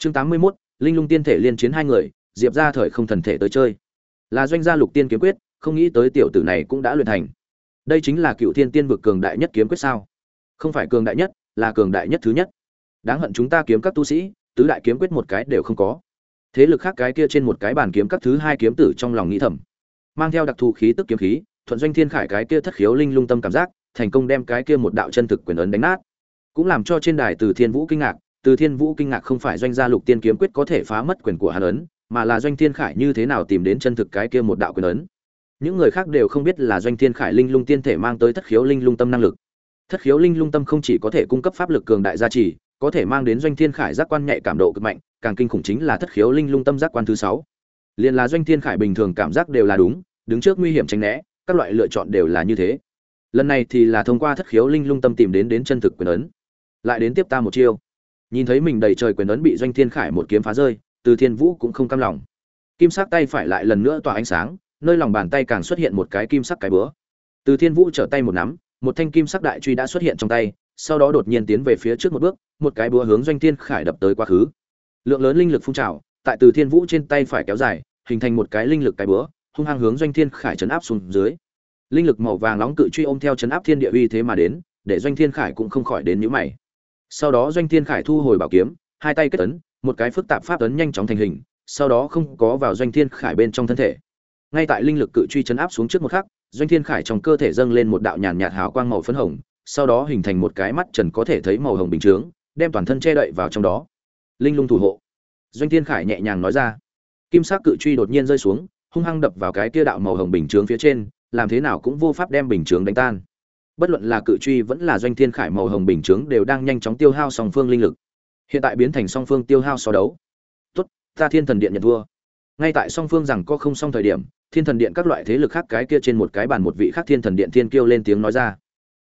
chương tám mươi 81, linh lung tiên thể liên chiến hai người diệp ra thời không thần thể tới chơi. Là doanh gia lục tiên kiếm quyết không nghĩ tới tiểu tử này cũng đã luyện thành. Đây chính là cựu thiên tiên vực cường đại nhất kiếm quyết sao? Không phải cường đại nhất là cường đại nhất thứ nhất. Đáng hận chúng ta kiếm các tu sĩ tứ đại kiếm quyết một cái đều không có. Thế lực khác cái kia trên một cái bàn kiếm các thứ hai kiếm tử trong lòng nghĩ thầm. Mang theo đặc thù khí tức kiếm khí thuận doanh thiên khải cái kia thất khiếu linh lung tâm cảm giác thành công đem cái kia một đạo chân thực quyền ấn đánh nát. Cũng làm cho trên đài từ thiên vũ kinh ngạc từ thiên vũ kinh ngạc không phải doanh gia lục tiên kiếm quyết có thể phá mất quyền của hàn ấn, mà là doanh thiên khải như thế nào tìm đến chân thực cái kia một đạo quyền ấn. Những người khác đều không biết là doanh thiên khải linh lung tiên thể mang tới thất khiếu linh lung tâm năng lực. Thất khiếu linh lung tâm không chỉ có thể cung cấp pháp lực cường đại gia trì, có thể mang đến doanh thiên khải giác quan nhạy cảm độ cực mạnh, càng kinh khủng chính là thất khiếu linh lung tâm giác quan thứ sáu. Liền là doanh thiên khải bình thường cảm giác đều là đúng, đứng trước nguy hiểm tránh né, các loại lựa chọn đều là như thế. Lần này thì là thông qua thất khiếu linh lung tâm tìm đến đến chân thực quyền ấn. Lại đến tiếp ta một chiêu nhìn thấy mình đầy trời quyền ấn bị doanh thiên khải một kiếm phá rơi, từ thiên vũ cũng không cam lòng. Kim sắc tay phải lại lần nữa tỏa ánh sáng, nơi lòng bàn tay càng xuất hiện một cái kim sắc cái búa. Từ thiên vũ trở tay một nắm, một thanh kim sắc đại truy đã xuất hiện trong tay, sau đó đột nhiên tiến về phía trước một bước, một cái búa hướng doanh thiên khải đập tới quá khứ. Lượng lớn linh lực phun trào, tại từ thiên vũ trên tay phải kéo dài, hình thành một cái linh lực cái búa, hung hăng hướng doanh thiên khải chấn áp xuống dưới. Linh lực màu vàng nóng cự truy ôm theo chấn áp thiên địa uy thế mà đến, để doanh thiên khải cũng không khỏi đến nhíu mày sau đó doanh thiên khải thu hồi bảo kiếm, hai tay kết ấn, một cái phức tạp pháp ấn nhanh chóng thành hình, sau đó không có vào doanh thiên khải bên trong thân thể. Ngay tại linh lực cự truy chấn áp xuống trước một khắc, doanh thiên khải trong cơ thể dâng lên một đạo nhàn nhạt hào quang màu phấn hồng, sau đó hình thành một cái mắt trần có thể thấy màu hồng bình chướng, đem toàn thân che đậy vào trong đó. Linh lung thủ hộ. Doanh thiên khải nhẹ nhàng nói ra. Kim sắc cự truy đột nhiên rơi xuống, hung hăng đập vào cái tia đạo màu hồng bình chướng phía trên, làm thế nào cũng vô pháp đem bình chướng đánh tan bất luận là cự truy vẫn là doanh thiên khải màu hồng bình chướng đều đang nhanh chóng tiêu hao song phương linh lực. Hiện tại biến thành song phương tiêu hao so đấu. Tốt, ta thiên thần điện nhận thua. Ngay tại song phương rằng có không xong thời điểm, thiên thần điện các loại thế lực khác cái kia trên một cái bàn một vị khác thiên thần điện thiên kêu lên tiếng nói ra.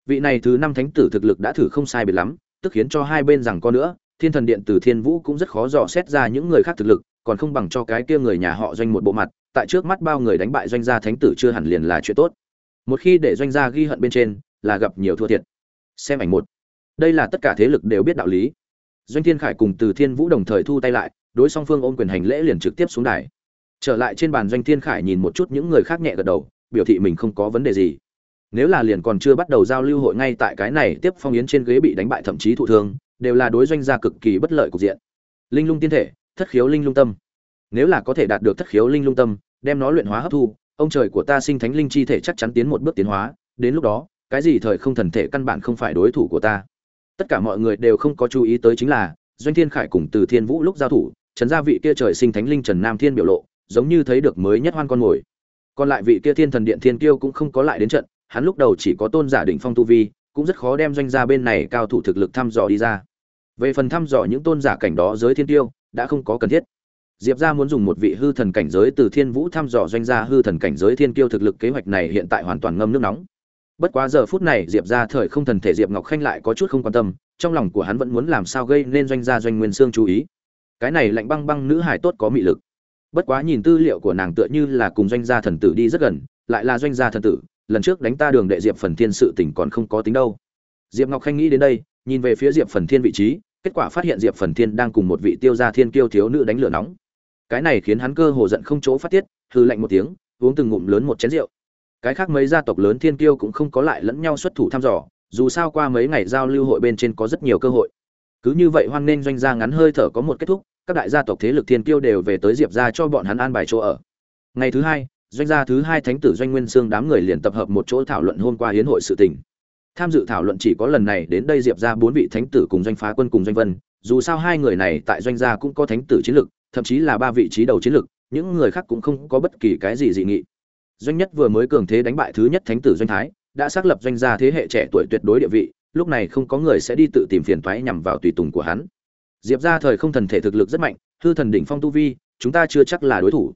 Vị này thứ năm thánh tử thực lực đã thử không sai biệt lắm, tức khiến cho hai bên rằng có nữa, thiên thần điện từ thiên vũ cũng rất khó dò xét ra những người khác thực lực, còn không bằng cho cái kia người nhà họ doanh một bộ mặt, tại trước mắt bao người đánh bại doanh gia thánh tử chưa hẳn liền là chuyện tốt. Một khi để doanh gia ghi hận bên trên là gặp nhiều thua thiệt. Xem ảnh một. Đây là tất cả thế lực đều biết đạo lý. Doanh thiên khải cùng từ thiên vũ đồng thời thu tay lại, đối song phương ôm quyền hành lễ liền trực tiếp xuống đài. Trở lại trên bàn, doanh thiên khải nhìn một chút những người khác nhẹ gật đầu, biểu thị mình không có vấn đề gì. Nếu là liền còn chưa bắt đầu giao lưu hội ngay tại cái này tiếp phong yến trên ghế bị đánh bại thậm chí thụ thương, đều là đối doanh gia cực kỳ bất lợi cục diện. Linh lung tiên thể, thất khiếu linh lung tâm. Nếu là có thể đạt được thất khiếu linh lung tâm, đem nó luyện hóa hấp thu, ông trời của ta sinh thánh linh chi thể chắc chắn tiến một bước tiến hóa, đến lúc đó cái gì thời không thần thể căn bản không phải đối thủ của ta. Tất cả mọi người đều không có chú ý tới chính là, doanh thiên khải cùng từ thiên vũ lúc giao thủ, trần gia vị kia trời sinh thánh linh trần nam thiên biểu lộ, giống như thấy được mới nhất hoan con mồi còn lại vị kia thiên thần điện thiên kiêu cũng không có lại đến trận, hắn lúc đầu chỉ có tôn giả đỉnh phong tu vi, cũng rất khó đem doanh gia bên này cao thủ thực lực thăm dò đi ra. Về phần thăm dò những tôn giả cảnh đó giới thiên tiêu đã không có cần thiết. Diệp gia muốn dùng một vị hư thần cảnh giới từ thiên vũ thăm dò doanh gia hư thần cảnh giới thiên kiêu thực lực, kế hoạch này hiện tại hoàn toàn ngâm nước nóng bất quá giờ phút này diệp ra thời không thần thể diệp ngọc khanh lại có chút không quan tâm, trong lòng của hắn vẫn muốn làm sao gây nên doanh gia doanh nguyên sương chú ý. Cái này lạnh băng băng nữ hải tốt có mị lực. Bất quá nhìn tư liệu của nàng tựa như là cùng doanh gia thần tử đi rất gần, lại là doanh gia thần tử, lần trước đánh ta đường đệ diệp phần thiên sự tỉnh còn không có tính đâu. Diệp ngọc khanh nghĩ đến đây, nhìn về phía diệp phần thiên vị trí, kết quả phát hiện diệp phần thiên đang cùng một vị tiêu gia thiên kiêu thiếu nữ đánh lửa nóng. Cái này khiến hắn cơ hồ giận không chỗ phát tiết hư lạnh một tiếng, uống từng ngụm lớn một chén rượu cái khác mấy gia tộc lớn thiên kiêu cũng không có lại lẫn nhau xuất thủ thăm dò, dù sao qua mấy ngày giao lưu hội bên trên có rất nhiều cơ hội. Cứ như vậy hoan nên doanh gia ngắn hơi thở có một kết thúc, các đại gia tộc thế lực thiên kiêu đều về tới diệp ra cho bọn hắn an bài chỗ ở. Ngày thứ hai, doanh gia thứ hai thánh tử doanh nguyên sương đám người liền tập hợp một chỗ thảo luận hôm qua hiến hội sự tình. Tham dự thảo luận chỉ có lần này, đến đây diệp ra bốn vị thánh tử cùng doanh phá quân cùng doanh vân, dù sao hai người này tại doanh gia cũng có thánh tử chiến lực, thậm chí là ba vị trí đầu chiến lực, những người khác cũng không có bất kỳ cái gì dị nghị doanh nhất vừa mới cường thế đánh bại thứ nhất thánh tử doanh thái, đã xác lập doanh gia thế hệ trẻ tuổi tuyệt đối địa vị, lúc này không có người sẽ đi tự tìm phiền toái nhằm vào tùy tùng của hắn. Diệp ra thời không thần thể thực lực rất mạnh, hư thần đỉnh phong tu vi, chúng ta chưa chắc là đối thủ.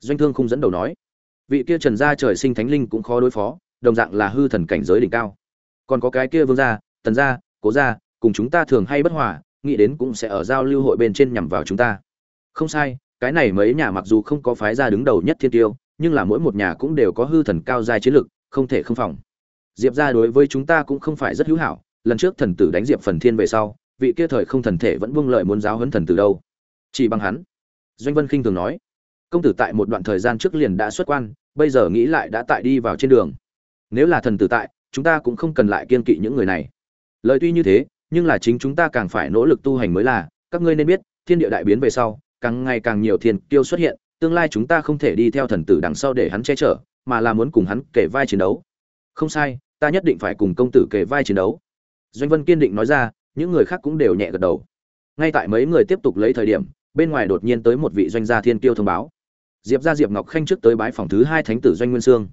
Doanh thương không dẫn đầu nói, vị kia trần gia trời sinh thánh linh cũng khó đối phó, đồng dạng là hư thần cảnh giới đỉnh cao. Còn có cái kia vương gia, tần gia, cố gia, cùng chúng ta thường hay bất hòa, nghĩ đến cũng sẽ ở giao lưu hội bên trên nhằm vào chúng ta. Không sai, cái này mấy nhà mặc dù không có phái gia đứng đầu nhất thiên tiêu nhưng là mỗi một nhà cũng đều có hư thần cao giai chiến lực, không thể không phòng. Diệp gia đối với chúng ta cũng không phải rất hữu hảo, lần trước thần tử đánh Diệp Phần Thiên về sau, vị kia thời không thần thể vẫn buông lợi muốn giáo huấn thần tử đâu. chỉ bằng hắn doanh vân khinh thường nói công tử tại một đoạn thời gian trước liền đã xuất quan bây giờ nghĩ lại đã tại đi vào trên đường nếu là thần tử tại chúng ta cũng không cần lại kiên kỵ những người này lời tuy như thế nhưng là chính chúng ta càng phải nỗ lực tu hành mới là các ngươi nên biết thiên địa đại biến về sau càng ngày càng nhiều thiên tiêu xuất hiện tương lai chúng ta không thể đi theo thần tử đằng sau để hắn che chở, mà là muốn cùng hắn kể vai chiến đấu. Không sai, ta nhất định phải cùng công tử kể vai chiến đấu. Doanh vân kiên định nói ra, những người khác cũng đều nhẹ gật đầu. Ngay tại mấy người tiếp tục lấy thời điểm, bên ngoài đột nhiên tới một vị doanh gia thiên kiêu thông báo. Diệp gia diệp ngọc khanh trước tới bái phòng thứ hai thánh tử doanh nguyên sương.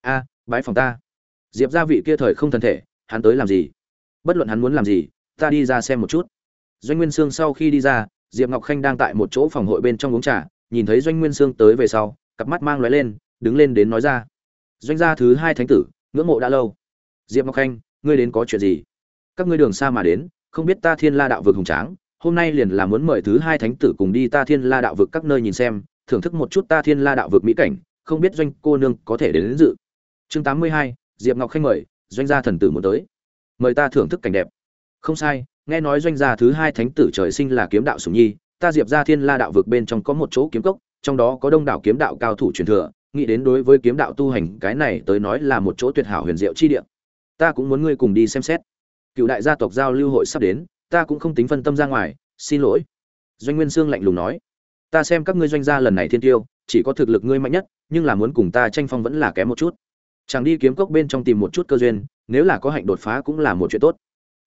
A, bái phòng ta. Diệp gia vị kia thời không thân thể, hắn tới làm gì? Bất luận hắn muốn làm gì, ta đi ra xem một chút. Doanh nguyên sương sau khi đi ra, diệp ngọc khanh đang tại một chỗ phòng hội bên trong uống trà nhìn thấy doanh nguyên sương tới về sau cặp mắt mang lóe lên đứng lên đến nói ra. Doanh gia thứ hai thánh tử ngưỡng mộ đã lâu. Diệp ngọc khanh ngươi đến có chuyện gì? Các ngươi đường xa mà đến không biết ta thiên la đạo vực hùng tráng hôm nay liền là muốn mời thứ hai thánh tử cùng đi ta thiên la đạo vực các nơi nhìn xem thưởng thức một chút ta thiên la đạo vực mỹ cảnh không biết doanh cô nương có thể đến, đến dự. Chương tám mươi hai diệp ngọc khanh mời doanh gia thần tử muốn tới. Mời ta thưởng thức cảnh đẹp. Không sai nghe nói doanh gia thứ hai thánh tử trời sinh là kiếm đạo sùng nhi ta diệp gia thiên la đạo vực bên trong có một chỗ kiếm cốc, trong đó có đông đảo kiếm đạo cao thủ truyền thừa, nghĩ đến đối với kiếm đạo tu hành, cái này tới nói là một chỗ tuyệt hảo huyền diệu chi địa. Ta cũng muốn ngươi cùng đi xem xét. Cựu đại gia tộc giao lưu hội sắp đến, ta cũng không tính phân tâm ra ngoài, xin lỗi. Doanh nguyên sương lạnh lùng nói. Ta xem các ngươi doanh gia lần này thiên tiêu, chỉ có thực lực ngươi mạnh nhất, nhưng là muốn cùng ta tranh phong vẫn là kém một chút. Chẳng đi kiếm cốc bên trong tìm một chút cơ duyên, nếu là có hạnh đột phá cũng là một chuyện tốt.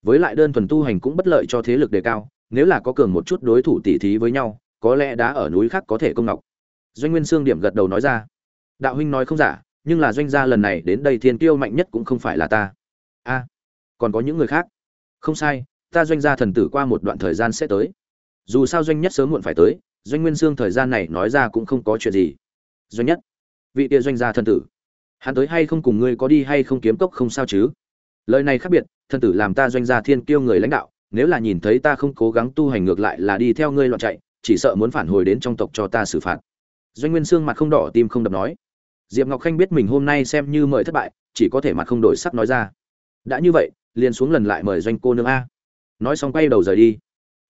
Với lại đơn thuần tu hành cũng bất lợi cho thế lực đề cao nếu là có cường một chút đối thủ tỉ thí với nhau, có lẽ đá ở núi khác có thể công ngọc. Doanh nguyên sương điểm gật đầu nói ra. Đạo huynh nói không giả, nhưng là doanh gia lần này đến đây thiên tiêu mạnh nhất cũng không phải là ta. A, còn có những người khác? Không sai, ta doanh gia thần tử qua một đoạn thời gian sẽ tới. Dù sao doanh nhất sớm muộn phải tới, doanh nguyên sương thời gian này nói ra cũng không có chuyện gì. Doanh nhất, vị tia doanh gia thần tử, hắn tới hay không cùng ngươi có đi hay không kiếm cốc không sao chứ? Lời này khác biệt, thần tử làm ta doanh gia thiên kiêu người lãnh đạo nếu là nhìn thấy ta không cố gắng tu hành ngược lại là đi theo ngươi loạn chạy, chỉ sợ muốn phản hồi đến trong tộc cho ta xử phạt. Doanh nguyên sương mặt không đỏ tim không đập nói. Diệp ngọc khanh biết mình hôm nay xem như mời thất bại, chỉ có thể mặt không đổi sắc nói ra. Đã như vậy, liền xuống lần lại mời doanh cô nương a. Nói xong quay đầu rời đi.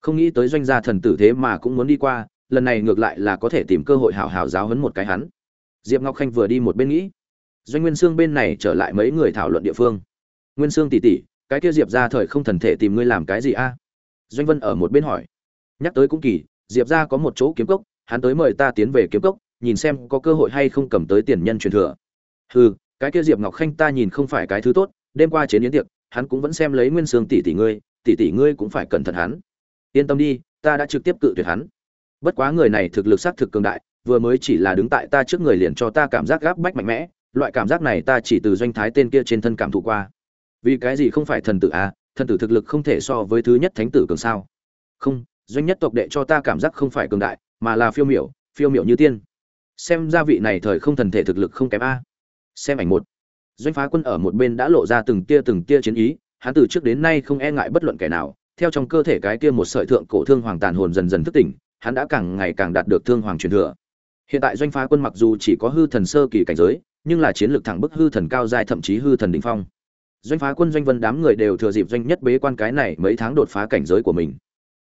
Không nghĩ tới doanh gia thần tử thế mà cũng muốn đi qua, lần này ngược lại là có thể tìm cơ hội hảo hảo giáo hấn một cái hắn. Diệp ngọc khanh vừa đi một bên nghĩ. Doanh nguyên sương bên này trở lại mấy người thảo luận địa phương. Nguyên sương tỉ tỉ cái kia diệp ra thời không thần thể tìm ngươi làm cái gì a? Doanh vân ở một bên hỏi. Nhắc tới cũng kỳ, diệp ra có một chỗ kiếm cốc, hắn tới mời ta tiến về kiếm cốc, nhìn xem có cơ hội hay không cầm tới tiền nhân truyền thừa. Hừ, cái kia diệp ngọc khanh ta nhìn không phải cái thứ tốt, đêm qua chế yến tiệc, hắn cũng vẫn xem lấy nguyên sương tỷ tỷ ngươi, tỷ tỷ ngươi cũng phải cẩn thận hắn. Yên tâm đi, ta đã trực tiếp cự tuyệt hắn. Bất quá người này thực lực xác thực cường đại, vừa mới chỉ là đứng tại ta trước người liền cho ta cảm giác gáp bách mạnh mẽ, loại cảm giác này ta chỉ từ doanh thái tên kia trên thân cảm thụ qua vì cái gì không phải thần tử à? Thần tử thực lực không thể so với thứ nhất thánh tử cường sao? Không, doanh nhất tộc đệ cho ta cảm giác không phải cường đại, mà là phiêu miểu phiêu miểu như tiên. Xem ra vị này thời không thần thể thực lực không kém a. Xem ảnh một. Doanh phá quân ở một bên đã lộ ra từng tia từng tia chiến ý, hắn từ trước đến nay không e ngại bất luận kẻ nào. Theo trong cơ thể cái kia một sợi thượng cổ thương hoàng tàn hồn dần dần thức tỉnh, hắn đã càng ngày càng đạt được thương hoàng truyền thừa. Hiện tại doanh phá quân mặc dù chỉ có hư thần sơ kỳ cảnh giới, nhưng là chiến lược thẳng bức hư thần cao dài thậm chí hư thần đỉnh phong doanh phá quân doanh vân đám người đều thừa dịp doanh nhất bế quan cái này mấy tháng đột phá cảnh giới của mình.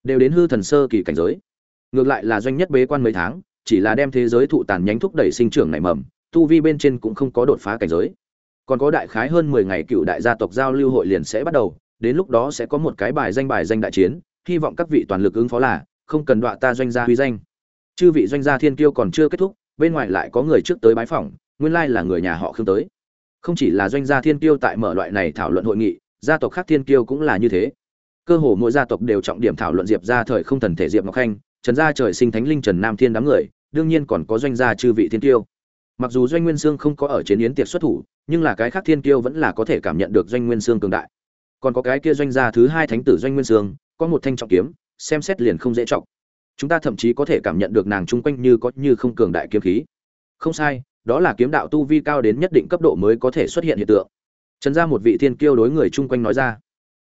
Đều đến hư thần sơ kỳ cảnh giới. Ngược lại là doanh nhất bế quan mấy tháng, chỉ là đem thế giới thụ tàn nhánh thúc đẩy sinh trưởng nảy mầm, tu vi bên trên cũng không có đột phá cảnh giới. Còn có đại khái hơn mười ngày cựu đại gia tộc giao lưu hội liền sẽ bắt đầu, đến lúc đó sẽ có một cái bài danh bài danh đại chiến, hy vọng các vị toàn lực ứng phó là, không cần đọa ta doanh gia huy danh. Chư vị doanh gia thiên kiêu còn chưa kết thúc, bên ngoài lại có người trước tới bái phỏng, nguyên lai là người nhà họ khương tới không chỉ là doanh gia thiên kiêu tại mở loại này thảo luận hội nghị, gia tộc khác thiên kiêu cũng là như thế. Cơ hồ mỗi gia tộc đều trọng điểm thảo luận diệp gia thời không thần thể diệp ngọc khanh, trần gia trời sinh thánh linh trần nam thiên đám người, đương nhiên còn có doanh gia chư vị thiên kiêu. Mặc dù doanh nguyên sương không có ở chiến yến tiệc xuất thủ, nhưng là cái khác thiên kiêu vẫn là có thể cảm nhận được doanh nguyên sương cường đại. Còn có cái kia doanh gia thứ hai thánh tử doanh nguyên sương, có một thanh trọng kiếm, xem xét liền không dễ trọng chúng ta thậm chí có thể cảm nhận được nàng chung quanh như có như không cường đại kiếm khí. Không sai đó là kiếm đạo tu vi cao đến nhất định cấp độ mới có thể xuất hiện hiện tượng. Trần ra một vị thiên kiêu đối người chung quanh nói ra,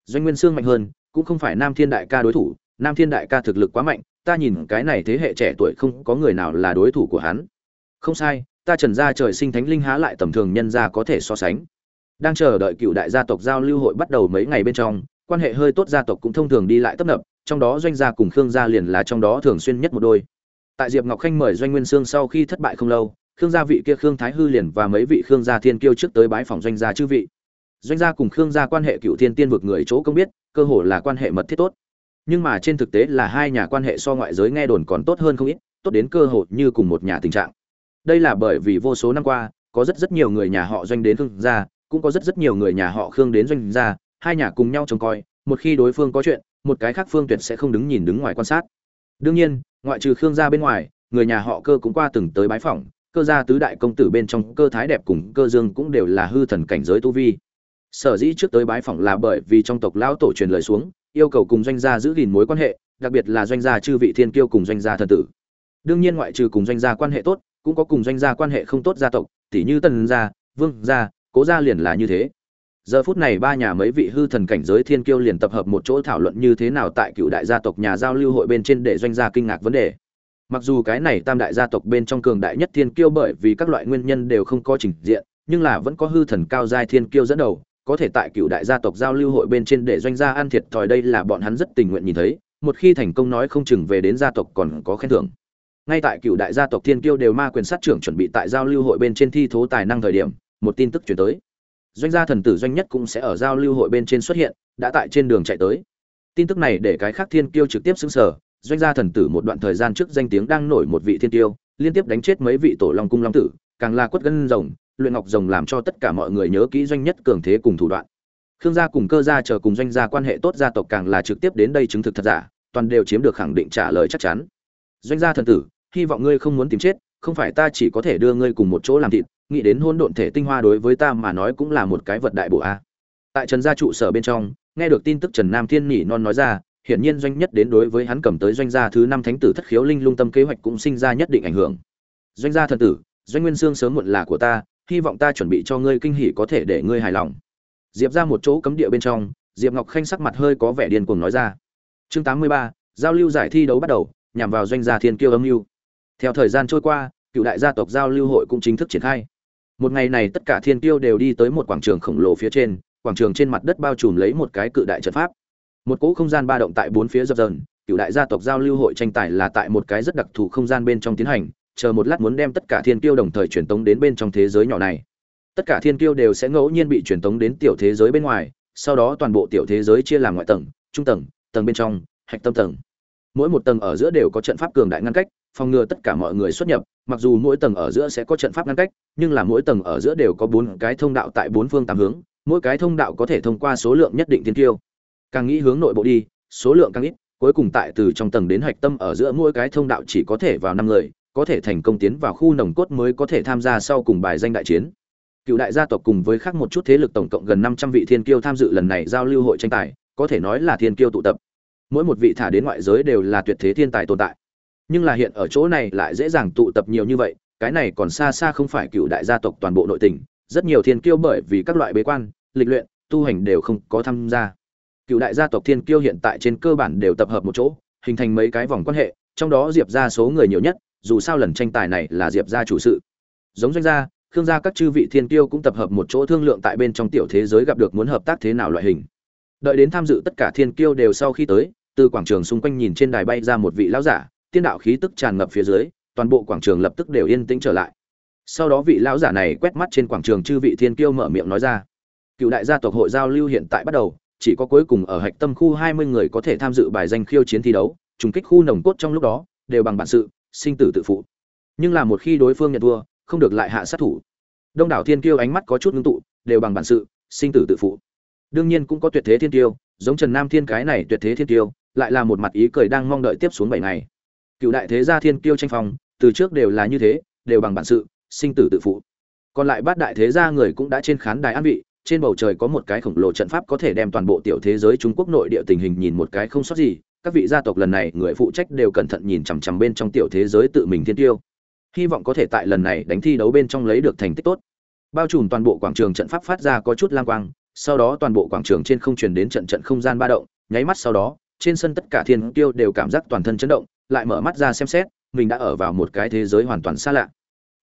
doanh nguyên sương mạnh hơn, cũng không phải nam thiên đại ca đối thủ, nam thiên đại ca thực lực quá mạnh, ta nhìn cái này thế hệ trẻ tuổi không có người nào là đối thủ của hắn. Không sai, ta trần gia trời sinh thánh linh há lại tầm thường nhân gia có thể so sánh. Đang chờ đợi cựu đại gia tộc giao lưu hội bắt đầu mấy ngày bên trong, quan hệ hơi tốt gia tộc cũng thông thường đi lại tấp nập, trong đó doanh gia cùng khương gia liền là trong đó thường xuyên nhất một đôi. Tại diệp ngọc khanh mời doanh nguyên sương sau khi thất bại không lâu khương gia vị kia khương thái hư liền và mấy vị khương gia thiên kiêu trước tới bái phòng doanh gia chư vị. Doanh gia cùng khương gia quan hệ cựu thiên tiên vực người chỗ công biết, cơ hồ là quan hệ mật thiết tốt. Nhưng mà trên thực tế là hai nhà quan hệ so ngoại giới nghe đồn còn tốt hơn không ít, tốt đến cơ hội như cùng một nhà tình trạng. Đây là bởi vì vô số năm qua, có rất rất nhiều người nhà họ doanh đến khương gia, cũng có rất rất nhiều người nhà họ khương đến doanh gia, hai nhà cùng nhau trông coi, một khi đối phương có chuyện, một cái khác phương tuyệt sẽ không đứng nhìn đứng ngoài quan sát. Đương nhiên, ngoại trừ khương gia bên ngoài, người nhà họ cơ cũng qua từng tới bái phỏng cơ gia tứ đại công tử bên trong cơ thái đẹp cùng cơ dương cũng đều là hư thần cảnh giới tu vi. Sở dĩ trước tới bái phỏng là bởi vì trong tộc lão tổ truyền lời xuống, yêu cầu cùng doanh gia giữ gìn mối quan hệ, đặc biệt là doanh gia chư vị thiên kiêu cùng doanh gia thần tử. Đương nhiên ngoại trừ cùng doanh gia quan hệ tốt, cũng có cùng doanh gia quan hệ không tốt gia tộc tỷ như tần gia, vương gia, cố gia liền là như thế. Giờ phút này ba nhà mấy vị hư thần cảnh giới thiên kiêu liền tập hợp một chỗ thảo luận như thế nào tại cựu đại gia tộc nhà giao lưu hội bên trên để doanh gia kinh ngạc vấn đề mặc dù cái này tam đại gia tộc bên trong cường đại nhất thiên kiêu bởi vì các loại nguyên nhân đều không có trình diện, nhưng là vẫn có hư thần cao giai thiên kiêu dẫn đầu, có thể tại cựu đại gia tộc giao lưu hội bên trên để doanh gia ăn thiệt thòi đây là bọn hắn rất tình nguyện nhìn thấy, một khi thành công nói không chừng về đến gia tộc còn có khen thưởng. Ngay tại cựu đại gia tộc thiên kiêu đều ma quyền sát trưởng chuẩn bị tại giao lưu hội bên trên thi thố tài năng thời điểm, một tin tức chuyển tới. Doanh gia thần tử doanh nhất cũng sẽ ở giao lưu hội bên trên xuất hiện, đã tại trên đường chạy tới. Tin tức này để cái khác thiên kiêu trực tiếp xứng sở doanh gia thần tử một đoạn thời gian trước danh tiếng đang nổi một vị thiên tiêu, liên tiếp đánh chết mấy vị tổ long cung long tử, càng là quất gân rồng, luyện ngọc rồng làm cho tất cả mọi người nhớ kỹ doanh nhất cường thế cùng thủ đoạn. Khương gia cùng cơ gia chờ cùng doanh gia quan hệ tốt gia tộc càng là trực tiếp đến đây chứng thực thật giả, toàn đều chiếm được khẳng định trả lời chắc chắn. Doanh gia thần tử, hy vọng ngươi không muốn tìm chết, không phải ta chỉ có thể đưa ngươi cùng một chỗ làm thịt, nghĩ đến hôn độn thể tinh hoa đối với ta mà nói cũng là một cái vật đại bổ a. Tại trần gia trụ sở bên trong, nghe được tin tức trần nam thiên nhỉ non nói ra hiển nhiên doanh nhất đến đối với hắn cầm tới doanh gia thứ năm thánh tử thất khiếu linh lung tâm kế hoạch cũng sinh ra nhất định ảnh hưởng. Doanh gia thần tử, doanh nguyên sương sớm muộn là của ta, hy vọng ta chuẩn bị cho ngươi kinh hỉ có thể để ngươi hài lòng. Diệp ra một chỗ cấm địa bên trong, diệp ngọc khanh sắc mặt hơi có vẻ điên cuồng nói ra. Chương tám mươi ba, giao lưu giải thi đấu bắt đầu, nhằm vào doanh gia thiên kiêu âm mưu. Theo thời gian trôi qua, cựu đại gia tộc giao lưu hội cũng chính thức triển khai. Một ngày này tất cả thiên kiêu đều đi tới một quảng trường khổng lồ phía trên, quảng trường trên mặt đất bao trùm lấy một cái cự đại trận pháp một cỗ không gian ba động tại bốn phía dập dờn cựu đại gia tộc giao lưu hội tranh tài là tại một cái rất đặc thù không gian bên trong tiến hành, chờ một lát muốn đem tất cả thiên kiêu đồng thời truyền tống đến bên trong thế giới nhỏ này. Tất cả thiên kiêu đều sẽ ngẫu nhiên bị truyền tống đến tiểu thế giới bên ngoài, sau đó toàn bộ tiểu thế giới chia làm ngoại tầng, trung tầng tầng bên trong, hạch tâm tầng. Mỗi một tầng ở giữa đều có trận pháp cường đại ngăn cách, phòng ngừa tất cả mọi người xuất nhập, mặc dù mỗi tầng ở giữa sẽ có trận pháp ngăn cách, nhưng là mỗi tầng ở giữa đều có bốn cái thông đạo tại bốn phương tám hướng, mỗi cái thông đạo có thể thông qua số lượng nhất định thiên kiêu càng nghĩ hướng nội bộ đi, số lượng càng ít, cuối cùng tại từ trong tầng đến hạch tâm ở giữa mỗi cái thông đạo chỉ có thể vào năm người, có thể thành công tiến vào khu nồng cốt mới có thể tham gia sau cùng bài danh đại chiến. Cựu đại gia tộc cùng với khác một chút thế lực tổng cộng gần năm trăm vị thiên kiêu tham dự lần này giao lưu hội tranh tài, có thể nói là thiên kiêu tụ tập. Mỗi một vị thả đến ngoại giới đều là tuyệt thế thiên tài tồn tại. Nhưng là hiện ở chỗ này lại dễ dàng tụ tập nhiều như vậy, cái này còn xa xa không phải cựu đại gia tộc toàn bộ nội tình, rất nhiều thiên kiêu bởi vì các loại bế quan, lịch luyện, tu hành đều không có tham gia cựu đại gia tộc thiên kiêu hiện tại trên cơ bản đều tập hợp một chỗ, hình thành mấy cái vòng quan hệ, trong đó diệp ra số người nhiều nhất, dù sao lần tranh tài này là diệp gia chủ sự. Giống doanh gia, khương gia các chư vị thiên kiêu cũng tập hợp một chỗ thương lượng tại bên trong tiểu thế giới gặp được muốn hợp tác thế nào loại hình. Đợi đến tham dự tất cả thiên kiêu đều sau khi tới, từ quảng trường xung quanh nhìn trên đài bay ra một vị lão giả, tiên đạo khí tức tràn ngập phía dưới, toàn bộ quảng trường lập tức đều yên tĩnh trở lại. Sau đó vị lão giả này quét mắt trên quảng trường chư vị thiên kiêu mở miệng nói ra. Cựu đại gia tộc hội giao lưu hiện tại bắt đầu chỉ có cuối cùng ở hạch tâm khu hai mươi người có thể tham dự bài danh khiêu chiến thi đấu, trùng kích khu nồng cốt trong lúc đó, đều bằng bản sự, sinh tử tự phụ. Nhưng là một khi đối phương nhận thua, không được lại hạ sát thủ. Đông đảo thiên kiêu ánh mắt có chút ngưng tụ, đều bằng bản sự, sinh tử tự phụ. Đương nhiên cũng có tuyệt thế thiên kiêu, giống trần nam thiên cái này tuyệt thế thiên kiêu, lại là một mặt ý cười đang mong đợi tiếp xuống bảy ngày. Cựu đại thế gia thiên kiêu tranh phong, từ trước đều là như thế, đều bằng bản sự, sinh tử tự phụ. Còn lại bát đại thế gia người cũng đã trên khán đài an vị trên bầu trời có một cái khổng lồ trận pháp có thể đem toàn bộ tiểu thế giới Trung Quốc nội địa tình hình nhìn một cái không sót gì, các vị gia tộc lần này người phụ trách đều cẩn thận nhìn chằm chằm bên trong tiểu thế giới tự mình thiên tiêu. Hy vọng có thể tại lần này đánh thi đấu bên trong lấy được thành tích tốt. Bao trùm toàn bộ quảng trường trận pháp phát ra có chút lang quang, sau đó toàn bộ quảng trường trên không truyền đến trận trận không gian ba động, nháy mắt sau đó, trên sân tất cả thiên tiêu đều cảm giác toàn thân chấn động, lại mở mắt ra xem xét, mình đã ở vào một cái thế giới hoàn toàn xa lạ.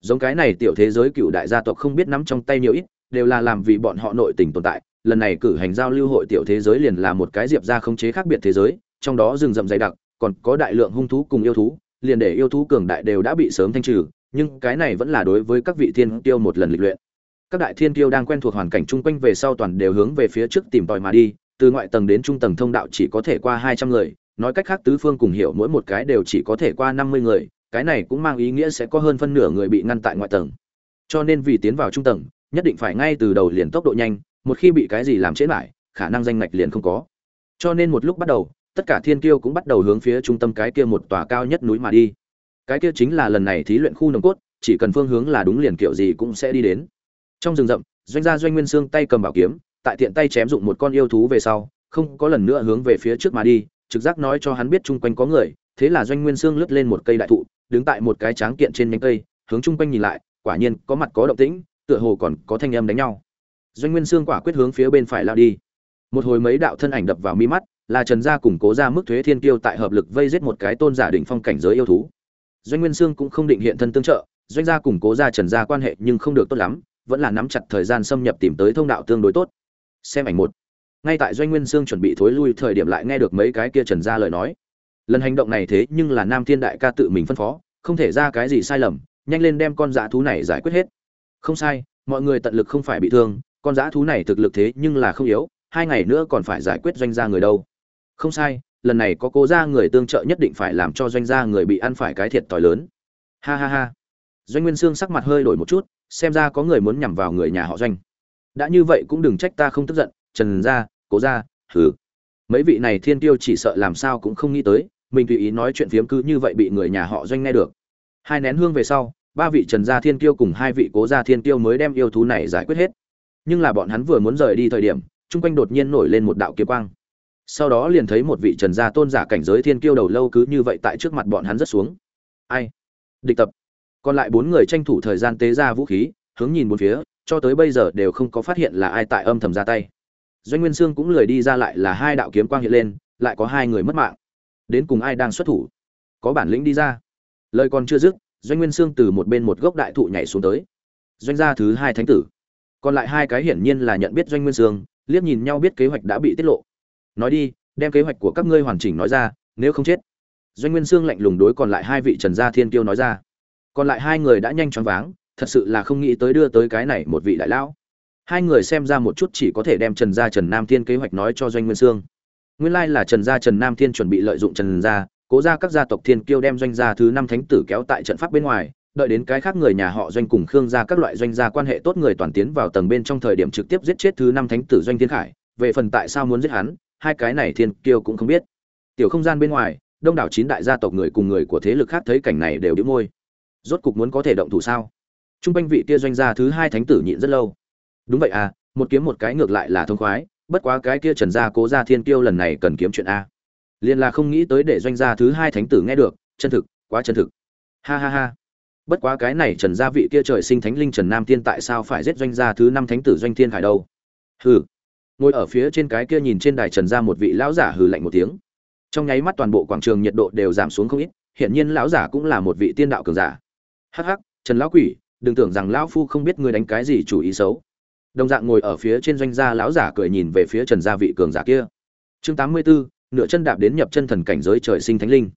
Giống cái này tiểu thế giới cựu đại gia tộc không biết nắm trong tay nhiều ít, đều là làm vì bọn họ nội tình tồn tại. Lần này cử hành giao lưu hội tiểu thế giới liền là một cái diệp ra khống chế khác biệt thế giới, trong đó rừng rậm dày đặc, còn có đại lượng hung thú cùng yêu thú, liền để yêu thú cường đại đều đã bị sớm thanh trừ, nhưng cái này vẫn là đối với các vị thiên tiêu một lần lịch luyện. Các đại thiên tiêu đang quen thuộc hoàn cảnh chung quanh về sau toàn đều hướng về phía trước tìm tòi mà đi, từ ngoại tầng đến trung tầng thông đạo chỉ có thể qua hai trăm người, nói cách khác tứ phương cùng hiểu mỗi một cái đều chỉ có thể qua năm mươi người, cái này cũng mang ý nghĩa sẽ có hơn phân nửa người bị ngăn tại ngoại tầng. Cho nên vì tiến vào trung tầng nhất định phải ngay từ đầu liền tốc độ nhanh, một khi bị cái gì làm trễ lại khả năng danh ngạch liền không có. Cho nên một lúc bắt đầu, tất cả thiên kiêu cũng bắt đầu hướng phía trung tâm cái kia một tòa cao nhất núi mà đi. Cái kia chính là lần này thí luyện khu nồng cốt, chỉ cần phương hướng là đúng liền kiểu gì cũng sẽ đi đến. Trong rừng rậm, doanh gia doanh nguyên xương tay cầm bảo kiếm, tại tiện tay chém dụng một con yêu thú về sau, không có lần nữa hướng về phía trước mà đi, trực giác nói cho hắn biết chung quanh có người, thế là doanh nguyên xương lướt lên một cây đại thụ, đứng tại một cái tráng kiện trên nhánh cây, hướng chung quanh nhìn lại, quả nhiên có mặt có động tĩnh tựa hồ còn có thanh âm đánh nhau. Doanh nguyên xương quả quyết hướng phía bên phải lao đi. Một hồi mấy đạo thân ảnh đập vào mi mắt là trần gia củng cố ra mức thuế thiên kiêu tại hợp lực vây giết một cái tôn giả đỉnh phong cảnh giới yêu thú. Doanh nguyên sương cũng không định hiện thân tương trợ, doanh gia củng cố ra trần gia quan hệ nhưng không được tốt lắm, vẫn là nắm chặt thời gian xâm nhập tìm tới thông đạo tương đối tốt. Xem ảnh một. Ngay tại doanh nguyên sương chuẩn bị thối lui thời điểm lại nghe được mấy cái kia trần gia lời nói. Lần hành động này thế nhưng là nam thiên đại ca tự mình phân phó, không thể ra cái gì sai lầm, nhanh lên đem con dã thú này giải quyết hết không sai, mọi người tận lực không phải bị thương, con dã thú này thực lực thế nhưng là không yếu, hai ngày nữa còn phải giải quyết doanh gia người đâu. Không sai, lần này có cố gia người tương trợ nhất định phải làm cho doanh gia người bị ăn phải cái thiệt thòi lớn. Ha ha ha. Doanh nguyên sương sắc mặt hơi đổi một chút, xem ra có người muốn nhằm vào người nhà họ doanh. Đã như vậy cũng đừng trách ta không tức giận, trần gia, cố gia, hừ. Mấy vị này thiên tiêu chỉ sợ làm sao cũng không nghĩ tới, mình tùy ý nói chuyện phiếm cứ như vậy bị người nhà họ doanh nghe được. Hai nén hương về sau ba vị trần gia thiên tiêu cùng hai vị cố gia thiên tiêu mới đem yêu thú này giải quyết hết. Nhưng là bọn hắn vừa muốn rời đi thời điểm, chung quanh đột nhiên nổi lên một đạo kiếm quang. Sau đó liền thấy một vị trần gia tôn giả cảnh giới thiên kiêu đầu lâu cứ như vậy tại trước mặt bọn hắn rất xuống. Ai? Địch tập. Còn lại bốn người tranh thủ thời gian tế ra vũ khí, hướng nhìn bốn phía, cho tới bây giờ đều không có phát hiện là ai tại âm thầm ra tay. Doanh nguyên sương cũng lười đi ra lại là hai đạo kiếm quang hiện lên, lại có hai người mất mạng. Đến cùng ai đang xuất thủ? Có bản lĩnh đi ra. Lời còn chưa dứt doanh nguyên sương từ một bên một gốc đại thụ nhảy xuống tới. Doanh gia thứ hai thánh tử. Còn lại hai cái hiển nhiên là nhận biết doanh nguyên sương liếc nhìn nhau biết kế hoạch đã bị tiết lộ. Nói đi, đem kế hoạch của các ngươi hoàn chỉnh nói ra, nếu không chết. Doanh nguyên sương lạnh lùng đối còn lại hai vị trần gia thiên kiêu nói ra. Còn lại hai người đã nhanh chóng váng, thật sự là không nghĩ tới đưa tới cái này một vị đại lão. Hai người xem ra một chút chỉ có thể đem trần gia trần nam thiên kế hoạch nói cho doanh nguyên sương nguyên lai là trần gia trần nam thiên chuẩn bị lợi dụng trần gia cố ra các gia tộc thiên kiêu đem doanh gia thứ năm thánh tử kéo tại trận pháp bên ngoài, đợi đến cái khác người nhà họ doanh cùng khương gia các loại doanh gia quan hệ tốt người toàn tiến vào tầng bên trong thời điểm trực tiếp giết chết thứ năm thánh tử doanh thiên khải, về phần tại sao muốn giết hắn, hai cái này thiên kiêu cũng không biết. Tiểu không gian bên ngoài, đông đảo chín đại gia tộc người cùng người của thế lực khác thấy cảnh này đều đĩu môi. Rốt cục muốn có thể động thủ sao? Trung quanh vị kia doanh gia thứ hai thánh tử nhịn rất lâu. Đúng vậy à một kiếm một cái ngược lại là thông khoái, bất quá cái kia trần gia cố gia thiên kiêu lần này cần kiếm chuyện a liền là không nghĩ tới để doanh gia thứ hai thánh tử nghe được chân thực quá chân thực. Ha ha ha. Bất quá cái này trần gia vị kia trời sinh thánh linh trần nam tiên tại sao phải giết doanh gia thứ năm thánh tử doanh thiên khải đâu? Hừ. Ngồi ở phía trên cái kia nhìn trên đài trần gia một vị lão giả hừ lạnh một tiếng. Trong nháy mắt toàn bộ quảng trường nhiệt độ đều giảm xuống không ít hiển nhiên lão giả cũng là một vị tiên đạo cường giả. Hắc hắc trần lão quỷ đừng tưởng rằng lão phu không biết ngươi đánh cái gì chủ ý xấu. Đồng dạng ngồi ở phía trên doanh gia lão giả cười nhìn về phía trần gia vị cường giả kia. Chương tám mươi 84, nửa chân đạp đến nhập chân thần cảnh giới trời sinh thánh linh.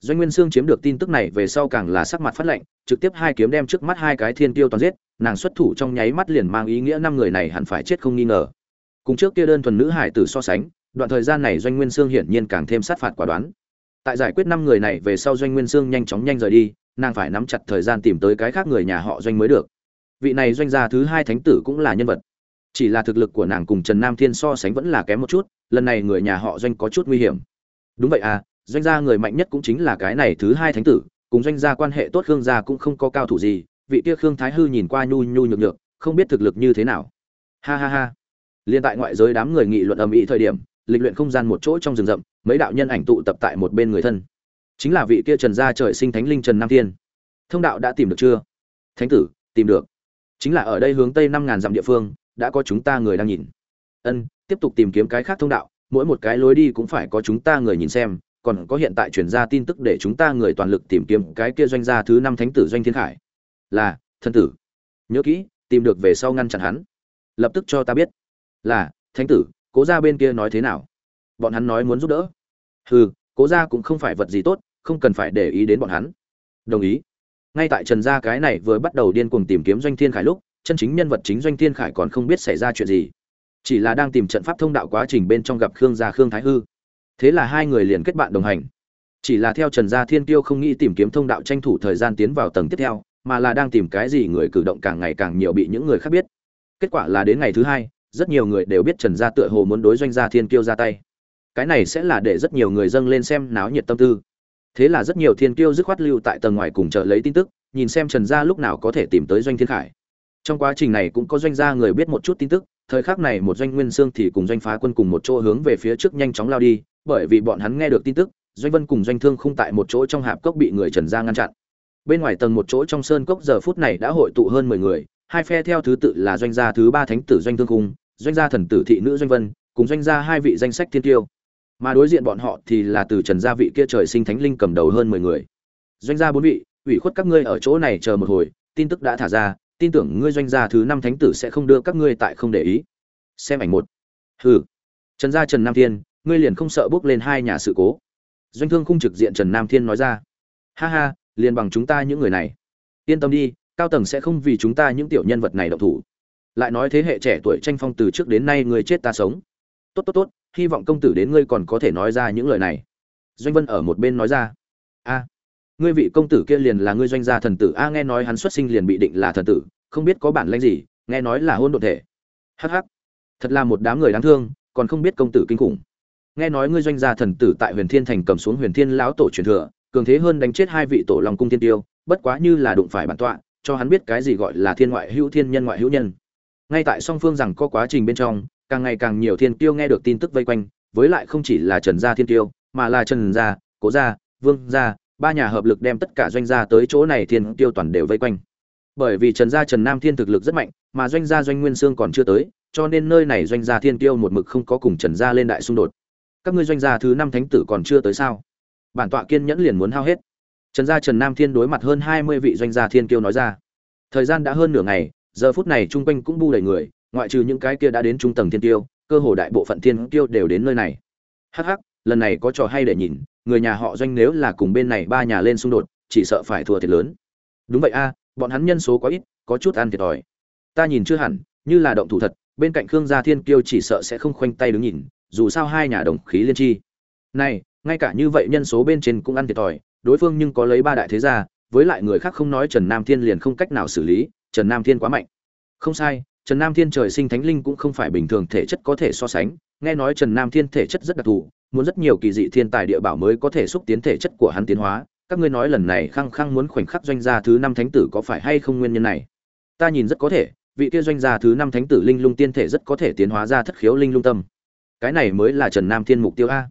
Doanh nguyên sương chiếm được tin tức này về sau càng là sắc mặt phát lạnh, trực tiếp hai kiếm đem trước mắt hai cái thiên tiêu toàn giết, nàng xuất thủ trong nháy mắt liền mang ý nghĩa năm người này hẳn phải chết không nghi ngờ. Cùng trước kia đơn thuần nữ hải tử so sánh, đoạn thời gian này doanh nguyên sương hiển nhiên càng thêm sát phạt quả đoán. Tại giải quyết năm người này về sau doanh nguyên sương nhanh chóng nhanh rời đi, nàng phải nắm chặt thời gian tìm tới cái khác người nhà họ doanh mới được. Vị này doanh gia thứ hai thánh tử cũng là nhân vật. Chỉ là thực lực của nàng cùng trần nam thiên so sánh vẫn là kém một chút lần này người nhà họ doanh có chút nguy hiểm. Đúng vậy à doanh gia người mạnh nhất cũng chính là cái này thứ hai thánh tử, cùng doanh gia quan hệ tốt khương gia cũng không có cao thủ gì, vị kia khương thái hư nhìn qua nhu nhu nhược nhược, không biết thực lực như thế nào. Ha ha ha. Liên tại ngoại giới đám người nghị luận ầm ĩ thời điểm, lịch luyện không gian một chỗ trong rừng rậm, mấy đạo nhân ảnh tụ tập tại một bên người thân. Chính là vị kia trần gia trời sinh thánh linh trần nam thiên. Thông đạo đã tìm được chưa? Thánh tử, tìm được. Chính là ở đây hướng tây năm ngàn dặm địa phương, đã có chúng ta người đang nhìn ân, tiếp tục tìm kiếm cái khác thông đạo, mỗi một cái lối đi cũng phải có chúng ta người nhìn xem, còn có hiện tại chuyển ra tin tức để chúng ta người toàn lực tìm kiếm cái kia doanh gia thứ năm thánh tử doanh thiên khải. Là thân tử. Nhớ kỹ, tìm được về sau ngăn chặn hắn. Lập tức cho ta biết. Là, thánh tử, cố ra bên kia nói thế nào? Bọn hắn nói muốn giúp đỡ. Hừ, cố gia cũng không phải vật gì tốt, không cần phải để ý đến bọn hắn. Đồng ý. Ngay tại trần gia cái này vừa bắt đầu điên cuồng tìm kiếm doanh thiên khải lúc, chân chính nhân vật chính doanh thiên khải còn không biết xảy ra chuyện gì chỉ là đang tìm trận pháp thông đạo quá trình bên trong gặp khương gia khương thái hư. Thế là hai người liền kết bạn đồng hành. Chỉ là theo trần gia thiên tiêu không nghĩ tìm kiếm thông đạo tranh thủ thời gian tiến vào tầng tiếp theo, mà là đang tìm cái gì người cử động càng ngày càng nhiều bị những người khác biết. Kết quả là đến ngày thứ hai, rất nhiều người đều biết trần gia tựa hồ muốn đối doanh gia thiên kiêu ra tay. Cái này sẽ là để rất nhiều người dâng lên xem náo nhiệt tâm tư. Thế là rất nhiều thiên kiêu dứt khoát lưu tại tầng ngoài cùng chờ lấy tin tức, nhìn xem trần gia lúc nào có thể tìm tới doanh thiên khải. Trong quá trình này cũng có doanh gia người biết một chút tin tức thời khắc này một doanh nguyên xương thì cùng doanh phá quân cùng một chỗ hướng về phía trước nhanh chóng lao đi, bởi vì bọn hắn nghe được tin tức, doanh vân cùng doanh thương không tại một chỗ trong hạp cốc bị người trần gia ngăn chặn. Bên ngoài tầng một chỗ trong sơn cốc giờ phút này đã hội tụ hơn mười người, hai phe theo thứ tự là doanh gia thứ ba thánh tử doanh thương cung doanh gia thần tử thị nữ doanh vân, cùng doanh gia hai vị danh sách thiên tiêu. Mà đối diện bọn họ thì là từ trần gia vị kia trời sinh thánh linh cầm đầu hơn mười người. Doanh gia bốn vị, ủy khuất các ngươi ở chỗ này chờ một hồi, tin tức đã thả ra tin tưởng ngươi doanh gia thứ năm thánh tử sẽ không đưa các ngươi tại không để ý. Xem ảnh một. Hừ. Trần gia trần nam thiên, ngươi liền không sợ bước lên hai nhà sự cố? Doanh thương khung trực diện trần nam thiên nói ra. Ha ha, liền bằng chúng ta những người này. Yên tâm đi, cao tầng sẽ không vì chúng ta những tiểu nhân vật này động thủ. Lại nói thế hệ trẻ tuổi tranh phong từ trước đến nay người chết ta sống. Tốt tốt tốt, hy vọng công tử đến ngươi còn có thể nói ra những lời này. Doanh vân ở một bên nói ra. A ngươi vị công tử kia liền là ngươi doanh gia thần tử a nghe nói hắn xuất sinh liền bị định là thần tử không biết có bản lãnh gì nghe nói là hôn đ thể. Hắc hắc, thật là một đám người đáng thương còn không biết công tử kinh khủng nghe nói ngươi doanh gia thần tử tại huyền thiên thành cầm xuống huyền thiên lão tổ truyền thừa cường thế hơn đánh chết hai vị tổ long cung thiên tiêu bất quá như là đụng phải bản tọa cho hắn biết cái gì gọi là thiên ngoại hữu thiên nhân ngoại hữu nhân ngay tại song phương rằng có quá trình bên trong càng ngày càng nhiều thiên tiêu nghe được tin tức vây quanh với lại không chỉ là trần gia thiên tiêu mà là trần gia cố gia vương gia ba nhà hợp lực đem tất cả doanh gia tới chỗ này thiên tiêu toàn đều vây quanh. Bởi vì trần gia trần nam thiên thực lực rất mạnh, mà doanh gia doanh nguyên sương còn chưa tới, cho nên nơi này doanh gia thiên tiêu một mực không có cùng trần gia lên đại xung đột. Các ngươi doanh gia thứ năm thánh tử còn chưa tới sao? Bản tọa kiên nhẫn liền muốn hao hết. Trần gia trần nam thiên đối mặt hơn hai mươi vị doanh gia thiên kiêu nói ra. Thời gian đã hơn nửa ngày, giờ phút này chung quanh cũng bu đầy người, ngoại trừ những cái kia đã đến trung tầng thiên tiêu, cơ hồ đại bộ phận thiên tiêu đều đến nơi này. Hắc hắc, lần này có trò hay để nhìn người nhà họ doanh nếu là cùng bên này ba nhà lên xung đột, chỉ sợ phải thua thiệt lớn. Đúng vậy a, bọn hắn nhân số quá ít, có chút ăn thiệt thòi. Ta nhìn chưa hẳn, như là động thủ thật, bên cạnh khương gia thiên kiêu chỉ sợ sẽ không khoanh tay đứng nhìn, dù sao hai nhà đồng khí liên tri này, ngay cả như vậy nhân số bên trên cũng ăn thiệt thòi, đối phương nhưng có lấy ba đại thế gia, với lại người khác không nói trần nam thiên liền không cách nào xử lý, trần nam thiên quá mạnh. Không sai, trần nam thiên trời sinh thánh linh cũng không phải bình thường thể chất có thể so sánh, nghe nói trần nam thiên thể chất rất đặc thù muốn rất nhiều kỳ dị thiên tài địa bảo mới có thể xúc tiến thể chất của hắn tiến hóa. Các ngươi nói lần này khăng khăng muốn khoảnh khắc doanh gia thứ năm thánh tử có phải hay không nguyên nhân này? Ta nhìn rất có thể, vị kia doanh gia thứ năm thánh tử linh lung tiên thể rất có thể tiến hóa ra thất khiếu linh lung tâm. Cái này mới là trần nam thiên mục tiêu a.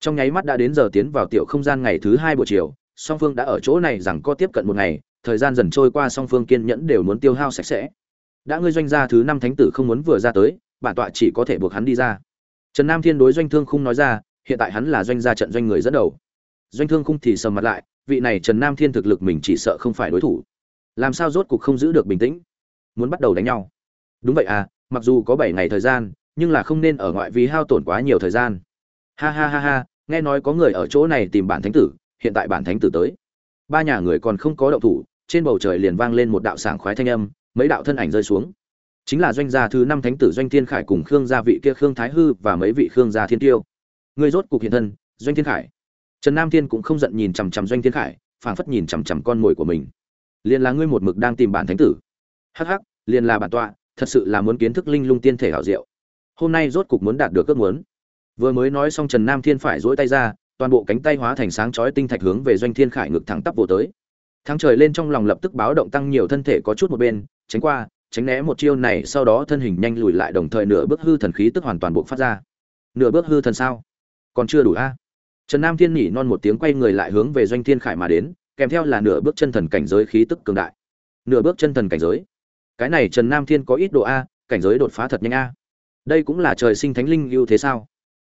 Trong nháy mắt đã đến giờ tiến vào tiểu không gian ngày thứ hai buổi chiều, song phương đã ở chỗ này rằng có tiếp cận một ngày, thời gian dần trôi qua song phương kiên nhẫn đều muốn tiêu hao sạch sẽ. Đã ngươi doanh gia thứ năm thánh tử không muốn vừa ra tới, bản tọa chỉ có thể buộc hắn đi ra. Trần nam thiên đối doanh thương không nói ra hiện tại hắn là doanh gia trận doanh người dẫn đầu. Doanh thương khung thì sầm mặt lại, vị này trần nam thiên thực lực mình chỉ sợ không phải đối thủ. Làm sao rốt cục không giữ được bình tĩnh? Muốn bắt đầu đánh nhau. Đúng vậy à mặc dù có bảy ngày thời gian, nhưng là không nên ở ngoại vì hao tổn quá nhiều thời gian. Ha ha ha ha, nghe nói có người ở chỗ này tìm bản thánh tử, hiện tại bản thánh tử tới. Ba nhà người còn không có động thủ, trên bầu trời liền vang lên một đạo sảng khoái thanh âm, mấy đạo thân ảnh rơi xuống. Chính là doanh gia thứ năm thánh tử doanh thiên khải cùng khương gia vị kia khương thái hư và mấy vị khương gia thiên tiêu. Ngươi rốt cục hiện thân, doanh thiên khải. Trần nam thiên cũng không giận nhìn chằm chằm doanh thiên khải, phảng phất nhìn chằm chằm con mồi của mình. Liền là ngươi một mực đang tìm bản thánh tử. Hắc hắc, liền là bản tọa, thật sự là muốn kiến thức linh lung tiên thể hảo diệu. Hôm nay rốt cục muốn đạt được ước muốn. Vừa mới nói xong trần nam thiên phải dỗi tay ra, toàn bộ cánh tay hóa thành sáng chói tinh thạch hướng về doanh thiên khải ngực thẳng tắp vô tới. Thắng trời lên trong lòng lập tức báo động tăng nhiều thân thể có chút một bên, tránh qua, tránh né một chiêu này, sau đó thân hình nhanh lùi lại đồng thời nửa bước hư thần khí tức hoàn toàn bộ phát ra. Nửa bước hư thần sao? Còn chưa đủ a. Trần nam thiên nhỉ non một tiếng quay người lại hướng về doanh thiên khải mà đến, kèm theo là nửa bước chân thần cảnh giới khí tức cường đại. Nửa bước chân thần cảnh giới. Cái này trần nam thiên có ít độ a, cảnh giới đột phá thật nhanh a. Đây cũng là trời sinh thánh linh ưu thế sao?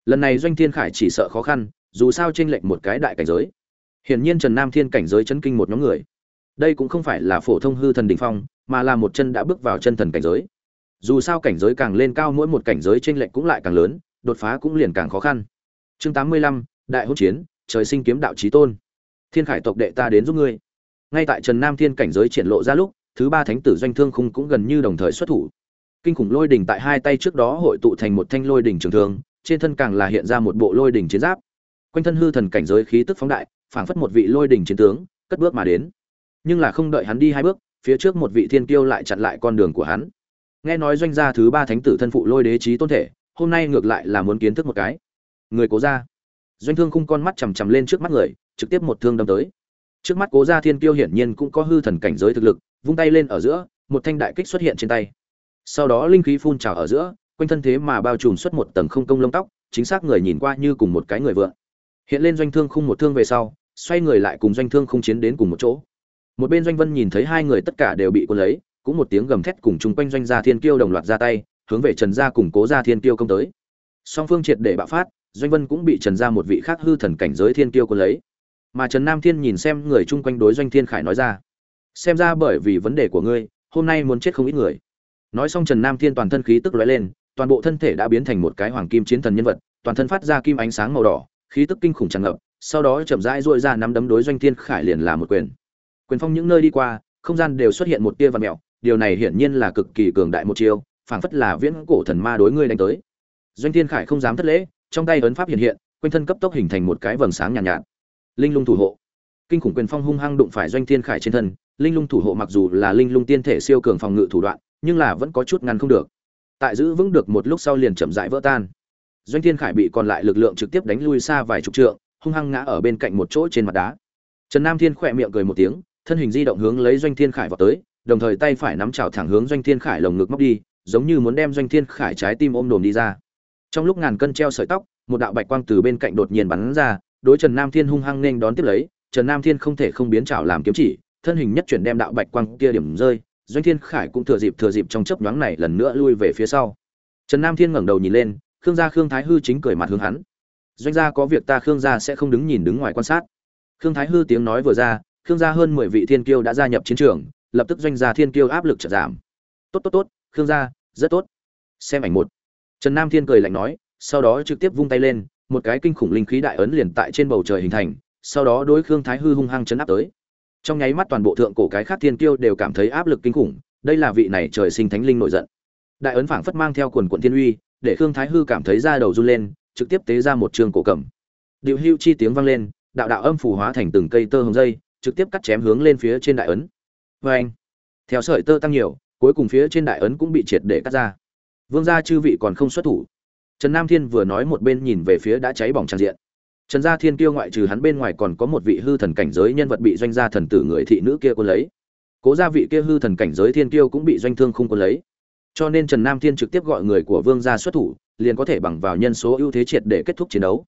Lần này doanh thiên khải chỉ sợ khó khăn, dù sao trên lệch một cái đại cảnh giới. Hiển nhiên trần nam thiên cảnh giới chấn kinh một nhóm người. Đây cũng không phải là phổ thông hư thần đỉnh phong, mà là một chân đã bước vào chân thần cảnh giới. Dù sao cảnh giới càng lên cao mỗi một cảnh giới chênh lệch cũng lại càng lớn, đột phá cũng liền càng khó khăn chương tám mươi lăm, đại hỗn chiến, trời sinh kiếm đạo chí tôn. Thiên khải tộc đệ ta đến giúp ngươi. Ngay tại trần nam thiên cảnh giới triển lộ ra lúc, thứ ba thánh tử doanh thương khung cũng gần như đồng thời xuất thủ. Kinh khủng lôi đỉnh tại hai tay trước đó hội tụ thành một thanh lôi đỉnh trường thương, trên thân càng là hiện ra một bộ lôi đỉnh chiến giáp. Quanh thân hư thần cảnh giới khí tức phóng đại, phảng phất một vị lôi đỉnh chiến tướng, cất bước mà đến. Nhưng là không đợi hắn đi hai bước, phía trước một vị thiên kiêu lại chặn lại con đường của hắn. Nghe nói doanh gia thứ ba thánh tử thân phụ lôi đế trí tôn thể, hôm nay ngược lại là muốn kiến thức một cái người cố ra doanh thương khung con mắt chằm chằm lên trước mắt người, trực tiếp một thương đâm tới. Trước mắt cố gia thiên kiêu hiển nhiên cũng có hư thần cảnh giới thực lực, vung tay lên ở giữa, một thanh đại kích xuất hiện trên tay. Sau đó linh khí phun trào ở giữa, quanh thân thế mà bao trùm xuất một tầng không công lông tóc, chính xác người nhìn qua như cùng một cái người vượn hiện lên doanh thương khung một thương về sau, xoay người lại cùng doanh thương khung chiến đến cùng một chỗ. Một bên doanh vân nhìn thấy hai người tất cả đều bị cuốn lấy, cũng một tiếng gầm thét cùng chung quanh doanh gia thiên kiêu đồng loạt ra tay, hướng về trần gia cùng cố gia thiên kiêu công tới. Song phương triệt để bạo phát doanh vân cũng bị trần gia một vị khác hư thần cảnh giới thiên kiêu quân lấy. Mà trần nam thiên nhìn xem người chung quanh đối doanh thiên khải nói ra, xem ra bởi vì vấn đề của ngươi, hôm nay muốn chết không ít người. Nói xong trần nam thiên toàn thân khí tức lóe lên, toàn bộ thân thể đã biến thành một cái hoàng kim chiến thần nhân vật, toàn thân phát ra kim ánh sáng màu đỏ, khí tức kinh khủng tràn ngập, sau đó chậm rãi dội ra nắm đấm đối doanh thiên khải liền là một quyền. Quyền phong những nơi đi qua, không gian đều xuất hiện một tia và mẹo điều này hiển nhiên là cực kỳ cường đại một chiêu, phảng phất là viễn cổ thần ma đối ngươi đánh tới. Doanh thiên khải không dám thất lễ trong tay ấn pháp hiện hiện quanh thân cấp tốc hình thành một cái vầng sáng nhàn nhạt, nhạt. Linh lung thủ hộ. Kinh khủng quyền phong hung hăng đụng phải doanh thiên khải trên thân linh lung thủ hộ mặc dù là linh lung tiên thể siêu cường phòng ngự thủ đoạn nhưng là vẫn có chút ngăn không được. Tại giữ vững được một lúc sau liền chậm rãi vỡ tan. Doanh thiên khải bị còn lại lực lượng trực tiếp đánh lui xa vài chục trượng hung hăng ngã ở bên cạnh một chỗ trên mặt đá. Trần nam thiên khỏe miệng cười một tiếng thân hình di động hướng lấy doanh thiên khải vào tới đồng thời tay phải nắm chảo thẳng hướng doanh thiên khải lồng ngực móc đi giống như muốn đem doanh thiên khải trái tim ôm đồm đi ra trong lúc ngàn cân treo sợi tóc, một đạo bạch quang từ bên cạnh đột nhiên bắn ra, đối trần nam thiên hung hăng nên đón tiếp lấy. Trần nam thiên không thể không biến chảo làm kiếm chỉ, thân hình nhất chuyển đem đạo bạch quang kia điểm rơi. Doanh thiên khải cũng thừa dịp thừa dịp trong chớp nhoáng này lần nữa lui về phía sau. Trần nam thiên ngẩng đầu nhìn lên, khương gia khương thái hư chính cười mặt hướng hắn. Doanh gia có việc ta khương gia sẽ không đứng nhìn đứng ngoài quan sát. Khương thái hư tiếng nói vừa ra, khương gia hơn mười vị thiên kiêu đã gia nhập chiến trường, lập tức doanh gia thiên kiêu áp lực chợt giảm. Tốt tốt tốt, khương gia, rất tốt. Xem ảnh một trần nam thiên cười lạnh nói, sau đó trực tiếp vung tay lên, một cái kinh khủng linh khí đại ấn liền tại trên bầu trời hình thành, sau đó đối khương thái hư hung hăng chấn áp tới. Trong nháy mắt toàn bộ thượng cổ cái khác thiên kiêu đều cảm thấy áp lực kinh khủng, đây là vị này trời sinh thánh linh nổi giận. Đại ấn phảng phất mang theo quần quần thiên uy, để khương thái hư cảm thấy da đầu run lên, trực tiếp tế ra một trường cổ cầm. Điều hưu chi tiếng vang lên, đạo đạo âm phù hóa thành từng cây tơ hồng dây, trực tiếp cắt chém hướng lên phía trên đại ấn. Oeng! theo sợi tơ tăng nhiều, cuối cùng phía trên đại ấn cũng bị triệt để cắt ra vương gia chư vị còn không xuất thủ. Trần nam thiên vừa nói một bên nhìn về phía đã cháy bỏng tràn diện. Trần gia thiên kiêu ngoại trừ hắn bên ngoài còn có một vị hư thần cảnh giới nhân vật bị doanh gia thần tử người thị nữ kia quân lấy. Cố gia vị kia hư thần cảnh giới thiên kiêu cũng bị doanh thương không quân lấy. Cho nên trần nam thiên trực tiếp gọi người của vương gia xuất thủ, liền có thể bằng vào nhân số ưu thế triệt để kết thúc chiến đấu.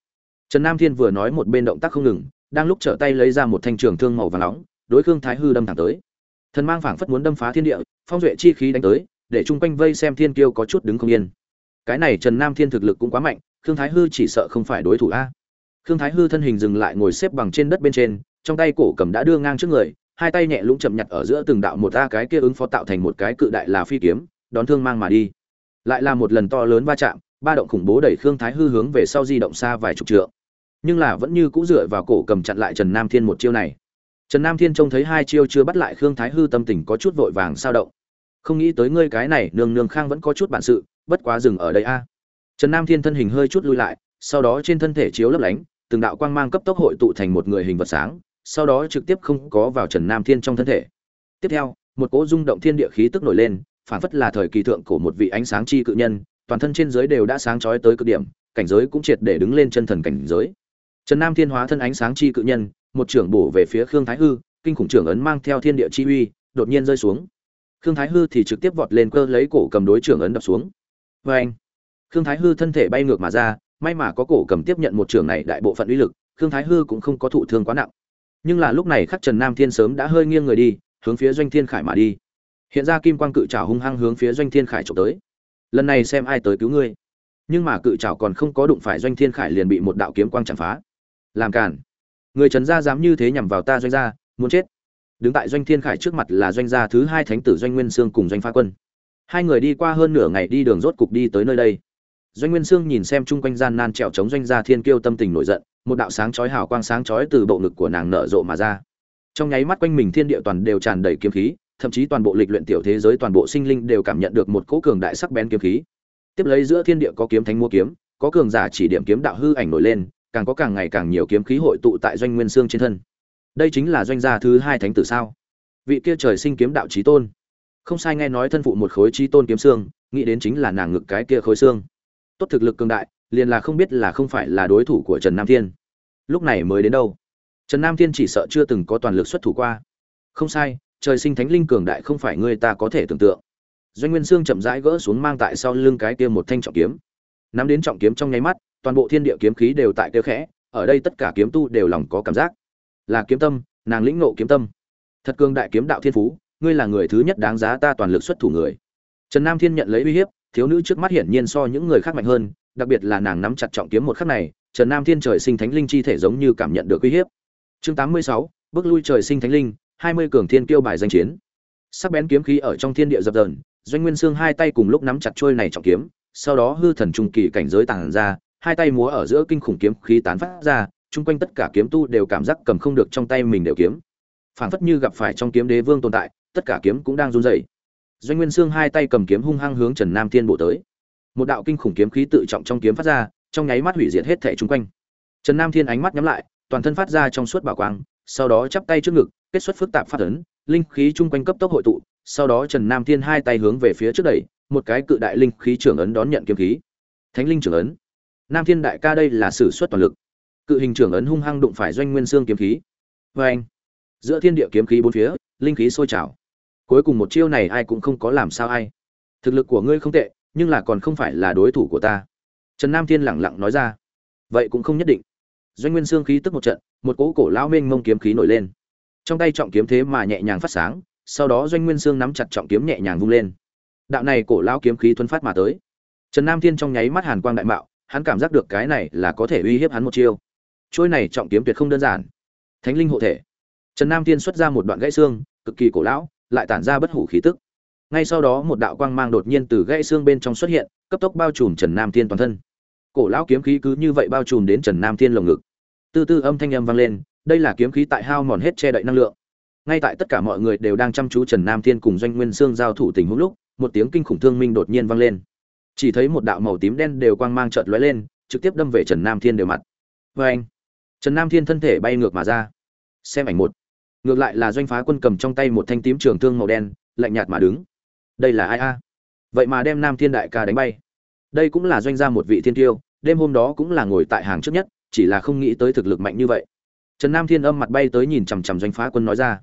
Trần nam thiên vừa nói một bên động tác không ngừng, đang lúc trở tay lấy ra một thanh trường thương màu vàng nóng, đối khương thái hư đâm thẳng tới. Thần mang phảng phất muốn đâm phá thiên địa, phong duệ chi khí đánh tới để chung quanh vây xem thiên kiêu có chút đứng không yên. Cái này trần nam thiên thực lực cũng quá mạnh, khương thái hư chỉ sợ không phải đối thủ a. Khương thái hư thân hình dừng lại ngồi xếp bằng trên đất bên trên, trong tay cổ cầm đã đưa ngang trước người, hai tay nhẹ lũng chậm nhặt ở giữa từng đạo một a cái kia ứng phó tạo thành một cái cự đại là phi kiếm, đón thương mang mà đi. Lại là một lần to lớn va chạm, ba động khủng bố đẩy khương thái hư hướng về sau di động xa vài chục trượng. Nhưng là vẫn như cũ dựa vào cổ cầm chặn lại trần nam thiên một chiêu này. Trần nam thiên trông thấy hai chiêu chưa bắt lại khương thái hư tâm tình có chút vội vàng sao động không nghĩ tới ngươi cái này nương nương khang vẫn có chút bản sự, bất quá dừng ở đây a. Trần nam thiên thân hình hơi chút lui lại, sau đó trên thân thể chiếu lấp lánh, từng đạo quang mang cấp tốc hội tụ thành một người hình vật sáng, sau đó trực tiếp không có vào trần nam thiên trong thân thể. Tiếp theo, một cỗ rung động thiên địa khí tức nổi lên, phản phất là thời kỳ thượng của một vị ánh sáng chi cự nhân, toàn thân trên giới đều đã sáng chói tới cực điểm, cảnh giới cũng triệt để đứng lên chân thần cảnh giới. Trần nam thiên hóa thân ánh sáng chi cự nhân, một trưởng bổ về phía khương thái hư, kinh khủng trưởng ấn mang theo thiên địa chi uy, đột nhiên rơi xuống khương thái hư thì trực tiếp vọt lên cơ lấy cổ cầm đối trưởng ấn đập xuống. Vê anh, khương thái hư thân thể bay ngược mà ra, may mà có cổ cầm tiếp nhận một trưởng này đại bộ phận uy lực, khương thái hư cũng không có thụ thương quá nặng. Nhưng là lúc này khắc trần nam thiên sớm đã hơi nghiêng người đi, hướng phía doanh thiên khải mà đi. Hiện ra kim quang cự trào hung hăng hướng phía doanh thiên khải trộm tới. Lần này xem ai tới cứu ngươi. Nhưng mà cự trào còn không có đụng phải doanh thiên khải liền bị một đạo kiếm quang chạm phá. Làm cản người trần gia dám như thế nhằm vào ta doanh gia, muốn chết đứng tại doanh thiên khải trước mặt là doanh gia thứ hai thánh tử doanh nguyên sương cùng doanh pha quân. Hai người đi qua hơn nửa ngày đi đường rốt cục đi tới nơi đây. Doanh nguyên sương nhìn xem chung quanh gian nan trèo chống doanh gia thiên kiêu tâm tình nổi giận, một đạo sáng chói hào quang sáng chói từ bộ ngực của nàng nở rộ mà ra. Trong nháy mắt quanh mình thiên địa toàn đều tràn đầy kiếm khí, thậm chí toàn bộ lịch luyện tiểu thế giới toàn bộ sinh linh đều cảm nhận được một cỗ cường đại sắc bén kiếm khí. Tiếp lấy giữa thiên địa có kiếm thánh mua kiếm, có cường giả chỉ điểm kiếm đạo hư ảnh nổi lên, càng có càng ngày càng nhiều kiếm khí hội tụ tại doanh nguyên xương trên thân đây chính là doanh gia thứ hai thánh tử sao? Vị kia trời sinh kiếm đạo trí tôn. Không sai nghe nói thân phụ một khối trí tôn kiếm xương, nghĩ đến chính là nàng ngực cái kia khối xương. Tốt thực lực cường đại, liền là không biết là không phải là đối thủ của trần nam thiên. Lúc này mới đến đâu? Trần nam thiên chỉ sợ chưa từng có toàn lực xuất thủ qua. Không sai, trời sinh thánh linh cường đại không phải người ta có thể tưởng tượng. Doanh nguyên sương chậm rãi gỡ xuống mang tại sau lưng cái kia một thanh trọng kiếm. Nắm đến trọng kiếm trong nháy mắt, toàn bộ thiên địa kiếm khí đều tại kêu khẽ, ở đây tất cả kiếm tu đều lòng có cảm giác là kiếm tâm, nàng lĩnh nộ kiếm tâm. Thật cường đại kiếm đạo thiên phú, ngươi là người thứ nhất đáng giá ta toàn lực xuất thủ người. Trần nam thiên nhận lấy uy hiếp, thiếu nữ trước mắt hiển nhiên so những người khác mạnh hơn, đặc biệt là nàng nắm chặt trọng kiếm một khắc này, trần nam thiên trời sinh thánh linh chi thể giống như cảm nhận được uy hiếp. Chương tám mươi sáu, bước lui trời sinh thánh linh, hai mươi cường thiên kiêu bài danh chiến. Sắc bén kiếm khí ở trong thiên địa dập dờn, doanh nguyên sương hai tay cùng lúc nắm chặt trôi này trọng kiếm, sau đó hư thần trung kỳ cảnh giới tàng ra, hai tay múa ở giữa kinh khủng kiếm khí tán phát ra chung quanh tất cả kiếm tu đều cảm giác cầm không được trong tay mình đều kiếm. Phảng phất như gặp phải trong kiếm đế vương tồn tại, tất cả kiếm cũng đang run rẩy. Doanh nguyên sương hai tay cầm kiếm hung hăng hướng trần nam thiên bộ tới. Một đạo kinh khủng kiếm khí tự trọng trong kiếm phát ra, trong nháy mắt hủy diệt hết thẻ chung quanh. Trần nam thiên ánh mắt nhắm lại, toàn thân phát ra trong suốt bảo quang, sau đó chắp tay trước ngực, kết xuất phức tạp phát ấn, linh khí chung quanh cấp tốc hội tụ, sau đó trần nam thiên hai tay hướng về phía trước đẩy, một cái cự đại linh khí trưởng ấn đón nhận kiếm khí. Thánh linh trưởng ấn. Nam thiên đại ca đây là sử xuất toàn lực cự hình trưởng ấn hung hăng đụng phải doanh nguyên xương kiếm khí. Vê anh, giữa thiên địa kiếm khí bốn phía, linh khí sôi trào. Cuối cùng một chiêu này ai cũng không có làm sao ai. Thực lực của ngươi không tệ, nhưng là còn không phải là đối thủ của ta. Trần nam thiên lẳng lặng nói ra. Vậy cũng không nhất định. Doanh nguyên xương khí tức một trận, một cỗ cổ lão mênh mông kiếm khí nổi lên. Trong tay trọng kiếm thế mà nhẹ nhàng phát sáng, sau đó doanh nguyên xương nắm chặt trọng kiếm nhẹ nhàng vung lên. Đạo này cổ lão kiếm khí thuấn phát mà tới. Trần nam thiên trong nháy mắt hàn quang đại mạo, hắn cảm giác được cái này là có thể uy hiếp hắn một chiêu trôi này trọng kiếm tuyệt không đơn giản. Thánh linh hộ thể. Trần nam thiên xuất ra một đoạn gãy xương, cực kỳ cổ lão, lại tản ra bất hủ khí tức. Ngay sau đó một đạo quang mang đột nhiên từ gãy xương bên trong xuất hiện, cấp tốc bao trùm trần nam thiên toàn thân. Cổ lão kiếm khí cứ như vậy bao trùm đến trần nam thiên lồng ngực. Từ từ âm thanh âm vang lên, đây là kiếm khí tại hao mòn hết che đậy năng lượng. Ngay tại tất cả mọi người đều đang chăm chú trần nam thiên cùng doanh nguyên sương giao thủ tình huống lúc, một tiếng kinh khủng thương minh đột nhiên vang lên. Chỉ thấy một đạo màu tím đen đều quang mang trợt lóe lên, trực tiếp đâm về trần nam thiên đều mặt. Vê anh trần nam thiên thân thể bay ngược mà ra. Xem ảnh một. Ngược lại là doanh phá quân cầm trong tay một thanh tím trường thương màu đen, lạnh nhạt mà đứng. Đây là ai a? Vậy mà đem nam thiên đại ca đánh bay. Đây cũng là doanh gia một vị thiên tiêu, đêm hôm đó cũng là ngồi tại hàng trước nhất, chỉ là không nghĩ tới thực lực mạnh như vậy. Trần nam thiên âm mặt bay tới nhìn chằm chằm doanh phá quân nói ra.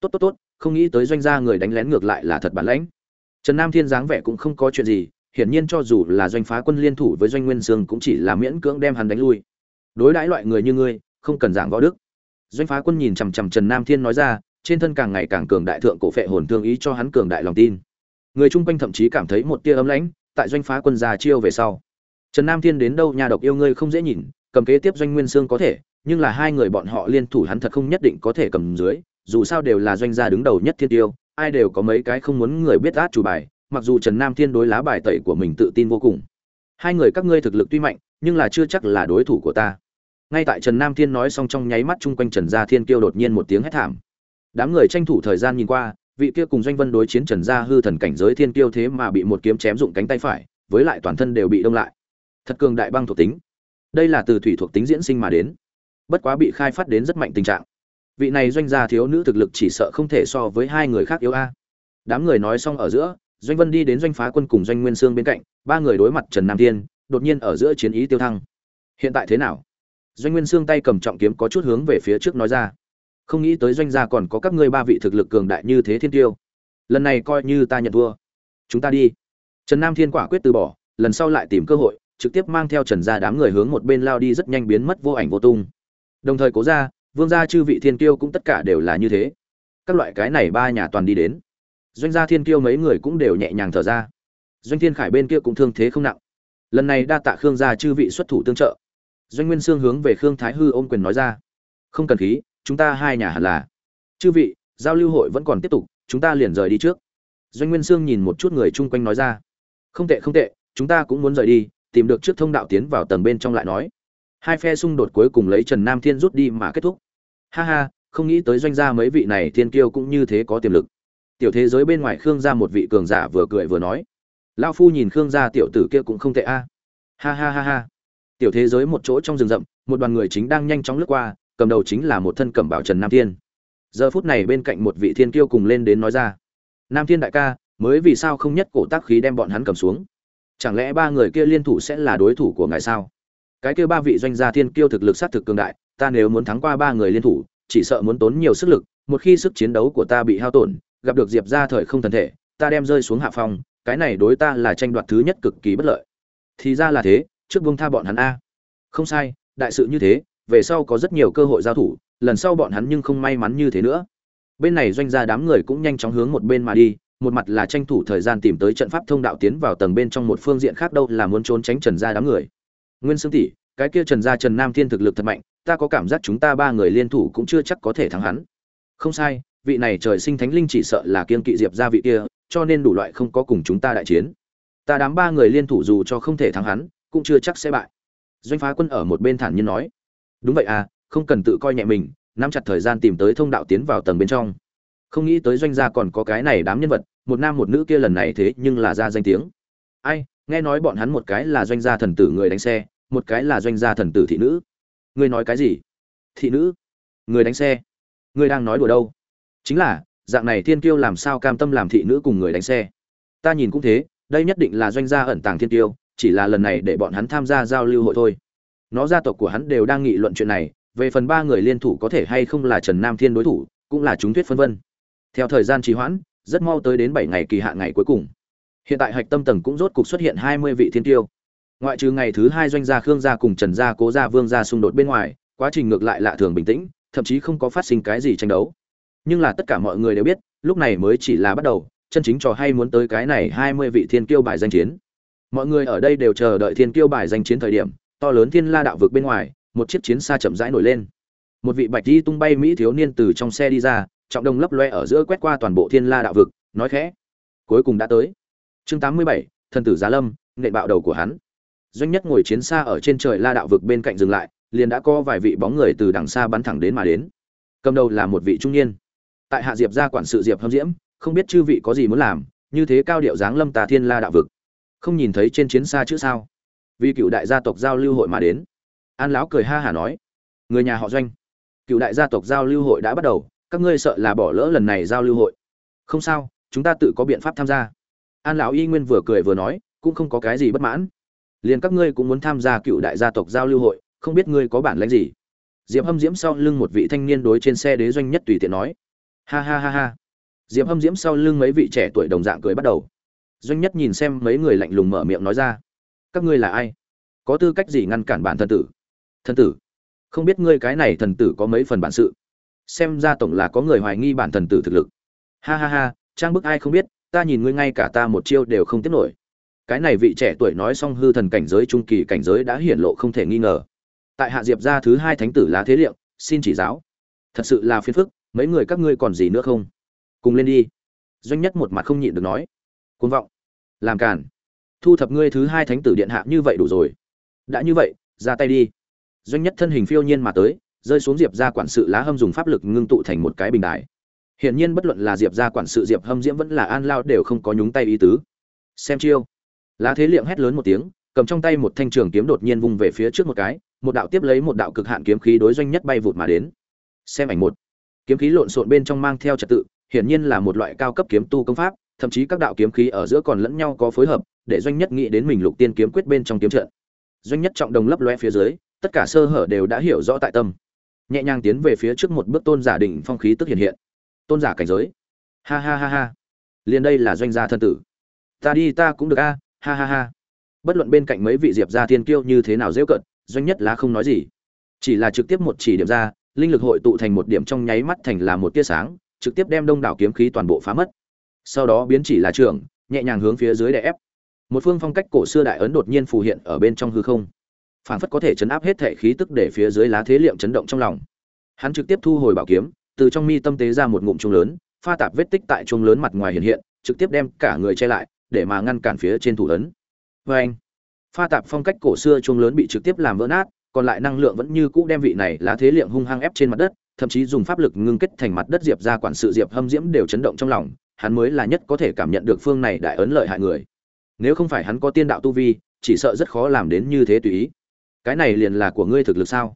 Tốt tốt tốt, không nghĩ tới doanh gia người đánh lén ngược lại là thật bản lãnh. Trần nam thiên dáng vẻ cũng không có chuyện gì, hiển nhiên cho dù là doanh phá quân liên thủ với doanh nguyên sương cũng chỉ là miễn cưỡng đem hắn đánh lui đối đãi loại người như ngươi, không cần giảng võ đức. Doanh phá quân nhìn chằm chằm trần nam thiên nói ra, trên thân càng ngày càng cường đại thượng cổ phệ hồn thương ý cho hắn cường đại lòng tin. Người chung quanh thậm chí cảm thấy một tia ấm lãnh, tại doanh phá quân già chiêu về sau. Trần nam thiên đến đâu, nhà độc yêu ngươi không dễ nhìn, cầm kế tiếp doanh nguyên sương có thể, nhưng là hai người bọn họ liên thủ hắn thật không nhất định có thể cầm dưới, dù sao đều là doanh gia đứng đầu nhất thiên tiêu, ai đều có mấy cái không muốn người biết át chủ bài, mặc dù trần nam thiên đối lá bài tẩy của mình tự tin vô cùng. Hai người các ngươi thực lực tuy mạnh, nhưng là chưa chắc là đối thủ của ta ngay tại trần nam thiên nói xong trong nháy mắt chung quanh trần gia thiên kiêu đột nhiên một tiếng hét thảm. Đám người tranh thủ thời gian nhìn qua, vị kia cùng doanh vân đối chiến trần gia hư thần cảnh giới thiên kiêu thế mà bị một kiếm chém dụng cánh tay phải, với lại toàn thân đều bị đông lại. Thật cường đại băng thuộc tính. Đây là từ thủy thuộc tính diễn sinh mà đến. Bất quá bị khai phát đến rất mạnh tình trạng. Vị này doanh gia thiếu nữ thực lực chỉ sợ không thể so với hai người khác yếu a. Đám người nói xong ở giữa, doanh vân đi đến doanh phá quân cùng doanh nguyên sương bên cạnh, ba người đối mặt trần nam thiên, đột nhiên ở giữa chiến ý tiêu thăng. Hiện tại thế nào? Doanh nguyên sương tay cầm trọng kiếm có chút hướng về phía trước nói ra. Không nghĩ tới doanh gia còn có các ngươi ba vị thực lực cường đại như thế thiên tiêu. Lần này coi như ta nhận thua. Chúng ta đi. Trần nam thiên quả quyết từ bỏ, lần sau lại tìm cơ hội, trực tiếp mang theo trần gia đám người hướng một bên lao đi rất nhanh biến mất vô ảnh vô tung. Đồng thời cố ra vương gia chư vị thiên Tiêu cũng tất cả đều là như thế. Các loại cái này ba nhà toàn đi đến. Doanh gia thiên Tiêu mấy người cũng đều nhẹ nhàng thở ra. Doanh thiên khải bên kia cũng thương thế không nặng. Lần này đa tạ khương gia chư vị xuất thủ tương trợ doanh nguyên sương hướng về khương thái hư ôm quyền nói ra. Không cần khí, chúng ta hai nhà hẳn là. Chư vị, giao lưu hội vẫn còn tiếp tục, chúng ta liền rời đi trước. Doanh nguyên sương nhìn một chút người chung quanh nói ra. Không tệ không tệ, chúng ta cũng muốn rời đi, tìm được trước thông đạo tiến vào tầng bên trong lại nói. Hai phe xung đột cuối cùng lấy trần nam thiên rút đi mà kết thúc. Ha ha, không nghĩ tới doanh gia mấy vị này thiên kiêu cũng như thế có tiềm lực. Tiểu thế giới bên ngoài khương gia một vị cường giả vừa cười vừa nói. Lao phu nhìn khương gia tiểu tử kia cũng không tệ a. Ha ha ha ha tiểu thế giới một chỗ trong rừng rậm, một đoàn người chính đang nhanh chóng lướt qua, cầm đầu chính là một thân cẩm bảo trần nam thiên. Giờ phút này bên cạnh một vị thiên kiêu cùng lên đến nói ra, nam thiên đại ca, mới vì sao không nhất cổ tác khí đem bọn hắn cầm xuống? Chẳng lẽ ba người kia liên thủ sẽ là đối thủ của ngài sao? Cái kia ba vị doanh gia thiên kiêu thực lực sát thực cường đại, ta nếu muốn thắng qua ba người liên thủ, chỉ sợ muốn tốn nhiều sức lực, một khi sức chiến đấu của ta bị hao tổn, gặp được diệp ra thời không thần thể, ta đem rơi xuống hạ phong, cái này đối ta là tranh đoạt thứ nhất cực kỳ bất lợi. Thì ra là thế trước buông tha bọn hắn a. Không sai, đại sự như thế, về sau có rất nhiều cơ hội giao thủ, lần sau bọn hắn nhưng không may mắn như thế nữa. Bên này doanh gia đám người cũng nhanh chóng hướng một bên mà đi, một mặt là tranh thủ thời gian tìm tới trận pháp thông đạo tiến vào tầng bên trong một phương diện khác đâu là muốn trốn tránh trần gia đám người. Nguyên sương tỷ, cái kia trần gia trần nam thiên thực lực thật mạnh, ta có cảm giác chúng ta ba người liên thủ cũng chưa chắc có thể thắng hắn. Không sai, vị này trời sinh thánh linh chỉ sợ là kiên kỵ diệp gia vị kia, cho nên đủ loại không có cùng chúng ta đại chiến. Ta đám ba người liên thủ dù cho không thể thắng hắn cũng chưa chắc sẽ bại. Doanh phá quân ở một bên thản nhiên nói, đúng vậy à không cần tự coi nhẹ mình, nắm chặt thời gian tìm tới thông đạo tiến vào tầng bên trong. Không nghĩ tới doanh gia còn có cái này đám nhân vật, một nam một nữ kia lần này thế nhưng là ra danh tiếng. Ai, nghe nói bọn hắn một cái là doanh gia thần tử người đánh xe, một cái là doanh gia thần tử thị nữ. Ngươi nói cái gì? Thị nữ? Người đánh xe? Ngươi đang nói đùa đâu? Chính là, dạng này thiên kiêu làm sao cam tâm làm thị nữ cùng người đánh xe? Ta nhìn cũng thế, đây nhất định là doanh gia ẩn tàng thiên kiêu chỉ là lần này để bọn hắn tham gia giao lưu hội thôi. Nó gia tộc của hắn đều đang nghị luận chuyện này, về phần ba người liên thủ có thể hay không là trần nam thiên đối thủ, cũng là chúng thuyết phân vân. Theo thời gian trì hoãn, rất mau tới đến bảy ngày kỳ hạn ngày cuối cùng. Hiện tại hạch tâm tầng cũng rốt cục xuất hiện hai mươi vị thiên tiêu. Ngoại trừ ngày thứ hai doanh gia khương gia cùng trần gia, cố gia, vương gia xung đột bên ngoài, quá trình ngược lại lạ thường bình tĩnh, thậm chí không có phát sinh cái gì tranh đấu. Nhưng là tất cả mọi người đều biết, lúc này mới chỉ là bắt đầu, chân chính trò hay muốn tới cái này hai mươi vị thiên kiêu bài danh chiến mọi người ở đây đều chờ đợi thiên kiêu bài danh chiến thời điểm, to lớn thiên la đạo vực bên ngoài, một chiếc chiến xa chậm rãi nổi lên. Một vị bạch di tung bay mỹ thiếu niên từ trong xe đi ra, trọng đồng lấp loe ở giữa quét qua toàn bộ thiên la đạo vực, nói khẽ, cuối cùng đã tới. Chương tám mươi bảy, thần tử giá lâm, nện bạo đầu của hắn. Doanh nhất ngồi chiến xa ở trên trời la đạo vực bên cạnh dừng lại, liền đã có vài vị bóng người từ đằng xa bắn thẳng đến mà đến. Cầm đầu là một vị trung niên. Tại hạ diệp gia quản sự diệp hâm diễm, không biết chư vị có gì muốn làm, như thế cao điệu dáng lâm tà thiên la đạo vực không nhìn thấy trên chiến xa chữ sao? Vì cựu đại gia tộc giao lưu hội mà đến. An lão cười ha hả nói, người nhà họ doanh, cựu đại gia tộc giao lưu hội đã bắt đầu, các ngươi sợ là bỏ lỡ lần này giao lưu hội. Không sao, chúng ta tự có biện pháp tham gia. An lão y nguyên vừa cười vừa nói, cũng không có cái gì bất mãn. Liền các ngươi cũng muốn tham gia cựu đại gia tộc giao lưu hội, không biết ngươi có bản lãnh gì? Diệp hâm diễm sau lưng một vị thanh niên đối trên xe đế doanh nhất tùy tiện nói, ha ha ha ha. Diệp hâm diễm sau lưng mấy vị trẻ tuổi đồng dạng cười bắt đầu doanh nhất nhìn xem mấy người lạnh lùng mở miệng nói ra. Các ngươi là ai? Có tư cách gì ngăn cản bản thần tử? Thần tử? Không biết ngươi cái này thần tử có mấy phần bản sự? Xem ra tổng là có người hoài nghi bản thần tử thực lực. Ha ha ha, trang bức ai không biết, ta nhìn ngươi ngay cả ta một chiêu đều không tiếp nổi. Cái này vị trẻ tuổi nói xong hư thần cảnh giới trung kỳ cảnh giới đã hiển lộ không thể nghi ngờ. Tại hạ diệp gia thứ hai thánh tử lá thế liệu, xin chỉ giáo. Thật sự là phiền phức, mấy người các ngươi còn gì nữa không? Cùng lên đi. Doanh nhất một mặt không nhịn được nói cuồng vọng. Làm cản thu thập ngươi thứ hai thánh tử điện hạ như vậy đủ rồi. Đã như vậy, ra tay đi. Doanh nhất thân hình phiêu nhiên mà tới, rơi xuống diệp ra quản sự lá hâm dùng pháp lực ngưng tụ thành một cái bình đài. Hiển nhiên bất luận là diệp ra quản sự diệp hâm diễm vẫn là an lao đều không có nhúng tay ý tứ. Xem chiêu. Lá thế liệng hét lớn một tiếng, cầm trong tay một thanh trường kiếm đột nhiên vung về phía trước một cái, một đạo tiếp lấy một đạo cực hạn kiếm khí đối doanh nhất bay vụt mà đến. Xem ảnh một. Kiếm khí lộn xộn bên trong mang theo trật tự, hiển nhiên là một loại cao cấp kiếm tu công pháp thậm chí các đạo kiếm khí ở giữa còn lẫn nhau có phối hợp, để doanh nhất nghĩ đến mình lục tiên kiếm quyết bên trong kiếm trận. Doanh nhất trọng đồng lấp loé phía dưới, tất cả sơ hở đều đã hiểu rõ tại tâm. Nhẹ nhàng tiến về phía trước một bước tôn giả đỉnh phong khí tức hiện hiện. Tôn giả cảnh giới. Ha ha ha ha. Liền đây là doanh gia thân tử. Ta đi ta cũng được a, ha ha ha. Bất luận bên cạnh mấy vị diệp gia tiên kiêu như thế nào dễ cận doanh nhất là không nói gì. Chỉ là trực tiếp một chỉ điểm ra, linh lực hội tụ thành một điểm trong nháy mắt thành là một tia sáng, trực tiếp đem đông đảo kiếm khí toàn bộ phá mất sau đó biến chỉ là trường nhẹ nhàng hướng phía dưới đè ép. Một phương phong cách cổ xưa đại ấn đột nhiên phù hiện ở bên trong hư không. Phảng phất có thể chấn áp hết thể khí tức để phía dưới lá thế liệm chấn động trong lòng. Hắn trực tiếp thu hồi bảo kiếm, từ trong mi tâm tế ra một ngụm trung lớn, pha tạp vết tích tại trung lớn mặt ngoài hiện hiện, trực tiếp đem cả người che lại, để mà ngăn cản phía trên thủ ấn. Vê anh, pha tạp phong cách cổ xưa trung lớn bị trực tiếp làm vỡ nát, còn lại năng lượng vẫn như cũ đem vị này lá thế liệm hung hăng ép trên mặt đất, thậm chí dùng pháp lực ngưng kết thành mặt đất diệp ra quản sự diệp hâm diễm đều chấn động trong lòng hắn mới là nhất có thể cảm nhận được phương này đại ấn lợi hại người. Nếu không phải hắn có tiên đạo tu vi, chỉ sợ rất khó làm đến như thế tùy ý. Cái này liền là của ngươi thực lực sao?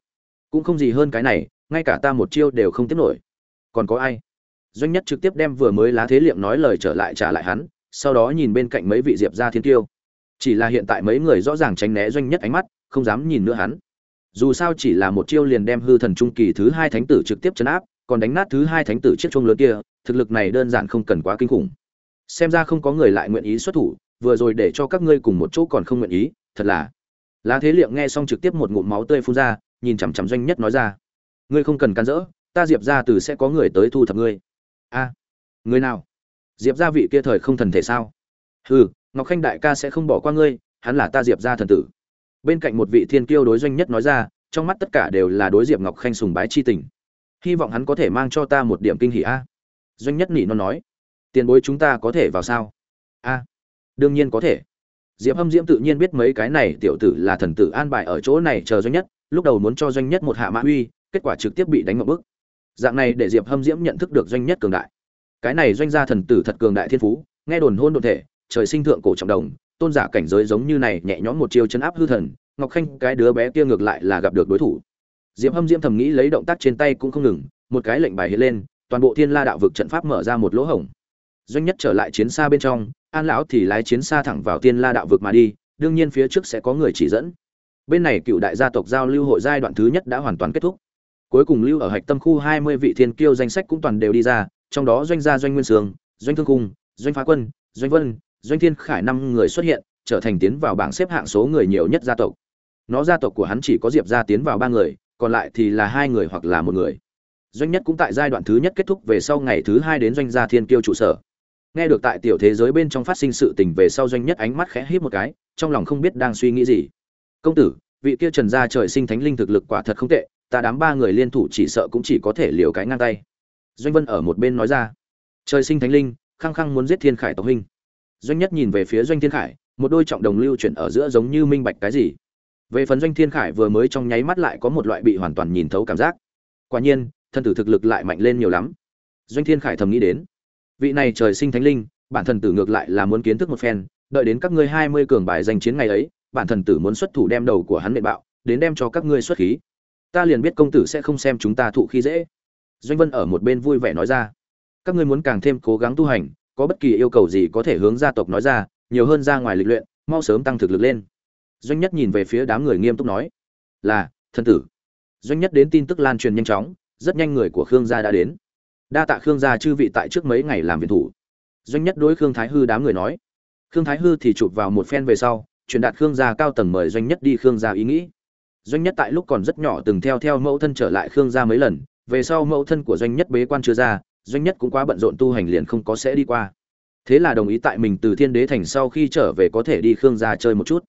Cũng không gì hơn cái này, ngay cả ta một chiêu đều không tiếp nổi. Còn có ai? Doanh nhất trực tiếp đem vừa mới lá thế liệm nói lời trở lại trả lại hắn, sau đó nhìn bên cạnh mấy vị diệp gia thiên tiêu chỉ là hiện tại mấy người rõ ràng tránh né doanh nhất ánh mắt, không dám nhìn nữa hắn. Dù sao chỉ là một chiêu liền đem hư thần trung kỳ thứ hai thánh tử trực tiếp chấn áp còn đánh nát thứ hai thánh tử chiếc chuông lớn kia, thực lực này đơn giản không cần quá kinh khủng. Xem ra không có người lại nguyện ý xuất thủ, vừa rồi để cho các ngươi cùng một chỗ còn không nguyện ý, thật là. Lá thế liệm nghe xong trực tiếp một ngụm máu tươi phun ra, nhìn chằm chằm doanh nhất nói ra, ngươi không cần can dỡ ta diệp ra từ sẽ có người tới thu thập ngươi. A, người nào? Diệp ra vị kia thời không thần thể sao? Hừ, ngọc khanh đại ca sẽ không bỏ qua ngươi, hắn là ta diệp ra thần tử. Bên cạnh một vị thiên kiêu đối doanh nhất nói ra, trong mắt tất cả đều là đối diệp ngọc khanh sùng bái chi tình hy vọng hắn có thể mang cho ta một điểm kinh hỉ a. Doanh nhất nỉ nó nói, tiền bối chúng ta có thể vào sao? A, đương nhiên có thể. Diệp hâm diễm tự nhiên biết mấy cái này tiểu tử là thần tử an bài ở chỗ này chờ doanh nhất, lúc đầu muốn cho doanh nhất một hạ mã uy, kết quả trực tiếp bị đánh ngậm bức. Dạng này để diệp hâm diễm nhận thức được doanh nhất cường đại. Cái này doanh gia thần tử thật cường đại thiên phú, nghe đồn hôn đồn thể, trời sinh thượng cổ trọng đồng, tôn giả cảnh giới giống như này nhẹ nhõm một chiêu chấn áp hư thần, ngọc khanh, cái đứa bé kia ngược lại là gặp được đối thủ diệp hâm diễm thầm nghĩ lấy động tác trên tay cũng không ngừng, một cái lệnh bài hiện lên, toàn bộ thiên la đạo vực trận pháp mở ra một lỗ hổng. Doanh nhất trở lại chiến xa bên trong, an lão thì lái chiến xa thẳng vào thiên la đạo vực mà đi, đương nhiên phía trước sẽ có người chỉ dẫn. Bên này cựu đại gia tộc giao lưu hội giai đoạn thứ nhất đã hoàn toàn kết thúc. Cuối cùng lưu ở hạch tâm khu hai mươi vị thiên kiêu danh sách cũng toàn đều đi ra, trong đó doanh gia doanh nguyên sương, doanh thương cung, doanh phá quân, doanh vân, doanh thiên khải năm người xuất hiện, trở thành tiến vào bảng xếp hạng số người nhiều nhất gia tộc. Nó gia tộc của hắn chỉ có diệp gia tiến vào ba người còn lại thì là hai người hoặc là một người. Doanh nhất cũng tại giai đoạn thứ nhất kết thúc về sau ngày thứ hai đến doanh gia thiên kiêu trụ sở. Nghe được tại tiểu thế giới bên trong phát sinh sự tình về sau doanh nhất ánh mắt khẽ híp một cái, trong lòng không biết đang suy nghĩ gì. Công tử, vị kia trần gia trời sinh thánh linh thực lực quả thật không tệ, ta đám ba người liên thủ chỉ sợ cũng chỉ có thể liều cái ngang tay. Doanh vân ở một bên nói ra. Trời sinh thánh linh, khăng khăng muốn giết thiên khải tộc huynh. Doanh nhất nhìn về phía doanh thiên khải, một đôi trọng đồng lưu chuyển ở giữa giống như minh bạch cái gì về phần doanh thiên khải vừa mới trong nháy mắt lại có một loại bị hoàn toàn nhìn thấu cảm giác. Quả nhiên, thân tử thực lực lại mạnh lên nhiều lắm. Doanh thiên khải thầm nghĩ đến, vị này trời sinh thánh linh, bản thân tử ngược lại là muốn kiến thức một phen, đợi đến các ngươi hai mươi cường bài giành chiến ngày ấy, bản thần tử muốn xuất thủ đem đầu của hắn nệ bạo, đến đem cho các ngươi xuất khí. Ta liền biết công tử sẽ không xem chúng ta thụ khi dễ. Doanh vân ở một bên vui vẻ nói ra, các ngươi muốn càng thêm cố gắng tu hành, có bất kỳ yêu cầu gì có thể hướng gia tộc nói ra, nhiều hơn ra ngoài lịch luyện, mau sớm tăng thực lực lên doanh nhất nhìn về phía đám người nghiêm túc nói, là thân tử. Doanh nhất đến tin tức lan truyền nhanh chóng, rất nhanh người của khương gia đã đến. Đa tạ khương gia chư vị tại trước mấy ngày làm viện thủ. Doanh nhất đối khương thái hư đám người nói, khương thái hư thì chụp vào một phen về sau, truyền đạt khương gia cao tầng mời doanh nhất đi khương gia ý nghĩ. Doanh nhất tại lúc còn rất nhỏ từng theo theo mẫu thân trở lại khương gia mấy lần, về sau mẫu thân của doanh nhất bế quan chưa ra, doanh nhất cũng quá bận rộn tu hành liền không có sẽ đi qua. Thế là đồng ý tại mình từ thiên đế thành sau khi trở về có thể đi khương gia chơi một chút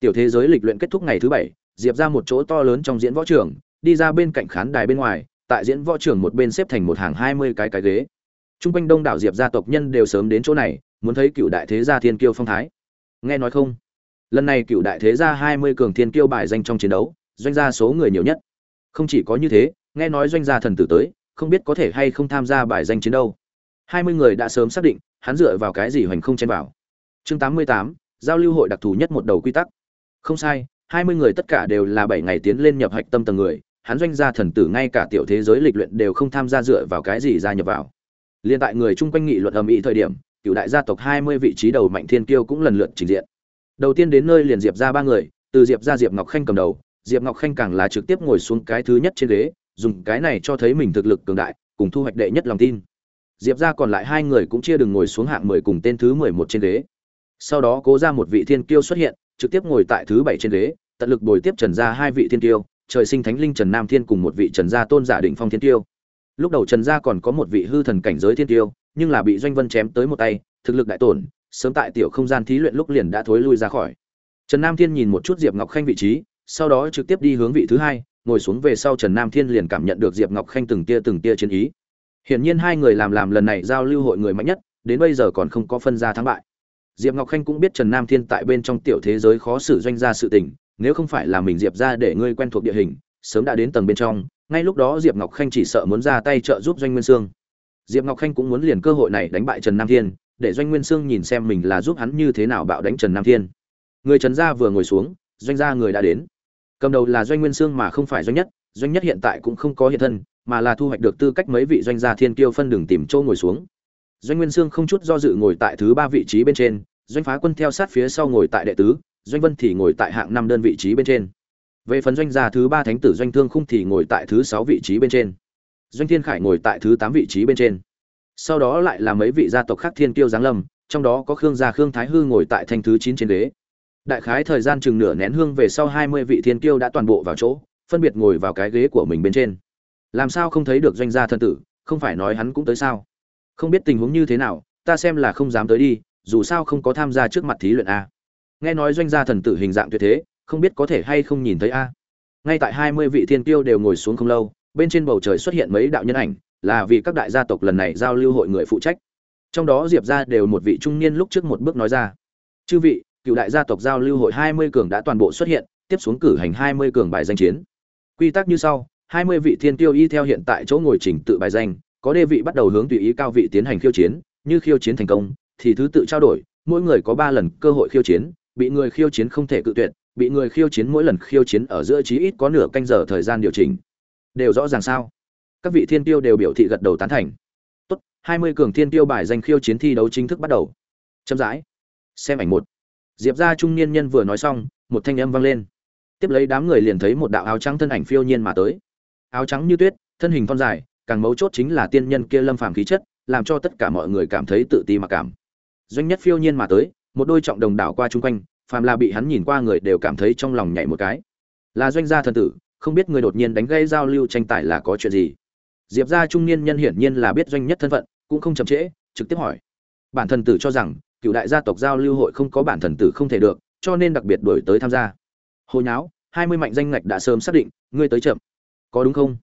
tiểu thế giới lịch luyện kết thúc ngày thứ bảy, diệp ra một chỗ to lớn trong diễn võ trường, đi ra bên cạnh khán đài bên ngoài, tại diễn võ trường một bên xếp thành một hàng hai mươi cái cái ghế. T r u n g quanh đông đảo diệp gia tộc nhân đều sớm đến chỗ này, muốn thấy cựu đại thế gia thiên kiêu phong thái. Nghe nói không? Lần này cựu đại thế gia hai mươi cường thiên kiêu bài danh trong chiến đấu, doanh gia số người nhiều nhất. Không chỉ có như thế, nghe nói doanh gia thần tử tới, không biết có thể hay không tham gia bài danh chiến đâu hai mươi người đã sớm xác định, hắn dựa vào cái gì hoành không chen vào. Chương tám mươi tám, giao lưu hội đặc thù nhất một đầu quy tắc không sai, hai mươi người tất cả đều là bảy ngày tiến lên nhập hạch tâm tầng người, hắn doanh gia thần tử ngay cả tiểu thế giới lịch luyện đều không tham gia dựa vào cái gì gia nhập vào. Liên tại người chung quanh nghị luận ầm ĩ thời điểm, cựu đại gia tộc hai mươi vị trí đầu mạnh thiên kiêu cũng lần lượt trình diện. Đầu tiên đến nơi liền diệp ra ba người, từ diệp ra diệp ngọc khanh cầm đầu, diệp ngọc khanh càng là trực tiếp ngồi xuống cái thứ nhất trên ghế, dùng cái này cho thấy mình thực lực cường đại, cùng thu hoạch đệ nhất lòng tin. Diệp ra còn lại hai người cũng chia đừng ngồi xuống hạng mười cùng tên thứ mười một trên ghế. Sau đó cố ra một vị thiên kiêu xuất hiện trực tiếp ngồi tại thứ bảy trên ghế tận lực bồi tiếp trần gia hai vị thiên tiêu, trời sinh thánh linh trần nam thiên cùng một vị trần gia tôn giả định phong thiên tiêu. lúc đầu trần gia còn có một vị hư thần cảnh giới thiên tiêu, nhưng là bị doanh vân chém tới một tay thực lực đại tổn sớm tại tiểu không gian thí luyện lúc liền đã thối lui ra khỏi. Trần nam thiên nhìn một chút diệp ngọc khanh vị trí sau đó trực tiếp đi hướng vị thứ hai ngồi xuống về sau trần nam thiên liền cảm nhận được diệp ngọc khanh từng tia từng tia chiến ý. Hiển nhiên hai người làm làm lần này giao lưu hội người mạnh nhất đến bây giờ còn không có phân ra thắng bại diệp ngọc khanh cũng biết trần nam thiên tại bên trong tiểu thế giới khó xử doanh gia sự tình, nếu không phải là mình diệp ra để ngươi quen thuộc địa hình, sớm đã đến tầng bên trong, ngay lúc đó diệp ngọc khanh chỉ sợ muốn ra tay trợ giúp doanh nguyên sương. Diệp ngọc khanh cũng muốn liền cơ hội này đánh bại trần nam thiên, để doanh nguyên sương nhìn xem mình là giúp hắn như thế nào bạo đánh trần nam thiên. Người trần gia vừa ngồi xuống, doanh gia người đã đến. Cầm đầu là doanh nguyên sương mà không phải doanh nhất doanh nhất hiện tại cũng không có hiện thân, mà là thu hoạch được tư cách mấy vị doanh gia thiên kiêu phân đường tìm châu ngồi xuống. Doanh nguyên sương không chút do dự ngồi tại thứ ba vị trí bên trên doanh phá quân theo sát phía sau ngồi tại đệ tứ, doanh vân thì ngồi tại hạng năm đơn vị trí bên trên. Về phần doanh gia thứ ba thánh tử doanh thương khung thì ngồi tại thứ sáu vị trí bên trên. Doanh thiên khải ngồi tại thứ tám vị trí bên trên. Sau đó lại là mấy vị gia tộc khác thiên kiêu giáng lâm, trong đó có khương gia khương thái hư ngồi tại thanh thứ chín trên ghế. Đại khái thời gian chừng nửa nén hương về sau hai mươi vị thiên kiêu đã toàn bộ vào chỗ, phân biệt ngồi vào cái ghế của mình bên trên. Làm sao không thấy được doanh gia thân tử, không phải nói hắn cũng tới sao? Không biết tình huống như thế nào, ta xem là không dám tới đi dù sao không có tham gia trước mặt thí luyện a. Nghe nói doanh gia thần tử hình dạng tuyệt thế, không biết có thể hay không nhìn thấy a. Ngay tại hai mươi vị thiên kiêu đều ngồi xuống không lâu, bên trên bầu trời xuất hiện mấy đạo nhân ảnh, là vì các đại gia tộc lần này giao lưu hội người phụ trách. Trong đó diệp ra đều một vị trung niên lúc trước một bước nói ra. Chư vị, cựu đại gia tộc giao lưu hội hai mươi cường đã toàn bộ xuất hiện, tiếp xuống cử hành hai mươi cường bài danh chiến. Quy tắc như sau, hai mươi vị thiên tiêu y theo hiện tại chỗ ngồi trình tự bài danh, có đê vị bắt đầu hướng tùy ý cao vị tiến hành khiêu chiến, như khiêu chiến thành công thì thứ tự trao đổi, mỗi người có ba lần cơ hội khiêu chiến, bị người khiêu chiến không thể cự tuyệt, bị người khiêu chiến mỗi lần khiêu chiến ở giữa chí ít có nửa canh giờ thời gian điều chỉnh. Đều rõ ràng sao? Các vị thiên tiêu đều biểu thị gật đầu tán thành. Tốt, hai mươi cường thiên tiêu bài danh khiêu chiến thi đấu chính thức bắt đầu. Chậm rãi. Xem ảnh một. Diệp gia trung niên nhân vừa nói xong, một thanh âm vang lên. Tiếp lấy đám người liền thấy một đạo áo trắng thân ảnh phiêu nhiên mà tới. Áo trắng như tuyết, thân hình thon dài, càng mấu chốt chính là tiên nhân kia lâm phàm khí chất, làm cho tất cả mọi người cảm thấy tự ti mặc cảm doanh nhất phiêu nhiên mà tới, một đôi trọng đồng đảo qua chung quanh, phàm là bị hắn nhìn qua người đều cảm thấy trong lòng nhảy một cái. Là doanh gia thần tử, không biết người đột nhiên đánh gây giao lưu tranh tài là có chuyện gì. Diệp gia trung niên nhân hiển nhiên là biết doanh nhất thân phận, cũng không chậm trễ, trực tiếp hỏi. Bản thần tử cho rằng, cựu đại gia tộc giao lưu hội không có bản thần tử không thể được, cho nên đặc biệt đổi tới tham gia. Hồi nháo, hai mươi mạnh danh ngạch đã sớm xác định, ngươi tới chậm. Có đúng không?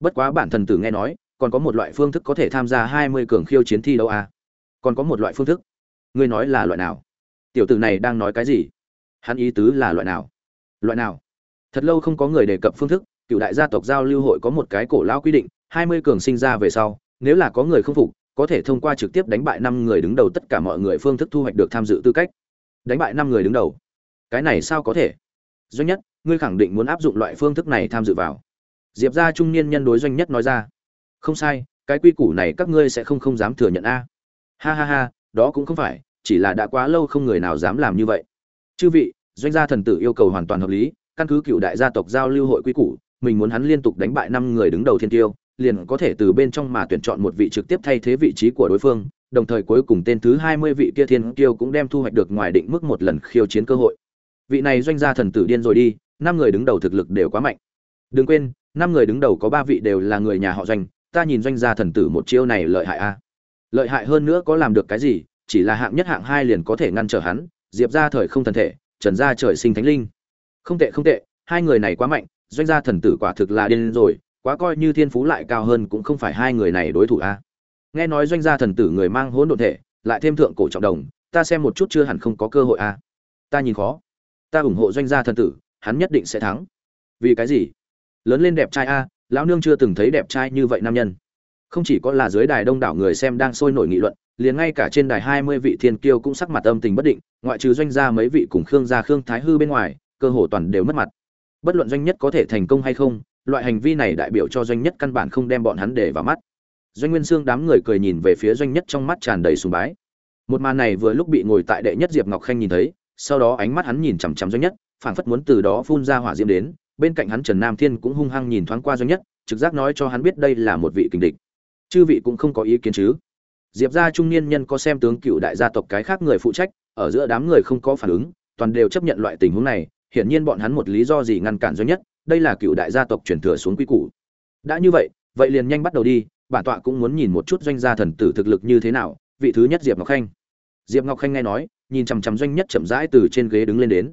Bất quá bản thần tử nghe nói, còn có một loại phương thức có thể tham gia hai mươi cường khiêu chiến thi đấu à? còn có một loại phương thức ngươi nói là loại nào? Tiểu tử này đang nói cái gì? Hắn ý tứ là loại nào? Loại nào? Thật lâu không có người đề cập phương thức, cựu đại gia tộc giao lưu hội có một cái cổ lão quy định, hai mươi cường sinh ra về sau, nếu là có người không phục, có thể thông qua trực tiếp đánh bại năm người đứng đầu tất cả mọi người phương thức thu hoạch được tham dự tư cách. Đánh bại năm người đứng đầu. Cái này sao có thể? Doanh nhất, ngươi khẳng định muốn áp dụng loại phương thức này tham dự vào. Diệp gia trung niên nhân đối doanh nhất nói ra. Không sai, cái quy củ này các ngươi sẽ không không dám thừa nhận a. Ha ha ha, đó cũng không phải chỉ là đã quá lâu không người nào dám làm như vậy. Chư vị, doanh gia thần tử yêu cầu hoàn toàn hợp lý, căn cứ cựu đại gia tộc giao lưu hội quy củ, mình muốn hắn liên tục đánh bại năm người đứng đầu thiên tiêu, liền có thể từ bên trong mà tuyển chọn một vị trực tiếp thay thế vị trí của đối phương, đồng thời cuối cùng tên thứ hai mươi vị kia thiên tiêu cũng đem thu hoạch được ngoài định mức một lần khiêu chiến cơ hội. Vị này doanh gia thần tử điên rồi đi, năm người đứng đầu thực lực đều quá mạnh. Đừng quên, năm người đứng đầu có ba vị đều là người nhà họ doanh, ta nhìn doanh gia thần tử một chiêu này lợi hại a. Lợi hại hơn nữa có làm được cái gì chỉ là hạng nhất hạng hai liền có thể ngăn trở hắn, diệp ra thời không thần thể, trần gia trời sinh thánh linh. Không tệ không tệ, hai người này quá mạnh, doanh gia thần tử quả thực là điên rồi, quá coi như thiên phú lại cao hơn cũng không phải hai người này đối thủ a. Nghe nói doanh gia thần tử người mang hỗn độn thể, lại thêm thượng cổ trọng đồng, ta xem một chút chưa hẳn không có cơ hội a. Ta nhìn khó. Ta ủng hộ doanh gia thần tử, hắn nhất định sẽ thắng. Vì cái gì? Lớn lên đẹp trai a, lão nương chưa từng thấy đẹp trai như vậy nam nhân. Không chỉ có là dưới đài đông đảo người xem đang sôi nổi nghị luận liền ngay cả trên đài hai mươi vị thiên kiêu cũng sắc mặt âm tình bất định, ngoại trừ doanh gia mấy vị cùng khương gia khương thái hư bên ngoài, cơ hồ toàn đều mất mặt. Bất luận doanh nhất có thể thành công hay không, loại hành vi này đại biểu cho doanh nhất căn bản không đem bọn hắn để vào mắt. Doanh nguyên sương đám người cười nhìn về phía doanh nhất trong mắt tràn đầy sùng bái. Một màn này vừa lúc bị ngồi tại đệ nhất diệp ngọc khanh nhìn thấy, sau đó ánh mắt hắn nhìn chằm chằm doanh nhất, phảng phất muốn từ đó phun ra hỏa diễm đến, bên cạnh hắn trần nam thiên cũng hung hăng nhìn thoáng qua doanh nhất, trực giác nói cho hắn biết đây là một vị kình địch. Chư vị cũng không có ý kiến chứ? Diệp gia trung niên nhân có xem tướng cựu đại gia tộc cái khác người phụ trách, ở giữa đám người không có phản ứng, toàn đều chấp nhận loại tình huống này, hiển nhiên bọn hắn một lý do gì ngăn cản doanh nhất, đây là cựu đại gia tộc truyền thừa xuống quy củ. Đã như vậy vậy liền nhanh bắt đầu đi, bản tọa cũng muốn nhìn một chút doanh gia thần tử thực lực như thế nào, vị thứ nhất diệp ngọc khanh. Diệp ngọc khanh nghe nói, nhìn chằm chằm doanh nhất chậm rãi từ trên ghế đứng lên đến.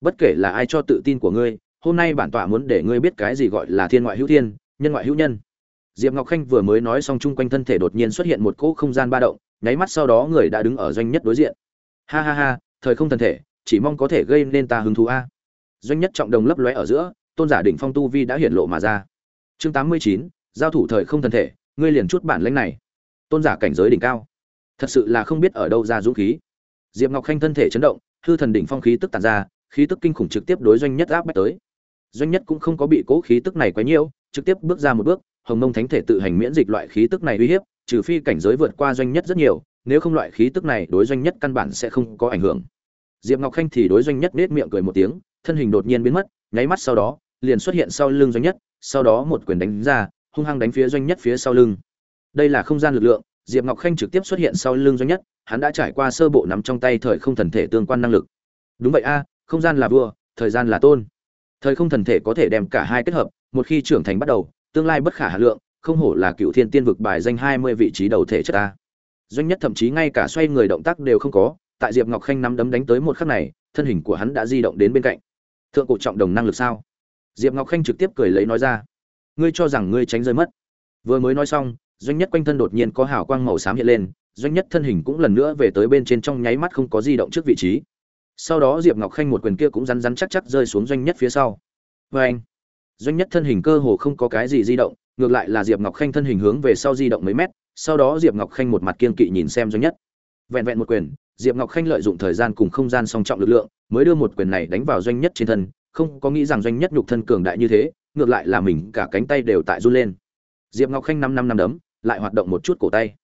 Bất kể là ai cho tự tin của ngươi, hôm nay bản tọa muốn để ngươi biết cái gì gọi là thiên ngoại hữu thiên, nhân ngoại hữu nhân diệp ngọc khanh vừa mới nói xong chung quanh thân thể đột nhiên xuất hiện một cỗ không gian ba động, nháy mắt sau đó người đã đứng ở doanh nhất đối diện. Ha ha ha, thời không thần thể, chỉ mong có thể gây nên ta hứng thú a. Doanh nhất trọng đồng lấp lóe ở giữa, tôn giả đỉnh phong tu vi đã hiện lộ mà ra. Chương tám mươi chín, giao thủ thời không thần thể, ngươi liền chút bản lãnh này. Tôn giả cảnh giới đỉnh cao. Thật sự là không biết ở đâu ra dũng khí. Diệp ngọc khanh thân thể chấn động, hư thần đỉnh phong khí tức tàn ra, khí tức kinh khủng trực tiếp đối doanh nhất áp bách tới. Doanh nhất cũng không có bị cố khí tức này quá nhiều, trực tiếp bước ra một bước hồng mông thánh thể tự hành miễn dịch loại khí tức này uy hiếp, trừ phi cảnh giới vượt qua doanh nhất rất nhiều, nếu không loại khí tức này đối doanh nhất căn bản sẽ không có ảnh hưởng. Diệp ngọc khanh thì đối doanh nhất nết miệng cười một tiếng, thân hình đột nhiên biến mất, nháy mắt sau đó, liền xuất hiện sau lưng doanh nhất, sau đó một quyền đánh ra, hung hăng đánh phía doanh nhất phía sau lưng. Đây là không gian lực lượng, diệp ngọc khanh trực tiếp xuất hiện sau lưng doanh nhất, hắn đã trải qua sơ bộ nắm trong tay thời không thần thể tương quan năng lực. Đúng vậy a, không gian là vua, thời gian là tôn. Thời không thần thể có thể đem cả hai kết hợp, một khi trưởng thành bắt đầu tương lai bất khả hà lượng, không hổ là cựu thiên tiên vực bài danh hai mươi vị trí đầu thể chất ta. Doanh nhất thậm chí ngay cả xoay người động tác đều không có, tại diệp ngọc khanh nắm đấm đánh tới một khắc này, thân hình của hắn đã di động đến bên cạnh. Thượng cổ trọng đồng năng lực sao? Diệp ngọc khanh trực tiếp cười lấy nói ra. Ngươi cho rằng ngươi tránh rơi mất. Vừa mới nói xong, doanh nhất quanh thân đột nhiên có hào quang màu xám hiện lên, doanh nhất thân hình cũng lần nữa về tới bên trên trong nháy mắt không có di động trước vị trí. Sau đó diệp ngọc khanh một quyền kia cũng rắn rắn chắc chắc rơi xuống doanh nhất phía sau. Vê anh doanh nhất thân hình cơ hồ không có cái gì di động, ngược lại là diệp ngọc khanh thân hình hướng về sau di động mấy mét, sau đó diệp ngọc khanh một mặt kiên kỵ nhìn xem doanh nhất. Vẹn vẹn một quyền, diệp ngọc khanh lợi dụng thời gian cùng không gian song trọng lực lượng, mới đưa một quyền này đánh vào doanh nhất trên thân, không có nghĩ rằng doanh nhất nhục thân cường đại như thế, ngược lại là mình cả cánh tay đều tại run lên. Diệp ngọc khanh năm năm năm đấm, lại hoạt động một chút cổ tay.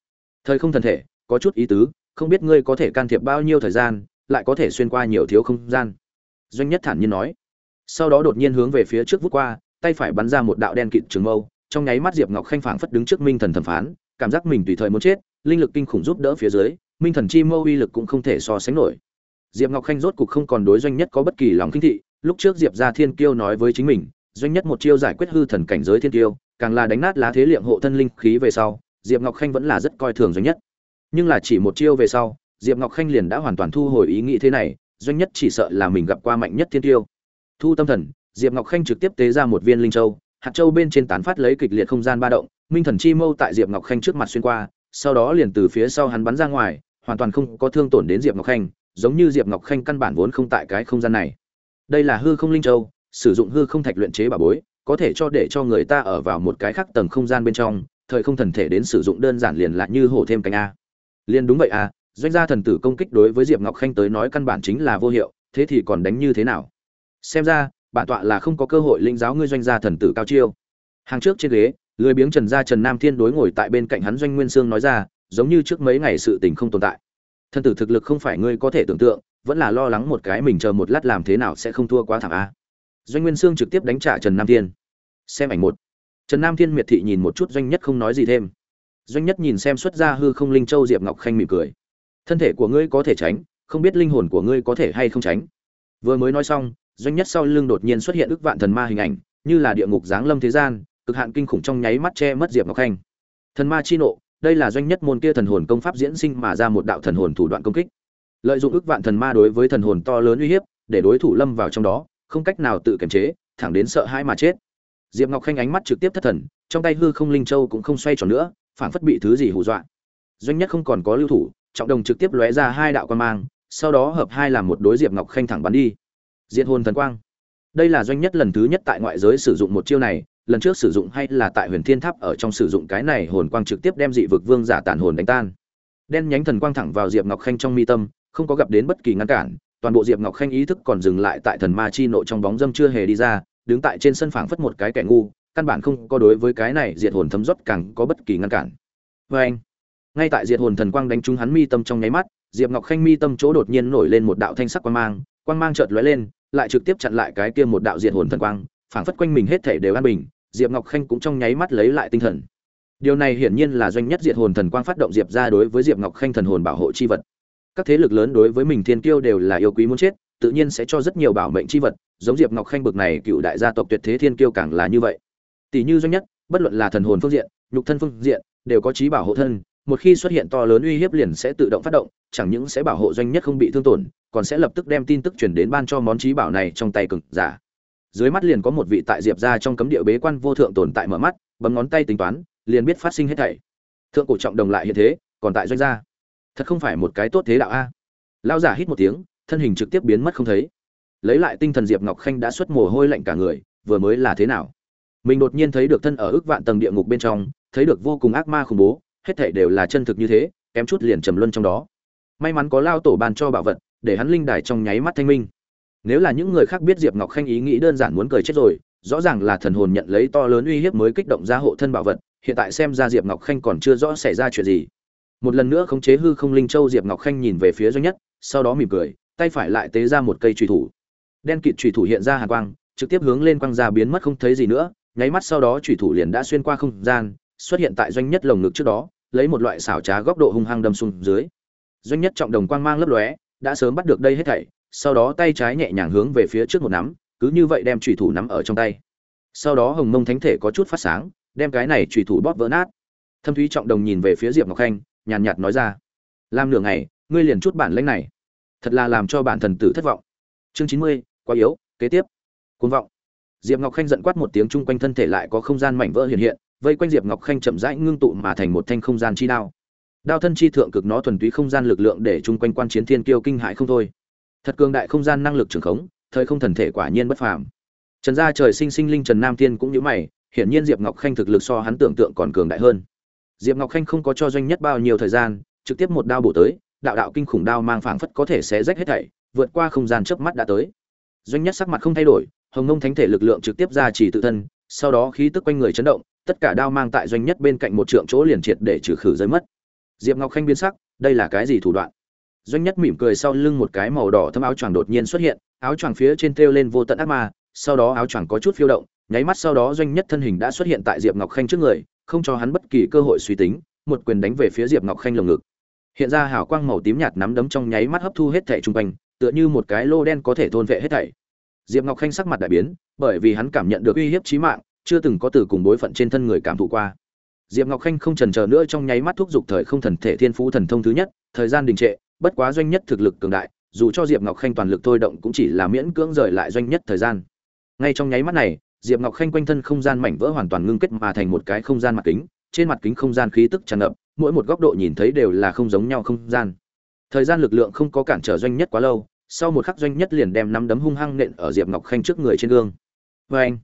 Thời không thần thể, có chút ý tứ, không biết ngươi có thể can thiệp bao nhiêu thời gian, lại có thể xuyên qua nhiều thiếu không gian. Doanh nhất thản nhiên nói. Sau đó đột nhiên hướng về phía trước vút qua tay phải bắn ra một đạo đen kịt trường mâu, trong nháy mắt diệp ngọc khanh phảng phất đứng trước minh thần thẩm phán, cảm giác mình tùy thời muốn chết, linh lực kinh khủng giúp đỡ phía dưới, minh thần chi mâu uy lực cũng không thể so sánh nổi. Diệp ngọc khanh rốt cục không còn đối doanh nhất có bất kỳ lòng kinh thị, lúc trước diệp gia thiên kiêu nói với chính mình, doanh nhất một chiêu giải quyết hư thần cảnh giới thiên kiêu, càng là đánh nát lá thế liệm hộ thân linh khí về sau, diệp ngọc khanh vẫn là rất coi thường doanh nhất. Nhưng là chỉ một chiêu về sau, diệp ngọc khanh liền đã hoàn toàn thu hồi ý nghĩ thế này, doanh nhất chỉ sợ là mình gặp qua mạnh nhất thiên tiêu thu tâm thần diệp ngọc khanh trực tiếp tế ra một viên linh châu, hạt châu bên trên tán phát lấy kịch liệt không gian ba động, minh thần chi mâu tại diệp ngọc khanh trước mặt xuyên qua, sau đó liền từ phía sau hắn bắn ra ngoài, hoàn toàn không có thương tổn đến diệp ngọc khanh, giống như diệp ngọc khanh căn bản vốn không tại cái không gian này. Đây là hư không linh châu, sử dụng hư không thạch luyện chế bảo bối, có thể cho để cho người ta ở vào một cái khác tầng không gian bên trong, thời không thần thể đến sử dụng đơn giản liền là như hổ thêm cánh a. Liên đúng vậy à doanh gia thần tử công kích đối với diệp ngọc khanh tới nói căn bản chính là vô hiệu, thế thì còn đánh như thế nào? Xem ra bản tọa là không có cơ hội linh giáo ngươi doanh gia thần tử cao chiêu. Hàng trước trên ghế, lười biếng trần gia trần nam thiên đối ngồi tại bên cạnh hắn doanh nguyên sương nói ra, giống như trước mấy ngày sự tình không tồn tại. Thần tử thực lực không phải ngươi có thể tưởng tượng, vẫn là lo lắng một cái mình chờ một lát làm thế nào sẽ không thua quá thảm a. Doanh nguyên sương trực tiếp đánh trả trần nam thiên. Xem ảnh một. Trần nam thiên miệt thị nhìn một chút doanh nhất không nói gì thêm. Doanh nhất nhìn xem xuất ra hư không linh châu diệp ngọc khanh mỉm cười. Thân thể của ngươi có thể tránh, không biết linh hồn của ngươi có thể hay không tránh. Vừa mới nói xong doanh nhất sau lưng đột nhiên xuất hiện ức vạn thần ma hình ảnh, như là địa ngục giáng lâm thế gian, cực hạn kinh khủng trong nháy mắt che mất diệp ngọc khanh. Thần ma chi nộ, đây là doanh nhất môn kia thần hồn công pháp diễn sinh mà ra một đạo thần hồn thủ đoạn công kích. Lợi dụng ức vạn thần ma đối với thần hồn to lớn uy hiếp, để đối thủ lâm vào trong đó, không cách nào tự kiềm chế, thẳng đến sợ hãi mà chết. Diệp ngọc khanh ánh mắt trực tiếp thất thần, trong tay hư không linh châu cũng không xoay tròn nữa phản phất bị thứ gì hù dọa. Doanh nhất không còn có lưu thủ, trọng đồng trực tiếp lóe ra hai đạo quan mang, sau đó hợp hai làm một đối diệp ngọc khanh thẳng bắn đi diện hồn thần quang. Đây là doanh nhất lần thứ nhất tại ngoại giới sử dụng một chiêu này, lần trước sử dụng hay là tại huyền thiên tháp ở trong sử dụng cái này hồn quang trực tiếp đem dị vực vương giả tản hồn đánh tan. Đen nhánh thần quang thẳng vào diệp ngọc khanh trong mi tâm, không có gặp đến bất kỳ ngăn cản, toàn bộ diệp ngọc khanh ý thức còn dừng lại tại thần ma chi nộ trong bóng dâm chưa hề đi ra, đứng tại trên sân phảng phất một cái kẻ ngu, căn bản không có đối với cái này diệt hồn thấm rót càng có bất kỳ ngăn cản. Vê anh, ngay tại diệt hồn thần quang đánh trúng hắn mi tâm trong nháy mắt, diệp ngọc khanh mi tâm chỗ đột nhiên nổi lên một đạo thanh sắc quang mang quang mang chợt lóe lên lại trực tiếp chặn lại cái kia một đạo diệt hồn thần quang, phảng phất quanh mình hết thể đều an bình, diệp ngọc khanh cũng trong nháy mắt lấy lại tinh thần. Điều này hiển nhiên là doanh nhất diệt hồn thần quang phát động diệp ra đối với diệp ngọc khanh thần hồn bảo hộ chi vật. Các thế lực lớn đối với mình thiên kiêu đều là yêu quý muốn chết, tự nhiên sẽ cho rất nhiều bảo mệnh chi vật, giống diệp ngọc khanh bực này cựu đại gia tộc tuyệt thế thiên kiêu càng là như vậy. Tỷ như doanh nhất, bất luận là thần hồn phương diện, nhục thân phương diện, đều có trí bảo hộ thân một khi xuất hiện to lớn uy hiếp liền sẽ tự động phát động, chẳng những sẽ bảo hộ doanh nhất không bị thương tổn, còn sẽ lập tức đem tin tức truyền đến ban cho món trí bảo này trong tay cực giả. Dưới mắt liền có một vị tại diệp gia trong cấm địa bế quan vô thượng tồn tại mở mắt, bấm ngón tay tính toán, liền biết phát sinh hết thảy. Thượng cổ trọng đồng lại hiện thế, còn tại doanh gia. Thật không phải một cái tốt thế đạo a. Lão giả hít một tiếng, thân hình trực tiếp biến mất không thấy. Lấy lại tinh thần diệp ngọc khanh đã xuất mồ hôi lạnh cả người, vừa mới là thế nào? Mình đột nhiên thấy được thân ở ước vạn tầng địa ngục bên trong, thấy được vô cùng ác ma khủng bố hết thảy đều là chân thực như thế, kém chút liền trầm luân trong đó. May mắn có lao tổ ban cho bảo vật, để hắn linh đài trong nháy mắt thanh minh. Nếu là những người khác biết diệp ngọc khanh ý nghĩ đơn giản muốn cười chết rồi, rõ ràng là thần hồn nhận lấy to lớn uy hiếp mới kích động ra hộ thân bảo vật, hiện tại xem ra diệp ngọc khanh còn chưa rõ xảy ra chuyện gì. Một lần nữa khống chế hư không linh châu, diệp ngọc khanh nhìn về phía doanh nhất, sau đó mỉm cười, tay phải lại tế ra một cây chùy thủ. Đen kịt chùy thủ hiện ra hàn quang, trực tiếp hướng lên quang ra biến mất không thấy gì nữa, nháy mắt sau đó chủy thủ liền đã xuyên qua không gian, xuất hiện tại doanh nhất lồng ngực trước đó lấy một loại xảo trá góc độ hung hăng đâm xuống dưới. Doanh nhất trọng đồng quang mang lấp lóe, đã sớm bắt được đây hết thảy, sau đó tay trái nhẹ nhàng hướng về phía trước một nắm, cứ như vậy đem trùy thủ nắm ở trong tay. Sau đó hồng mông thánh thể có chút phát sáng, đem cái này trùy thủ bóp vỡ nát. Thâm thúy trọng đồng nhìn về phía diệp ngọc khanh, nhàn nhạt nói ra, làm nửa ngày, ngươi liền chút bản lãnh này, thật là làm cho bản thần tử thất vọng. Chương chín mươi, quá yếu, kế tiếp. Côn vọng. Diệp ngọc khanh giận quát một tiếng, chung quanh thân thể lại có không gian mảnh vỡ hiện hiện vây quanh diệp ngọc khanh chậm rãi ngưng tụ mà thành một thanh không gian chi đao. Đao thân chi thượng cực nó thuần túy không gian lực lượng để chung quanh quan chiến thiên kiêu kinh hại không thôi. Thật cường đại không gian năng lực trường khống, thời không thần thể quả nhiên bất phàm. Trần gia trời sinh sinh linh trần nam thiên cũng như mày, hiển nhiên diệp ngọc khanh thực lực so hắn tưởng tượng còn cường đại hơn. Diệp ngọc khanh không có cho doanh nhất bao nhiêu thời gian, trực tiếp một đao bổ tới, đạo đạo kinh khủng đao mang phảng phất có thể xé rách hết thảy, vượt qua không gian chớp mắt đã tới. Doanh nhất sắc mặt không thay đổi, hồng nông thánh thể lực lượng trực tiếp ra chỉ tự thân, sau đó khí tức quanh người chấn động tất cả đao mang tại doanh nhất bên cạnh một trượng chỗ liền triệt để trừ khử giới mất. Diệp ngọc khanh biến sắc, đây là cái gì thủ đoạn? Doanh nhất mỉm cười sau lưng một cái màu đỏ thâm áo choàng đột nhiên xuất hiện, áo choàng phía trên treo lên vô tận ác ma, sau đó áo choàng có chút phiêu động, nháy mắt sau đó doanh nhất thân hình đã xuất hiện tại diệp ngọc khanh trước người, không cho hắn bất kỳ cơ hội suy tính, một quyền đánh về phía diệp ngọc khanh lồng ngực. Hiện ra hào quang màu tím nhạt nắm đấm trong nháy mắt hấp thu hết thảy trung quanh, tựa như một cái lô đen có thể thôn vệ hết thảy. Diệp ngọc khanh sắc mặt đại biến, bởi vì hắn cảm nhận được uy hiếp chí mạng chưa từng có từ cùng bối phận trên thân người cảm thụ qua. Diệp ngọc khanh không chần chờ nữa trong nháy mắt thúc giục thời không thần thể thiên phú thần thông thứ nhất, thời gian đình trệ, bất quá doanh nhất thực lực cường đại, dù cho diệp ngọc khanh toàn lực thôi động cũng chỉ là miễn cưỡng rời lại doanh nhất thời gian. Ngay trong nháy mắt này, diệp ngọc khanh quanh thân không gian mảnh vỡ hoàn toàn ngưng kết mà thành một cái không gian mặt kính, trên mặt kính không gian khí tức tràn ngập, mỗi một góc độ nhìn thấy đều là không giống nhau không gian. Thời gian lực lượng không có cản trở doanh nhất quá lâu, sau một khắc doanh nhất liền đem năm đấm hung hăng nện ở diệp ngọc khanh trước người trên gương. Vê anh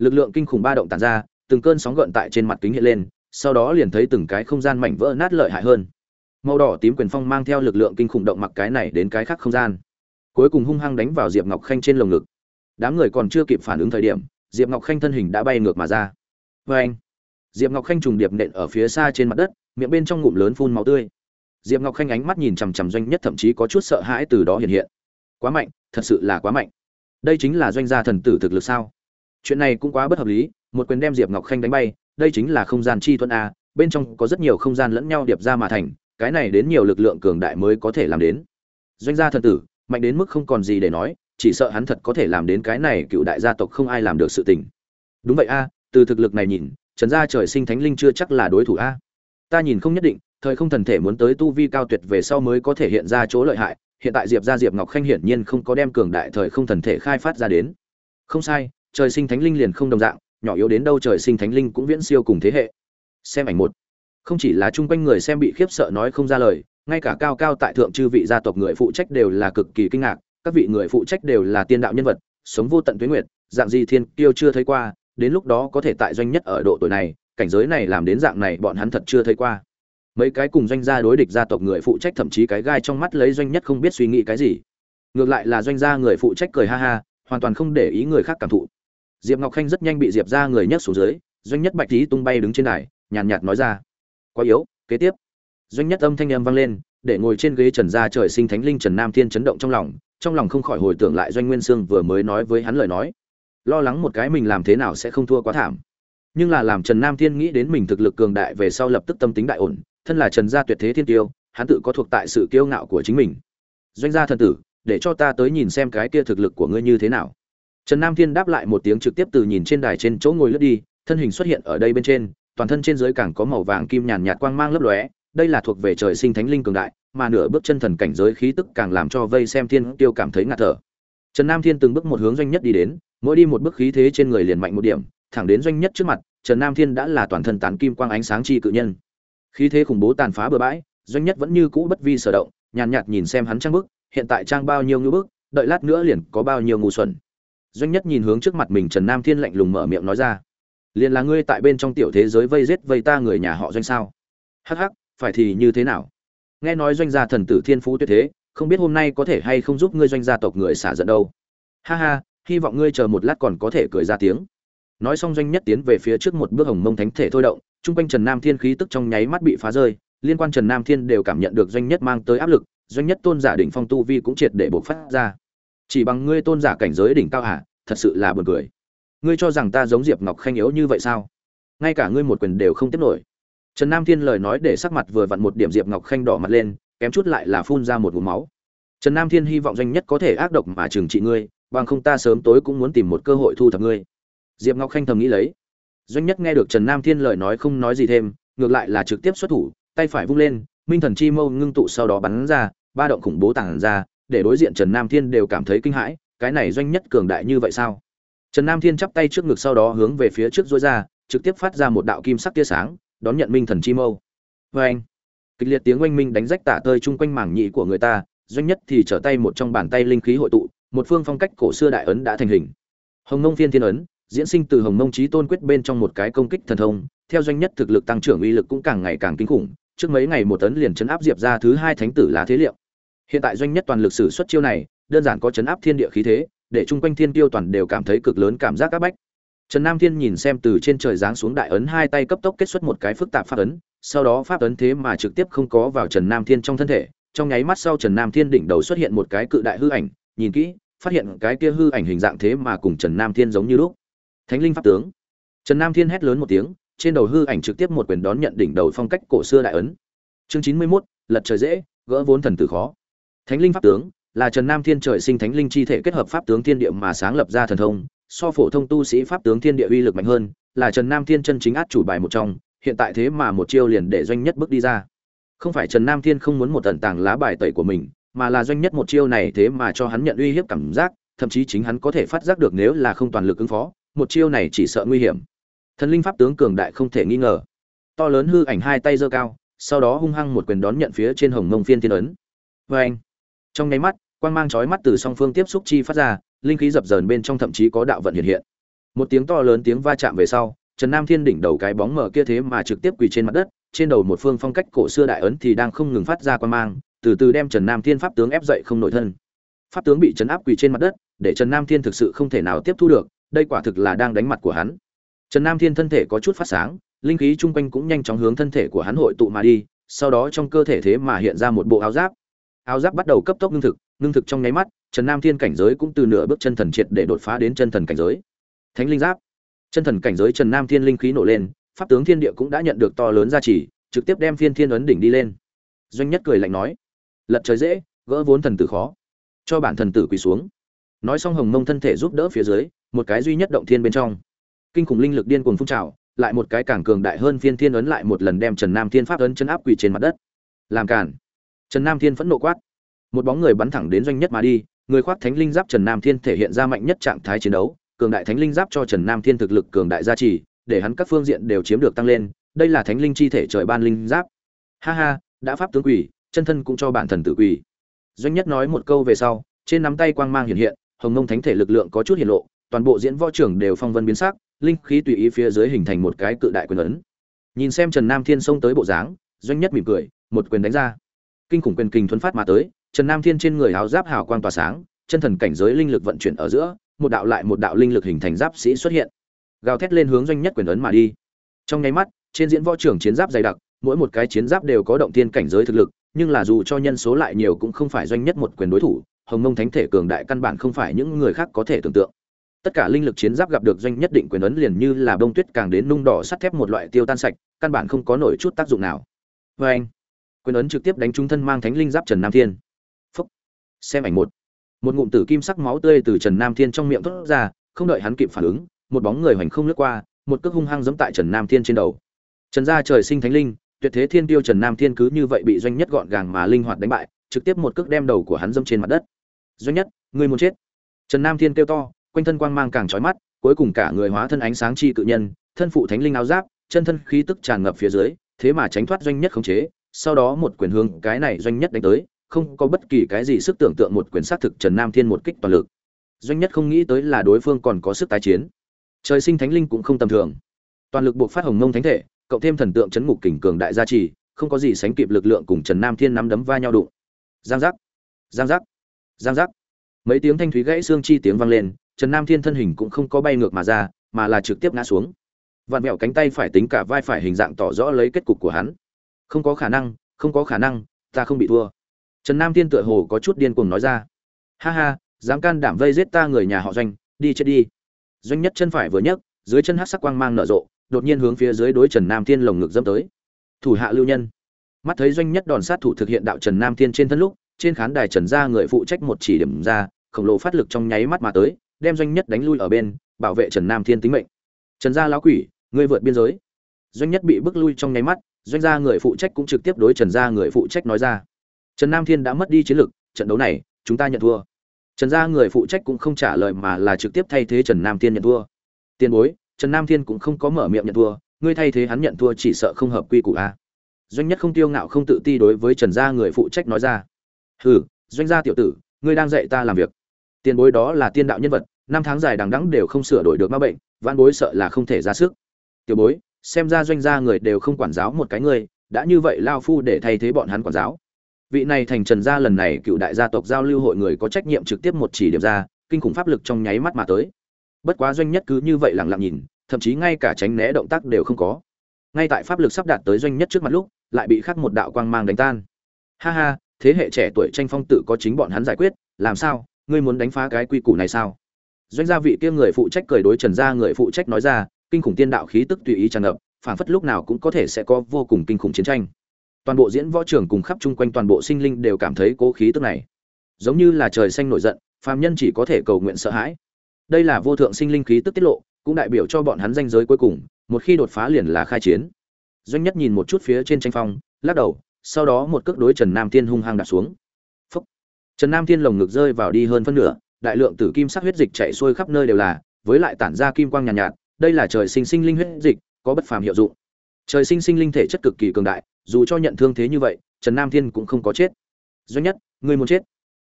lực lượng kinh khủng ba động tàn ra, từng cơn sóng gợn tại trên mặt kính hiện lên, sau đó liền thấy từng cái không gian mảnh vỡ nát lợi hại hơn. Màu đỏ tím quyền phong mang theo lực lượng kinh khủng động mặc cái này đến cái khác không gian. Cuối cùng hung hăng đánh vào diệp ngọc khanh trên lồng ngực. Đám người còn chưa kịp phản ứng thời điểm, diệp ngọc khanh thân hình đã bay ngược mà ra. Vê anh diệp ngọc khanh trùng điệp nện ở phía xa trên mặt đất, miệng bên trong ngụm lớn phun máu tươi. Diệp ngọc khanh ánh mắt nhìn chằm chằm doanh nhất thậm chí có chút sợ hãi từ đó hiện hiện. Quá mạnh, thật sự là quá mạnh. Đây chính là doanh gia thần tử thực lực sao? Chuyện này cũng quá bất hợp lý, một quyền đem diệp ngọc khanh đánh bay, đây chính là không gian chi thuận a, bên trong có rất nhiều không gian lẫn nhau điệp ra mà thành, cái này đến nhiều lực lượng cường đại mới có thể làm đến. Doanh gia thần tử, mạnh đến mức không còn gì để nói, chỉ sợ hắn thật có thể làm đến cái này cựu đại gia tộc không ai làm được sự tình. Đúng vậy a, từ thực lực này nhìn, trần gia trời sinh thánh linh chưa chắc là đối thủ a. Ta nhìn không nhất định, thời không thần thể muốn tới tu vi cao tuyệt về sau mới có thể hiện ra chỗ lợi hại, hiện tại diệp gia diệp ngọc khanh hiển nhiên không có đem cường đại thời không thần thể khai phát ra đến. Không sai trời sinh thánh linh liền không đồng dạng, nhỏ yếu đến đâu trời sinh thánh linh cũng viễn siêu cùng thế hệ. Xem ảnh một. Không chỉ là chung quanh người xem bị khiếp sợ nói không ra lời, ngay cả cao cao tại thượng chư vị gia tộc người phụ trách đều là cực kỳ kinh ngạc, các vị người phụ trách đều là tiên đạo nhân vật, sống vô tận tuyến nguyệt, dạng gì thiên tiêu chưa thấy qua, đến lúc đó có thể tại doanh nhất ở độ tuổi này, cảnh giới này làm đến dạng này bọn hắn thật chưa thấy qua. Mấy cái cùng doanh gia đối địch gia tộc người phụ trách thậm chí cái gai trong mắt lấy doanh nhất không biết suy nghĩ cái gì. Ngược lại là doanh gia người phụ trách cười ha ha, hoàn toàn không để ý người khác cảm thụ diệp ngọc khanh rất nhanh bị diệp ra người nhấc xuống dưới, doanh nhất bạch tý tung bay đứng trên đài, nhàn nhạt nói ra, quá yếu, kế tiếp. Doanh nhất âm thanh em vang lên, để ngồi trên ghế trần gia trời sinh thánh linh trần nam thiên chấn động trong lòng trong lòng không khỏi hồi tưởng lại doanh nguyên sương vừa mới nói với hắn lời nói. Lo lắng một cái mình làm thế nào sẽ không thua quá thảm. Nhưng là làm trần nam thiên nghĩ đến mình thực lực cường đại về sau lập tức tâm tính đại ổn, thân là trần gia tuyệt thế thiên tiêu, hắn tự có thuộc tại sự kiêu ngạo của chính mình. Doanh gia thần tử, để cho ta tới nhìn xem cái kia thực lực của ngươi như thế nào trần nam thiên đáp lại một tiếng trực tiếp từ nhìn trên đài trên chỗ ngồi lướt đi, thân hình xuất hiện ở đây bên trên, toàn thân trên dưới càng có màu vàng kim nhàn nhạt quang mang lấp lóe, đây là thuộc về trời sinh thánh linh cường đại, mà nửa bước chân thần cảnh giới khí tức càng làm cho vây xem thiên tiêu cảm thấy ngạt thở. Trần nam thiên từng bước một hướng doanh nhất đi đến, mỗi đi một bước khí thế trên người liền mạnh một điểm, thẳng đến doanh nhất trước mặt, trần nam thiên đã là toàn thân tán kim quang ánh sáng chi cự nhân. Khí thế khủng bố tàn phá bừa bãi, doanh nhất vẫn như cũ bất vi sở động, nhàn nhạt nhìn xem hắn trang bức, hiện tại trang bao nhiêu ngư bức, đợi lát nữa liền có bao nhiêu ngu xuẩn doanh nhất nhìn hướng trước mặt mình trần nam thiên lạnh lùng mở miệng nói ra. Liền là ngươi tại bên trong tiểu thế giới vây giết vây ta người nhà họ doanh sao? Hắc hắc, phải thì như thế nào? Nghe nói doanh gia thần tử thiên phú tuyệt thế, không biết hôm nay có thể hay không giúp ngươi doanh gia tộc người xả giận đâu. Ha ha, hy vọng ngươi chờ một lát còn có thể cười ra tiếng. Nói xong doanh nhất tiến về phía trước một bước hồng mông thánh thể thôi động, chung quanh trần nam thiên khí tức trong nháy mắt bị phá rơi, liên quan trần nam thiên đều cảm nhận được doanh nhất mang tới áp lực, doanh nhất tôn giả đỉnh phong tu vi cũng triệt để bộc phát ra chỉ bằng ngươi tôn giả cảnh giới đỉnh cao hả thật sự là buồn cười. Ngươi cho rằng ta giống diệp ngọc khanh yếu như vậy sao? Ngay cả ngươi một quyền đều không tiếp nổi. Trần nam thiên lời nói để sắc mặt vừa vặn một điểm diệp ngọc khanh đỏ mặt lên, kém chút lại là phun ra một vùng máu. Trần nam thiên hy vọng doanh nhất có thể ác độc mà trừng trị ngươi, bằng không ta sớm tối cũng muốn tìm một cơ hội thu thập ngươi. Diệp ngọc khanh thầm nghĩ lấy. Doanh nhất nghe được trần nam thiên lời nói không nói gì thêm, ngược lại là trực tiếp xuất thủ, tay phải vung lên, minh thần chi mâu ngưng tụ sau đó bắn ra, ba động khủng bố tàng ra để đối diện trần nam thiên đều cảm thấy kinh hãi, cái này doanh nhất cường đại như vậy sao? Trần nam thiên chắp tay trước ngực sau đó hướng về phía trước duỗi ra, trực tiếp phát ra một đạo kim sắc tia sáng, đón nhận minh thần chi mâu. Oeng! kịch liệt tiếng oanh minh đánh rách tả tơi chung quanh mảng nhị của người ta, doanh nhất thì trở tay một trong bàn tay linh khí hội tụ, một phương phong cách cổ xưa đại ấn đã thành hình. Hồng Mông phiên thiên ấn, diễn sinh từ hồng mông trí tôn quyết bên trong một cái công kích thần thông, theo doanh nhất thực lực tăng trưởng uy lực cũng càng ngày càng kinh khủng, trước mấy ngày một tấn liền chấn áp diệp ra thứ hai thánh tử lá thế liệu hiện tại doanh nhất toàn lực sử xuất chiêu này, đơn giản có chấn áp thiên địa khí thế, để chung quanh thiên tiêu toàn đều cảm thấy cực lớn cảm giác áp bách. Trần nam thiên nhìn xem từ trên trời giáng xuống đại ấn hai tay cấp tốc kết xuất một cái phức tạp pháp ấn, sau đó pháp ấn thế mà trực tiếp không có vào trần nam thiên trong thân thể. Trong nháy mắt sau trần nam thiên đỉnh đầu xuất hiện một cái cự đại hư ảnh, nhìn kỹ, phát hiện cái kia hư ảnh hình dạng thế mà cùng trần nam thiên giống như lúc. Thánh linh pháp tướng. Trần nam thiên hét lớn một tiếng, trên đầu hư ảnh trực tiếp một quyền đón nhận đỉnh đầu phong cách cổ xưa đại ấn. Chương chín mươi mốt, lật trời dễ, gỡ vốn thần tử khó thánh linh pháp tướng, là trần nam thiên trời sinh thánh linh chi thể kết hợp pháp tướng thiên địa mà sáng lập ra thần thông, so phổ thông tu sĩ pháp tướng thiên địa uy lực mạnh hơn, là trần nam thiên chân chính át chủ bài một trong, hiện tại thế mà một chiêu liền để doanh nhất bước đi ra. Không phải trần nam thiên không muốn một tận tàng lá bài tẩy của mình, mà là doanh nhất một chiêu này thế mà cho hắn nhận uy hiếp cảm giác, thậm chí chính hắn có thể phát giác được nếu là không toàn lực ứng phó, một chiêu này chỉ sợ nguy hiểm. Thần linh pháp tướng cường đại không thể nghi ngờ. To lớn hư ảnh hai tay giơ cao, sau đó hung hăng một quyền đón nhận phía trên hồng mông phiên thiên ấn. Vê anh trong nháy mắt, quang mang chói mắt từ song phương tiếp xúc chi phát ra, linh khí dập dờn bên trong thậm chí có đạo vận hiện hiện. Một tiếng to lớn tiếng va chạm về sau, trần nam thiên đỉnh đầu cái bóng mở kia thế mà trực tiếp quỳ trên mặt đất, trên đầu một phương phong cách cổ xưa đại ấn thì đang không ngừng phát ra quang mang, từ từ đem trần nam thiên pháp tướng ép dậy không nổi thân. Pháp tướng bị chấn áp quỳ trên mặt đất, để trần nam thiên thực sự không thể nào tiếp thu được, đây quả thực là đang đánh mặt của hắn. Trần nam thiên thân thể có chút phát sáng, linh khí chung quanh cũng nhanh chóng hướng thân thể của hắn hội tụ mà đi, sau đó trong cơ thể thế mà hiện ra một bộ áo giáp áo giáp bắt đầu cấp tốc ngưng thực ngưng thực trong nháy mắt, trần nam thiên cảnh giới cũng từ nửa bước chân thần triệt để đột phá đến chân thần cảnh giới. Thánh linh giáp. Chân thần cảnh giới trần nam thiên linh khí nổ lên, pháp tướng thiên địa cũng đã nhận được to lớn gia trì, trực tiếp đem phiên thiên ấn đỉnh đi lên. Doanh nhất cười lạnh nói, lật trời dễ, gỡ vốn thần tử khó, cho bản thần tử quỳ xuống. Nói xong hồng mông thân thể giúp đỡ phía dưới, một cái duy nhất động thiên bên trong. Kinh khủng linh lực điên cuồng phun trào, lại một cái càng cường đại hơn phiên thiên ấn lại một lần đem trần nam thiên pháp ấn chân áp quỳ trên mặt đất. Làm cản trần nam thiên phẫn nộ quát. Một bóng người bắn thẳng đến doanh nhất mà đi, người khoác thánh linh giáp trần nam thiên thể hiện ra mạnh nhất trạng thái chiến đấu, cường đại thánh linh giáp cho trần nam thiên thực lực cường đại gia trì, để hắn các phương diện đều chiếm được tăng lên, đây là thánh linh chi thể trời ban linh giáp. Ha ha, đã pháp tướng quỷ, chân thân cũng cho bản thần tự quỷ. Doanh nhất nói một câu về sau, trên nắm tay quang mang hiện hiện, hồng ngông thánh thể lực lượng có chút hiện lộ, toàn bộ diễn võ trưởng đều phong vân biến sắc, linh khí tùy ý phía dưới hình thành một cái cự đại quyền ấn. Nhìn xem trần nam thiên xông tới bộ dáng, doanh nhất mỉm cười, một quyền đánh ra kinh khủng quyền kinh thuấn phát mà tới, trần nam thiên trên người áo giáp hào quang tỏa sáng, chân thần cảnh giới linh lực vận chuyển ở giữa, một đạo lại một đạo linh lực hình thành giáp sĩ xuất hiện, gào thét lên hướng doanh nhất quyền ấn mà đi. Trong nháy mắt, trên diễn võ trưởng chiến giáp dày đặc, mỗi một cái chiến giáp đều có động tiên cảnh giới thực lực, nhưng là dù cho nhân số lại nhiều cũng không phải doanh nhất một quyền đối thủ, hồng mông thánh thể cường đại căn bản không phải những người khác có thể tưởng tượng. Tất cả linh lực chiến giáp gặp được doanh nhất định quyền ấn liền như là bông tuyết càng đến nung đỏ sắt thép một loại tiêu tan sạch, căn bản không có nổi chút tác dụng nào. Vê anh quyền ấn trực tiếp đánh trung thân mang thánh linh giáp trần nam thiên. Phúc. Xem ảnh một. Một ngụm tử kim sắc máu tươi từ trần nam thiên trong miệng thốt ra, không đợi hắn kịp phản ứng, một bóng người hoành không lướt qua, một cước hung hăng giẫm tại trần nam thiên trên đầu. Trần gia trời sinh thánh linh, tuyệt thế thiên tiêu trần nam thiên cứ như vậy bị doanh nhất gọn gàng mà linh hoạt đánh bại, trực tiếp một cước đem đầu của hắn dâm trên mặt đất. Doanh nhất người muốn chết. Trần nam thiên kêu to, quanh thân quang mang càng trói mắt, cuối cùng cả người hóa thân ánh sáng chi cự nhân, thân phụ thánh linh áo giáp, chân thân khí tức tràn ngập phía dưới, thế mà tránh thoát doanh nhất khống chế sau đó một quyền hướng cái này doanh nhất đánh tới không có bất kỳ cái gì sức tưởng tượng một quyền sát thực Trần Nam Thiên một kích toàn lực. Doanh nhất không nghĩ tới là đối phương còn có sức tái chiến. Trời sinh thánh linh cũng không tầm thường. Toàn lực buộc phát hồng ngông thánh thể, cộng thêm thần tượng chấn ngục kình cường đại gia trì, không có gì sánh kịp lực lượng cùng Trần Nam Thiên nắm đấm va nhau đụng. Giang giác, giang giác, giang giác. Mấy tiếng thanh thúy gãy xương chi tiếng vang lên, Trần Nam Thiên thân hình cũng không có bay ngược mà ra, mà là trực tiếp ngã xuống. Vạn mẹo cánh tay phải tính cả vai phải hình dạng tỏ rõ lấy kết cục của hắn. Không có khả năng, không có khả năng, ta không bị thua. Trần Nam Thiên tựa hồ có chút điên cuồng nói ra. Ha ha, dám can đảm vây giết ta người nhà họ Doanh, đi chết đi. Doanh nhất chân phải vừa nhấc, dưới chân hắc sắc quang mang nở rộ, đột nhiên hướng phía dưới đối Trần Nam Thiên lồng ngực dâm tới. Thủ hạ lưu nhân. Mắt thấy Doanh nhất đòn sát thủ thực hiện đạo Trần Nam Thiên trên thân lúc, trên khán đài Trần gia người phụ trách một chỉ điểm ra, khổng lồ phát lực trong nháy mắt mà tới, đem Doanh nhất đánh lui ở bên, bảo vệ Trần Nam Thiên tính mệnh. Trần gia lão quỷ, ngươi vượt biên giới. Doanh nhất bị bức lui trong nháy mắt, doanh gia người phụ trách cũng trực tiếp đối Trần gia người phụ trách nói ra. Trần Nam Thiên đã mất đi chiến lực, trận đấu này, chúng ta nhận thua. Trần gia người phụ trách cũng không trả lời mà là trực tiếp thay thế Trần Nam Thiên nhận thua. Tiền bối, Trần Nam Thiên cũng không có mở miệng nhận thua, ngươi thay thế hắn nhận thua chỉ sợ không hợp quy củ a. Doanh nhất không tiêu ngạo không tự ti đối với Trần gia người phụ trách nói ra. Hừ, doanh gia tiểu tử, ngươi đang dạy ta làm việc. Tiền bối đó là tiên đạo nhân vật, năm tháng dài đằng đẵng đều không sửa đổi được ma bệnh, văn bối sợ là không thể ra sức. Tiểu bối, xem ra doanh gia người đều không quản giáo một cái người, đã như vậy lao phu để thay thế bọn hắn quản giáo. Vị này thành trần gia lần này cựu đại gia tộc giao lưu hội người có trách nhiệm trực tiếp một chỉ điểm ra kinh khủng pháp lực trong nháy mắt mà tới. Bất quá doanh nhất cứ như vậy lẳng lặng nhìn thậm chí ngay cả tránh né động tác đều không có. Ngay tại pháp lực sắp đạt tới doanh nhất trước mặt lúc lại bị khắc một đạo quang mang đánh tan. Ha ha thế hệ trẻ tuổi tranh phong tự có chính bọn hắn giải quyết làm sao ngươi muốn đánh phá cái quy củ này sao? Doanh gia vị kia người phụ trách cười đối trần gia người phụ trách nói ra kinh khủng tiên đạo khí tức tùy ý tràn ngập phảng phất lúc nào cũng có thể sẽ có vô cùng kinh khủng chiến tranh. Toàn bộ diễn võ trường cùng khắp chung quanh toàn bộ sinh linh đều cảm thấy cố khí tức này. Giống như là trời xanh nổi giận phàm nhân chỉ có thể cầu nguyện sợ hãi. Đây là vô thượng sinh linh khí tức tiết lộ cũng đại biểu cho bọn hắn danh giới cuối cùng một khi đột phá liền là khai chiến. Doanh nhất nhìn một chút phía trên tranh phong lắc đầu sau đó một cước đối trần nam thiên hung hăng đặt xuống. Phúc. trần nam thiên lồng ngực rơi vào đi hơn phân nửa đại lượng tử kim sắc huyết dịch chảy xuôi khắp nơi đều là với lại tản ra kim quang nhàn nhạt, nhạt đây là trời sinh sinh linh huyết dịch, có bất phàm hiệu dụng. Trời sinh sinh linh thể chất cực kỳ cường đại, dù cho nhận thương thế như vậy, trần nam thiên cũng không có chết. Doanh nhất người muốn chết?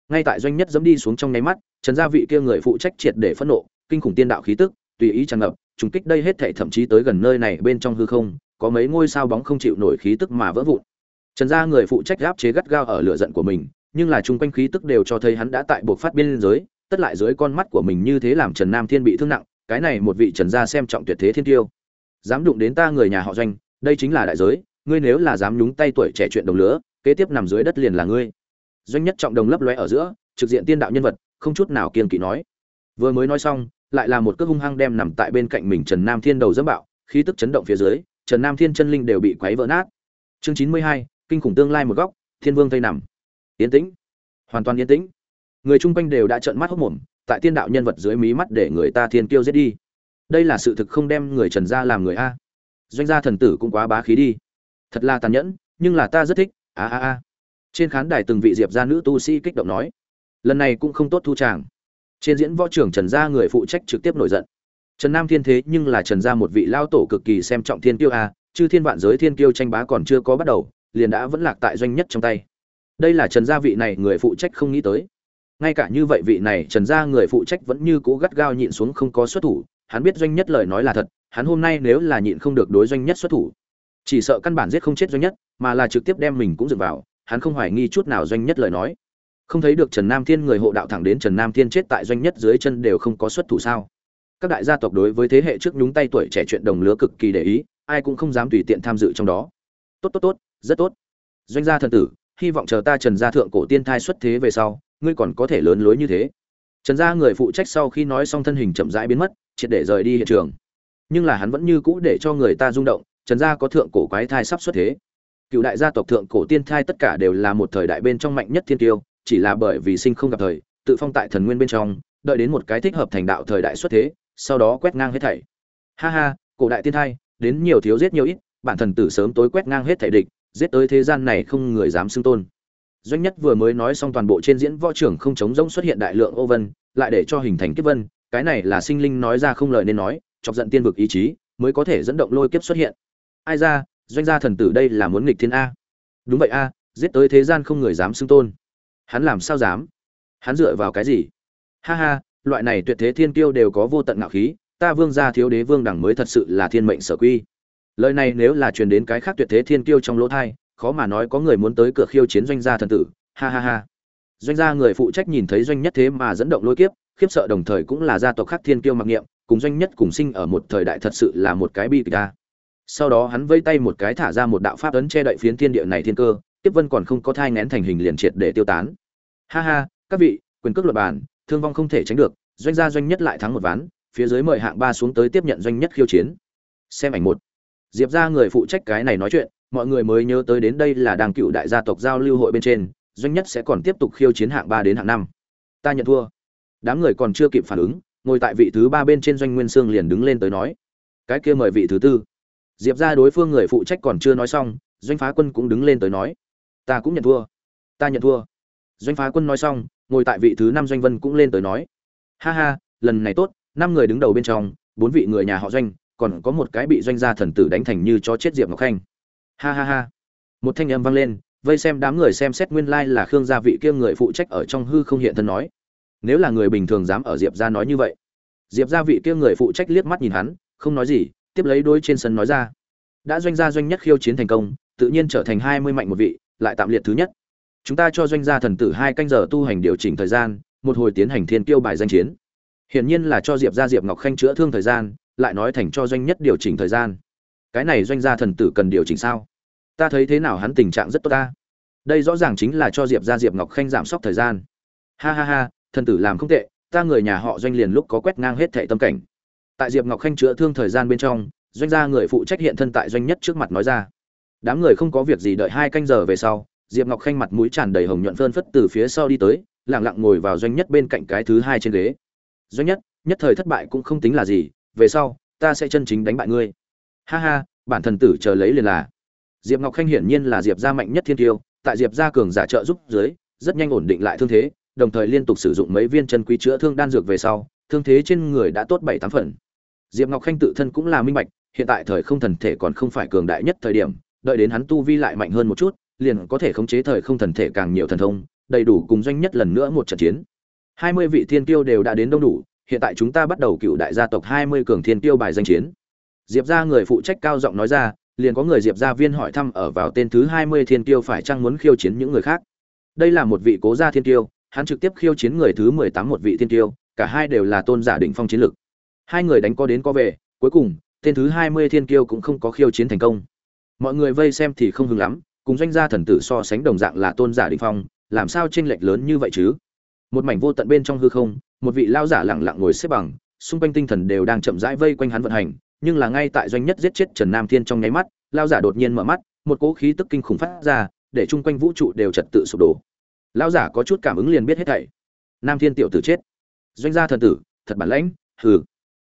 Ngay tại doanh nhất dẫm đi xuống trong nháy mắt, trần gia vị kia người phụ trách triệt để phẫn nộ, kinh khủng tiên đạo khí tức, tùy ý tràn ngập, trùng kích đây hết thảy thậm chí tới gần nơi này bên trong hư không, có mấy ngôi sao bóng không chịu nổi khí tức mà vỡ vụn. Trần gia người phụ trách áp chế gắt gao ở lửa giận của mình, nhưng là chung quanh khí tức đều cho thấy hắn đã tại buộc phát biên giới, tất lại dưới con mắt của mình như thế làm trần nam thiên bị thương nặng cái này một vị trần gia xem trọng tuyệt thế thiên tiêu. Dám đụng đến ta người nhà họ doanh, đây chính là đại giới, ngươi nếu là dám nhúng tay tuổi trẻ chuyện đồng lứa, kế tiếp nằm dưới đất liền là ngươi. Doanh nhất trọng đồng lấp lóe ở giữa, trực diện tiên đạo nhân vật, không chút nào kiên kỵ nói. Vừa mới nói xong, lại là một cước hung hăng đem nằm tại bên cạnh mình trần nam thiên đầu dẫm bạo, khí tức chấn động phía dưới, trần nam thiên chân linh đều bị quấy vỡ nát. Chương chín mươi hai, kinh khủng tương lai một góc, thiên vương tây nằm. Yên tĩnh. Hoàn toàn yên tĩnh. Người chung quanh đều đã trợn mắt hốc mồm tại tiên đạo nhân vật dưới mí mắt để người ta thiên kiêu giết đi. Đây là sự thực không đem người trần gia làm người a. Doanh gia thần tử cũng quá bá khí đi. Thật là tàn nhẫn, nhưng là ta rất thích. A a a. Trên khán đài từng vị diệp gia nữ tu sĩ kích động nói, lần này cũng không tốt thu tràng trên diễn võ trưởng trần gia người phụ trách trực tiếp nổi giận. Trần nam thiên thế nhưng là trần gia một vị lao tổ cực kỳ xem trọng thiên tiêu a, chứ thiên vạn giới thiên kiêu tranh bá còn chưa có bắt đầu, liền đã vẫn lạc tại doanh nhất trong tay. Đây là trần gia vị này người phụ trách không nghĩ tới ngay cả như vậy vị này trần gia người phụ trách vẫn như cố gắt gao nhịn xuống không có xuất thủ, hắn biết doanh nhất lời nói là thật, hắn hôm nay nếu là nhịn không được đối doanh nhất xuất thủ. Chỉ sợ căn bản giết không chết doanh nhất, mà là trực tiếp đem mình cũng dựng vào, hắn không hoài nghi chút nào doanh nhất lời nói. Không thấy được trần nam thiên người hộ đạo thẳng đến trần nam thiên chết tại doanh nhất dưới chân đều không có xuất thủ sao? Các đại gia tộc đối với thế hệ trước nhúng tay tuổi trẻ chuyện đồng lứa cực kỳ để ý, ai cũng không dám tùy tiện tham dự trong đó. Tốt tốt tốt, rất tốt. Doanh gia thần tử hy vọng chờ ta trần gia thượng cổ tiên thai xuất thế về sau, ngươi còn có thể lớn lối như thế. Trần gia người phụ trách sau khi nói xong thân hình chậm rãi biến mất, triệt để rời đi hiện trường. Nhưng là hắn vẫn như cũ để cho người ta rung động, trần gia có thượng cổ quái thai sắp xuất thế. Cựu đại gia tộc thượng cổ tiên thai tất cả đều là một thời đại bên trong mạnh nhất thiên tiêu, chỉ là bởi vì sinh không gặp thời, tự phong tại thần nguyên bên trong, đợi đến một cái thích hợp thành đạo thời đại xuất thế, sau đó quét ngang hết thảy. Ha ha, cổ đại tiên thai, đến nhiều thiếu giết nhiều ít, bản thần tử sớm tối quét ngang hết thảy địch giết tới thế gian này không người dám xưng tôn. Doanh nhất vừa mới nói xong toàn bộ trên diễn võ trưởng không chống rỗng xuất hiện đại lượng ô vân, lại để cho hình thành kiếp vân, cái này là sinh linh nói ra không lời nên nói, chọc giận tiên vực ý chí, mới có thể dẫn động lôi kiếp xuất hiện. Ai ra, doanh gia thần tử đây là muốn nghịch thiên a. Đúng vậy a, giết tới thế gian không người dám xưng tôn. Hắn làm sao dám? Hắn dựa vào cái gì? Ha ha, loại này tuyệt thế thiên kiêu đều có vô tận ngạo khí, ta vương gia thiếu đế vương đẳng mới thật sự là thiên mệnh sở quy lời này nếu là truyền đến cái khác tuyệt thế thiên kiêu trong lỗ thai khó mà nói có người muốn tới cửa khiêu chiến doanh gia thần tử. Ha ha ha. Doanh gia người phụ trách nhìn thấy doanh nhất thế mà dẫn động lôi kiếp, khiếp sợ đồng thời cũng là gia tộc khác thiên kiêu mặc niệm, cùng doanh nhất cùng sinh ở một thời đại thật sự là một cái bi kịch ta sau đó hắn vây tay một cái thả ra một đạo pháp ấn che đậy phiến thiên địa này thiên cơ tiếp vân còn không có thai ngén thành hình liền triệt để tiêu tán. Ha ha, các vị, quyền cước luật bản, thương vong không thể tránh được, doanh gia doanh nhất lại thắng một ván, phía dưới mời hạng ba xuống tới tiếp nhận doanh nhất khiêu chiến. Xem ảnh một diệp ra người phụ trách cái này nói chuyện, mọi người mới nhớ tới đến đây là đang cựu đại gia tộc giao lưu hội bên trên, doanh nhất sẽ còn tiếp tục khiêu chiến hạng ba đến hạng năm. Ta nhận thua. Đám người còn chưa kịp phản ứng, ngồi tại vị thứ ba bên trên doanh nguyên sương liền đứng lên tới nói, cái kia mời vị thứ tư. Diệp ra đối phương người phụ trách còn chưa nói xong, doanh phá quân cũng đứng lên tới nói, ta cũng nhận thua. Ta nhận thua. Doanh phá quân nói xong, ngồi tại vị thứ năm doanh vân cũng lên tới nói, ha ha, lần này tốt, năm người đứng đầu bên trong, bốn vị người nhà họ doanh còn có một cái bị doanh gia thần tử đánh thành như cho chết diệp ngọc khanh. Ha ha ha. Một thanh âm vang lên, vây xem đám người xem xét nguyên lai là khương gia vị kia người phụ trách ở trong hư không hiện thân nói. Nếu là người bình thường dám ở diệp gia nói như vậy, diệp gia vị kia người phụ trách liếc mắt nhìn hắn, không nói gì, tiếp lấy đôi trên sân nói ra. Đã doanh gia doanh nhất khiêu chiến thành công, tự nhiên trở thành hai mươi mạnh một vị, lại tạm liệt thứ nhất. Chúng ta cho doanh gia thần tử hai canh giờ tu hành điều chỉnh thời gian, một hồi tiến hành thiên tiêu bài danh chiến. Hiển nhiên là cho diệp gia diệp ngọc khanh chữa thương thời gian lại nói thành cho doanh nhất điều chỉnh thời gian. Cái này doanh gia thần tử cần điều chỉnh sao? Ta thấy thế nào hắn tình trạng rất tốt ta? Đây rõ ràng chính là cho diệp gia diệp ngọc khanh giảm sốc thời gian. Ha ha ha, thần tử làm không tệ, ta người nhà họ doanh liền lúc có quét ngang hết thệ tâm cảnh. Tại diệp ngọc khanh chữa thương thời gian bên trong, doanh gia người phụ trách hiện thân tại doanh nhất trước mặt nói ra. Đám người không có việc gì đợi hai canh giờ về sau, diệp ngọc khanh mặt mũi tràn đầy hồng nhuận phơn phất từ phía sau đi tới lẳng lặng ngồi vào doanh nhất bên cạnh cái thứ hai trên ghế. Doanh nhất nhất thời thất bại cũng không tính là gì về sau, ta sẽ chân chính đánh bại ngươi. Ha ha, bản thần tử chờ lấy liền là. Diệp ngọc khanh hiển nhiên là diệp gia mạnh nhất thiên tiêu tại diệp gia cường giả trợ giúp dưới, rất nhanh ổn định lại thương thế, đồng thời liên tục sử dụng mấy viên chân quý chữa thương đan dược về sau, thương thế trên người đã tốt bảy tám phần. Diệp ngọc khanh tự thân cũng là minh bạch, hiện tại thời không thần thể còn không phải cường đại nhất thời điểm, đợi đến hắn tu vi lại mạnh hơn một chút, liền có thể khống chế thời không thần thể càng nhiều thần thông, đầy đủ cùng doanh nhất lần nữa một trận chiến. Hai mươi vị thiên tiêu đều đã đến đông đủ hiện tại chúng ta bắt đầu cựu đại gia tộc hai mươi cường thiên tiêu bài danh chiến. Diệp gia người phụ trách cao giọng nói ra, liền có người diệp gia viên hỏi thăm ở vào tên thứ hai mươi thiên tiêu phải chăng muốn khiêu chiến những người khác. Đây là một vị cố gia thiên tiêu, hắn trực tiếp khiêu chiến người thứ mười tám một vị thiên tiêu, cả hai đều là tôn giả đỉnh phong chiến lực. Hai người đánh có đến có về, cuối cùng, tên thứ hai mươi thiên tiêu cũng không có khiêu chiến thành công. Mọi người vây xem thì không hứng lắm, cùng doanh gia thần tử so sánh đồng dạng là tôn giả đỉnh phong, làm sao chênh lệch lớn như vậy chứ? Một mảnh vô tận bên trong hư không, một vị lao giả lẳng lặng ngồi xếp bằng, xung quanh tinh thần đều đang chậm rãi vây quanh hắn vận hành, nhưng là ngay tại doanh nhất giết chết trần nam thiên trong nháy mắt, lao giả đột nhiên mở mắt, một cỗ khí tức kinh khủng phát ra, để chung quanh vũ trụ đều trật tự sụp đổ. Lao giả có chút cảm ứng liền biết hết thảy. Nam thiên tiểu tử chết. Doanh gia thần tử, thật bản lãnh, hừ.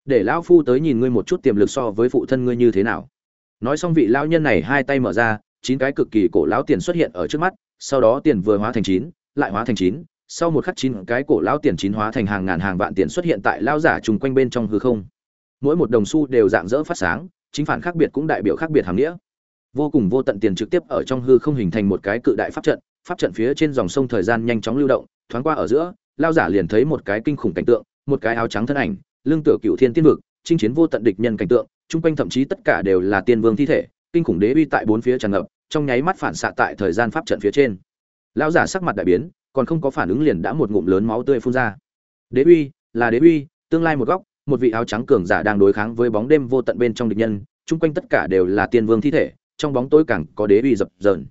Để lão phu tới nhìn ngươi một chút tiềm lực so với phụ thân ngươi như thế nào. Nói xong vị lão nhân này hai tay mở ra, chín cái cực kỳ cổ lão tiền xuất hiện ở trước mắt, sau đó tiền vừa hóa thành chín, lại hóa thành chín sau một khắc chín cái cổ lão tiền chín hóa thành hàng ngàn hàng vạn tiền xuất hiện tại lão giả trùng quanh bên trong hư không. Mỗi một đồng xu đều dạng dỡ phát sáng, chính phản khác biệt cũng đại biểu khác biệt hàm nghĩa. Vô cùng vô tận tiền trực tiếp ở trong hư không hình thành một cái cự đại pháp trận pháp trận phía trên dòng sông thời gian nhanh chóng lưu động, thoáng qua ở giữa, lão giả liền thấy một cái kinh khủng cảnh tượng, một cái áo trắng thân ảnh lương tựa cựu thiên tiên vực, chinh chiến vô tận địch nhân cảnh tượng, chung quanh thậm chí tất cả đều là tiên vương thi thể, kinh khủng đế uy tại bốn phía tràn ngập, trong nháy mắt phản xạ tại thời gian pháp trận phía trên. Lão giả sắc mặt đại biến còn không có phản ứng liền đã một ngụm lớn máu tươi phun ra. Đế uy, là đế uy, tương lai một góc, một vị áo trắng cường giả đang đối kháng với bóng đêm vô tận bên trong địch nhân, chung quanh tất cả đều là tiên vương thi thể, trong bóng tối càng có đế uy dập dờn.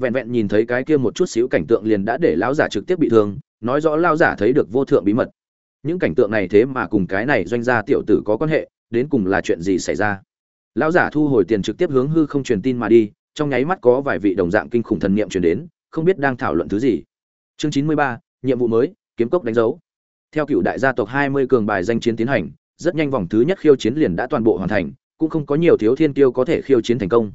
Vẹn vẹn nhìn thấy cái kia một chút xíu cảnh tượng liền đã để lão giả trực tiếp bị thương, nói rõ lão giả thấy được vô thượng bí mật. Những cảnh tượng này thế mà cùng cái này doanh gia tiểu tử có quan hệ, đến cùng là chuyện gì xảy ra? Lão giả thu hồi tiền trực tiếp hướng hư không truyền tin mà đi, trong nháy mắt có vài vị đồng dạng kinh khủng thần niệm truyền đến, không biết đang thảo luận thứ gì chương chín mươi ba, nhiệm vụ mới, kiếm cốc đánh dấu. Theo cựu đại gia tộc hai mươi cường bài danh chiến tiến hành, rất nhanh vòng thứ nhất khiêu chiến liền đã toàn bộ hoàn thành, cũng không có nhiều thiếu thiên tiêu có thể khiêu chiến thành công.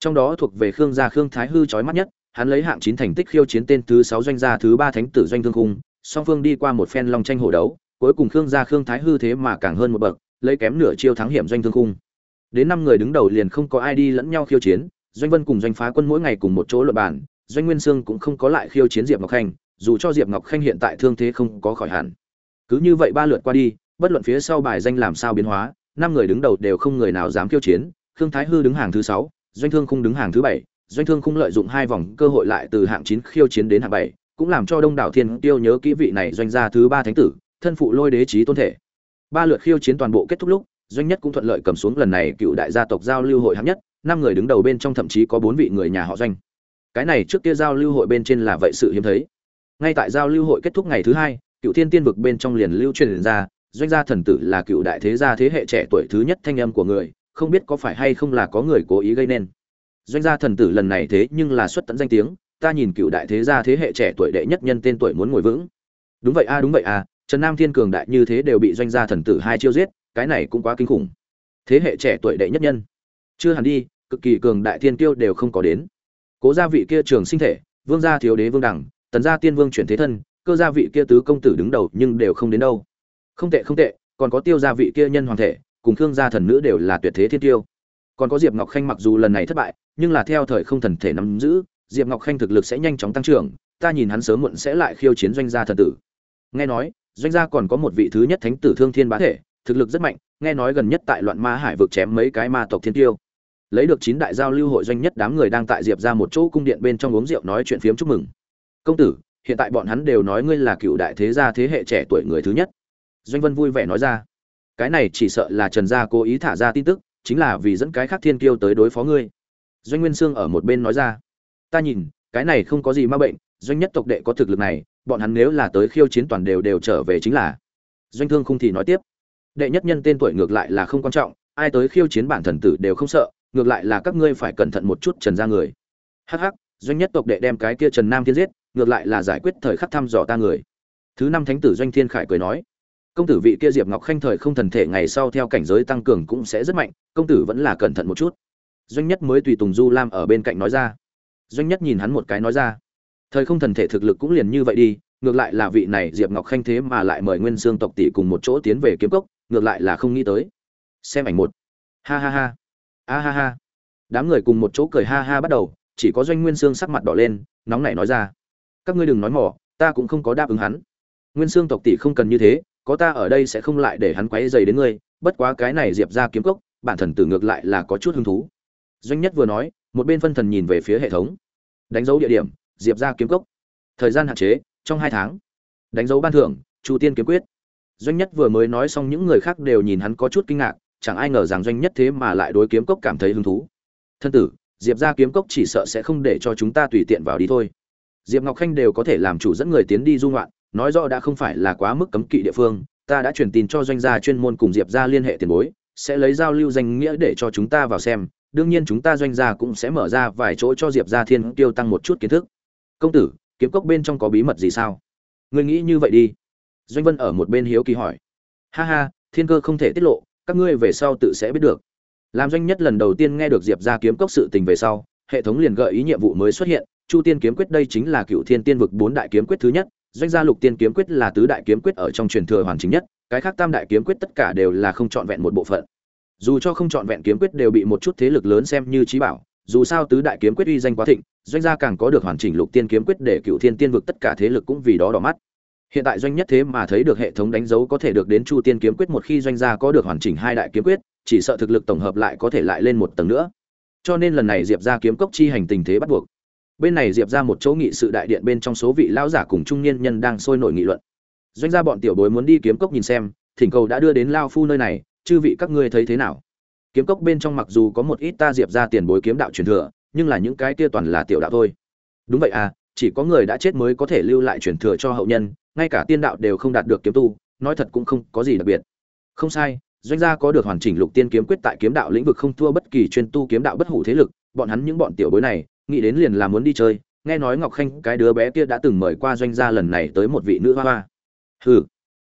Trong đó thuộc về khương gia khương thái hư chói mắt nhất, hắn lấy hạng chín thành tích khiêu chiến tên thứ sáu doanh gia thứ ba thánh tử doanh thương cung song phương đi qua một phen long tranh hổ đấu, cuối cùng khương gia khương thái hư thế mà càng hơn một bậc, lấy kém nửa chiêu thắng hiểm doanh thương khung. Đến năm người đứng đầu liền không có ai đi lẫn nhau khiêu chiến, doanh vân cùng doanh phá quân mỗi ngày cùng một chỗ luật bản doanh nguyên sương cũng không có lại khiêu chiến diệp ngọc khanh, dù cho diệp ngọc khanh hiện tại thương thế không có khỏi hẳn. Cứ như vậy ba lượt qua đi, bất luận phía sau bài danh làm sao biến hóa, năm người đứng đầu đều không người nào dám khiêu chiến, khương thái hư đứng hàng thứ sáu, doanh thương khung đứng hàng thứ bảy, doanh thương khung lợi dụng hai vòng cơ hội lại từ hạng chín khiêu chiến đến hạng bảy, cũng làm cho đông đảo thiên tiêu nhớ kỹ vị này doanh gia thứ ba thánh tử, thân phụ lôi đế trí tôn thể. Ba lượt khiêu chiến toàn bộ kết thúc lúc, doanh nhất cũng thuận lợi cầm xuống lần này cựu đại gia tộc giao lưu hội hạng nhất, năm người đứng đầu bên trong thậm chí có bốn vị người nhà họ doanh cái này trước kia giao lưu hội bên trên là vậy sự hiếm thấy. Ngay tại giao lưu hội kết thúc ngày thứ hai, cựu thiên tiên vực bên trong liền lưu truyền ra, doanh gia thần tử là cựu đại thế gia thế hệ trẻ tuổi thứ nhất thanh âm của người, không biết có phải hay không là có người cố ý gây nên. Doanh gia thần tử lần này thế nhưng là xuất tận danh tiếng, ta nhìn cựu đại thế gia thế hệ trẻ tuổi đệ nhất nhân tên tuổi muốn ngồi vững. Đúng vậy a, đúng vậy a, trần nam thiên cường đại như thế đều bị doanh gia thần tử hai chiêu giết, cái này cũng quá kinh khủng. Thế hệ trẻ tuổi đệ nhất nhân. Chưa hẳn đi, cực kỳ cường đại thiên tiêu đều không có đến cố gia vị kia trường sinh thể, vương gia thiếu đế vương đẳng, tần gia tiên vương chuyển thế thân, cơ gia vị kia tứ công tử đứng đầu nhưng đều không đến đâu. Không tệ không tệ, còn có tiêu gia vị kia nhân hoàng thể, cùng khương gia thần nữ đều là tuyệt thế thiên tiêu. Còn có diệp ngọc khanh mặc dù lần này thất bại, nhưng là theo thời không thần thể nắm giữ, diệp ngọc khanh thực lực sẽ nhanh chóng tăng trưởng, ta nhìn hắn sớm muộn sẽ lại khiêu chiến doanh gia thần tử. Nghe nói, doanh gia còn có một vị thứ nhất thánh tử thương thiên bá thể, thực lực rất mạnh, nghe nói gần nhất tại loạn ma hải vực chém mấy cái ma tộc thiên tiêu lấy được chín đại giao lưu hội doanh nhất đám người đang tại diệp ra một chỗ cung điện bên trong uống rượu nói chuyện phiếm chúc mừng. Công tử, hiện tại bọn hắn đều nói ngươi là cựu đại thế gia thế hệ trẻ tuổi người thứ nhất. Doanh vân vui vẻ nói ra. Cái này chỉ sợ là trần gia cố ý thả ra tin tức, chính là vì dẫn cái khác thiên kiêu tới đối phó ngươi. Doanh nguyên sương ở một bên nói ra. Ta nhìn, cái này không có gì ma bệnh, doanh nhất tộc đệ có thực lực này, bọn hắn nếu là tới khiêu chiến toàn đều đều trở về chính là. Doanh thương không thì nói tiếp. Đệ nhất nhân tên tuổi ngược lại là không quan trọng, ai tới khiêu chiến bản thần tử đều không sợ ngược lại là các ngươi phải cẩn thận một chút trần ra người. Hắc hắc, doanh nhất tộc đệ đem cái kia trần nam thiên giết, ngược lại là giải quyết thời khắc thăm dò ta người. Thứ năm thánh tử doanh thiên khải cười nói, công tử vị kia diệp ngọc khanh thời không thần thể ngày sau theo cảnh giới tăng cường cũng sẽ rất mạnh, công tử vẫn là cẩn thận một chút. Doanh nhất mới tùy tùng du lam ở bên cạnh nói ra. Doanh nhất nhìn hắn một cái nói ra, thời không thần thể thực lực cũng liền như vậy đi, ngược lại là vị này diệp ngọc khanh thế mà lại mời nguyên Dương tộc tỷ cùng một chỗ tiến về kiếm cốc, ngược lại là không nghĩ tới. Xem ảnh một. Ha ha ha a ha ha. Đám người cùng một chỗ cười ha ha bắt đầu, chỉ có doanh nguyên sương sắc mặt đỏ lên, nóng nảy nói ra. Các ngươi đừng nói mỏ ta cũng không có đáp ứng hắn. Nguyên sương tộc tỷ không cần như thế, có ta ở đây sẽ không lại để hắn quấy dày đến ngươi, bất quá cái này diệp ra kiếm cốc, bản thần tử ngược lại là có chút hứng thú. Doanh nhất vừa nói, một bên phân thần nhìn về phía hệ thống. Đánh dấu địa điểm, diệp ra kiếm cốc. Thời gian hạn chế, trong hai tháng. Đánh dấu ban thưởng, chu tiên kiếm quyết. Doanh nhất vừa mới nói xong, những người khác đều nhìn hắn có chút kinh ngạc chẳng ai ngờ rằng doanh nhất thế mà lại đối kiếm cốc cảm thấy hứng thú. Thân tử, diệp ra kiếm cốc chỉ sợ sẽ không để cho chúng ta tùy tiện vào đi thôi. Diệp ngọc khanh đều có thể làm chủ dẫn người tiến đi dung loạn nói rõ đã không phải là quá mức cấm kỵ địa phương, ta đã truyền tin cho doanh gia chuyên môn cùng diệp ra liên hệ tiền bối, sẽ lấy giao lưu danh nghĩa để cho chúng ta vào xem, đương nhiên chúng ta doanh gia cũng sẽ mở ra vài chỗ cho diệp gia thiên tiêu tăng một chút kiến thức. Công tử, kiếm cốc bên trong có bí mật gì sao? Ngươi nghĩ như vậy đi. Doanh vân ở một bên hiếu kỳ hỏi. Ha ha, thiên cơ không thể tiết lộ các ngươi về sau tự sẽ biết được. Làm doanh nhất lần đầu tiên nghe được diệp ra kiếm cốc sự tình về sau, hệ thống liền gợi ý nhiệm vụ mới xuất hiện, chu tiên kiếm quyết đây chính là cựu thiên tiên vực bốn đại kiếm quyết thứ nhất, doanh gia lục tiên kiếm quyết là tứ đại kiếm quyết ở trong truyền thừa hoàn chính nhất, cái khác tam đại kiếm quyết tất cả đều là không trọn vẹn một bộ phận. Dù cho không trọn vẹn kiếm quyết đều bị một chút thế lực lớn xem như trí bảo, dù sao tứ đại kiếm quyết uy danh quá thịnh, doanh gia càng có được hoàn chỉnh lục tiên kiếm quyết để cựu thiên tiên vực tất cả thế lực cũng vì đó đỏ mắt hiện tại doanh nhất thế mà thấy được hệ thống đánh dấu có thể được đến chu tiên kiếm quyết một khi doanh gia có được hoàn chỉnh hai đại kiếm quyết, chỉ sợ thực lực tổng hợp lại có thể lại lên một tầng nữa. Cho nên lần này diệp ra kiếm cốc chi hành tình thế bắt buộc. Bên này diệp ra một chỗ nghị sự đại điện bên trong số vị lão giả cùng trung niên nhân đang sôi nổi nghị luận. Doanh gia bọn tiểu bối muốn đi kiếm cốc nhìn xem, thỉnh cầu đã đưa đến lao phu nơi này, chư vị các ngươi thấy thế nào? Kiếm cốc bên trong mặc dù có một ít ta diệp ra tiền bối kiếm đạo truyền thừa, nhưng là những cái kia toàn là tiểu đạo thôi. Đúng vậy à chỉ có người đã chết mới có thể lưu lại truyền thừa cho hậu nhân, ngay cả tiên đạo đều không đạt được kiếm tu, nói thật cũng không có gì đặc biệt. Không sai, doanh gia có được hoàn chỉnh lục tiên kiếm quyết tại kiếm đạo lĩnh vực không thua bất kỳ chuyên tu kiếm đạo bất hủ thế lực, bọn hắn những bọn tiểu bối này, nghĩ đến liền là muốn đi chơi, nghe nói ngọc khanh, cái đứa bé kia đã từng mời qua doanh gia lần này tới một vị nữ hoa hoa. Hừ,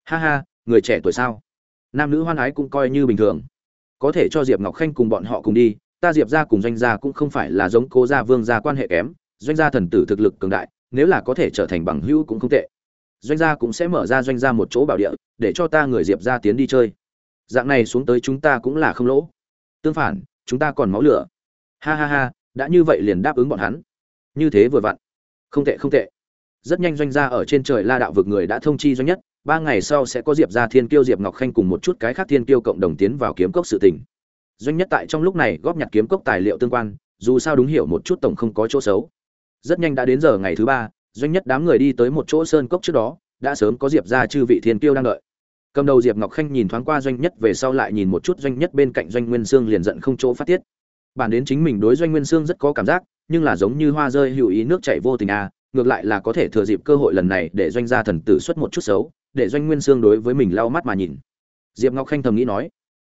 ha ha, người trẻ tuổi sao? Nam nữ hoan ái cũng coi như bình thường. Có thể cho diệp ngọc khanh cùng bọn họ cùng đi, ta diệp gia cùng doanh gia cũng không phải là giống cố gia vương gia quan hệ kém doanh gia thần tử thực lực cường đại, nếu là có thể trở thành bằng hữu cũng không tệ. Doanh gia cũng sẽ mở ra doanh gia một chỗ bảo địa, để cho ta người diệp gia tiến đi chơi. Dạng này xuống tới chúng ta cũng là không lỗ. Tương phản, chúng ta còn máu lửa. Ha ha ha, đã như vậy liền đáp ứng bọn hắn. Như thế vừa vặn. Không tệ không tệ. Rất nhanh doanh gia ở trên trời la đạo vực người đã thông chi doanh nhất, ba ngày sau sẽ có diệp gia thiên kiêu, diệp ngọc khanh cùng một chút cái khác thiên kiêu cộng đồng tiến vào kiếm cốc sự tình. Doanh nhất tại trong lúc này góp nhặt kiếm cốc tài liệu tương quan, dù sao đúng hiểu một chút tổng không có chỗ xấu rất nhanh đã đến giờ ngày thứ ba, doanh nhất đám người đi tới một chỗ sơn cốc trước đó, đã sớm có diệp gia chư vị thiên kiêu đang đợi. Cầm đầu diệp ngọc khanh nhìn thoáng qua doanh nhất về sau lại nhìn một chút doanh nhất bên cạnh doanh nguyên sương liền giận không chỗ phát tiết. Bản đến chính mình đối doanh nguyên sương rất có cảm giác, nhưng là giống như hoa rơi hữu ý nước chảy vô tình à ngược lại là có thể thừa dịp cơ hội lần này để doanh gia thần tử xuất một chút xấu, để doanh nguyên sương đối với mình lau mắt mà nhìn. Diệp ngọc khanh thầm nghĩ nói,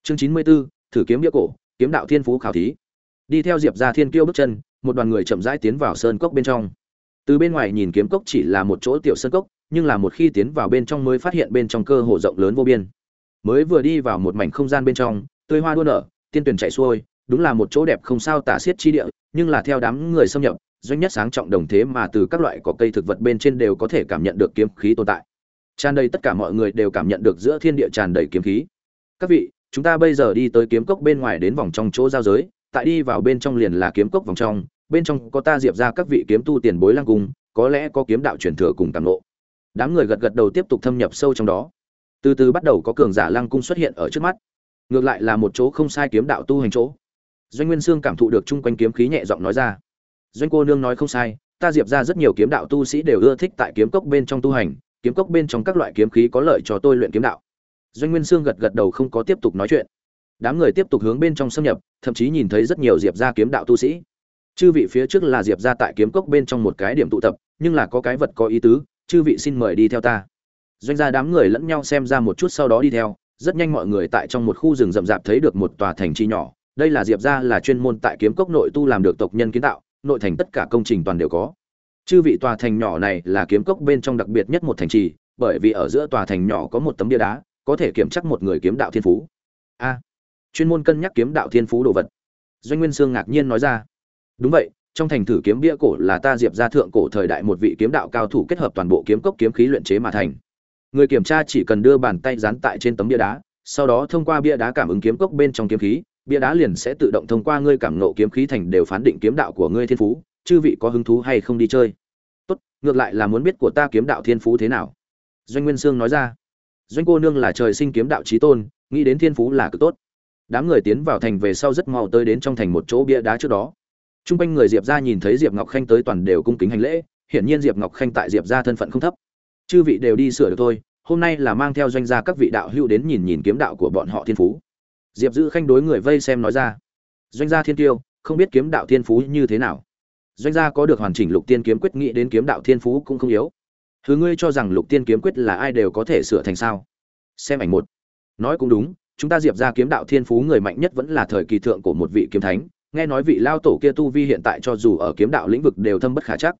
chương chín mươi b ố thử kiếm nghĩa cổ, kiếm đạo thiên phú khảo thí. Đi theo diệp ra thiên kiêu bước chân một đoàn người chậm rãi tiến vào sơn cốc bên trong. Từ bên ngoài nhìn kiếm cốc chỉ là một chỗ tiểu sơn cốc, nhưng là một khi tiến vào bên trong mới phát hiện bên trong cơ hồ rộng lớn vô biên. Mới vừa đi vào một mảnh không gian bên trong, tươi hoa đua nở, tiên tuyển chạy xuôi, đúng là một chỗ đẹp không sao tả xiết chi địa, nhưng là theo đám người xâm nhập, doanh nhất sáng trọng đồng thế mà từ các loại cỏ cây thực vật bên trên đều có thể cảm nhận được kiếm khí tồn tại. Tràn đầy tất cả mọi người đều cảm nhận được giữa thiên địa tràn đầy kiếm khí. Các vị, chúng ta bây giờ đi tới kiếm cốc bên ngoài đến vòng trong chỗ giao giới tại đi vào bên trong liền là kiếm cốc vòng trong, bên trong có ta diệp ra các vị kiếm tu tiền bối lăng cung, có lẽ có kiếm đạo truyền thừa cùng tàng lộ. Đám người gật gật đầu tiếp tục thâm nhập sâu trong đó. Từ từ bắt đầu có cường giả lăng cung xuất hiện ở trước mắt. Ngược lại là một chỗ không sai kiếm đạo tu hành chỗ. Doanh nguyên sương cảm thụ được chung quanh kiếm khí nhẹ giọng nói ra. Doanh cô nương nói không sai, ta diệp ra rất nhiều kiếm đạo tu sĩ đều ưa thích tại kiếm cốc bên trong tu hành, kiếm cốc bên trong các loại kiếm khí có lợi cho tôi luyện kiếm đạo. Doanh nguyên sương gật gật đầu không có tiếp tục nói chuyện đám người tiếp tục hướng bên trong xâm nhập, thậm chí nhìn thấy rất nhiều diệp ra kiếm đạo tu sĩ. Chư vị phía trước là diệp ra tại kiếm cốc bên trong một cái điểm tụ tập, nhưng là có cái vật có ý tứ, chư vị xin mời đi theo ta. Doanh gia đám người lẫn nhau xem ra một chút sau đó đi theo, rất nhanh mọi người tại trong một khu rừng rậm rạp thấy được một tòa thành trì nhỏ. Đây là diệp ra là chuyên môn tại kiếm cốc nội tu làm được tộc nhân kiến tạo, nội thành tất cả công trình toàn đều có. Chư vị tòa thành nhỏ này là kiếm cốc bên trong đặc biệt nhất một thành trì, bởi vì ở giữa tòa thành nhỏ có một tấm bia đá, có thể kiểm chắc một người kiếm đạo thiên phú. A chuyên môn cân nhắc kiếm đạo thiên phú đồ vật. Doanh nguyên sương ngạc nhiên nói ra. Đúng vậy, trong thành thử kiếm bia cổ là ta diệp ra thượng cổ thời đại một vị kiếm đạo cao thủ kết hợp toàn bộ kiếm cốc kiếm khí luyện chế mà thành. Người kiểm tra chỉ cần đưa bàn tay dán tại trên tấm bia đá, sau đó thông qua bia đá cảm ứng kiếm cốc bên trong kiếm khí, bia đá liền sẽ tự động thông qua ngươi cảm nộ kiếm khí thành đều phán định kiếm đạo của ngươi thiên phú, chư vị có hứng thú hay không đi chơi? Tốt, ngược lại là muốn biết của ta kiếm đạo thiên phú thế nào? Doanh nguyên sương nói ra. Doanh cô nương là trời sinh kiếm đạo trí tôn, nghĩ đến thiên phú là cực tốt đám người tiến vào thành về sau rất mau tới đến trong thành một chỗ bia đá trước đó. T r u n g quanh người diệp ra nhìn thấy diệp ngọc khanh tới toàn đều cung kính hành lễ, hiển nhiên diệp ngọc khanh tại diệp ra thân phận không thấp. Chư vị đều đi sửa được thôi, hôm nay là mang theo doanh gia các vị đạo hữu đến nhìn nhìn kiếm đạo của bọn họ thiên phú. Diệp giữ khanh đối người vây xem nói ra, doanh gia thiên tiêu, không biết kiếm đạo thiên phú như thế nào? Doanh gia có được hoàn chỉnh lục tiên kiếm quyết nghĩ đến kiếm đạo thiên phú cũng không yếu. Thứ ngươi cho rằng lục tiên kiếm quyết là ai đều có thể sửa thành sao? Xem ảnh một. Nói cũng đúng chúng ta diệp ra kiếm đạo thiên phú người mạnh nhất vẫn là thời kỳ thượng của một vị kiếm thánh. Nghe nói vị lao tổ kia tu vi hiện tại cho dù ở kiếm đạo lĩnh vực đều thâm bất khả chắc.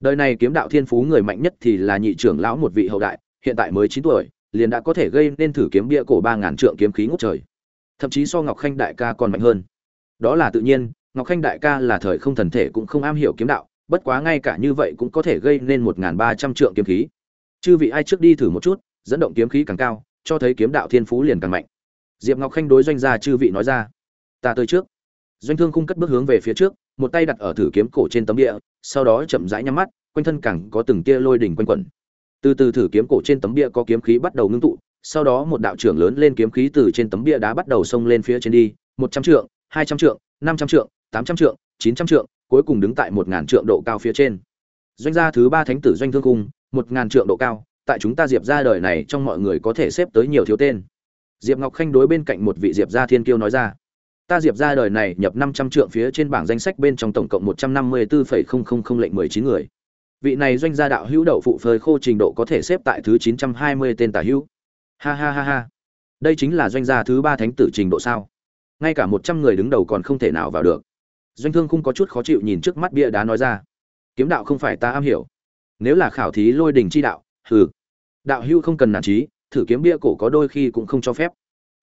Đời này kiếm đạo thiên phú người mạnh nhất thì là nhị trưởng lão một vị hậu đại, hiện tại mới chín tuổi, liền đã có thể gây nên thử kiếm bia cổ ba ngàn trượng kiếm khí ngút trời. Thậm chí so ngọc khanh đại ca còn mạnh hơn. Đó là tự nhiên, ngọc khanh đại ca là thời không thần thể cũng không am hiểu kiếm đạo, bất quá ngay cả như vậy cũng có thể gây nên một ba trăm trượng kiếm khí. Chư vị ai trước đi thử một chút, dẫn động kiếm khí càng cao, cho thấy kiếm đạo thiên phú liền càng mạnh diệp ngọc khanh đối doanh gia chư vị nói ra, ta tới trước. Doanh thương khung cất bước hướng về phía trước, một tay đặt ở thử kiếm cổ trên tấm địa sau đó chậm rãi nhắm mắt, quanh thân càng có từng tia lôi đỉnh quanh quẩn. Từ từ thử kiếm cổ trên tấm bia có kiếm khí bắt đầu ngưng tụ, sau đó một đạo trưởng lớn lên kiếm khí từ trên tấm bia đá bắt đầu xông lên phía trên đi, một trăm trượng, hai trăm trượng, năm trăm trượng, tám trăm trượng, chín trăm trượng, cuối cùng đứng tại một ngàn trượng độ cao phía trên. Doanh gia thứ ba thánh tử doanh thương cung một ngàn trượng độ cao, tại chúng ta diệp ra đời này trong mọi người có thể xếp tới nhiều thiếu tên diệp ngọc khanh đối bên cạnh một vị diệp gia thiên kiêu nói ra, ta diệp ra đời này nhập năm trăm trượng phía trên bảng danh sách bên trong tổng cộng một trăm năm mươi bốn lệnh mười chín người. Vị này doanh gia đạo hữu đậu phụ phơi khô trình độ có thể xếp tại thứ chín trăm hai mươi tên tả hữu. Ha ha ha ha. Đây chính là doanh gia thứ ba thánh tử trình độ sao? Ngay cả một trăm người đứng đầu còn không thể nào vào được. Doanh thương không có chút khó chịu nhìn trước mắt bia đá nói ra, kiếm đạo không phải ta am hiểu. Nếu là khảo thí lôi đình chi đạo, hừ. Đạo hưu không cần nản trí thử kiếm bia cổ có đôi khi cũng không cho phép.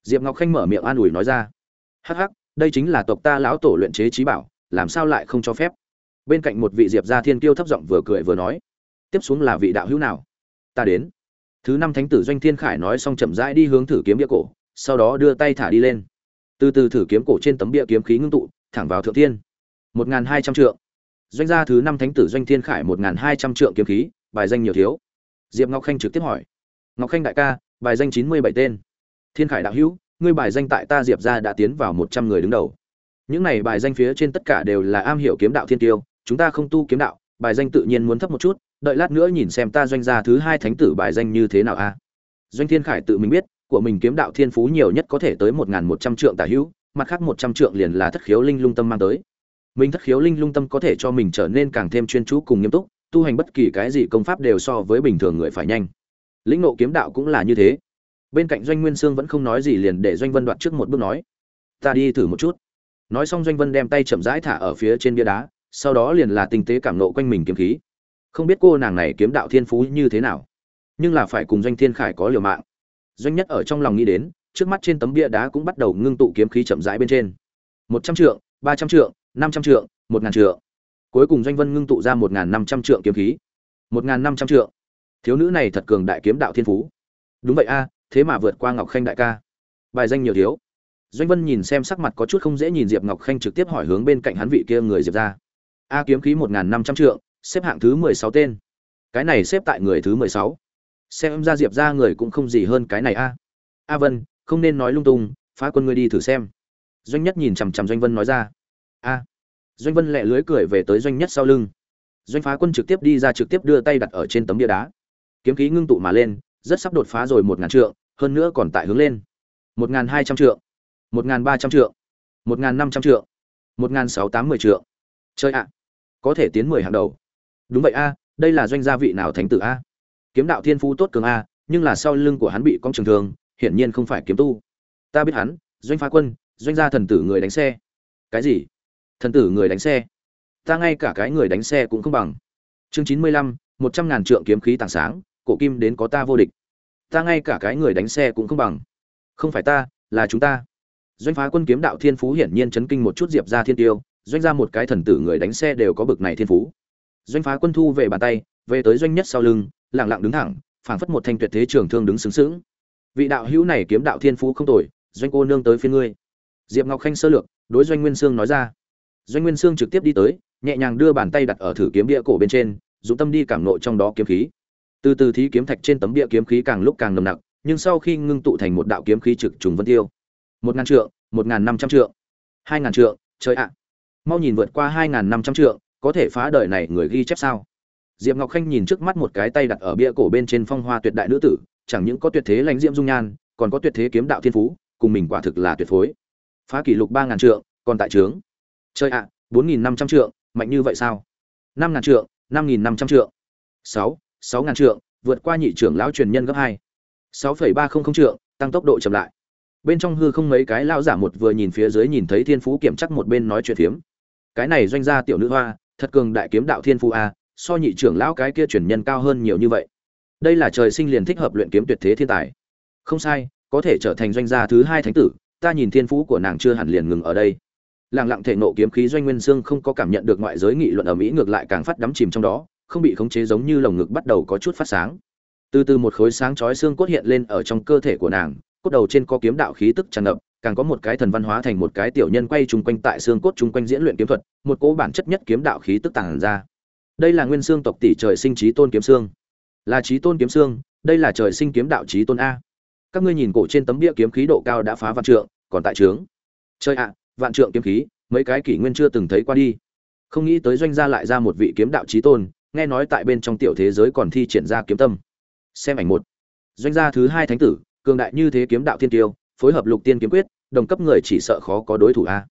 Diệp ngọc khanh mở miệng an ủi nói ra. Hắc hắc, đây chính là tộc ta lão tổ luyện chế trí bảo, làm sao lại không cho phép? Bên cạnh một vị diệp gia thiên kiêu thấp giọng vừa cười vừa nói. Tiếp xuống là vị đạo hữu nào? Ta đến. Thứ năm thánh tử doanh thiên khải nói xong chậm rãi đi hướng thử kiếm bia cổ, sau đó đưa tay thả đi lên. Từ từ thử kiếm cổ trên tấm bia kiếm khí ngưng tụ, thẳng vào thượng thiên. Một n hai trăm trượng. Doanh gia thứ năm thánh tử doanh thiên khải một n hai trăm trượng kiếm khí, bài danh nhiều thiếu. Diệp ngọc khanh trực tiếp hỏi ngọc khanh đại ca, bài danh chín mươi bảy tên. Thiên khải đạo hữu, ngươi bài danh tại ta diệp ra đã tiến vào một trăm người đứng đầu. Những này bài danh phía trên tất cả đều là am hiểu kiếm đạo thiên tiêu, chúng ta không tu kiếm đạo, bài danh tự nhiên muốn thấp một chút, đợi lát nữa nhìn xem ta doanh gia thứ hai thánh tử bài danh như thế nào a. Doanh thiên khải tự mình biết, của mình kiếm đạo thiên phú nhiều nhất có thể tới một nghìn một trăm trượng tả hữu, mặt khác một trăm trượng liền là thất khiếu linh lung tâm mang tới. Mình thất khiếu linh lung tâm có thể cho mình trở nên càng thêm chuyên chú cùng nghiêm túc, tu hành bất kỳ cái gì công pháp đều so với bình thường người phải nhanh lĩnh ngộ kiếm đạo cũng là như thế. Bên cạnh doanh nguyên sương vẫn không nói gì liền để doanh vân đoạt trước một bước nói, ta đi thử một chút. Nói xong doanh vân đem tay chậm rãi thả ở phía trên bia đá, sau đó liền là tinh tế cảm nộ quanh mình kiếm khí. Không biết cô nàng này kiếm đạo thiên phú như thế nào, nhưng là phải cùng doanh thiên khải có liều mạng. Doanh nhất ở trong lòng nghĩ đến, trước mắt trên tấm bia đá cũng bắt đầu ngưng tụ kiếm khí chậm rãi bên trên. Một trăm trượng, ba trăm trượng, năm trăm trượng, một ngàn trượng. Cuối cùng doanh vân ngưng tụ ra một ngàn năm trăm trượng kiếm khí. Một ngàn năm trăm trượng thiếu nữ này thật cường đại kiếm đạo thiên phú. Đúng vậy a, thế mà vượt qua ngọc khanh đại ca. Bài danh nhiều thiếu. Doanh vân nhìn xem sắc mặt có chút không dễ nhìn diệp ngọc khanh trực tiếp hỏi hướng bên cạnh hắn vị kia người diệp ra. A kiếm khí một năm trăm trượng, xếp hạng thứ mười sáu tên. Cái này xếp tại người thứ mười sáu. Xem ra diệp ra người cũng không gì hơn cái này a. A vân, không nên nói lung tung, phá quân ngươi đi thử xem. Doanh nhất nhìn chằm chằm doanh vân nói ra. A. Doanh vân lẹ lưới cười về tới doanh nhất sau lưng. Doanh phá quân trực tiếp đi ra trực tiếp đưa tay đặt ở trên tấm bia đá kiếm khí ngưng tụ mà lên, rất sắp đột phá rồi một ngàn trượng, hơn nữa còn tại hướng lên. Một ngàn hai trăm trượng, một ngàn ba trăm trượng, một ngàn năm trăm trượng, một ngàn sáu tám mươi trượng. Chơi ạ, có thể tiến mười hàng đầu. Đúng vậy a, đây là doanh gia vị nào thánh tử a? Kiếm đạo thiên phú tốt cường a, nhưng là sau lưng của hắn bị cong trường thường, hiển nhiên không phải kiếm tu. Ta biết hắn, doanh phá quân, doanh gia thần tử người đánh xe. Cái gì? Thần tử người đánh xe. Ta ngay cả cái người đánh xe cũng không bằng. Chương chín mươi lăm, một trăm ngàn trượng kiếm khí tảng sáng cổ kim đến có ta vô địch. Ta ngay cả cái người đánh xe cũng không bằng. Không phải ta, là chúng ta. Doanh phá quân kiếm đạo thiên phú hiển nhiên chấn kinh một chút diệp ra thiên tiêu, doanh ra một cái thần tử người đánh xe đều có bực này thiên phú. Doanh phá quân thu về bàn tay, về tới doanh nhất sau lưng lẳng lặng đứng thẳng, phảng phất một thanh tuyệt thế trường thương đứng xứng xứng vị đạo hữu này kiếm đạo thiên phú không tồi, doanh cô nương tới phía ngươi. Diệp ngọc khanh sơ lược, đối doanh nguyên sương nói ra. Doanh nguyên sương trực tiếp đi tới, nhẹ nhàng đưa bàn tay đặt ở thử kiếm địa cổ bên trên, dụng tâm đi cảm nộ trong đó kiếm khí từ từ thí kiếm thạch trên tấm bia kiếm khí càng lúc càng nồng nặc, nhưng sau khi ngưng tụ thành một đạo kiếm khí trực trùng vân tiêu. Một ngàn trượng, một ngàn năm trăm trượng, hai ngàn trượng, trời ạ. Mau nhìn vượt qua hai ngàn năm trăm trượng, có thể phá đời này người ghi chép sao? Diệp ngọc khanh nhìn trước mắt một cái tay đặt ở bia cổ bên trên phong hoa tuyệt đại nữ tử, chẳng những có tuyệt thế lãnh diễm dung nhan, còn có tuyệt thế kiếm đạo thiên phú, cùng mình quả thực là tuyệt phối. Phá kỷ lục ba ngàn trượng, còn tại trướng. Chơi ạ, bốn nghìn năm trăm trượng, mạnh như vậy sao? Năm ngàn trượng, năm nghìn năm trăm trượng. Sáu sáu ngàn trượng, vượt qua nhị trưởng lão truyền nhân gấp hai. sáu phẩy ba không không trượng, tăng tốc độ chậm lại. Bên trong hư không mấy cái lão giả một vừa nhìn phía dưới nhìn thấy thiên phú kiểm chắc một bên nói chuyện phiếm. Cái này doanh gia tiểu nữ hoa, thật cường đại kiếm đạo thiên phú a, so nhị trưởng lão cái kia truyền nhân cao hơn nhiều như vậy. Đây là trời sinh liền thích hợp luyện kiếm tuyệt thế thiên tài. Không sai, có thể trở thành doanh gia thứ hai thánh tử, ta nhìn thiên phú của nàng chưa hẳn liền ngừng ở đây. Làng lặng thể nộ kiếm khí doanh nguyên dương không có cảm nhận được ngoại giới nghị luận ở mỹ ngược lại càng phát đắm chìm trong đó không bị khống chế giống như lồng ngực bắt đầu có chút phát sáng. Từ từ một khối sáng chói xương cốt hiện lên ở trong cơ thể của nàng, cốt đầu trên có kiếm đạo khí tức tràn ngập, càng có một cái thần văn hóa thành một cái tiểu nhân quay chung quanh tại xương cốt chung quanh diễn luyện kiếm thuật, một cỗ bản chất nhất kiếm đạo khí tức tàng ra. Đây là nguyên xương tộc tỷ trời sinh trí tôn kiếm xương. Là trí tôn kiếm xương, đây là trời sinh kiếm đạo trí tôn a. Các ngươi nhìn cổ trên tấm bia kiếm khí độ cao đã phá vạn trượng, còn tại trướng. Chơi ạ, vạn trượng kiếm khí, mấy cái kỷ nguyên chưa từng thấy qua đi. Không nghĩ tới doanh gia lại ra một vị kiếm đạo trí tôn nghe nói tại bên trong tiểu thế giới còn thi triển ra kiếm tâm. Xem ảnh một. Doanh gia thứ hai thánh tử, cường đại như thế kiếm đạo thiên tiêu, phối hợp lục tiên kiếm quyết, đồng cấp người chỉ sợ khó có đối thủ a.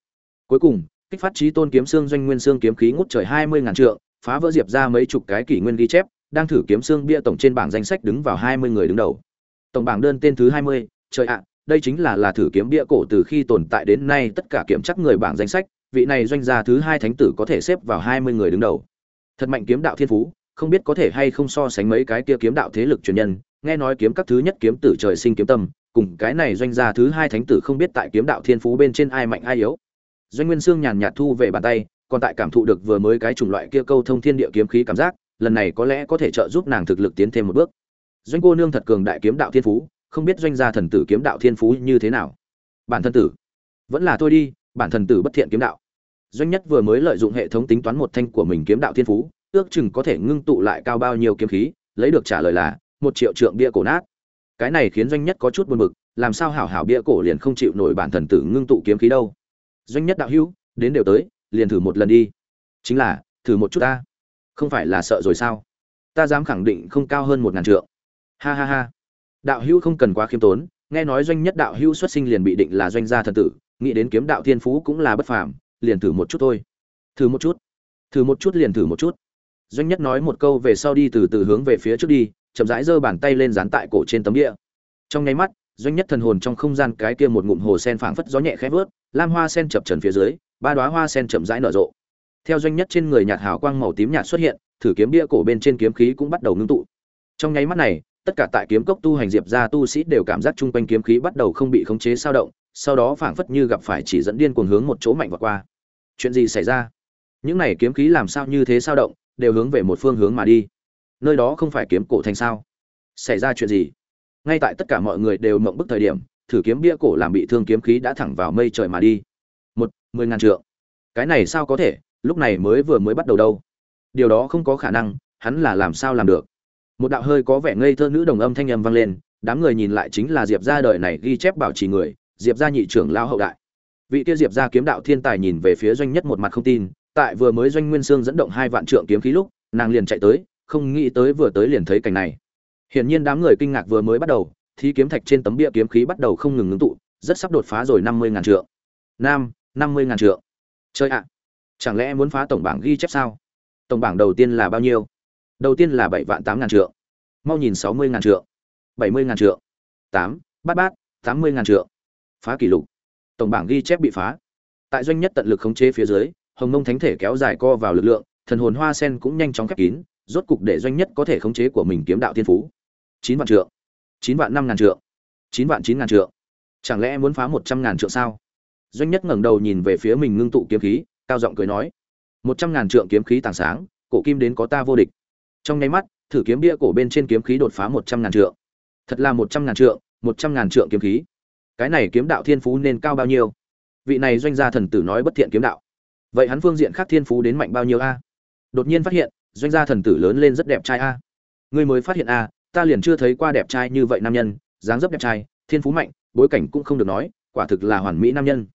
Cuối cùng, kích phát trí tôn kiếm xương doanh nguyên xương kiếm khí ngút trời hai mươi ngàn trượng, phá vỡ diệp ra mấy chục cái kỷ nguyên ghi chép, đang thử kiếm xương bia tổng trên bảng danh sách đứng vào hai mươi người đứng đầu. Tổng bảng đơn tên thứ hai mươi, trời ạ, đây chính là là thử kiếm bia cổ từ khi tồn tại đến nay tất cả kiểm chắc người bảng danh sách, vị này doanh gia thứ hai thánh tử có thể xếp vào hai mươi người đứng đầu thật mạnh kiếm đạo thiên phú, không biết có thể hay không so sánh mấy cái kia kiếm đạo thế lực truyền nhân, nghe nói kiếm các thứ nhất kiếm tử trời sinh kiếm tâm, cùng cái này doanh gia thứ hai thánh tử không biết tại kiếm đạo thiên phú bên trên ai mạnh ai yếu. Doanh nguyên sương nhàn nhạt thu về bàn tay, còn tại cảm thụ được vừa mới cái chủng loại kia câu thông thiên địa kiếm khí cảm giác, lần này có lẽ có thể trợ giúp nàng thực lực tiến thêm một bước. Doanh cô nương thật cường đại kiếm đạo thiên phú, không biết doanh gia thần tử kiếm đạo thiên phú như thế nào. Bản thân tử, vẫn là thôi đi, bản thần tử bất thiện kiếm đạo doanh nhất vừa mới lợi dụng hệ thống tính toán một thanh của mình kiếm đạo thiên phú, ước chừng có thể ngưng tụ lại cao bao nhiêu kiếm khí, lấy được trả lời là một triệu trượng bia cổ nát. Cái này khiến doanh nhất có chút buồn bực, làm sao hảo hảo bia cổ liền không chịu nổi bản thần tử ngưng tụ kiếm khí đâu. Doanh nhất đạo hữu, đến đều tới, liền thử một lần đi. Chính là, thử một chút ta. Không phải là sợ rồi sao? Ta dám khẳng định không cao hơn một ngàn trượng. Ha ha ha. Đạo hữu không cần quá khiêm tốn, nghe nói doanh nhất đạo hữu xuất sinh liền bị định là doanh gia thần tử, nghĩ đến kiếm đạo thiên phú cũng là bất phàm liền thử một chút thôi. Thử một chút. Thử một chút liền thử một chút. Doanh nhất nói một câu về sau đi từ từ hướng về phía trước đi, chậm rãi giơ bàn tay lên dán tại cổ trên tấm địa trong nháy mắt, doanh nhất thần hồn trong không gian cái kia một ngụm hồ sen phảng phất gió nhẹ khẽ vớt, lam hoa sen chập trần phía dưới, ba đóa hoa sen chậm rãi nở rộ. Theo doanh nhất trên người nhạt hào quang màu tím nhạt xuất hiện, thử kiếm bia cổ bên trên kiếm khí cũng bắt đầu ngưng tụ. Trong nháy mắt này, tất cả tại kiếm cốc tu hành diệp ra tu sĩ đều cảm giác chung quanh kiếm khí bắt đầu không bị khống chế sao động sau đó phảng phất như gặp phải chỉ dẫn điên cuồng hướng một chỗ mạnh vượt qua. Chuyện gì xảy ra? Những này kiếm khí làm sao như thế sao động, đều hướng về một phương hướng mà đi. Nơi đó không phải kiếm cổ thành sao? Xảy ra chuyện gì? Ngay tại tất cả mọi người đều mộng bức thời điểm, thử kiếm bia cổ làm bị thương kiếm khí đã thẳng vào mây trời mà đi. Một, mười ngàn trượng. Cái này sao có thể? Lúc này mới vừa mới bắt đầu đâu. Điều đó không có khả năng, hắn là làm sao làm được? Một đạo hơi có vẻ ngây thơ nữ đồng âm thanh âm vang lên, đám người nhìn lại chính là diệp gia đời này ghi chép bảo trì người diệp gia nhị trưởng lao hậu đại. Vị kia diệp gia kiếm đạo thiên tài nhìn về phía doanh nhất một mặt không tin, tại vừa mới doanh nguyên sương dẫn động hai vạn trượng kiếm khí lúc, nàng liền chạy tới, không nghĩ tới vừa tới liền thấy cảnh này. Hiển nhiên đám người kinh ngạc vừa mới bắt đầu thì kiếm thạch trên tấm bia kiếm khí bắt đầu không ngừng ngưng tụ, rất sắp đột phá rồi năm mươi ngàn trượng. Nam, năm mươi ngàn trượng. Chơi ạ. À, chẳng lẽ muốn phá tổng bảng ghi chép sao? Tổng bảng đầu tiên là bao nhiêu? Đầu tiên là bảy vạn tám ngàn trượng. Mau nhìn sáu mươi ngàn trượng. bảy mươi ngàn trượng. Tám, bát bát, tám mươi ngàn trượng phá kỷ lục. Tổng bảng ghi chép bị phá. Tại doanh nhất tận lực khống chế phía dưới, hồng mông thánh thể kéo dài co vào lực lượng, thần hồn hoa sen cũng nhanh chóng khép kín, rốt cục để doanh nhất có thể khống chế của mình kiếm đạo thiên phú. Chín vạn trượng. Chín vạn năm ngàn trượng. Chín vạn chín ngàn trượng. Chẳng lẽ muốn phá một trăm ngàn trượng sao? Doanh nhất ngẩng đầu nhìn về phía mình ngưng tụ kiếm khí, cao giọng cười nói. Một trăm ngàn trượng kiếm khí tàng sáng, cổ kim đến có ta vô địch. Trong nháy mắt, thử kiếm bia cổ bên trên kiếm khí đột phá một trăm ngàn trượng. Thật là một trăm ngàn trượng, một trăm ngàn trượng kiếm khí cái này kiếm đạo thiên phú nên cao bao nhiêu? Vị này doanh gia thần tử nói bất thiện kiếm đạo. Vậy hắn phương diện khác thiên phú đến mạnh bao nhiêu a? Đột nhiên phát hiện, doanh gia thần tử lớn lên rất đẹp trai a. Ngươi mới phát hiện a, ta liền chưa thấy qua đẹp trai như vậy nam nhân, dáng dấp đẹp trai, thiên phú mạnh, bối cảnh cũng không được nói, quả thực là hoàn mỹ nam nhân.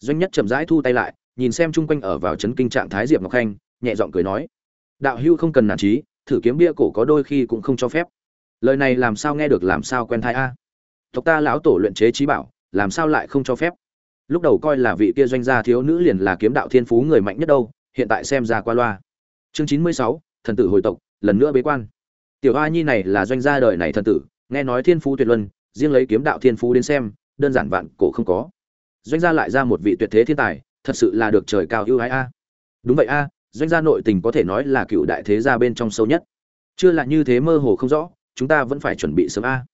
Doanh nhất chậm rãi thu tay lại, nhìn xem chung quanh ở vào chấn kinh trạng thái diệp ngọc khanh, nhẹ giọng cười nói, đạo hưu không cần nản trí, thử kiếm bia cổ có đôi khi cũng không cho phép. Lời này làm sao nghe được, làm sao quen thai a? Tộc ta lão tổ luyện chế trí bảo, làm sao lại không cho phép? Lúc đầu coi là vị kia doanh gia thiếu nữ liền là kiếm đạo thiên phú người mạnh nhất đâu, hiện tại xem ra qua loa. Chương chín mươi sáu, thần tử hồi tộc, lần nữa bế quan. Tiểu a nhi này là doanh gia đời này thần tử, nghe nói thiên phú tuyệt luân, riêng lấy kiếm đạo thiên phú đến xem, đơn giản vạn cổ không có. Doanh gia lại ra một vị tuyệt thế thiên tài, thật sự là được trời cao ưu ái a. Đúng vậy a, doanh gia nội tình có thể nói là cựu đại thế gia bên trong sâu nhất. Chưa là như thế mơ hồ không rõ, chúng ta vẫn phải chuẩn bị sớm a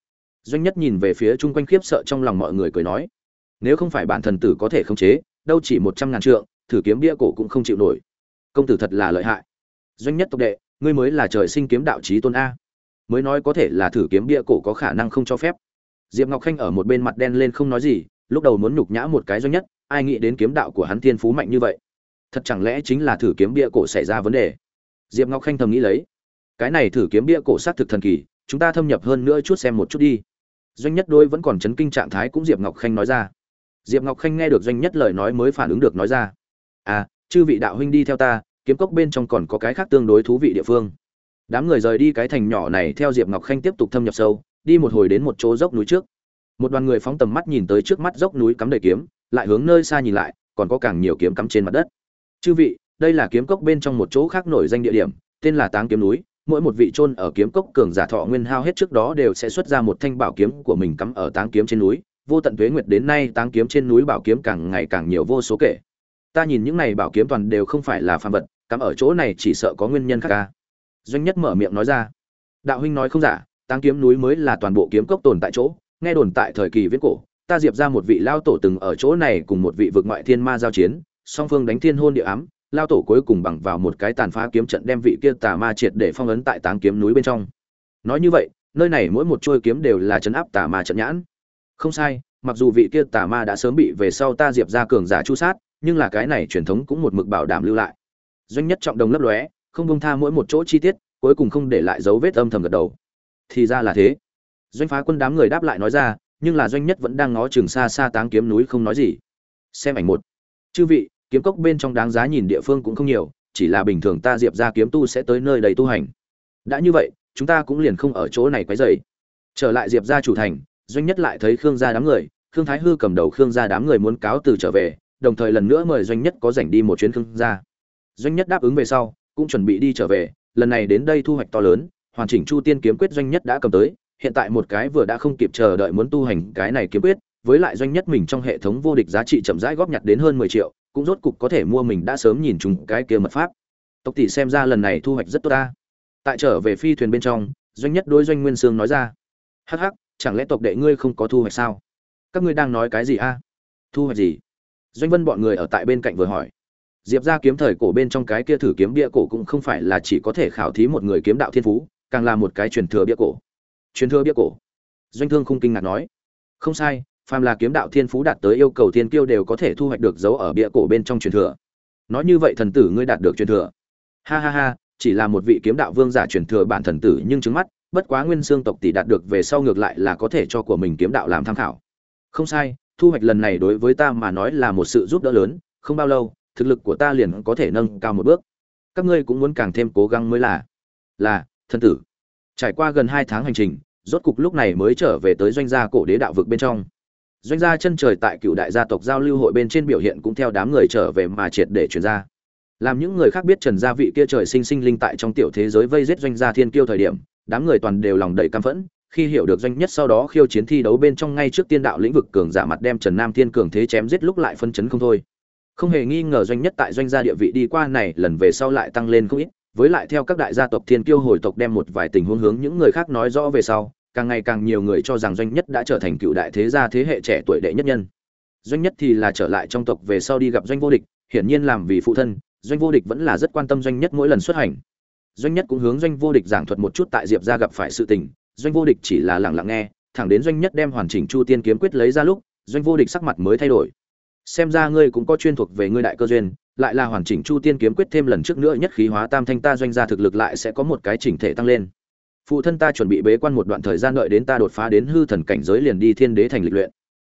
doanh nhất nhìn về phía chung quanh khiếp sợ trong lòng mọi người cười nói, nếu không phải bản thần tử có thể khống chế, đâu chỉ một trăm ngàn trượng, thử kiếm bia cổ cũng không chịu nổi. Công tử thật là lợi hại. Doanh nhất tộc đệ, ngươi mới là trời sinh kiếm đạo trí tôn a. Mới nói có thể là thử kiếm bia cổ có khả năng không cho phép. Diệp ngọc khanh ở một bên mặt đen lên không nói gì, lúc đầu muốn nhục nhã một cái doanh nhất, ai nghĩ đến kiếm đạo của hắn thiên phú mạnh như vậy. Thật chẳng lẽ chính là thử kiếm bia cổ xảy ra vấn đề? Diệp ngọc khanh thầm nghĩ lấy, cái này thử kiếm bia cổ xác thực thần kỳ chúng ta thâm nhập hơn nữa chút xem một chút đi. Doanh nhất đôi vẫn còn chấn kinh trạng thái cũng diệp ngọc khanh nói ra. Diệp ngọc khanh nghe được doanh nhất lời nói mới phản ứng được nói ra. À chư vị đạo huynh đi theo ta, kiếm cốc bên trong còn có cái khác tương đối thú vị địa phương. Đám người rời đi cái thành nhỏ này theo diệp ngọc khanh tiếp tục thâm nhập sâu, đi một hồi đến một chỗ dốc núi trước. Một đoàn người phóng tầm mắt nhìn tới trước mắt dốc núi cắm đầy kiếm, lại hướng nơi xa nhìn lại, còn có càng nhiều kiếm cắm trên mặt đất. Chư vị, đây là kiếm cốc bên trong một chỗ khác nổi danh địa điểm, tên là táng kiếm núi mỗi một vị chôn ở kiếm cốc cường giả thọ nguyên hao hết trước đó đều sẽ xuất ra một thanh bảo kiếm của mình cắm ở táng kiếm trên núi. Vô tận tuế nguyệt đến nay, táng kiếm trên núi bảo kiếm càng ngày càng nhiều vô số kể. Ta nhìn những này bảo kiếm toàn đều không phải là phàm vật, cắm ở chỗ này chỉ sợ có nguyên nhân khác ca doanh nhất mở miệng nói ra. Đạo huynh nói không giả, táng kiếm núi mới là toàn bộ kiếm cốc tồn tại chỗ, nghe đồn tại thời kỳ viết cổ, ta diệp ra một vị lao tổ từng ở chỗ này cùng một vị vực ngoại thiên ma giao chiến, song phương đánh thiên hôn địa ám lao tổ cuối cùng bằng vào một cái tàn phá kiếm trận đem vị kia tà ma triệt để phong ấn tại táng kiếm núi bên trong. Nói như vậy, nơi này mỗi một trôi kiếm đều là chấn áp tà ma trận nhãn. Không sai, mặc dù vị kia tà ma đã sớm bị về sau ta diệp ra cường giả chu sát, nhưng là cái này truyền thống cũng một mực bảo đảm lưu lại. Doanh nhất trọng đồng lấp lóe, không bông tha mỗi một chỗ chi tiết, cuối cùng không để lại dấu vết âm thầm gật đầu. Thì ra là thế. Doanh phá quân đám người đáp lại nói ra, nhưng là doanh nhất vẫn đang ngó chừng xa xa táng kiếm núi không nói gì. Xem ảnh một. Chư vị kiếm cốc bên trong đáng giá nhìn địa phương cũng không nhiều, chỉ là bình thường ta diệp ra kiếm tu sẽ tới nơi đầy tu hành. Đã như vậy, chúng ta cũng liền không ở chỗ này quấy dày trở lại diệp ra chủ thành, doanh nhất lại thấy khương gia đám người, khương thái hư cầm đầu khương gia đám người muốn cáo từ trở về, đồng thời lần nữa mời doanh nhất có rảnh đi một chuyến khương gia. Doanh nhất đáp ứng về sau, cũng chuẩn bị đi trở về, lần này đến đây thu hoạch to lớn, hoàn chỉnh chu tiên kiếm quyết doanh nhất đã cầm tới, hiện tại một cái vừa đã không kịp chờ đợi muốn tu hành cái này kiếm quyết, với lại doanh nhất mình trong hệ thống vô địch giá trị chậm rãi góp nhặt đến hơn mười triệu cũng rốt cục có thể mua mình đã sớm nhìn chúng cái kia mật pháp. Tộc tỷ xem ra lần này thu hoạch rất tốt ta. Tại trở về phi thuyền bên trong, doanh nhất đối doanh nguyên sương nói ra. Hắc hắc, chẳng lẽ tộc đệ ngươi không có thu hoạch sao? Các ngươi đang nói cái gì a? Thu hoạch gì? Doanh vân bọn người ở tại bên cạnh vừa hỏi. Diệp ra kiếm thời cổ bên trong cái kia thử kiếm bia cổ cũng không phải là chỉ có thể khảo thí một người kiếm đạo thiên phú, càng là một cái truyền thừa bia cổ. Truyền thừa bia cổ? Doanh thương không kinh ngạc nói. Không sai phàm là kiếm đạo thiên phú đạt tới yêu cầu thiên kiêu đều có thể thu hoạch được dấu ở bia cổ bên trong truyền thừa. Nói như vậy thần tử ngươi đạt được truyền thừa. Ha ha ha, chỉ là một vị kiếm đạo vương giả truyền thừa bản thần tử nhưng chứng mắt, bất quá nguyên xương tộc tỷ đạt được về sau ngược lại là có thể cho của mình kiếm đạo làm tham khảo. Không sai, thu hoạch lần này đối với ta mà nói là một sự giúp đỡ lớn, không bao lâu, thực lực của ta liền có thể nâng cao một bước. Các ngươi cũng muốn càng thêm cố gắng mới là là, thần tử. Trải qua gần hai tháng hành trình, rốt cục lúc này mới trở về tới doanh gia cổ đế đạo vực bên trong doanh gia chân trời tại cựu đại gia tộc giao lưu hội bên trên biểu hiện cũng theo đám người trở về mà triệt để chuyển ra. Làm những người khác biết trần gia vị kia trời sinh sinh linh tại trong tiểu thế giới vây giết doanh gia thiên kiêu thời điểm, đám người toàn đều lòng đầy căm phẫn, khi hiểu được doanh nhất sau đó khiêu chiến thi đấu bên trong ngay trước tiên đạo lĩnh vực cường giả mặt đem trần nam thiên cường thế chém giết lúc lại phân chấn không thôi. Không hề nghi ngờ doanh nhất tại doanh gia địa vị đi qua này lần về sau lại tăng lên không ít, với lại theo các đại gia tộc thiên kiêu hồi tộc đem một vài tình huống hướng những người khác nói rõ về sau càng ngày càng nhiều người cho rằng doanh nhất đã trở thành cựu đại thế gia thế hệ trẻ tuổi đệ nhất nhân. Doanh nhất thì là trở lại trong tộc về sau đi gặp doanh vô địch, hiển nhiên làm vì phụ thân, doanh vô địch vẫn là rất quan tâm doanh nhất mỗi lần xuất hành. Doanh nhất cũng hướng doanh vô địch giảng thuật một chút tại diệp ra gặp phải sự tình, doanh vô địch chỉ là lẳng lặng nghe, thẳng đến doanh nhất đem hoàn chỉnh chu tiên kiếm quyết lấy ra lúc, doanh vô địch sắc mặt mới thay đổi. Xem ra ngươi cũng có chuyên thuộc về ngươi đại cơ duyên, lại là hoàn chỉnh chu tiên kiếm quyết thêm lần trước nữa nhất khí hóa tam thanh ta doanh gia thực lực lại sẽ có một cái chỉnh thể tăng lên phụ thân ta chuẩn bị bế quan một đoạn thời gian đợi đến ta đột phá đến hư thần cảnh giới liền đi thiên đế thành lịch luyện.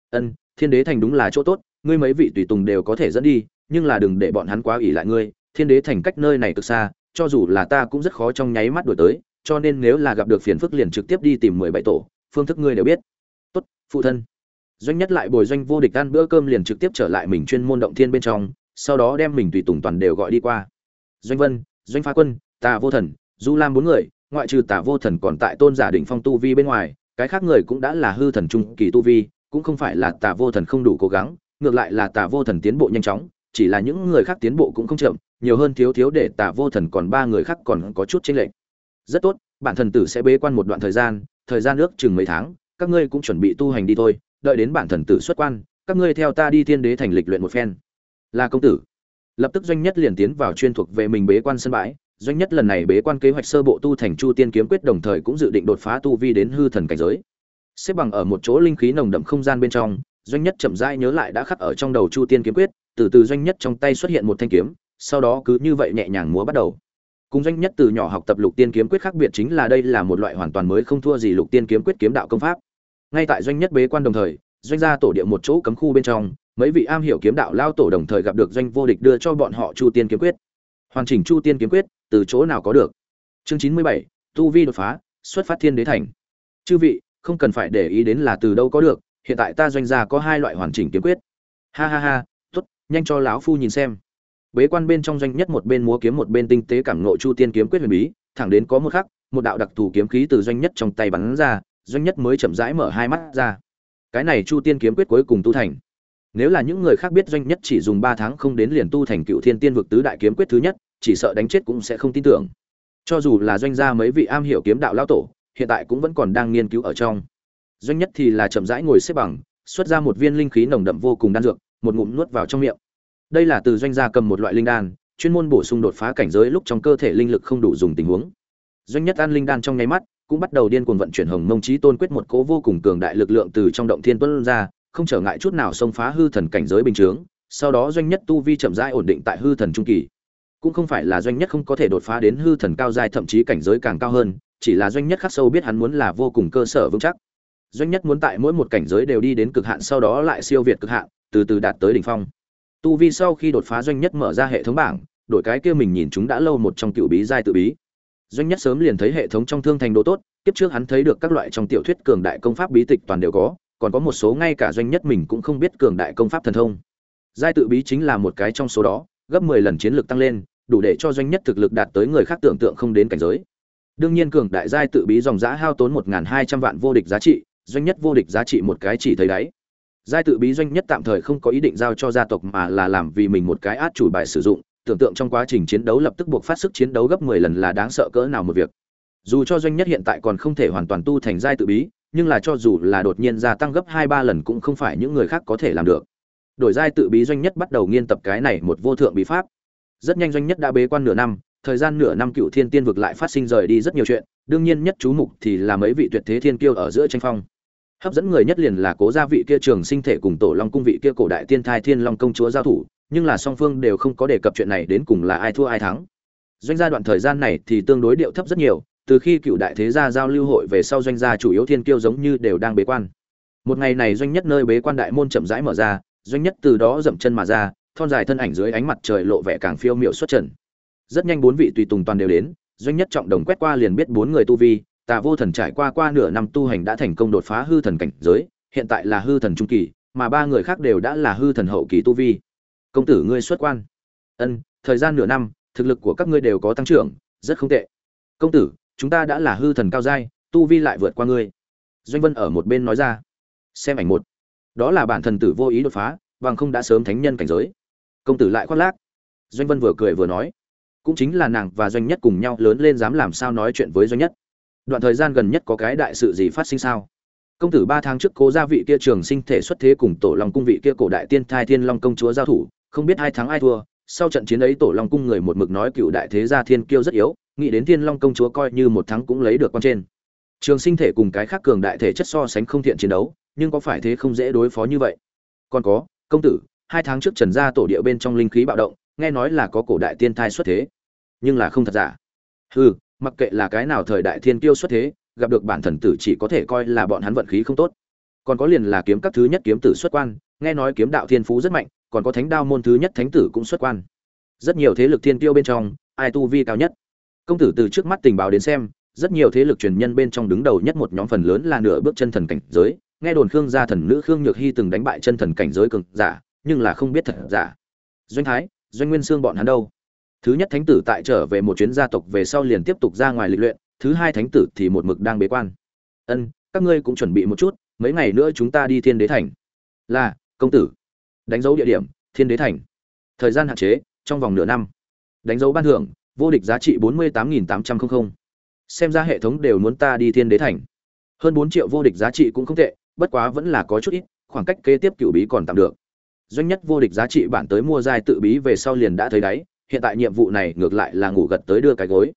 Ân, thiên đế thành đúng là chỗ tốt, ngươi mấy vị tùy tùng đều có thể dẫn đi, nhưng là đừng để bọn hắn quá ỉ lại ngươi. Thiên đế thành cách nơi này cực xa, cho dù là ta cũng rất khó trong nháy mắt đổi tới, cho nên nếu là gặp được phiền phức liền trực tiếp đi tìm mười bảy tổ, phương thức ngươi đều biết. Tốt, phụ thân. Doanh nhất lại bồi doanh vô địch ăn bữa cơm liền trực tiếp trở lại mình chuyên môn động thiên bên trong, sau đó đem mình tùy tùng toàn đều gọi đi qua. Doanh vân, doanh phá quân tà vô thần, du lam bốn người ngoại trừ tả vô thần còn tại tôn giả đỉnh phong tu vi bên ngoài, cái khác người cũng đã là hư thần trung kỳ tu vi, cũng không phải là tả vô thần không đủ cố gắng, ngược lại là tả vô thần tiến bộ nhanh chóng, chỉ là những người khác tiến bộ cũng không chậm, nhiều hơn thiếu thiếu để tả vô thần còn ba người khác còn có chút chênh lệch. Rất tốt, bản thần tử sẽ bế quan một đoạn thời gian thời gian ước chừng mấy tháng, các ngươi cũng chuẩn bị tu hành đi thôi, đợi đến bản thần tử xuất quan, các ngươi theo ta đi thiên đế thành lịch luyện một phen. Là công tử. Lập tức doanh nhất liền tiến vào chuyên thuộc về mình bế quan sân bãi doanh nhất lần này bế quan kế hoạch sơ bộ tu thành chu tiên kiếm quyết đồng thời cũng dự định đột phá tu vi đến hư thần cảnh giới. Xếp bằng ở một chỗ linh khí nồng đậm không gian bên trong, doanh nhất chậm rãi nhớ lại đã khắc ở trong đầu chu tiên kiếm quyết, từ từ doanh nhất trong tay xuất hiện một thanh kiếm, sau đó cứ như vậy nhẹ nhàng múa bắt đầu. Cùng doanh nhất từ nhỏ học tập lục tiên kiếm quyết khác biệt chính là đây là một loại hoàn toàn mới không thua gì lục tiên kiếm quyết kiếm đạo công pháp. Ngay tại doanh nhất bế quan đồng thời, doanh gia tổ địa một chỗ cấm khu bên trong, mấy vị am hiểu kiếm đạo lao tổ đồng thời gặp được doanh vô địch đưa cho bọn họ chu tiên kiếm quyết. Hoàn chỉnh chu tiên kiếm quyết từ chỗ nào có được. Chương chín mươi bảy, tu vi đột phá, xuất phát thiên đế thành. Chư vị, không cần phải để ý đến là từ đâu có được, hiện tại ta doanh gia có hai loại hoàn chỉnh kiếm quyết. Ha ha ha, tốt, nhanh cho lão phu nhìn xem. Bế quan bên trong doanh nhất một bên múa kiếm một bên tinh tế cảm nộ chu tiên kiếm quyết huyền bí, thẳng đến có một khắc, một đạo đặc thù kiếm khí từ doanh nhất trong tay bắn ra, doanh nhất mới chậm rãi mở hai mắt ra. Cái này chu tiên kiếm quyết cuối cùng tu thành. Nếu là những người khác biết doanh nhất chỉ dùng ba tháng không đến liền tu thành cựu thiên tiên vực tứ đại kiếm quyết thứ nhất chỉ sợ đánh chết cũng sẽ không tin tưởng. Cho dù là doanh gia mấy vị am hiểu kiếm đạo lao tổ, hiện tại cũng vẫn còn đang nghiên cứu ở trong. Doanh nhất thì là chậm rãi ngồi xếp bằng, xuất ra một viên linh khí nồng đậm vô cùng đan dược, một ngụm nuốt vào trong miệng. Đây là từ doanh gia cầm một loại linh đan, chuyên môn bổ sung đột phá cảnh giới lúc trong cơ thể linh lực không đủ dùng tình huống. Doanh nhất ăn linh đan trong nháy mắt, cũng bắt đầu điên cuồng vận chuyển hồng mông chí tôn quyết một cố vô cùng cường đại lực lượng từ trong động thiên tuấn ra, không trở ngại chút nào xông phá hư thần cảnh giới bình chướng. Sau đó doanh nhất tu vi chậm rãi ổn định tại hư thần trung kỳ cũng không phải là doanh nhất không có thể đột phá đến hư thần cao giai, thậm chí cảnh giới càng cao hơn, chỉ là doanh nhất khắc sâu biết hắn muốn là vô cùng cơ sở vững chắc. Doanh nhất muốn tại mỗi một cảnh giới đều đi đến cực hạn, sau đó lại siêu việt cực hạn, từ từ đạt tới đỉnh phong. Tu vi sau khi đột phá, doanh nhất mở ra hệ thống bảng, đổi cái kia mình nhìn chúng đã lâu một trong cựu bí giai tự bí. Doanh nhất sớm liền thấy hệ thống trong thương thành đồ tốt tiếp trước hắn thấy được các loại trong tiểu thuyết cường đại công pháp bí tịch toàn đều có, còn có một số ngay cả doanh nhất mình cũng không biết cường đại công pháp thần thông. Giai tự bí chính là một cái trong số đó gấp mười lần chiến lược tăng lên, đủ để cho doanh nhất thực lực đạt tới người khác tưởng tượng không đến cảnh giới. Đương nhiên cường đại giai tự bí dòng giá hao tốn một hai trăm vạn vô địch giá trị, doanh nhất vô địch giá trị một cái chỉ thấy đấy. giai tự bí doanh nhất tạm thời không có ý định giao cho gia tộc mà là làm vì mình một cái át chủ bài sử dụng, tưởng tượng trong quá trình chiến đấu lập tức buộc phát sức chiến đấu gấp 10 lần là đáng sợ cỡ nào một việc. Dù cho doanh nhất hiện tại còn không thể hoàn toàn tu thành giai tự bí, nhưng là cho dù là đột nhiên gia tăng gấp hai ba lần cũng không phải những người khác có thể làm được đổi giai tự bí doanh nhất bắt đầu nghiên tập cái này một vô thượng bí pháp. Rất nhanh doanh nhất đã bế quan nửa năm, thời gian nửa năm cựu thiên tiên vực lại phát sinh rời đi rất nhiều chuyện, đương nhiên nhất chú mục thì là mấy vị tuyệt thế thiên kiêu ở giữa tranh phong. Hấp dẫn người nhất liền là cố gia vị kia trường sinh thể cùng tổ long cung vị kia cổ đại tiên thai thiên long công chúa giao thủ, nhưng là song phương đều không có đề cập chuyện này đến cùng là ai thua ai thắng. Doanh gia đoạn thời gian này thì tương đối điệu thấp rất nhiều, từ khi cựu đại thế gia giao lưu hội về sau doanh gia chủ yếu thiên kiêu giống như đều đang bế quan. Một ngày này doanh nhất nơi bế quan đại môn chậm rãi mở ra doanh nhất từ đó dậm chân mà ra, thon dài thân ảnh dưới ánh mặt trời lộ vẻ càng phiêu miệu xuất trần. Rất nhanh bốn vị tùy tùng toàn đều đến, doanh nhất trọng đồng quét qua liền biết bốn người tu vi, tà vô thần trải qua qua nửa năm tu hành đã thành công đột phá hư thần cảnh giới, hiện tại là hư thần trung kỳ, mà ba người khác đều đã là hư thần hậu kỳ tu vi. Công tử ngươi xuất quan. Ân, thời gian nửa năm, thực lực của các ngươi đều có tăng trưởng, rất không tệ. Công tử, chúng ta đã là hư thần cao giai, tu vi lại vượt qua ngươi. Doanh vân ở một bên nói ra. Xem ảnh một đó là bản thần tử vô ý đột phá, bằng không đã sớm thánh nhân cảnh giới. Công tử lại khoác lác. Doanh vân vừa cười vừa nói, cũng chính là nàng và doanh nhất cùng nhau lớn lên dám làm sao nói chuyện với doanh nhất. Đoạn thời gian gần nhất có cái đại sự gì phát sinh sao? Công tử ba tháng trước cố gia vị kia trường sinh thể xuất thế cùng tổ long cung vị kia cổ đại tiên thai thiên long công chúa giao thủ, không biết hai tháng ai thua, sau trận chiến ấy tổ long cung người một mực nói cựu đại thế gia thiên kiêu rất yếu, nghĩ đến thiên long công chúa coi như một thắng cũng lấy được con trên. Trường sinh thể cùng cái khác cường đại thể chất so sánh không thiện chiến đấu nhưng có phải thế không dễ đối phó như vậy? Còn có, công tử, hai tháng trước trần gia tổ địa bên trong linh khí bạo động, nghe nói là có cổ đại tiên thai xuất thế. Nhưng là không thật giả. Hừ, mặc kệ là cái nào thời đại thiên kiêu xuất thế, gặp được bản thần tử chỉ có thể coi là bọn hắn vận khí không tốt. Còn có liền là kiếm các thứ nhất kiếm tử xuất quan, nghe nói kiếm đạo thiên phú rất mạnh, còn có thánh đao môn thứ nhất thánh tử cũng xuất quan. Rất nhiều thế lực thiên kiêu bên trong, ai tu vi cao nhất? Công tử từ trước mắt tình báo đến xem rất nhiều thế lực truyền nhân bên trong đứng đầu nhất một nhóm phần lớn là nửa bước chân thần cảnh giới. Nghe đồn khương gia thần nữ khương nhược hy từng đánh bại chân thần cảnh giới cường giả, nhưng là không biết thật giả. Doanh thái, doanh nguyên xương bọn hắn đâu? Thứ nhất thánh tử tại trở về một chuyến gia tộc về sau liền tiếp tục ra ngoài lịch luyện, thứ hai thánh tử thì một mực đang bế quan. Ân, các ngươi cũng chuẩn bị một chút, mấy ngày nữa chúng ta đi thiên đế thành. Là, công tử. Đánh dấu địa điểm, thiên đế thành. Thời gian hạn chế, trong vòng nửa năm. Đánh dấu ban thưởng, vô địch giá trị bốn mươi tám nghìn tám trăm linh xem ra hệ thống đều muốn ta đi thiên đế thành. Hơn bốn triệu vô địch giá trị cũng không tệ, bất quá vẫn là có chút ít, khoảng cách kế tiếp cựu bí còn tạm được. Doanh nhất vô địch giá trị bản tới mua giai tự bí về sau liền đã thấy đáy, hiện tại nhiệm vụ này ngược lại là ngủ gật tới đưa cái gối.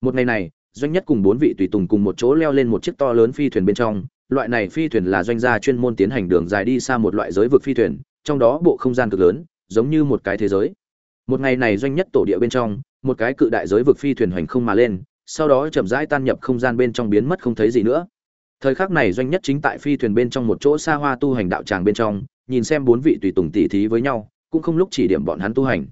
Một ngày này, doanh nhất cùng bốn vị tùy tùng cùng một chỗ leo lên một chiếc to lớn phi thuyền bên trong. Loại này phi thuyền là doanh gia chuyên môn tiến hành đường dài đi xa một loại giới vực phi thuyền, trong đó bộ không gian cực lớn, giống như một cái thế giới. Một ngày này doanh nhất tổ địa bên trong, một cái cự đại giới vực phi thuyền hoành không mà lên sau đó chậm rãi tan nhập không gian bên trong biến mất không thấy gì nữa. Thời khắc này doanh nhất chính tại phi thuyền bên trong một chỗ xa hoa tu hành đạo tràng bên trong, nhìn xem bốn vị tùy tùng tỉ thí với nhau, cũng không lúc chỉ điểm bọn hắn tu hành.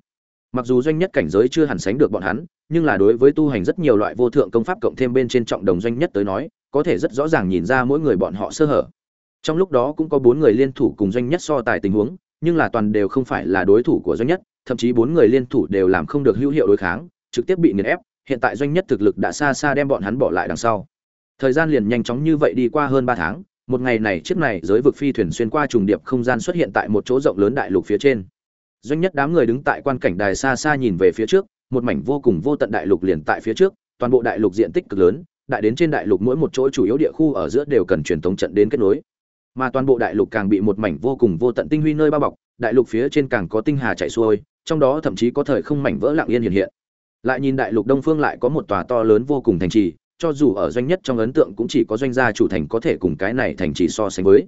Mặc dù doanh nhất cảnh giới chưa hẳn sánh được bọn hắn, nhưng là đối với tu hành rất nhiều loại vô thượng công pháp cộng thêm bên trên trọng đồng doanh nhất tới nói, có thể rất rõ ràng nhìn ra mỗi người bọn họ sơ hở. Trong lúc đó cũng có bốn người liên thủ cùng doanh nhất so tài tình huống, nhưng là toàn đều không phải là đối thủ của doanh nhất, thậm chí bốn người liên thủ đều làm không được hữu hiệu đối kháng, trực tiếp bị nghiền ép hiện tại doanh nhất thực lực đã xa xa đem bọn hắn bỏ lại đằng sau. Thời gian liền nhanh chóng như vậy đi qua hơn ba tháng, một ngày này chiếc này giới vực phi thuyền xuyên qua trùng điệp không gian xuất hiện tại một chỗ rộng lớn đại lục phía trên. Doanh nhất đám người đứng tại quan cảnh đài xa xa nhìn về phía trước, một mảnh vô cùng vô tận đại lục liền tại phía trước, toàn bộ đại lục diện tích cực lớn, đại đến trên đại lục mỗi một chỗ chủ yếu địa khu ở giữa đều cần truyền thống trận đến kết nối. Mà toàn bộ đại lục càng bị một mảnh vô cùng vô tận tinh huy nơi bao bọc, đại lục phía trên càng có tinh hà chạy xuôi, trong đó thậm chí có thời không mảnh vỡ lặng yên hiện hiện lại nhìn đại lục đông phương lại có một tòa to lớn vô cùng thành trì, cho dù ở doanh nhất trong ấn tượng cũng chỉ có doanh gia chủ thành có thể cùng cái này thành trì so sánh với.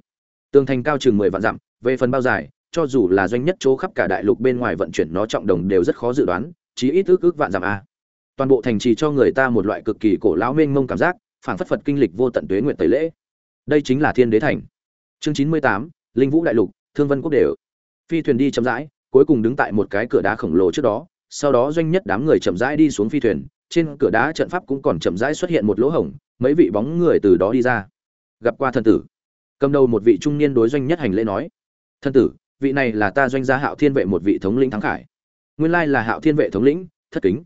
Tường thành cao chừng mười vạn dặm, về phần bao dài, cho dù là doanh nhất chỗ khắp cả đại lục bên ngoài vận chuyển nó trọng đồng đều rất khó dự đoán, chí ít ước ước vạn dặm a. Toàn bộ thành trì cho người ta một loại cực kỳ cổ lão mênh mông cảm giác, phảng phất phật kinh lịch vô tận tuế nguyện tẩy lễ. Đây chính là thiên đế thành. Chương chín mươi tám, linh vũ đại lục, thương vân quốc đều. Phi thuyền đi chậm rãi, cuối cùng đứng tại một cái cửa đá khổng lồ trước đó sau đó doanh nhất đám người chậm rãi đi xuống phi thuyền, trên cửa đá trận pháp cũng còn chậm rãi xuất hiện một lỗ hổng, mấy vị bóng người từ đó đi ra. Gặp qua thân tử. Cầm đầu một vị trung niên đối doanh nhất hành lễ nói thân tử, vị này là ta doanh gia hạo thiên vệ một vị thống lĩnh thắng khải. Nguyên lai là hạo thiên vệ thống lĩnh, thất kính.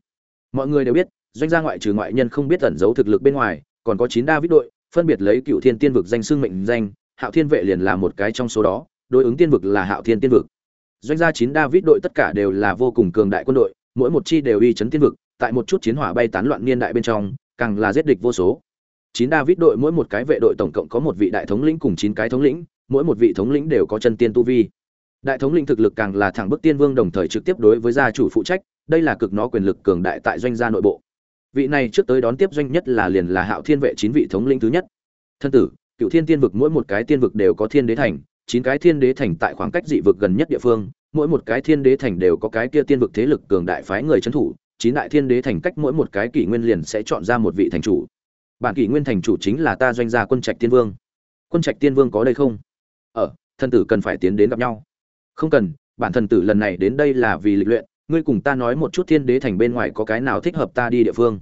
Mọi người đều biết, doanh gia ngoại trừ ngoại nhân không biết ẩn giấu thực lực bên ngoài, còn có chín đa vít đội, phân biệt lấy cựu thiên tiên vực danh xưng mệnh danh, hạo thiên vệ liền là một cái trong số đó, đối ứng tiên vực là hạo thiên tiên vực. Doanh gia chín đa vít đội tất cả đều là vô cùng cường đại quân đội mỗi một chi đều uy chấn tiên vực, tại một chút chiến hỏa bay tán loạn niên đại bên trong, càng là giết địch vô số. Chín david đội mỗi một cái vệ đội tổng cộng có một vị đại thống lĩnh cùng chín cái thống lĩnh, mỗi một vị thống lĩnh đều có chân tiên tu vi. Đại thống lĩnh thực lực càng là thẳng bức tiên vương đồng thời trực tiếp đối với gia chủ phụ trách, đây là cực nó quyền lực cường đại tại doanh gia nội bộ. Vị này trước tới đón tiếp doanh nhất là liền là hạo thiên vệ chín vị thống lĩnh thứ nhất. Thân tử, cựu thiên tiên vực mỗi một cái tiên vực đều có thiên đế thành, chín cái thiên đế thành tại khoảng cách dị vực gần nhất địa phương mỗi một cái thiên đế thành đều có cái kia tiên vực thế lực cường đại phái người trấn thủ, chín đại thiên đế thành cách mỗi một cái kỷ nguyên liền sẽ chọn ra một vị thành chủ. Bản kỷ nguyên thành chủ chính là ta doanh gia quân trạch tiên vương. Quân trạch tiên vương có đây không? Ờ, Ở thân tử cần phải tiến đến gặp nhau. Không cần, bản thần tử lần này đến đây là vì lịch luyện, ngươi cùng ta nói một chút thiên đế thành bên ngoài có cái nào thích hợp ta đi địa phương.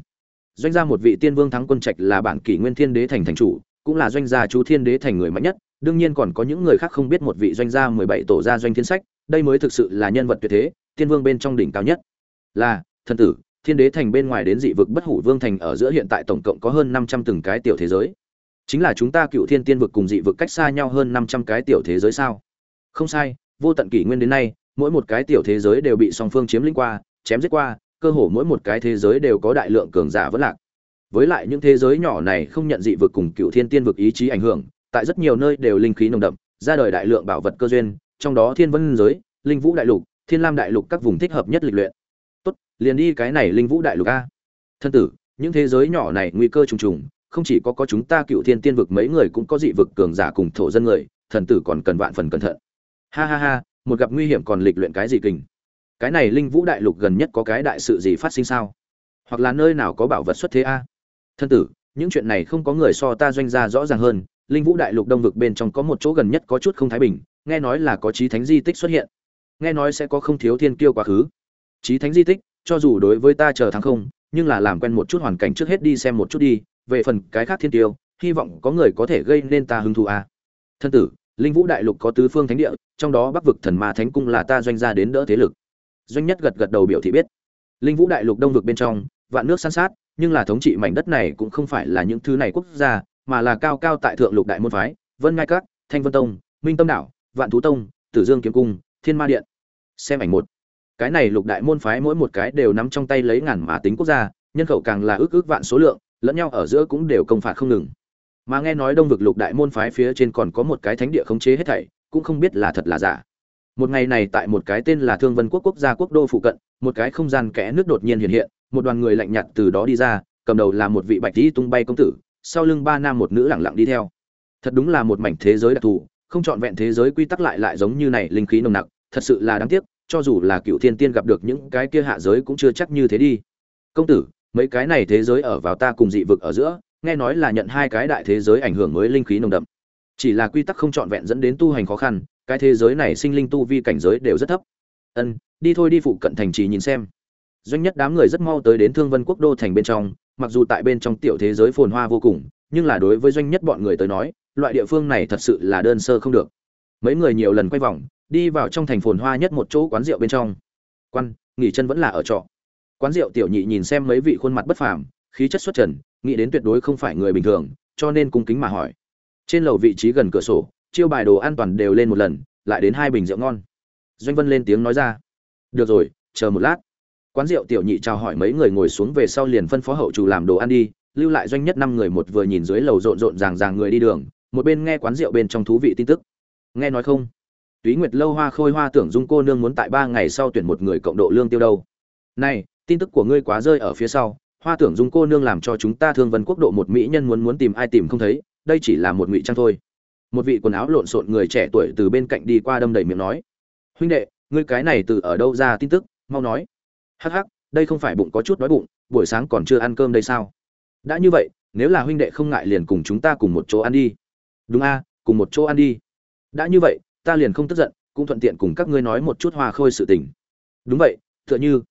Doanh gia một vị tiên vương thắng quân trạch là bản kỷ nguyên thiên đế thành thành chủ, cũng là doanh gia chú thiên đế thành người mạnh nhất, đương nhiên còn có những người khác không biết một vị doanh gia mười bảy tổ gia doanh thiên sách đây mới thực sự là nhân vật tuyệt thế thiên vương bên trong đỉnh cao nhất. Là, thần tử, thiên đế thành bên ngoài đến dị vực bất hủ vương thành ở giữa hiện tại tổng cộng có hơn năm trăm từng cái tiểu thế giới. Chính là chúng ta cựu thiên tiên vực cùng dị vực cách xa nhau hơn năm trăm cái tiểu thế giới sao? Không sai, vô tận kỷ nguyên đến nay, mỗi một cái tiểu thế giới đều bị song phương chiếm lĩnh qua, chém giết qua, cơ hồ mỗi một cái thế giới đều có đại lượng cường giả vẫn lạc. Với lại những thế giới nhỏ này không nhận dị vực cùng cựu thiên tiên vực ý chí ảnh hưởng, tại rất nhiều nơi đều linh khí nồng đậm, ra đời đại lượng bảo vật cơ duyên trong đó thiên vân giới, linh vũ đại lục, thiên lam đại lục các vùng thích hợp nhất lịch luyện. Tốt, liền đi cái này linh vũ đại lục a. Thân tử, những thế giới nhỏ này nguy cơ trùng trùng, không chỉ có có chúng ta cựu thiên tiên vực mấy người cũng có dị vực cường giả cùng thổ dân người, thần tử còn cần vạn phần cẩn thận. Ha ha ha, một gặp nguy hiểm còn lịch luyện cái gì kình? Cái này linh vũ đại lục gần nhất có cái đại sự gì phát sinh sao? Hoặc là nơi nào có bảo vật xuất thế a? Thân tử, những chuyện này không có người so ta doanh gia rõ ràng hơn, linh vũ đại lục đông vực bên trong có một chỗ gần nhất có chút không thái bình nghe nói là có chí thánh di tích xuất hiện. Nghe nói sẽ có không thiếu thiên kiêu quá khứ. Chí thánh di tích, cho dù đối với ta chờ thắng không, nhưng là làm quen một chút hoàn cảnh trước hết đi xem một chút đi, về phần cái khác thiên tiêu hy vọng có người có thể gây nên ta hứng thú à? thân tử, linh vũ đại lục có tứ phương thánh địa, trong đó bắc vực thần ma thánh cung là ta doanh gia đến đỡ thế lực. Doanh nhất gật gật đầu biểu thị biết. Linh vũ đại lục đông vực bên trong, vạn nước san sát, nhưng là thống trị mảnh đất này cũng không phải là những thứ này quốc gia, mà là cao cao tại thượng lục đại môn phái, vân ngai các, thanh vân tông, minh tâm đảo vạn thú tông, tử dương kiếm cung, thiên ma điện. Xem ảnh một. Cái này lục đại môn phái mỗi một cái đều nắm trong tay lấy ngàn mà tính quốc gia, nhân khẩu càng là ước ước vạn số lượng, lẫn nhau ở giữa cũng đều công phạt không ngừng. Mà nghe nói đông vực lục đại môn phái phía trên còn có một cái thánh địa khống chế hết thảy, cũng không biết là thật là giả. Một ngày này tại một cái tên là thương vân quốc quốc gia quốc đô phụ cận, một cái không gian kẽ nước đột nhiên hiện hiện, một đoàn người lạnh nhạt từ đó đi ra, cầm đầu là một vị bạch tỷ tung bay công tử, sau lưng ba nam một nữ lẳng lặng đi theo. Thật đúng là một mảnh thế giới đặc thù không chọn vẹn thế giới quy tắc lại lại giống như này, linh khí nồng nặc, thật sự là đáng tiếc, cho dù là cựu thiên tiên gặp được những cái kia hạ giới cũng chưa chắc như thế đi. Công tử, mấy cái này thế giới ở vào ta cùng dị vực ở giữa, nghe nói là nhận hai cái đại thế giới ảnh hưởng mới linh khí nồng đậm. Chỉ là quy tắc không chọn vẹn dẫn đến tu hành khó khăn, cái thế giới này sinh linh tu vi cảnh giới đều rất thấp. Ân, đi thôi đi phụ cận thành trì nhìn xem. Doanh nhất đám người rất mau tới đến thương vân quốc đô thành bên trong, mặc dù tại bên trong tiểu thế giới phồn hoa vô cùng, nhưng là đối với doanh nhất bọn người tới nói loại địa phương này thật sự là đơn sơ không được. Mấy người nhiều lần quay vòng, đi vào trong thành phồn hoa nhất một chỗ quán rượu bên trong. Quan, nghỉ chân vẫn là ở trọ. Quán rượu tiểu nhị nhìn xem mấy vị khuôn mặt bất phàm, khí chất xuất trần, nghĩ đến tuyệt đối không phải người bình thường, cho nên cung kính mà hỏi. Trên lầu vị trí gần cửa sổ, chiêu bài đồ an toàn đều lên một lần, lại đến hai bình rượu ngon. Doanh vân lên tiếng nói ra. Được rồi, chờ một lát. Quán rượu tiểu nhị chào hỏi mấy người ngồi xuống về sau liền phân phó hậu chủ làm đồ ăn đi, lưu lại doanh nhất năm người một vừa nhìn dưới lầu rộn rộn ràng ràng người đi đường một bên nghe quán rượu bên trong thú vị tin tức. Nghe nói không? Túy nguyệt lâu hoa khôi hoa tưởng dung cô nương muốn tại ba ngày sau tuyển một người cộng độ lương tiêu đâu. Này, tin tức của ngươi quá rơi ở phía sau, hoa tưởng dung cô nương làm cho chúng ta thương vân quốc độ một mỹ nhân muốn muốn tìm ai tìm không thấy, đây chỉ là một ngụy trang thôi. Một vị quần áo lộn xộn người trẻ tuổi từ bên cạnh đi qua đâm đầy miệng nói. Huynh đệ, ngươi cái này từ ở đâu ra tin tức, mau nói. Hắc hắc, đây không phải bụng có chút đói bụng, buổi sáng còn chưa ăn cơm đây sao? Đã như vậy, nếu là huynh đệ không ngại liền cùng chúng ta cùng một chỗ ăn đi đúng a, cùng một chỗ ăn đi. Đã như vậy, ta liền không tức giận, cũng thuận tiện cùng các ngươi nói một chút hoa khôi sự tình. Đúng vậy, tựa như.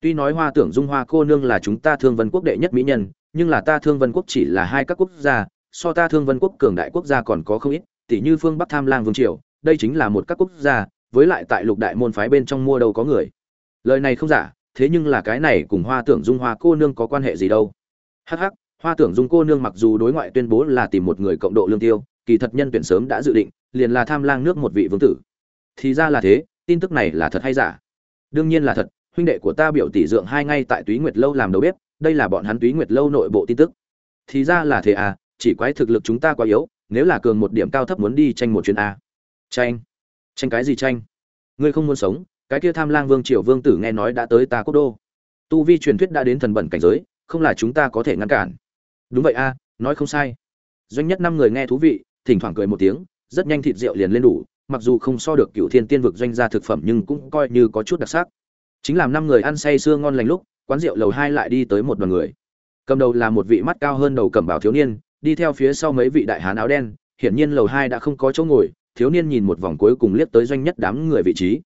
Tuy nói hoa tưởng dung hoa cô nương là chúng ta thương vân quốc đệ nhất mỹ nhân, nhưng là ta thương vân quốc chỉ là hai các quốc gia, so ta thương vân quốc cường đại quốc gia còn có không ít tỷ như phương bắc tham lang vương triều, đây chính là một các quốc gia, với lại tại lục đại môn phái bên trong mua đâu có người. Lời này không giả, thế nhưng là cái này cùng hoa tưởng dung hoa cô nương có quan hệ gì đâu. Hh hoa tưởng dung cô nương mặc dù đối ngoại tuyên bố là tìm một người cộng độ lương tiêu kỳ thật nhân tuyển sớm đã dự định, liền là tham lang nước một vị vương tử. Thì ra là thế, tin tức này là thật hay giả? Đương nhiên là thật, huynh đệ của ta biểu tỷ dượng hai ngay tại túy nguyệt lâu làm đầu bếp, đây là bọn hắn túy nguyệt lâu nội bộ tin tức. Thì ra là thế à chỉ quái thực lực chúng ta quá yếu, nếu là cường một điểm cao thấp muốn đi tranh một chuyến a. Tranh? Tranh cái gì tranh? Ngươi không muốn sống, cái kia tham lang vương triều vương tử nghe nói đã tới ta quốc đô. Tu vi truyền thuyết đã đến thần bẩn cảnh giới, không là chúng ta có thể ngăn cản. Đúng vậy a, nói không sai. Doanh nhất năm người nghe thú vị thỉnh thoảng cười một tiếng, rất nhanh thịt rượu liền lên đủ, mặc dù không so được cựu thiên tiên vực doanh gia thực phẩm nhưng cũng coi như có chút đặc sắc. Chính làm năm người ăn say sưa ngon lành lúc, quán rượu lầu hai lại đi tới một đoàn người. Cầm đầu là một vị mắt cao hơn đầu cẩm bào thiếu niên, đi theo phía sau mấy vị đại hán áo đen, hiển nhiên lầu hai đã không có chỗ ngồi, thiếu niên nhìn một vòng cuối cùng liếc tới doanh nhất đám người vị trí.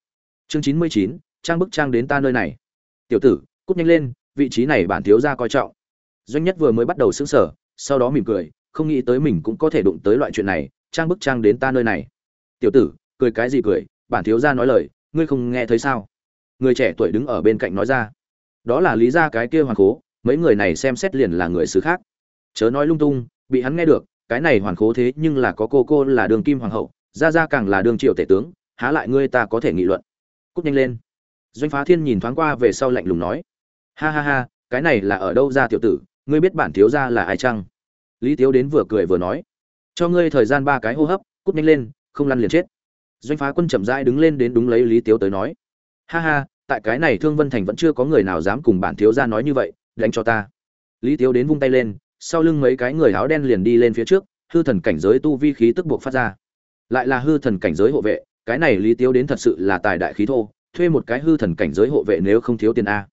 Chương chín mươi chín, trang bức trang đến ta nơi này. Tiểu tử, cút nhanh lên, vị trí này bản thiếu gia coi trọng. Doanh nhất vừa mới bắt đầu xứng sở sau đó mỉm cười không nghĩ tới mình cũng có thể đụng tới loại chuyện này, trang bức trang đến ta nơi này. Tiểu tử, cười cái gì cười, bản thiếu gia nói lời, ngươi không nghe thấy sao? Người trẻ tuổi đứng ở bên cạnh nói ra. Đó là lý ra cái kia hoàn cố mấy người này xem xét liền là người xứ khác. Chớ nói lung tung, bị hắn nghe được, cái này hoàn cố thế nhưng là có cô cô là đường kim hoàng hậu ra ra càng là đường triệu tể tướng, há lại ngươi ta có thể nghị luận. Cút nhanh lên. Doanh phá thiên nhìn thoáng qua về sau lạnh lùng nói. Ha ha ha, cái này là ở đâu ra tiểu tử, ngươi biết bản thiếu gia là ai chăng? Lý tiếu đến vừa cười vừa nói, cho ngươi thời gian ba cái hô hấp, cút nhanh lên, không lăn liền chết. Doanh phá quân chậm rãi đứng lên đến đúng lấy lý tiếu tới nói, ha ha, tại cái này thương vân thành vẫn chưa có người nào dám cùng bản thiếu gia nói như vậy, đánh cho ta. Lý tiếu đến vung tay lên, sau lưng mấy cái người áo đen liền đi lên phía trước, hư thần cảnh giới tu vi khí tức buộc phát ra. Lại là hư thần cảnh giới hộ vệ, cái này lý tiếu đến thật sự là tài đại khí thô, thuê một cái hư thần cảnh giới hộ vệ nếu không thiếu tiền a.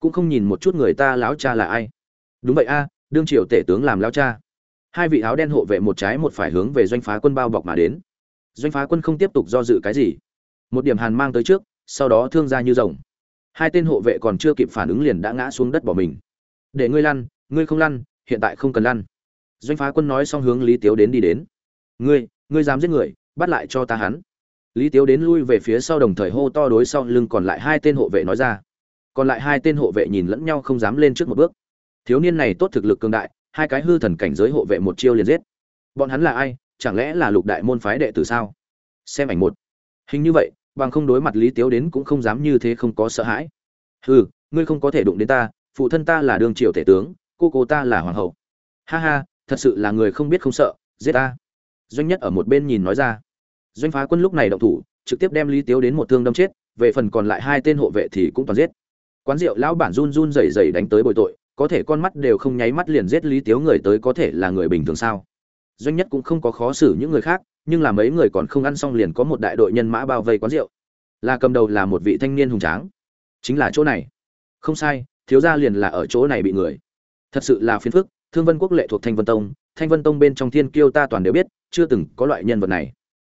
Cũng không nhìn một chút người ta láo cha là ai. Đúng vậy a, đương triều tể tướng làm lao cha hai vị áo đen hộ vệ một trái một phải hướng về doanh phá quân bao bọc mà đến. Doanh phá quân không tiếp tục do dự cái gì. Một điểm hàn mang tới trước, sau đó thương ra như rồng. Hai tên hộ vệ còn chưa kịp phản ứng liền đã ngã xuống đất bỏ mình. Để ngươi lăn, ngươi không lăn, hiện tại không cần lăn. Doanh phá quân nói xong hướng lý tiếu đến đi đến. Ngươi ngươi dám giết người, bắt lại cho ta hắn. Lý tiếu đến lui về phía sau đồng thời hô to đối sau lưng còn lại hai tên hộ vệ nói ra. Còn lại hai tên hộ vệ nhìn lẫn nhau không dám lên trước một bước. Thiếu niên này tốt thực lực cường đại hai cái hư thần cảnh giới hộ vệ một chiêu liền giết. Bọn hắn là ai? Chẳng lẽ là lục đại môn phái đệ tử sao? Xem ảnh một. Hình như vậy, bằng không đối mặt lý tiếu đến cũng không dám như thế không có sợ hãi. Hừ, ngươi không có thể đụng đến ta, phụ thân ta là đương triều tể tướng, cô cô ta là hoàng hậu. Ha ha, thật sự là người không biết không sợ, giết ta. Doanh nhất ở một bên nhìn nói ra. Doanh phá quân lúc này động thủ, trực tiếp đem lý tiếu đến một thương đâm chết, về phần còn lại hai tên hộ vệ thì cũng toàn giết. Quán rượu lão bản run run rẩy rẩy đánh tới bồi tội có thể con mắt đều không nháy mắt liền giết lý tiếu người tới có thể là người bình thường sao? Doanh nhất cũng không có khó xử những người khác, nhưng là mấy người còn không ăn xong liền có một đại đội nhân mã bao vây quán rượu. Là cầm đầu là một vị thanh niên hùng tráng. Chính là chỗ này. Không sai, thiếu gia liền là ở chỗ này bị người. Thật sự là phiền phức, thương vân quốc lệ thuộc thanh vân tông, thanh vân tông bên trong thiên kiêu ta toàn đều biết, chưa từng có loại nhân vật này.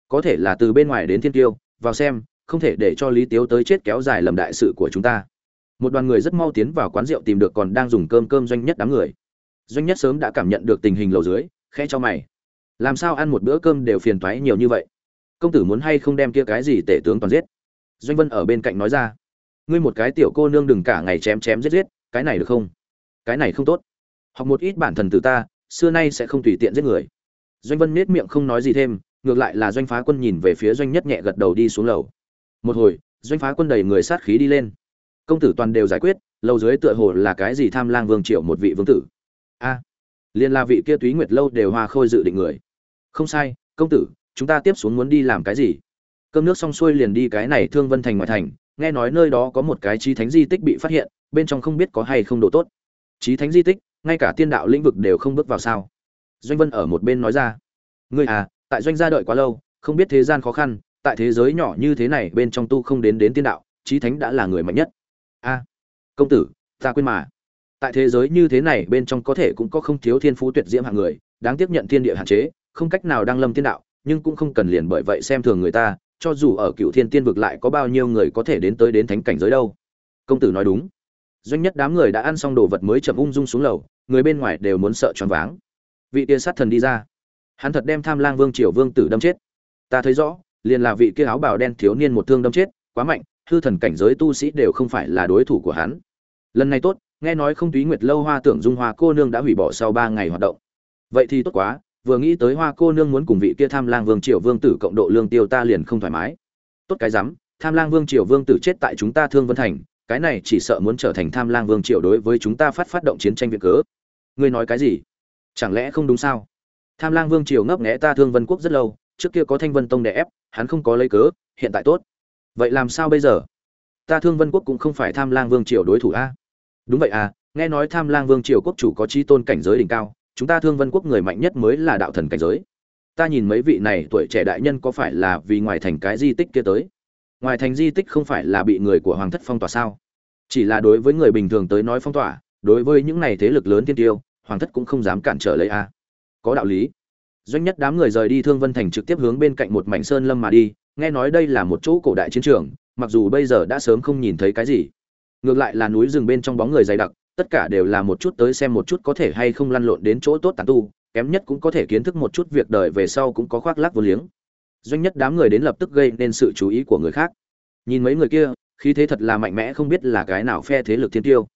Có thể là từ bên ngoài đến thiên kiêu, vào xem, không thể để cho lý tiếu tới chết kéo dài lầm đại sự của chúng ta một đoàn người rất mau tiến vào quán rượu tìm được còn đang dùng cơm cơm doanh nhất đám người. Doanh nhất sớm đã cảm nhận được tình hình lầu dưới, khẽ cho mày. Làm sao ăn một bữa cơm đều phiền toái nhiều như vậy? Công tử muốn hay không đem kia cái gì tể tướng toàn giết? Doanh vân ở bên cạnh nói ra. Ngươi một cái tiểu cô nương đừng cả ngày chém chém giết giết, cái này được không? Cái này không tốt. Học một ít bản thần từ ta, xưa nay sẽ không tùy tiện giết người. Doanh vân nết miệng không nói gì thêm, ngược lại là doanh phá quân nhìn về phía doanh nhất nhẹ gật đầu đi xuống lầu. Một hồi, doanh phá quân đầy người sát khí đi lên công tử toàn đều giải quyết, lâu dưới tựa hồ là cái gì tham lang vương triệu một vị vương tử. A liên la vị kia túy nguyệt lâu đều hoa khôi dự định người. Không sai, công tử, chúng ta tiếp xuống muốn đi làm cái gì? Cơm nước xong xuôi liền đi cái này thương vân thành ngoại thành, nghe nói nơi đó có một cái trí thánh di tích bị phát hiện, bên trong không biết có hay không đồ tốt. Trí thánh di tích, ngay cả tiên đạo lĩnh vực đều không bước vào sao? Doanh vân ở một bên nói ra. Ngươi à tại doanh gia đợi quá lâu, không biết thế gian khó khăn, tại thế giới nhỏ như thế này bên trong tu không đến đến tiên đạo trí thánh đã là người mạnh nhất a, công tử, ta quên mà. Tại thế giới như thế này bên trong có thể cũng có không thiếu thiên phú tuyệt diễm hạng người, đáng tiếp nhận thiên địa hạn chế, không cách nào đăng lâm thiên đạo, nhưng cũng không cần liền bởi vậy xem thường người ta, cho dù ở cựu thiên tiên vực lại có bao nhiêu người có thể đến tới đến thánh cảnh giới đâu. Công tử nói đúng. Doanh nhất đám người đã ăn xong đồ vật mới chậm ung dung xuống lầu, người bên ngoài đều muốn sợ choáng váng. Vị kia sát thần đi ra. Hắn thật đem tham lang vương triều vương tử đâm chết. Ta thấy rõ, liền là vị kia áo bào đen thiếu niên một thương đâm chết, quá mạnh hư thần cảnh giới tu sĩ đều không phải là đối thủ của hắn. Lần này tốt, nghe nói không túy nguyệt lâu hoa tưởng dung hoa cô nương đã hủy bỏ sau ba ngày hoạt động. Vậy thì tốt quá, vừa nghĩ tới hoa cô nương muốn cùng vị kia tham lang vương triều vương tử cộng độ lương tiêu ta liền không thoải mái. Tốt cái rắm, tham lang vương triều vương tử chết tại chúng ta thương vân thành, cái này chỉ sợ muốn trở thành tham lang vương triều đối với chúng ta phát phát động chiến tranh viện cớ. Ngươi nói cái gì? Chẳng lẽ không đúng sao? Tham lang vương triều ngấp nghẽ ta thương vân quốc rất lâu, trước kia có thanh vân tông đè ép, hắn không có lấy cớ, hiện tại tốt vậy làm sao bây giờ? Ta thương vân quốc cũng không phải tham lang vương triều đối thủ a. Đúng vậy à nghe nói tham lang vương triều quốc chủ có chi tôn cảnh giới đỉnh cao, chúng ta thương vân quốc người mạnh nhất mới là đạo thần cảnh giới. Ta nhìn mấy vị này tuổi trẻ đại nhân có phải là vì ngoài thành cái di tích kia tới? Ngoài thành di tích không phải là bị người của hoàng thất phong tỏa sao? Chỉ là đối với người bình thường tới nói phong tỏa, đối với những này thế lực lớn tiên tiêu, hoàng thất cũng không dám cản trở lấy a. Có đạo lý. Doanh nhất đám người rời đi thương vân thành trực tiếp hướng bên cạnh một mảnh sơn lâm mà đi nghe nói đây là một chỗ cổ đại chiến trường, mặc dù bây giờ đã sớm không nhìn thấy cái gì. Ngược lại là núi rừng bên trong bóng người dày đặc, tất cả đều là một chút tới xem một chút có thể hay không lăn lộn đến chỗ tốt tàn tu, kém nhất cũng có thể kiến thức một chút việc đời về sau cũng có khoác lác vô liếng. Doanh nhất đám người đến lập tức gây nên sự chú ý của người khác. Nhìn mấy người kia, khí thế thật là mạnh mẽ, không biết là cái nào phe thế lực thiên tiêu.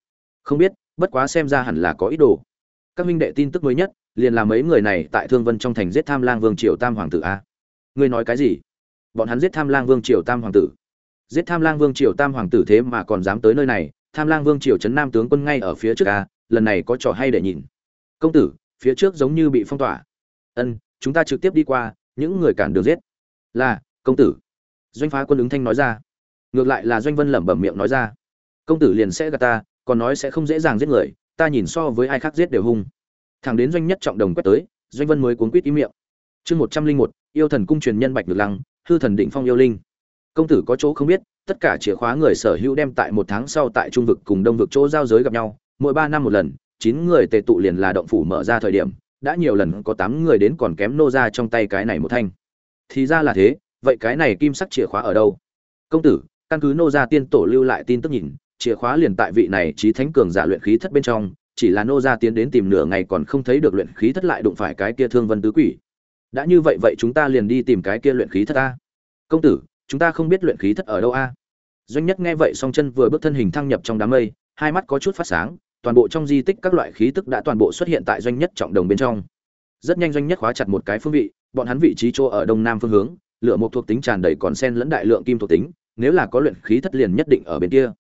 Không biết, bất quá xem ra hẳn là có ý đồ. Các minh đệ tin tức mới nhất, liền là mấy người này tại thương vân trong thành giết tham lang vương triều tam hoàng tử a. Ngươi nói cái gì? Bọn hắn giết tham lang vương triều tam hoàng tử. Giết tham lang vương triều tam hoàng tử thế mà còn dám tới nơi này, tham lang vương triều trấn nam tướng quân ngay ở phía trước a, lần này có trò hay để nhìn. Công tử, phía trước giống như bị phong tỏa. Ân, chúng ta trực tiếp đi qua, những người cản đường giết. Là, công tử. Doanh phá quân ứng thanh nói ra. Ngược lại là doanh vân lẩm bẩm miệng nói ra. Công tử liền sẽ gạt ta, còn nói sẽ không dễ dàng giết người, ta nhìn so với ai khác giết đều hung. Thẳng đến doanh nhất trọng đồng quét tới, doanh vân mới cuốn quýt ý miệng. Chương một trăm linh một yêu thần cung truyền nhân bạch được lăng, hư thần định phong yêu linh. Công tử có chỗ không biết, tất cả chìa khóa người sở hữu đem tại một tháng sau tại trung vực cùng đông vực chỗ giao giới gặp nhau. Mỗi ba năm một lần, chín người tề tụ liền là động phủ mở ra thời điểm, đã nhiều lần có tám người đến còn kém nô ra trong tay cái này một thanh. Thì ra là thế, vậy cái này kim sắc chìa khóa ở đâu? Công tử, căn cứ nô gia tiên tổ lưu lại tin tức nhìn, chìa khóa liền tại vị này trí thánh cường giả luyện khí thất bên trong, chỉ là nô gia tiến đến tìm nửa ngày còn không thấy được luyện khí thất lại đụng phải cái kia thương vân tứ quỷ đã như vậy vậy chúng ta liền đi tìm cái kia luyện khí thất a. Công tử, chúng ta không biết luyện khí thất ở đâu a. Doanh nhất nghe vậy song chân vừa bước thân hình thăng nhập trong đám mây, hai mắt có chút phát sáng, toàn bộ trong di tích các loại khí tức đã toàn bộ xuất hiện tại doanh nhất trọng đồng bên trong. Rất nhanh doanh nhất khóa chặt một cái phương vị, bọn hắn vị trí chỗ ở đông nam phương hướng, lửa một thuộc tính tràn đầy còn sen lẫn đại lượng kim thuộc tính, nếu là có luyện khí thất liền nhất định ở bên kia.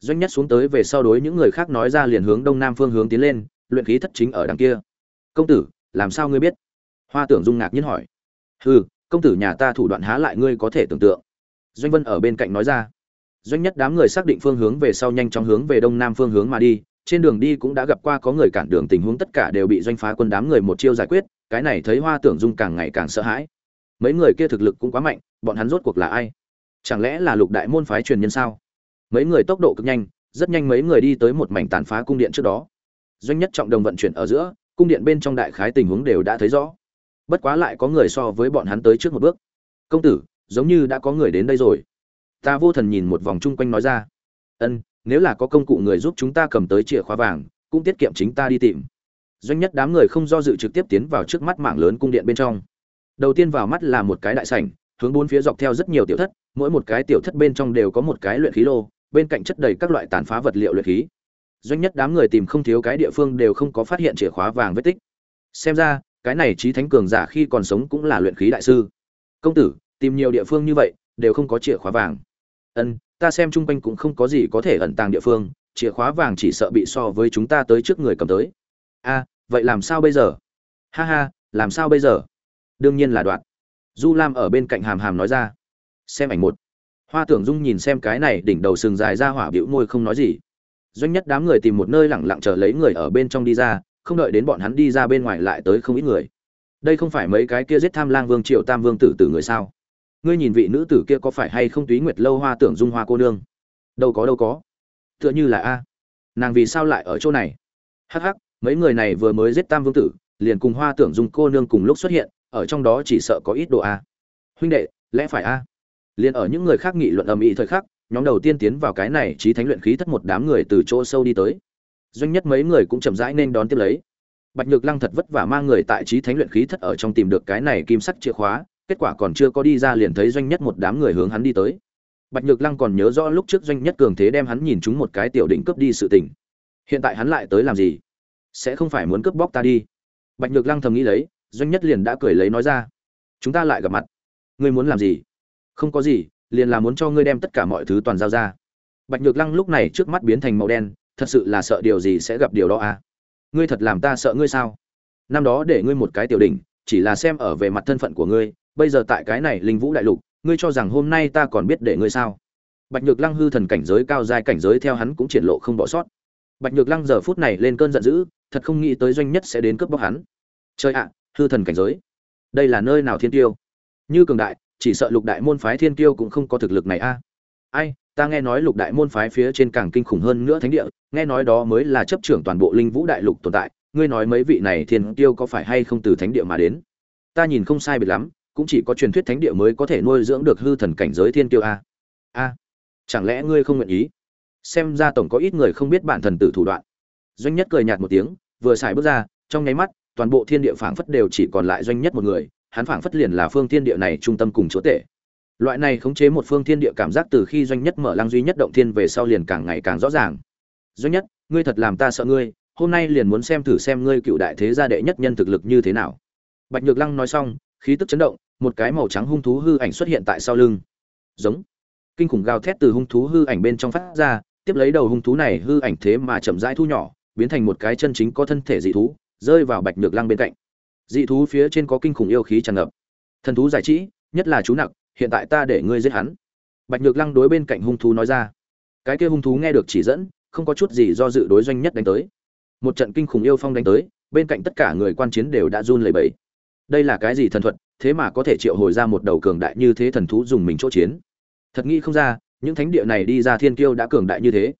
Doanh nhất xuống tới về sau đối những người khác nói ra liền hướng đông nam phương hướng tiến lên, luyện khí thất chính ở đằng kia. Công tử, làm sao ngươi biết? Hoa tưởng dung ngạc nhiên hỏi. Hừ, công tử nhà ta thủ đoạn há lại ngươi có thể tưởng tượng? Doanh vân ở bên cạnh nói ra. Doanh nhất đám người xác định phương hướng về sau nhanh chóng hướng về đông nam phương hướng mà đi. Trên đường đi cũng đã gặp qua có người cản đường tình huống tất cả đều bị doanh phá quân đám người một chiêu giải quyết. Cái này thấy hoa tưởng dung càng ngày càng sợ hãi. Mấy người kia thực lực cũng quá mạnh, bọn hắn rốt cuộc là ai? Chẳng lẽ là lục đại môn phái truyền nhân sao? Mấy người tốc độ cực nhanh, rất nhanh mấy người đi tới một mảnh tàn phá cung điện trước đó. Doanh nhất trọng đồng vận chuyển ở giữa, cung điện bên trong đại khái tình huống đều đã thấy rõ bất quá lại có người so với bọn hắn tới trước một bước. Công tử, giống như đã có người đến đây rồi. Ta vô thần nhìn một vòng chung quanh nói ra. Ân, nếu là có công cụ người giúp chúng ta cầm tới chìa khóa vàng, cũng tiết kiệm chính ta đi tìm. Doanh nhất đám người không do dự trực tiếp tiến vào trước mắt mảng lớn cung điện bên trong. Đầu tiên vào mắt là một cái đại sảnh, hướng bốn phía dọc theo rất nhiều tiểu thất, mỗi một cái tiểu thất bên trong đều có một cái luyện khí lô, bên cạnh chất đầy các loại tàn phá vật liệu luyện khí. Doanh nhất đám người tìm không thiếu cái địa phương đều không có phát hiện chìa khóa vàng vết tích. Xem ra cái này trí thánh cường giả khi còn sống cũng là luyện khí đại sư. Công tử, tìm nhiều địa phương như vậy, đều không có chìa khóa vàng. Ân, ta xem chung quanh cũng không có gì có thể ẩn tàng địa phương, chìa khóa vàng chỉ sợ bị so với chúng ta tới trước người cầm tới. A, vậy làm sao bây giờ? Ha ha, làm sao bây giờ? Đương nhiên là đoạn. Du lam ở bên cạnh hàm hàm nói ra. Xem ảnh một. Hoa tưởng dung nhìn xem cái này đỉnh đầu sừng dài ra hỏa bĩu môi không nói gì. Doanh nhất đám người tìm một nơi lẳng lặng chờ lấy người ở bên trong đi ra không đợi đến bọn hắn đi ra bên ngoài lại tới không ít người. Đây không phải mấy cái kia giết tham lang vương triệu tam vương tử tử người sao? Ngươi nhìn vị nữ tử kia có phải hay không túy nguyệt lâu hoa tưởng dung hoa cô nương? Đâu có đâu có. Tựa như là a. Nàng vì sao lại ở chỗ này? Hắc hắc, mấy người này vừa mới giết tam vương tử, liền cùng hoa tưởng dung cô nương cùng lúc xuất hiện, ở trong đó chỉ sợ có ít đồ a. Huynh đệ, lẽ phải a? Liền ở những người khác nghị luận ầm ĩ thời khắc, nhóm đầu tiên tiến vào cái này trí thánh luyện khí thất một đám người từ chỗ sâu đi tới doanh nhất mấy người cũng chậm rãi nên đón tiếp lấy. Bạch nhược lăng thật vất vả mang người tại trí thánh luyện khí thất ở trong tìm được cái này kim sắc chìa khóa, kết quả còn chưa có đi ra liền thấy doanh nhất một đám người hướng hắn đi tới. Bạch nhược lăng còn nhớ rõ lúc trước doanh nhất cường thế đem hắn nhìn chúng một cái tiểu định cướp đi sự tình. Hiện tại hắn lại tới làm gì? Sẽ không phải muốn cướp bóc ta đi. Bạch nhược lăng thầm nghĩ lấy, doanh nhất liền đã cười lấy nói ra. Chúng ta lại gặp mặt. Ngươi muốn làm gì? Không có gì, liền là muốn cho ngươi đem tất cả mọi thứ toàn giao ra. Bạch nhược lăng lúc này trước mắt biến thành màu đen thật sự là sợ điều gì sẽ gặp điều đó à? Ngươi thật làm ta sợ ngươi sao? Năm đó để ngươi một cái tiểu đỉnh, chỉ là xem ở về mặt thân phận của ngươi, bây giờ tại cái này linh vũ đại lục, ngươi cho rằng hôm nay ta còn biết để ngươi sao? Bạch nhược lăng hư thần cảnh giới cao giai cảnh giới theo hắn cũng triển lộ không bỏ sót. Bạch nhược lăng giờ phút này lên cơn giận dữ, thật không nghĩ tới doanh nhất sẽ đến cướp bóc hắn. Chơi ạ, hư thần cảnh giới. Đây là nơi nào thiên tiêu? Như cường đại, chỉ sợ lục đại môn phái thiên tiêu cũng không có thực lực này a. Ai ta nghe nói lục đại môn phái phía trên càng kinh khủng hơn nữa thánh địa, nghe nói đó mới là chấp trưởng toàn bộ linh vũ đại lục tồn tại, ngươi nói mấy vị này thiên tiêu có phải hay không từ thánh địa mà đến? Ta nhìn không sai biệt lắm, cũng chỉ có truyền thuyết thánh địa mới có thể nuôi dưỡng được hư thần cảnh giới thiên tiêu a. A, chẳng lẽ ngươi không nguyện ý? Xem ra tổng có ít người không biết bản thần tử thủ đoạn. Doanh nhất cười nhạt một tiếng, vừa xài bước ra, trong nháy mắt, toàn bộ thiên địa phảng phất đều chỉ còn lại doanh nhất một người, hắn phảng phất liền là phương thiên địa này trung tâm cùng chúa tể loại này khống chế một phương thiên địa cảm giác từ khi doanh nhất mở lăng duy nhất động thiên về sau liền càng ngày càng rõ ràng. Doanh nhất, ngươi thật làm ta sợ ngươi, hôm nay liền muốn xem thử xem ngươi cựu đại thế gia đệ nhất nhân thực lực như thế nào. Bạch nhược lăng nói xong, khí tức chấn động, một cái màu trắng hung thú hư ảnh xuất hiện tại sau lưng. Giống. Kinh khủng gào thét từ hung thú hư ảnh bên trong phát ra, tiếp lấy đầu hung thú này hư ảnh thế mà chậm rãi thu nhỏ, biến thành một cái chân chính có thân thể dị thú, rơi vào bạch nhược lăng bên cạnh. Dị thú phía trên có kinh khủng yêu khí tràn ngập. Thần thú giải trí, nhất là chú nặc hiện tại ta để ngươi giết hắn. Bạch nhược lăng đối bên cạnh hung thú nói ra. Cái kia hung thú nghe được chỉ dẫn, không có chút gì do dự đối doanh nhất đánh tới. Một trận kinh khủng yêu phong đánh tới, bên cạnh tất cả người quan chiến đều đã run lẩy bẩy. Đây là cái gì thần thuật, thế mà có thể triệu hồi ra một đầu cường đại như thế thần thú dùng mình chỗ chiến. Thật nghĩ không ra, những thánh địa này đi ra thiên kiêu đã cường đại như thế.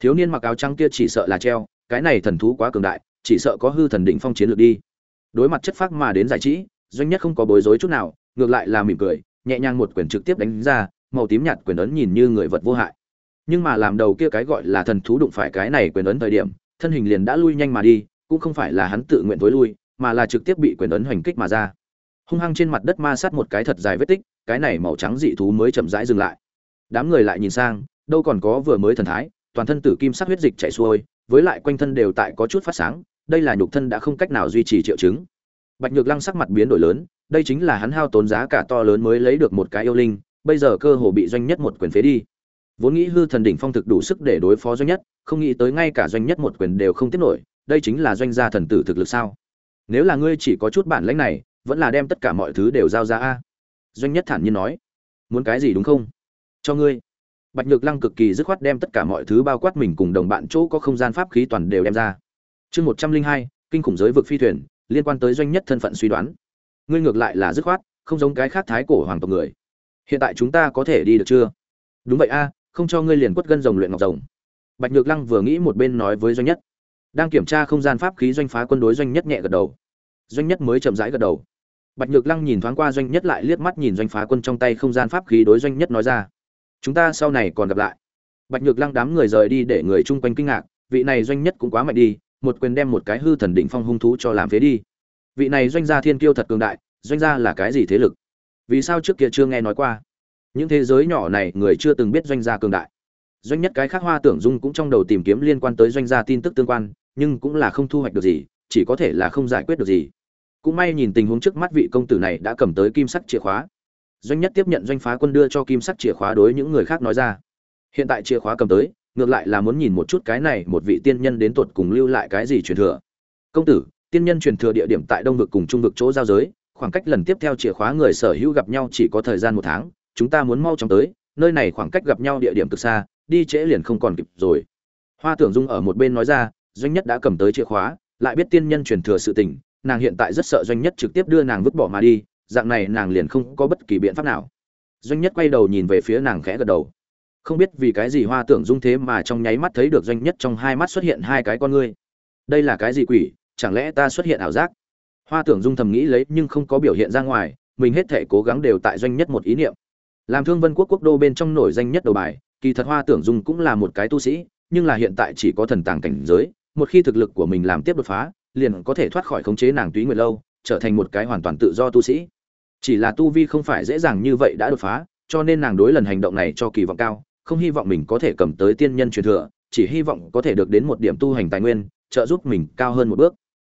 Thiếu niên mặc áo trắng kia chỉ sợ là treo, cái này thần thú quá cường đại, chỉ sợ có hư thần định phong chiến lược đi. Đối mặt chất phác mà đến giải trí, doanh nhất không có bối rối chút nào, ngược lại là mỉm cười nhẹ nhàng một quyền trực tiếp đánh ra, màu tím nhạt quyền ấn nhìn như người vật vô hại. Nhưng mà làm đầu kia cái gọi là thần thú đụng phải cái này quyền ấn thời điểm, thân hình liền đã lui nhanh mà đi, cũng không phải là hắn tự nguyện tối lui, mà là trực tiếp bị quyền ấn hoành kích mà ra. Hung hăng trên mặt đất ma sát một cái thật dài vết tích, cái này màu trắng dị thú mới chậm rãi dừng lại. Đám người lại nhìn sang, đâu còn có vừa mới thần thái, toàn thân tử kim sắc huyết dịch chảy xuôi, với lại quanh thân đều tại có chút phát sáng, đây là nhục thân đã không cách nào duy trì triệu chứng. Bạch nhược lăng sắc mặt biến đổi lớn đây chính là hắn hao tốn giá cả to lớn mới lấy được một cái yêu linh, bây giờ cơ hồ bị doanh nhất một quyền phế đi. Vốn nghĩ hư thần đỉnh phong thực đủ sức để đối phó doanh nhất, không nghĩ tới ngay cả doanh nhất một quyền đều không tiếp nổi, đây chính là doanh gia thần tử thực lực sao? Nếu là ngươi chỉ có chút bản lĩnh này, vẫn là đem tất cả mọi thứ đều giao ra a. Doanh nhất thản nhiên nói. Muốn cái gì đúng không? Cho ngươi. Bạch nhược lăng cực kỳ dứt khoát đem tất cả mọi thứ bao quát mình cùng đồng bạn chỗ có không gian pháp khí toàn đều đem ra. Chương một trăm linh hai, kinh khủng giới vực phi thuyền, liên quan tới doanh nhất thân phận suy đoán ngươi ngược lại là dứt khoát, không giống cái khác thái cổ hoàng tộc người. Hiện tại chúng ta có thể đi được chưa? Đúng vậy a, không cho ngươi liền quất gân rồng luyện ngọc rồng. Bạch nhược lăng vừa nghĩ một bên nói với doanh nhất. Đang kiểm tra không gian pháp khí doanh phá quân đối doanh nhất nhẹ gật đầu. Doanh nhất mới chậm rãi gật đầu. Bạch nhược lăng nhìn thoáng qua doanh nhất lại liếc mắt nhìn doanh phá quân trong tay không gian pháp khí đối doanh nhất nói ra. Chúng ta sau này còn gặp lại. Bạch nhược lăng đám người rời đi để người chung quanh kinh ngạc, vị này doanh nhất cũng quá mạnh đi, một quyền đem một cái hư thần đỉnh phong hung thú cho làm phế đi vị này doanh gia thiên kiêu thật cường đại, doanh gia là cái gì thế lực? Vì sao trước kia chưa nghe nói qua? Những thế giới nhỏ này, người chưa từng biết doanh gia cường đại. Doanh nhất cái khác hoa tưởng dung cũng trong đầu tìm kiếm liên quan tới doanh gia tin tức tương quan, nhưng cũng là không thu hoạch được gì, chỉ có thể là không giải quyết được gì. Cũng may nhìn tình huống trước mắt vị công tử này đã cầm tới kim sắc chìa khóa. Doanh nhất tiếp nhận doanh phá quân đưa cho kim sắc chìa khóa đối những người khác nói ra. Hiện tại chìa khóa cầm tới, ngược lại là muốn nhìn một chút cái này một vị tiên nhân đến tuột cùng lưu lại cái gì truyền thừa. Công tử tiên nhân truyền thừa địa điểm tại đông vực cùng trung vực chỗ giao giới, khoảng cách lần tiếp theo chìa khóa người sở hữu gặp nhau chỉ có thời gian một tháng, chúng ta muốn mau chóng tới, nơi này khoảng cách gặp nhau địa điểm cực xa, đi trễ liền không còn kịp rồi. Hoa tưởng dung ở một bên nói ra, doanh nhất đã cầm tới chìa khóa, lại biết tiên nhân truyền thừa sự tình, nàng hiện tại rất sợ doanh nhất trực tiếp đưa nàng vứt bỏ mà đi, dạng này nàng liền không có bất kỳ biện pháp nào. Doanh nhất quay đầu nhìn về phía nàng khẽ gật đầu. Không biết vì cái gì hoa tưởng dung thế mà trong nháy mắt thấy được doanh nhất trong hai mắt xuất hiện hai cái con ngươi. Đây là cái gì quỷ? Chẳng lẽ ta xuất hiện ảo giác? Hoa tưởng dung thầm nghĩ lấy nhưng không có biểu hiện ra ngoài, mình hết thể cố gắng đều tại doanh nhất một ý niệm. Làm thương vân quốc quốc đô bên trong nổi danh nhất đầu bài, kỳ thật hoa tưởng dung cũng là một cái tu sĩ, nhưng là hiện tại chỉ có thần tàng cảnh giới, một khi thực lực của mình làm tiếp đột phá, liền có thể thoát khỏi khống chế nàng túy nguyệt lâu, trở thành một cái hoàn toàn tự do tu sĩ. Chỉ là tu vi không phải dễ dàng như vậy đã đột phá, cho nên nàng đối lần hành động này cho kỳ vọng cao, không hy vọng mình có thể cầm tới tiên nhân truyền thừa, chỉ hy vọng có thể được đến một điểm tu hành tài nguyên, trợ giúp mình cao hơn một bước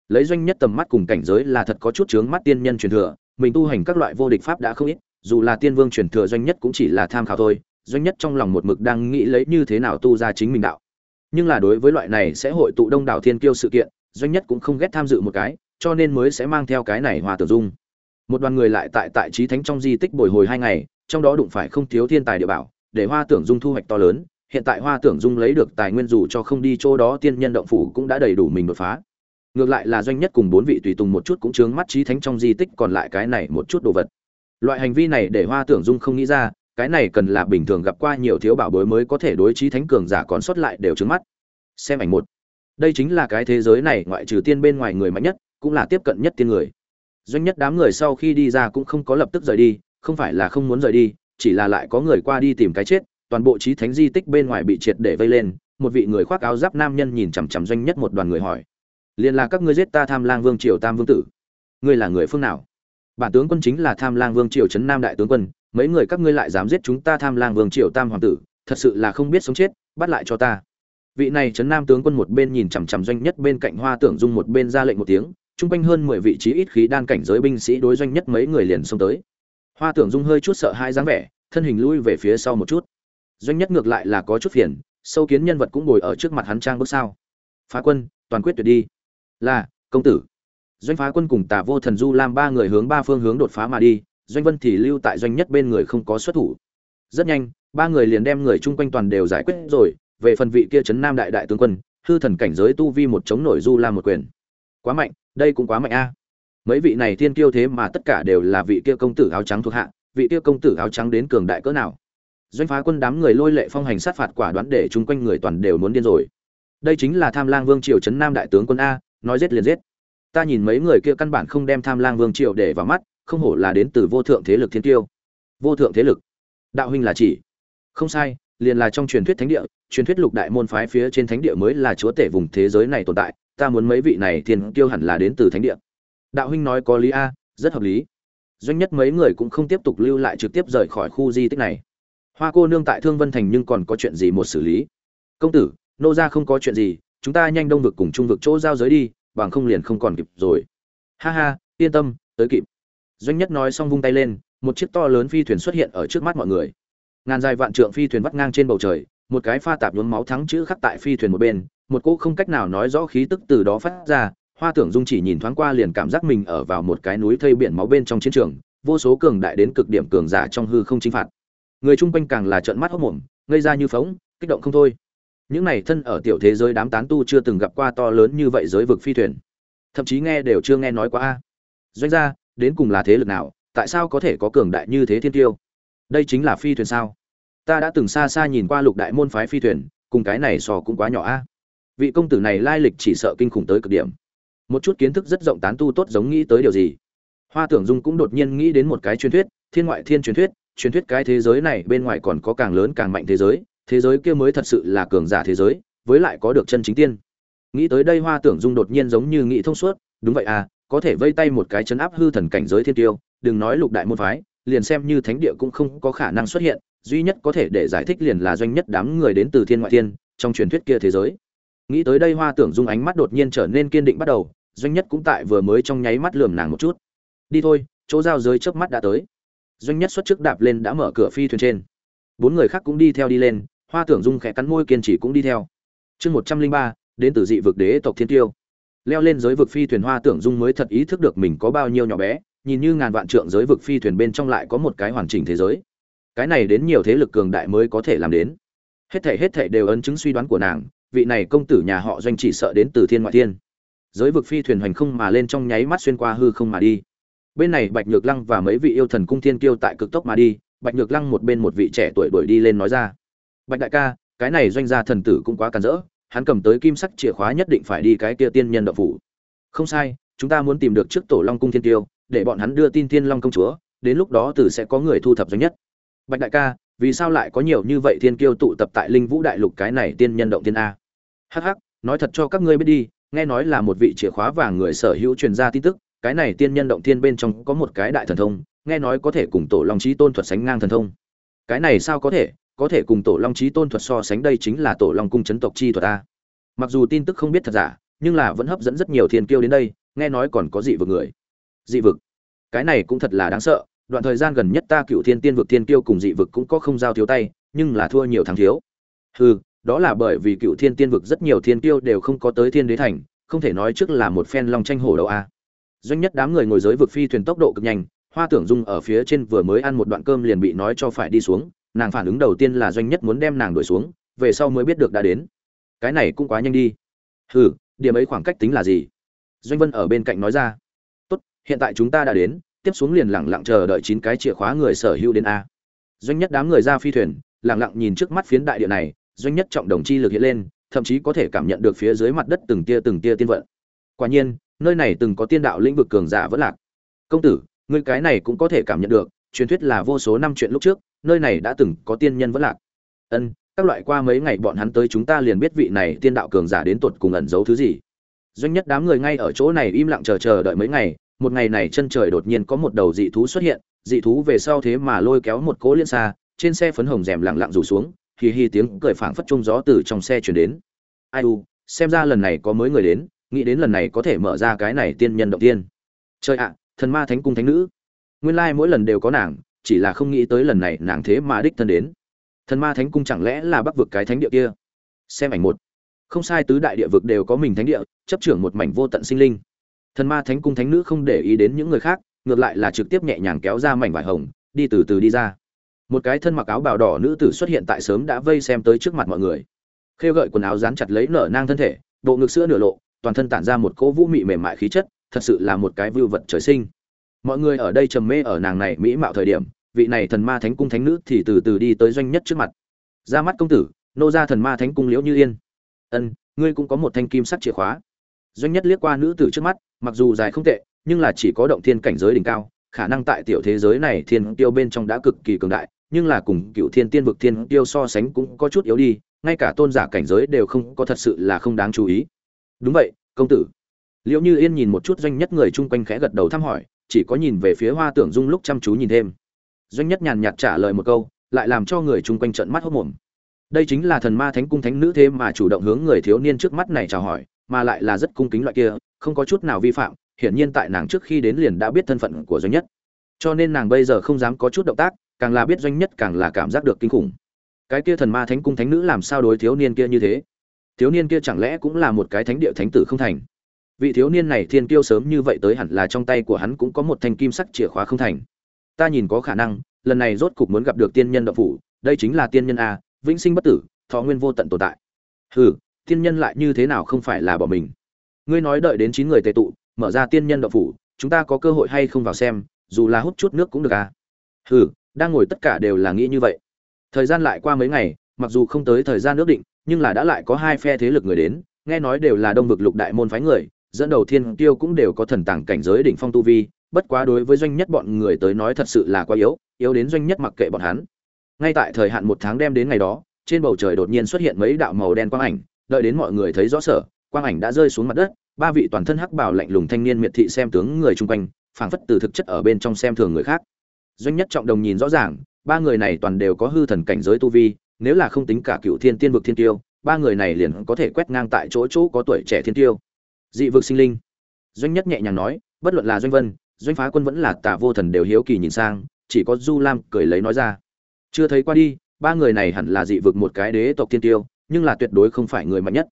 lấy doanh nhất tầm mắt cùng cảnh giới là thật có chút chướng mắt tiên nhân truyền thừa, mình tu hành các loại vô địch pháp đã không ít, dù là tiên vương truyền thừa doanh nhất cũng chỉ là tham khảo thôi, doanh nhất trong lòng một mực đang nghĩ lấy như thế nào tu ra chính mình đạo. Nhưng là đối với loại này sẽ hội tụ đông đảo thiên kiêu sự kiện, doanh nhất cũng không ghét tham dự một cái, cho nên mới sẽ mang theo cái này hòa tử dung. Một đoàn người lại tại tại trí thánh trong di tích bồi hồi hai ngày, trong đó đụng phải không thiếu thiên tài địa bảo, để hoa tưởng dung thu hoạch to lớn, hiện tại hoa tưởng dung lấy được tài nguyên dù cho không đi chỗ đó tiên nhân động phủ cũng đã đầy đủ mình đột phá ngược lại là doanh nhất cùng bốn vị tùy tùng một chút cũng chướng mắt trí thánh trong di tích còn lại cái này một chút đồ vật. Loại hành vi này để hoa tưởng dung không nghĩ ra, cái này cần là bình thường gặp qua nhiều thiếu bảo bối mới có thể đối trí thánh cường giả còn sót lại đều trướng mắt. Xem ảnh một. Đây chính là cái thế giới này ngoại trừ tiên bên ngoài người mạnh nhất, cũng là tiếp cận nhất tiên người. Doanh nhất đám người sau khi đi ra cũng không có lập tức rời đi, không phải là không muốn rời đi, chỉ là lại có người qua đi tìm cái chết, toàn bộ trí thánh di tích bên ngoài bị triệt để vây lên, một vị người khoác áo giáp nam nhân nhìn chằm chằm doanh nhất một đoàn người hỏi liền là các ngươi giết ta tham lang vương triều tam vương tử. Ngươi là người phương nào? Bản tướng quân chính là tham lang vương triều trấn nam đại tướng quân, mấy người các ngươi lại dám giết chúng ta tham lang vương triều tam hoàng tử, thật sự là không biết sống chết, bắt lại cho ta. Vị này trấn nam tướng quân một bên nhìn chằm chằm doanh nhất bên cạnh hoa tưởng dung một bên ra lệnh một tiếng, chung quanh hơn mười vị trí ít khí đan cảnh giới binh sĩ đối doanh nhất mấy người liền xông tới. Hoa tưởng dung hơi chút sợ hai dáng vẻ, thân hình lui về phía sau một chút. Doanh nhất ngược lại là có chút phiền, sâu kiến nhân vật cũng ngồi ở trước mặt hắn trang bước sao. Phá quân, toàn quyết tuyệt đi là, công tử. Doanh phá quân cùng tà vô thần du lam ba người hướng ba phương hướng đột phá mà đi, doanh vân thì lưu tại doanh nhất bên người không có xuất thủ. Rất nhanh, ba người liền đem người chung quanh toàn đều giải quyết rồi, về phần vị kia trấn nam đại đại tướng quân, hư thần cảnh giới tu vi một chống nổi du lam một quyền. Quá mạnh, đây cũng quá mạnh a. Mấy vị này thiên kiêu thế mà tất cả đều là vị kia công tử áo trắng thuộc hạ, vị kia công tử áo trắng đến cường đại cỡ nào. Doanh phá quân đám người lôi lệ phong hành sát phạt quả đoán để chung quanh người toàn đều muốn điên rồi. Đây chính là tham lang vương triều trấn nam đại tướng quân a nói giết liền giết. Ta nhìn mấy người kia căn bản không đem tham lang vương triều để vào mắt, không hổ là đến từ vô thượng thế lực thiên tiêu. Vô thượng thế lực? Đạo huynh là chỉ. Không sai, liền là trong truyền thuyết thánh địa, truyền thuyết lục đại môn phái phía trên thánh địa mới là chúa tể vùng thế giới này tồn tại, ta muốn mấy vị này thiên tiêu hẳn là đến từ thánh địa. Đạo huynh nói có lý a, rất hợp lý. Doanh nhất mấy người cũng không tiếp tục lưu lại trực tiếp rời khỏi khu di tích này. Hoa cô nương tại thương vân thành nhưng còn có chuyện gì một xử lý? Công tử, nô ra không có chuyện gì, chúng ta nhanh đông vực cùng trung vực chỗ giao giới đi bằng không liền không còn kịp rồi. Ha ha, yên tâm, tới kịp. Doanh nhất nói xong vung tay lên, một chiếc to lớn phi thuyền xuất hiện ở trước mắt mọi người. Ngàn dài vạn trượng phi thuyền vắt ngang trên bầu trời, một cái pha tạp nhuốm máu thắng chữ khắc tại phi thuyền một bên, một cỗ không cách nào nói rõ khí tức từ đó phát ra, hoa tưởng dung chỉ nhìn thoáng qua liền cảm giác mình ở vào một cái núi thây biển máu bên trong chiến trường, vô số cường đại đến cực điểm cường giả trong hư không chinh phạt. Người chung quanh càng là trợn mắt hốc mồm, ngây ra như phóng, kích động không thôi những này thân ở tiểu thế giới đám tán tu chưa từng gặp qua to lớn như vậy giới vực phi thuyền. Thậm chí nghe đều chưa nghe nói qua a. Doanh gia, đến cùng là thế lực nào, tại sao có thể có cường đại như thế thiên tiêu? Đây chính là phi thuyền sao? Ta đã từng xa xa nhìn qua lục đại môn phái phi thuyền, cùng cái này sò cũng quá nhỏ a. Vị công tử này lai lịch chỉ sợ kinh khủng tới cực điểm. Một chút kiến thức rất rộng tán tu tốt giống nghĩ tới điều gì? Hoa tưởng dung cũng đột nhiên nghĩ đến một cái truyền thuyết, thiên ngoại thiên truyền thuyết truyền thuyết cái thế giới này bên ngoài còn có càng lớn càng mạnh thế giới thế giới kia mới thật sự là cường giả thế giới, với lại có được chân chính tiên. Nghĩ tới đây hoa tưởng dung đột nhiên giống như nghĩ thông suốt, đúng vậy à có thể vây tay một cái chấn áp hư thần cảnh giới thiên tiêu, đừng nói lục đại môn phái, liền xem như thánh địa cũng không có khả năng xuất hiện, duy nhất có thể để giải thích liền là doanh nhất đám người đến từ thiên ngoại thiên, trong truyền thuyết kia thế giới. Nghĩ tới đây hoa tưởng dung ánh mắt đột nhiên trở nên kiên định bắt đầu, doanh nhất cũng tại vừa mới trong nháy mắt lườm nàng một chút. Đi thôi, chỗ giao giới trước mắt đã tới. Doanh nhất xuất trước đạp lên đã mở cửa phi thuyền trên. Bốn người khác cũng đi theo đi lên hoa tưởng dung khẽ cắn môi kiên trì cũng đi theo. Chương một trăm linh ba, đến từ dị vực đế tộc thiên tiêu. Leo lên giới vực phi thuyền hoa tưởng dung mới thật ý thức được mình có bao nhiêu nhỏ bé, nhìn như ngàn vạn trượng giới vực phi thuyền bên trong lại có một cái hoàn chỉnh thế giới. Cái này đến nhiều thế lực cường đại mới có thể làm đến. Hết thể hết thể đều ấn chứng suy đoán của nàng, vị này công tử nhà họ doanh chỉ sợ đến từ thiên ngoại thiên. Giới vực phi thuyền hoành không mà lên trong nháy mắt xuyên qua hư không mà đi. Bên này bạch nhược lăng và mấy vị yêu thần cung thiên kiêu tại cực tốc mà đi, bạch nhược lăng một bên một vị trẻ tuổi đuổi đi lên nói ra bạch đại ca, cái này doanh gia thần tử cũng quá cản rỡ, hắn cầm tới kim sắc chìa khóa nhất định phải đi cái kia tiên nhân đậu phủ. Không sai, chúng ta muốn tìm được trước tổ long cung thiên tiêu, để bọn hắn đưa tin thiên long công chúa, đến lúc đó tử sẽ có người thu thập doanh nhất. Bạch đại ca, vì sao lại có nhiều như vậy thiên kiêu tụ tập tại linh vũ đại lục cái này tiên nhân động tiên a? Hh nói thật cho các ngươi biết đi, nghe nói là một vị chìa khóa vàng người sở hữu truyền ra tin tức, cái này tiên nhân động tiên bên trong có một cái đại thần thông, nghe nói có thể cùng tổ long trí tôn thuật sánh ngang thần thông. Cái này sao có thể? Có thể cùng tổ long trí tôn thuật so sánh đây chính là tổ long cung chấn tộc chi thuật a mặc dù tin tức không biết thật giả, nhưng là vẫn hấp dẫn rất nhiều thiên kiêu đến đây, nghe nói còn có dị vực người. Dị vực? Cái này cũng thật là đáng sợ, đoạn thời gian gần nhất ta cựu thiên tiên vực thiên kiêu cùng dị vực cũng có không giao thiếu tay, nhưng là thua nhiều thắng thiếu. Hừ, đó là bởi vì cựu thiên tiên vực rất nhiều thiên kiêu đều không có tới thiên đế thành, không thể nói trước là một phen long tranh hổ đầu a. Doanh nhất đám người ngồi dưới vực phi thuyền tốc độ cực nhanh, hoa tưởng dung ở phía trên vừa mới ăn một đoạn cơm liền bị nói cho phải đi xuống nàng phản ứng đầu tiên là doanh nhất muốn đem nàng đuổi xuống, về sau mới biết được đã đến. Cái này cũng quá nhanh đi. Hừ, điểm ấy khoảng cách tính là gì? Doanh vân ở bên cạnh nói ra. Tốt, hiện tại chúng ta đã đến, tiếp xuống liền lẳng lặng chờ đợi chín cái chìa khóa người sở hữu đến a. Doanh nhất đám người ra phi thuyền lẳng lặng nhìn trước mắt phiến đại địa này, doanh nhất trọng đồng chi lực hiện lên, thậm chí có thể cảm nhận được phía dưới mặt đất từng tia từng tia tiên vận. Quả nhiên, nơi này từng có tiên đạo lĩnh vực cường giả vẫn lạc. Công tử người cái này cũng có thể cảm nhận được, truyền thuyết là vô số năm chuyện lúc trước nơi này đã từng có tiên nhân vẫn lạc. Ân, các loại qua mấy ngày bọn hắn tới chúng ta liền biết vị này tiên đạo cường giả đến tuột cùng ẩn giấu thứ gì. Doanh nhất đám người ngay ở chỗ này im lặng chờ chờ đợi mấy ngày, một ngày này chân trời đột nhiên có một đầu dị thú xuất hiện, dị thú về sau thế mà lôi kéo một cỗ liên xa, trên xe phấn hồng rèm lặng lặng rủ xuống, hì hì tiếng cười phảng phất trung gió từ trong xe chuyển đến. Ai u, xem ra lần này có mới người đến, nghĩ đến lần này có thể mở ra cái này tiên nhân động tiên. Trời ạ, thần ma thánh cung thánh nữ. Nguyên lai mỗi lần đều có nàng chỉ là không nghĩ tới lần này nàng thế mà đích thân đến. Thần ma thánh cung chẳng lẽ là bắc vực cái thánh địa kia? Xem ảnh một. Không sai, tứ đại địa vực đều có mình thánh địa, chấp trưởng một mảnh vô tận sinh linh. Thần ma thánh cung thánh nữ không để ý đến những người khác, ngược lại là trực tiếp nhẹ nhàng kéo ra mảnh vải hồng, đi từ từ đi ra. Một cái thân mặc áo bào đỏ nữ tử xuất hiện tại sớm đã vây xem tới trước mặt mọi người. Khêu gợi quần áo dán chặt lấy nở nang thân thể, bộ ngực sữa nửa lộ, toàn thân tản ra một cỗ vũ mị mềm mại khí chất, thật sự là một cái vưu vật trời sinh. Mọi người ở đây trầm mê ở nàng này mỹ mạo thời điểm vị này thần ma thánh cung thánh nữ thì từ từ đi tới doanh nhất trước mặt. Ra mắt công tử, nô ra thần ma thánh cung liễu như yên. Ân, ngươi cũng có một thanh kim sắc chìa khóa. Doanh nhất liếc qua nữ tử trước mắt, mặc dù dài không tệ, nhưng là chỉ có động thiên cảnh giới đỉnh cao, khả năng tại tiểu thế giới này thiên tiêu bên trong đã cực kỳ cường đại, nhưng là cùng cựu thiên tiên vực thiên tiêu so sánh cũng có chút yếu đi, ngay cả tôn giả cảnh giới đều không có thật sự là không đáng chú ý. Đúng vậy, công tử. Liệu như yên nhìn một chút doanh nhất người chung quanh khẽ gật đầu thăm hỏi, chỉ có nhìn về phía hoa tưởng dung lúc chăm chú nhìn thêm doanh nhất nhàn nhạt trả lời một câu, lại làm cho người chung quanh trận mắt hốc mồm đây chính là thần ma thánh cung thánh nữ thế mà chủ động hướng người thiếu niên trước mắt này chào hỏi, mà lại là rất cung kính loại kia, không có chút nào vi phạm, hiển nhiên tại nàng trước khi đến liền đã biết thân phận của doanh nhất. Cho nên nàng bây giờ không dám có chút động tác, càng là biết doanh nhất càng là cảm giác được kinh khủng. Cái kia thần ma thánh cung thánh nữ làm sao đối thiếu niên kia như thế? Thiếu niên kia chẳng lẽ cũng là một cái thánh địa thánh tử không thành? Vị thiếu niên này thiên kiêu sớm như vậy tới hẳn là trong tay của hắn cũng có một thanh kim sắc chìa khóa không thành ta nhìn có khả năng, lần này rốt cục muốn gặp được tiên nhân động phủ, đây chính là tiên nhân a, vĩnh sinh bất tử, thọ nguyên vô tận tồn tại. Hừ, tiên nhân lại như thế nào không phải là bỏ mình? Ngươi nói đợi đến chín người tề tụ, mở ra tiên nhân động phủ, chúng ta có cơ hội hay không vào xem, dù là hút chút nước cũng được à hừ, đang ngồi tất cả đều là nghĩ như vậy. Thời gian lại qua mấy ngày, mặc dù không tới thời gian ước định, nhưng là đã lại có hai phe thế lực người đến, nghe nói đều là đông vực lục đại môn phái người, dẫn đầu thiên tiêu cũng đều có thần tàng cảnh giới đỉnh phong tu vi bất quá đối với doanh nhất bọn người tới nói thật sự là quá yếu yếu đến doanh nhất mặc kệ bọn hắn. Ngay tại thời hạn một tháng đem đến ngày đó, trên bầu trời đột nhiên xuất hiện mấy đạo màu đen quang ảnh, đợi đến mọi người thấy rõ sở, quang ảnh đã rơi xuống mặt đất, ba vị toàn thân hắc bảo lạnh lùng thanh niên miệt thị xem tướng người chung quanh, phảng phất từ thực chất ở bên trong xem thường người khác. Doanh nhất trọng đồng nhìn rõ ràng, ba người này toàn đều có hư thần cảnh giới tu vi, nếu là không tính cả cựu thiên tiên vực thiên tiêu, ba người này liền có thể quét ngang tại chỗ chỗ có tuổi trẻ thiên tiêu. Dị vực sinh linh. Doanh nhất nhẹ nhàng nói, bất luận là doanh vân doanh phá quân vẫn là tả vô thần đều hiếu kỳ nhìn sang, chỉ có du lam cười lấy nói ra. Chưa thấy qua đi, ba người này hẳn là dị vực một cái đế tộc thiên tiêu, nhưng là tuyệt đối không phải người mạnh nhất.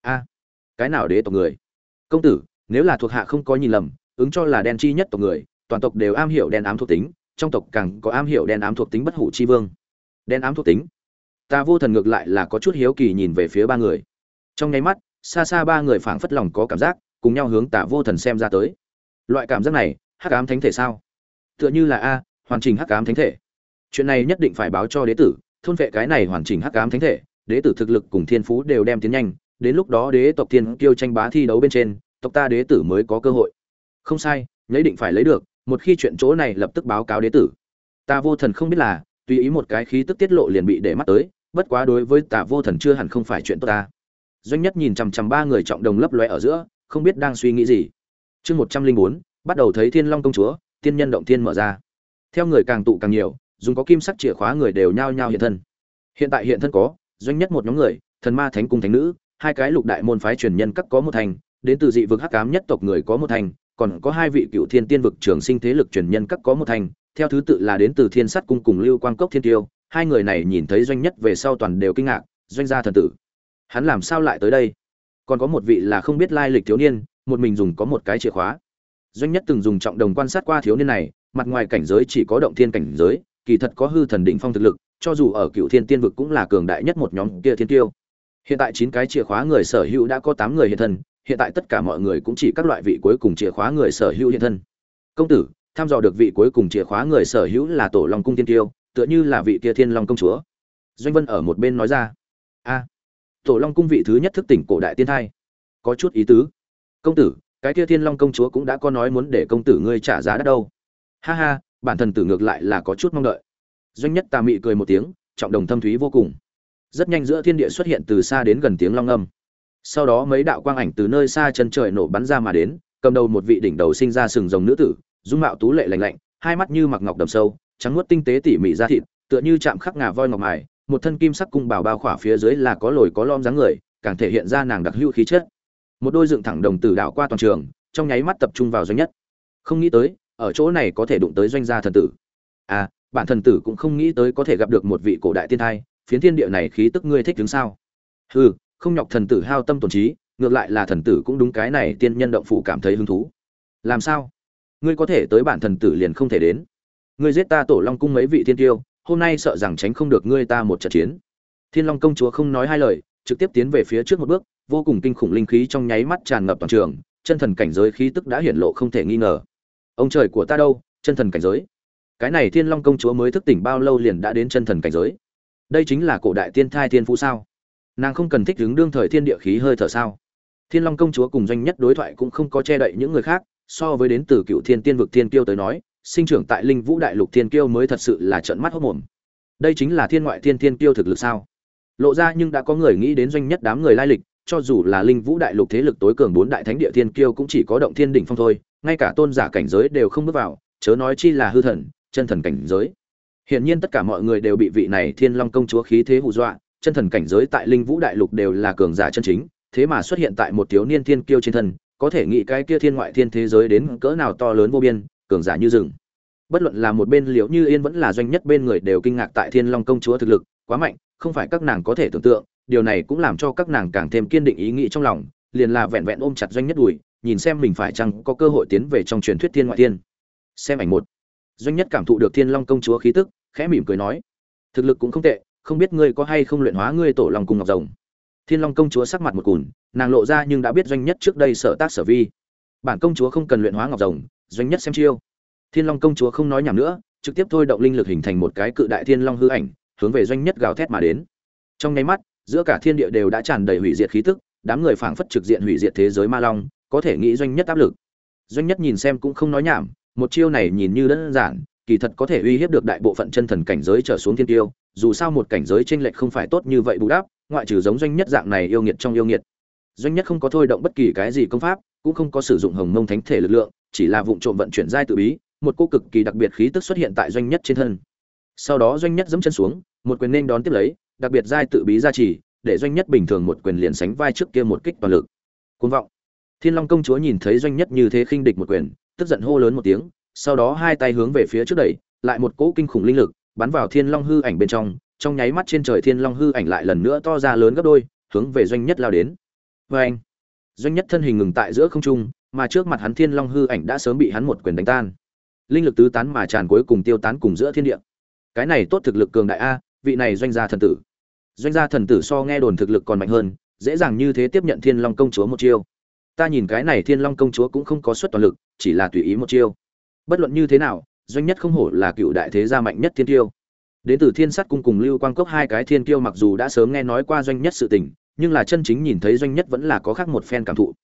A, cái nào đế tộc người? Công tử, nếu là thuộc hạ không có nhìn lầm, ứng cho là đen chi nhất tộc người, toàn tộc đều am hiểu đen ám thuộc tính, trong tộc càng có am hiểu đen ám thuộc tính bất hủ chi vương. Đen ám thuộc tính? Ta vô thần ngược lại là có chút hiếu kỳ nhìn về phía ba người. Trong nháy mắt, xa xa ba người phảng phất lòng có cảm giác, cùng nhau hướng tả vô thần xem ra tới. Loại cảm giác này hắc ám thánh thể sao? Tựa như là a, hoàn chỉnh hắc ám thánh thể. Chuyện này nhất định phải báo cho đế tử, thôn vệ cái này hoàn chỉnh hắc ám thánh thể. Đế tử thực lực cùng thiên phú đều đem tiến nhanh, đến lúc đó đế tộc thiên kiêu tranh bá thi đấu bên trên, tộc ta đế tử mới có cơ hội. Không sai nhấy định phải lấy được, một khi chuyện chỗ này lập tức báo cáo đế tử. Ta vô thần không biết là, tùy ý một cái khí tức tiết lộ liền bị để mắt tới, bất quá đối với tà vô thần chưa hẳn không phải chuyện tốt ta. Doanh nhất nhìn chằm chằm ba người trọng đồng lấp loe ở giữa, không biết đang suy nghĩ gì. Chương một trăm linh bốn bắt đầu thấy thiên long công chúa, tiên nhân động thiên mở ra. Theo người càng tụ càng nhiều, dùng có kim sắc chìa khóa người đều nhao nhao hiện thân. Hiện tại hiện thân có, doanh nhất một nhóm người, thần ma thánh cung thánh nữ, hai cái lục đại môn phái truyền nhân các có một thành, đến từ dị vực hắc cám nhất tộc người có một thành, còn có hai vị cựu thiên tiên vực trường sinh thế lực truyền nhân các có một thành, theo thứ tự là đến từ thiên sắt cung cùng lưu quang cốc thiên tiêu, hai người này nhìn thấy doanh nhất về sau toàn đều kinh ngạc, doanh gia thần tử. Hắn làm sao lại tới đây? Còn có một vị là không biết lai lịch thiếu niên, một mình dùng có một cái chìa khóa doanh nhất từng dùng trọng đồng quan sát qua thiếu niên này, mặt ngoài cảnh giới chỉ có động thiên cảnh giới, kỳ thật có hư thần đỉnh phong thực lực, cho dù ở cựu thiên tiên vực cũng là cường đại nhất một nhóm kia thiên tiêu. Hiện tại chín cái chìa khóa người sở hữu đã có tám người hiện thân, hiện tại tất cả mọi người cũng chỉ các loại vị cuối cùng chìa khóa người sở hữu hiện thân. Công tử, tham dò được vị cuối cùng chìa khóa người sở hữu là tổ long cung tiên tiêu, tựa như là vị kia thiên long công chúa. Doanh vân ở một bên nói ra. A, tổ long cung vị thứ nhất thức tỉnh cổ đại tiên thai. Có chút ý tứ. Công tử cái kia thiên long công chúa cũng đã có nói muốn để công tử ngươi trả giá đắt đâu. Ha ha, bản thần tử ngược lại là có chút mong đợi. Doanh nhất tà mị cười một tiếng, trọng đồng thâm thúy vô cùng. Rất nhanh giữa thiên địa xuất hiện từ xa đến gần tiếng long âm. Sau đó mấy đạo quang ảnh từ nơi xa chân trời nổ bắn ra mà đến, cầm đầu một vị đỉnh đầu sinh ra sừng rồng nữ tử, dung mạo tú lệ lành lạnh, hai mắt như mặc ngọc đầm sâu, trắng nuốt tinh tế tỉ mỉ da thịt, tựa như chạm khắc ngà voi ngọc mài, một thân kim sắc cung bảo bao khỏa phía dưới là có lồi có lom dáng người, càng thể hiện ra nàng đặc hữu khí chất một đôi dựng thẳng đồng tử đảo qua toàn trường, trong nháy mắt tập trung vào doanh nhất. Không nghĩ tới, ở chỗ này có thể đụng tới doanh gia thần tử. À bản thần tử cũng không nghĩ tới có thể gặp được một vị cổ đại tiên thai, phiến thiên địa này khí tức ngươi thích đứng sao? Hừ, không nhọc thần tử hao tâm tổn trí, ngược lại là thần tử cũng đúng cái này tiên nhân động phủ cảm thấy hứng thú. Làm sao? Ngươi có thể tới bản thần tử liền không thể đến. Ngươi giết ta tổ long cung mấy vị thiên tiêu, hôm nay sợ rằng tránh không được ngươi ta một trận chiến. Thiên long công chúa không nói hai lời, trực tiếp tiến về phía trước một bước vô cùng kinh khủng linh khí trong nháy mắt tràn ngập toàn trường, chân thần cảnh giới khí tức đã hiển lộ không thể nghi ngờ. Ông trời của ta đâu, chân thần cảnh giới? Cái này thiên long công chúa mới thức tỉnh bao lâu liền đã đến chân thần cảnh giới? Đây chính là cổ đại tiên thai thiên phú sao? Nàng không cần thích ứng đương thời thiên địa khí hơi thở sao? Thiên long công chúa cùng doanh nhất đối thoại cũng không có che đậy những người khác, so với đến từ cựu thiên tiên vực thiên kiêu tới nói, sinh trưởng tại linh vũ đại lục thiên kiêu mới thật sự là trợn mắt hốc mồm. Đây chính là thiên ngoại thiên thiên kiêu thực lực sao? Lộ ra nhưng đã có người nghĩ đến doanh nhất đám người lai lịch cho dù là linh vũ đại lục thế lực tối cường bốn đại thánh địa thiên kiêu cũng chỉ có động thiên đỉnh phong thôi, ngay cả tôn giả cảnh giới đều không bước vào, chớ nói chi là hư thần, chân thần cảnh giới. Hiển nhiên tất cả mọi người đều bị vị này thiên long công chúa khí thế hù dọa, chân thần cảnh giới tại linh vũ đại lục đều là cường giả chân chính, thế mà xuất hiện tại một thiếu niên thiên kiêu trên thân, có thể nghĩ cái kia thiên ngoại thiên thế giới đến cỡ nào to lớn vô biên, cường giả như rừng. Bất luận là một bên liễu như yên vẫn là doanh nhất bên người đều kinh ngạc tại thiên long công chúa thực lực quá mạnh, không phải các nàng có thể tưởng tượng điều này cũng làm cho các nàng càng thêm kiên định ý nghĩ trong lòng, liền là vẹn vẹn ôm chặt doanh nhất đùi, nhìn xem mình phải chăng có cơ hội tiến về trong truyền thuyết thiên ngoại thiên. Xem ảnh một. Doanh nhất cảm thụ được thiên long công chúa khí tức, khẽ mỉm cười nói, thực lực cũng không tệ, không biết ngươi có hay không luyện hóa ngươi tổ long cùng ngọc rồng? Thiên long công chúa sắc mặt một cùn, nàng lộ ra nhưng đã biết doanh nhất trước đây sở tác sở vi. Bản công chúa không cần luyện hóa ngọc rồng, doanh nhất xem chiêu. Thiên long công chúa không nói nhảm nữa, trực tiếp thôi động linh lực hình thành một cái cự đại thiên long hư ảnh, hướng về doanh nhất gào thét mà đến. Trong nháy mắt giữa cả thiên địa đều đã tràn đầy hủy diệt khí tức, đám người phảng phất trực diện hủy diệt thế giới ma long, có thể nghĩ doanh nhất áp lực. Doanh nhất nhìn xem cũng không nói nhảm, một chiêu này nhìn như đơn giản, kỳ thật có thể uy hiếp được đại bộ phận chân thần cảnh giới trở xuống thiên tiêu, dù sao một cảnh giới chênh lệch không phải tốt như vậy bù đắp, ngoại trừ giống doanh nhất dạng này yêu nghiệt trong yêu nghiệt. Doanh nhất không có thôi động bất kỳ cái gì công pháp, cũng không có sử dụng hồng mông thánh thể lực lượng, chỉ là vụ trộm vận chuyển giai tự bí, một cô cực kỳ đặc biệt khí tức xuất hiện tại doanh nhất trên thân. Sau đó doanh nhất giẫm chân xuống, một quyền nên đón tiếp lấy đặc biệt giai tự bí gia trì, để doanh nhất bình thường một quyền liền sánh vai trước kia một kích toàn lực. Côn vọng. Thiên long công chúa nhìn thấy doanh nhất như thế khinh địch một quyền, tức giận hô lớn một tiếng, sau đó hai tay hướng về phía trước đẩy, lại một cỗ kinh khủng linh lực bắn vào thiên long hư ảnh bên trong trong nháy mắt trên trời thiên long hư ảnh lại lần nữa to ra lớn gấp đôi, hướng về doanh nhất lao đến. Vê anh doanh nhất thân hình ngừng tại giữa không trung, mà trước mặt hắn thiên long hư ảnh đã sớm bị hắn một quyền đánh tan. Linh lực tứ tán mà tràn cuối cùng tiêu tán cùng giữa thiên địa. Cái này tốt thực lực cường đại a, vị này doanh gia thần tử doanh gia thần tử so nghe đồn thực lực còn mạnh hơn, dễ dàng như thế tiếp nhận thiên long công chúa một chiêu. Ta nhìn cái này thiên long công chúa cũng không có suất toàn lực, chỉ là tùy ý một chiêu. Bất luận như thế nào, doanh nhất không hổ là cựu đại thế gia mạnh nhất thiên tiêu đến từ thiên sắt cung cùng lưu quang cốc hai cái thiên Tiêu mặc dù đã sớm nghe nói qua doanh nhất sự tình, nhưng là chân chính nhìn thấy doanh nhất vẫn là có khác một phen cảm thụ.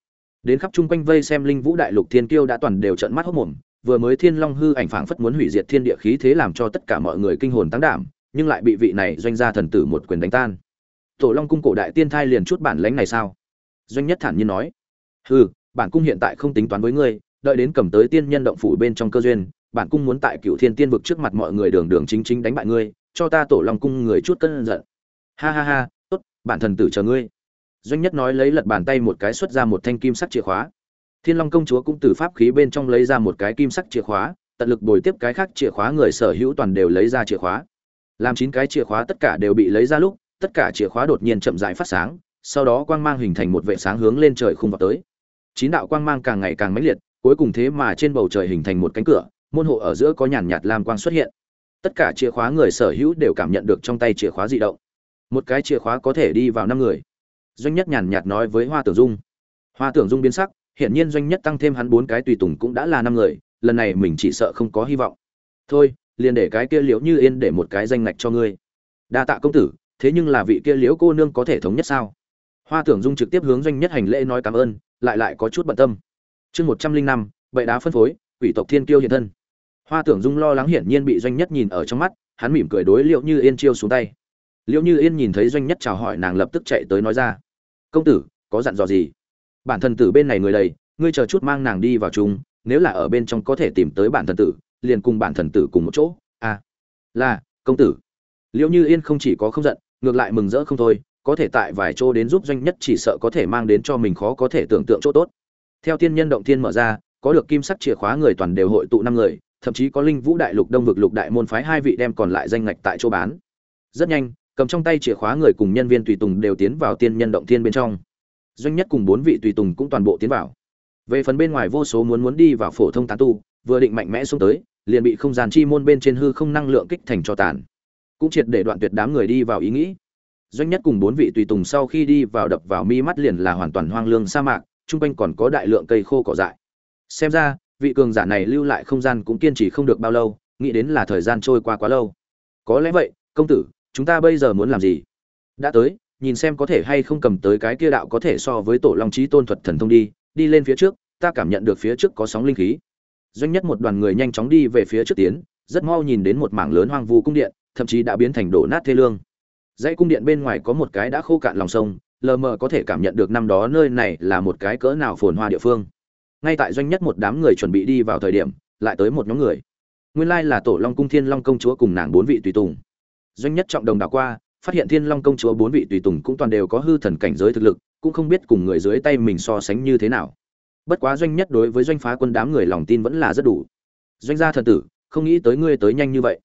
Đến khắp chung quanh vây xem linh vũ đại lục thiên Tiêu đã toàn đều trợn mắt hốc mồm, vừa mới thiên long hư ảnh phảng phất muốn hủy diệt thiên địa khí thế làm cho tất cả mọi người kinh hồn tăng đảm nhưng lại bị vị này doanh gia thần tử một quyền đánh tan. Tổ long cung cổ đại tiên thai liền chút bản lãnh này sao? Doanh nhất thản nhiên nói. Hừ, bản cung hiện tại không tính toán với ngươi, đợi đến cầm tới tiên nhân động phủ bên trong cơ duyên, bản cung muốn tại cựu thiên tiên vực trước mặt mọi người đường đường chính chính đánh bại ngươi, cho ta tổ long cung người chút cân giận. Ha ha ha, tốt, bản thần tử chờ ngươi. Doanh nhất nói lấy lật bàn tay một cái xuất ra một thanh kim sắc chìa khóa. Thiên long công chúa cũng từ pháp khí bên trong lấy ra một cái kim sắc chìa khóa, tận lực bồi tiếp cái khác chìa khóa người sở hữu toàn đều lấy ra chìa khóa làm chín cái chìa khóa tất cả đều bị lấy ra lúc, tất cả chìa khóa đột nhiên chậm rãi phát sáng, sau đó quang mang hình thành một vệ sáng hướng lên trời khung vào tới. Chín đạo quang mang càng ngày càng mãnh liệt, cuối cùng thế mà trên bầu trời hình thành một cánh cửa, môn hộ ở giữa có nhàn nhạt lam quang xuất hiện. Tất cả chìa khóa người sở hữu đều cảm nhận được trong tay chìa khóa di động. Một cái chìa khóa có thể đi vào năm người. Doanh nhất nhàn nhạt nói với hoa tưởng dung. Hoa tưởng dung biến sắc, hiển nhiên doanh nhất tăng thêm hắn bốn cái tùy tùng cũng đã là năm người, lần này mình chỉ sợ không có hy vọng. Thôi liền để cái kia liễu như yên để một cái danh ngạch cho ngươi. Đa tạ công tử, thế nhưng là vị kia liễu cô nương có thể thống nhất sao? Hoa tưởng dung trực tiếp hướng doanh nhất hành lễ nói cảm ơn, lại lại có chút bận tâm. Chương một trăm linh năm bậy đá phân phối, quỷ tộc thiên kiêu hiện thân. Hoa tưởng dung lo lắng hiển nhiên bị doanh nhất nhìn ở trong mắt, hắn mỉm cười đối liệu như yên chiêu xuống tay. Liệu như yên nhìn thấy doanh nhất chào hỏi nàng lập tức chạy tới nói ra. Công tử, có dặn dò gì? Bản thân tử bên này người đầy, ngươi chờ chút mang nàng đi vào chung, nếu là ở bên trong có thể tìm tới bản thân tử liền cùng bản thần tử cùng một chỗ. À là, công tử. Liệu như yên không chỉ có không giận, ngược lại mừng rỡ không thôi, có thể tại vài chỗ đến giúp doanh nhất chỉ sợ có thể mang đến cho mình khó có thể tưởng tượng chỗ tốt. Theo tiên nhân động thiên mở ra, có được kim sắc chìa khóa người toàn đều hội tụ năm người, thậm chí có linh vũ đại lục đông vực lục đại môn phái hai vị đem còn lại danh ngạch tại chỗ bán. Rất nhanh, cầm trong tay chìa khóa người cùng nhân viên tùy tùng đều tiến vào tiên nhân động thiên bên trong. Doanh nhất cùng bốn vị tùy tùng cũng toàn bộ tiến vào. Về phần bên ngoài vô số muốn muốn đi vào phổ thông tán tu, vừa định mạnh mẽ xuống tới liền bị không gian chi môn bên trên hư không năng lượng kích thành cho tàn. Cũng triệt để đoạn tuyệt đám người đi vào ý nghĩ. Doanh nhất cùng bốn vị tùy tùng sau khi đi vào đập vào mi mắt liền là hoàn toàn hoang lương sa mạc, chung quanh còn có đại lượng cây khô cỏ dại. Xem ra, vị cường giả này lưu lại không gian cũng kiên trì không được bao lâu, nghĩ đến là thời gian trôi qua quá lâu. Có lẽ vậy, công tử, chúng ta bây giờ muốn làm gì? Đã tới, nhìn xem có thể hay không cầm tới cái kia đạo có thể so với tổ long trí tôn thuật thần thông đi đi lên phía trước, ta cảm nhận được phía trước có sóng linh khí doanh nhất một đoàn người nhanh chóng đi về phía trước tiến, rất mau nhìn đến một mảng lớn hoang vu cung điện, thậm chí đã biến thành đổ nát thê lương. Dãy cung điện bên ngoài có một cái đã khô cạn lòng sông, lờ mờ có thể cảm nhận được năm đó nơi này là một cái cỡ nào phồn hoa địa phương. Ngay tại doanh nhất một đám người chuẩn bị đi vào thời điểm, lại tới một nhóm người. Nguyên lai là tổ long cung thiên long công chúa cùng nàng bốn vị tùy tùng. Doanh nhất trọng đồng đảo qua, phát hiện thiên long công chúa bốn vị tùy tùng cũng toàn đều có hư thần cảnh giới thực lực, cũng không biết cùng người dưới tay mình so sánh như thế nào bất quá doanh nhất đối với doanh phá quân đám người lòng tin vẫn là rất đủ. Doanh gia thần tử, không nghĩ tới ngươi tới nhanh như vậy.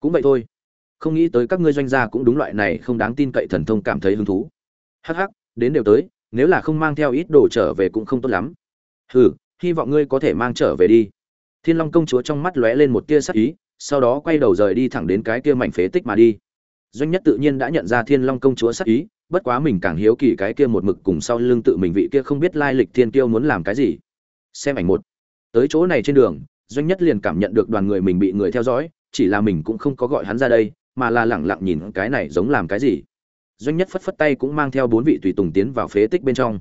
Cũng vậy thôi. Không nghĩ tới các ngươi doanh gia cũng đúng loại này không đáng tin cậy thần thông cảm thấy hứng thú. Hắc hắc, đến đều tới, nếu là không mang theo ít đồ trở về cũng không tốt lắm. Hừ, hy vọng ngươi có thể mang trở về đi. Thiên long công chúa trong mắt lóe lên một tia sắc ý, sau đó quay đầu rời đi thẳng đến cái kia mảnh phế tích mà đi. Doanh nhất tự nhiên đã nhận ra thiên long công chúa sắc ý bất quá mình càng hiếu kỳ cái kia một mực cùng sau lưng tự mình vị kia không biết lai lịch thiên kiêu muốn làm cái gì. Xem ảnh một. Tới chỗ này trên đường, doanh nhất liền cảm nhận được đoàn người mình bị người theo dõi, chỉ là mình cũng không có gọi hắn ra đây, mà là lẳng lặng nhìn cái này giống làm cái gì. Doanh nhất phất phất tay cũng mang theo bốn vị tùy tùng tiến vào phế tích bên trong.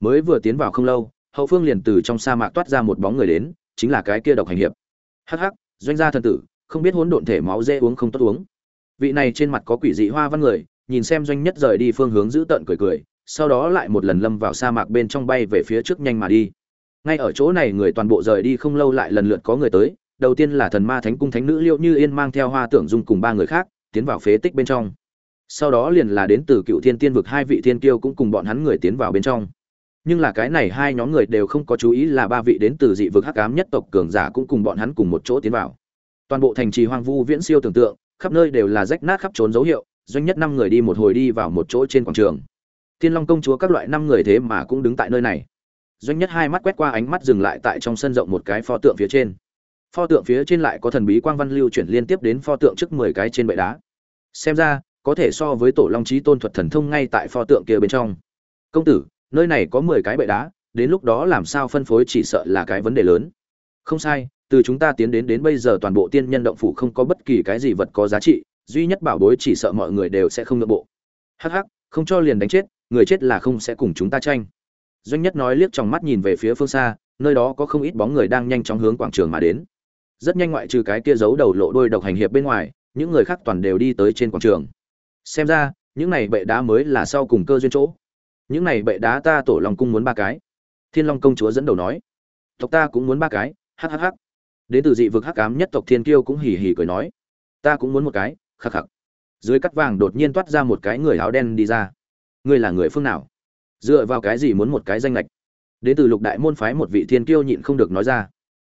Mới vừa tiến vào không lâu, hậu phương liền từ trong sa mạc toát ra một bóng người đến, chính là cái kia độc hành hiệp. Hắc hắc, doanh gia thần tử, không biết hỗn độn thể máu dễ uống không tốt uống. Vị này trên mặt có quỷ dị hoa văn người nhìn xem doanh nhất rời đi phương hướng giữ tợn cười cười, sau đó lại một lần lâm vào sa mạc bên trong bay về phía trước nhanh mà đi. Ngay ở chỗ này người toàn bộ rời đi không lâu lại lần lượt có người tới, đầu tiên là thần ma thánh cung thánh nữ liệu như yên mang theo hoa tưởng dung cùng ba người khác, tiến vào phế tích bên trong. Sau đó liền là đến từ cựu thiên tiên vực hai vị thiên kiêu cũng cùng bọn hắn người tiến vào bên trong. Nhưng là cái này hai nhóm người đều không có chú ý là ba vị đến từ dị vực hắc ám nhất tộc cường giả cũng cùng bọn hắn cùng một chỗ tiến vào. Toàn bộ thành trì hoang vu viễn siêu tưởng tượng, khắp nơi đều là rách nát khắp trốn dấu hiệu doanh nhất năm người đi một hồi đi vào một chỗ trên quảng trường. Thiên long công chúa các loại năm người thế mà cũng đứng tại nơi này. Doanh nhất hai mắt quét qua ánh mắt dừng lại tại trong sân rộng một cái pho tượng phía trên. Pho tượng phía trên lại có thần bí quang văn lưu chuyển liên tiếp đến pho tượng trước mười cái trên bệ đá. Xem ra, có thể so với tổ long trí tôn thuật thần thông ngay tại pho tượng kia bên trong. Công tử, nơi này có mười cái bệ đá, đến lúc đó làm sao phân phối chỉ sợ là cái vấn đề lớn. Không sai, từ chúng ta tiến đến đến bây giờ toàn bộ tiên nhân động phủ không có bất kỳ cái gì vật có giá trị duy nhất bảo bối chỉ sợ mọi người đều sẽ không nhượng bộ. Hắc hắc, không cho liền đánh chết, người chết là không sẽ cùng chúng ta tranh. Doanh nhất nói liếc trong mắt nhìn về phía phương xa, nơi đó có không ít bóng người đang nhanh chóng hướng quảng trường mà đến. Rất nhanh ngoại trừ cái kia giấu đầu lộ đôi độc hành hiệp bên ngoài, những người khác toàn đều đi tới trên quảng trường. Xem ra, những này bệ đá mới là sau cùng cơ duyên chỗ. Những này bệ đá ta tổ long cung muốn ba cái. Thiên long công chúa dẫn đầu nói. Tộc ta cũng muốn ba cái hhh đến từ dị vực hắc ám nhất tộc thiên kiêu cũng hì hì cười nói. Ta cũng muốn một cái khắc khắc. Dưới cắt vàng đột nhiên toát ra một cái người áo đen đi ra. Ngươi là người phương nào? Dựa vào cái gì muốn một cái danh lệch? Đến từ lục đại môn phái một vị thiên kiêu nhịn không được nói ra.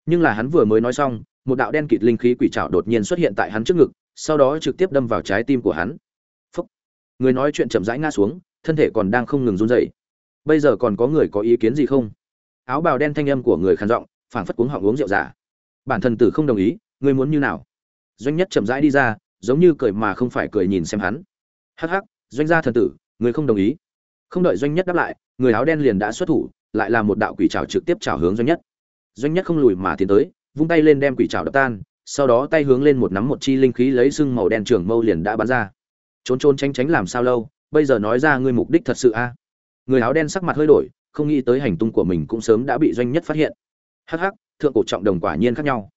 Nhưng là hắn vừa mới nói xong, một đạo đen kịt linh khí quỷ trảo đột nhiên xuất hiện tại hắn trước ngực, sau đó trực tiếp đâm vào trái tim của hắn. Phúc. người nói chuyện chậm rãi ngã xuống, thân thể còn đang không ngừng run rẩy. Bây giờ còn có người có ý kiến gì không? Áo bào đen thanh âm của người khàn giọng, phảng phất cuống họng uống rượu giả. Bản thân tử không đồng ý, ngươi muốn như nào? Doanh nhất chậm rãi đi ra giống như cười mà không phải cười nhìn xem hắn. Hắc hắc, doanh gia thần tử, người không đồng ý. Không đợi doanh nhất đáp lại, người áo đen liền đã xuất thủ, lại là một đạo quỷ trào trực tiếp trào hướng doanh nhất. Doanh nhất không lùi mà tiến tới, vung tay lên đem quỷ trào đập tan, sau đó tay hướng lên một nắm một chi linh khí lấy sưng màu đen trưởng mâu liền đã bắn ra. Trốn trốn tránh tránh làm sao lâu, bây giờ nói ra ngươi mục đích thật sự a? Người áo đen sắc mặt hơi đổi, không nghĩ tới hành tung của mình cũng sớm đã bị doanh nhất phát hiện. Hắc hắc, thượng cổ trọng đồng quả nhiên khác nhau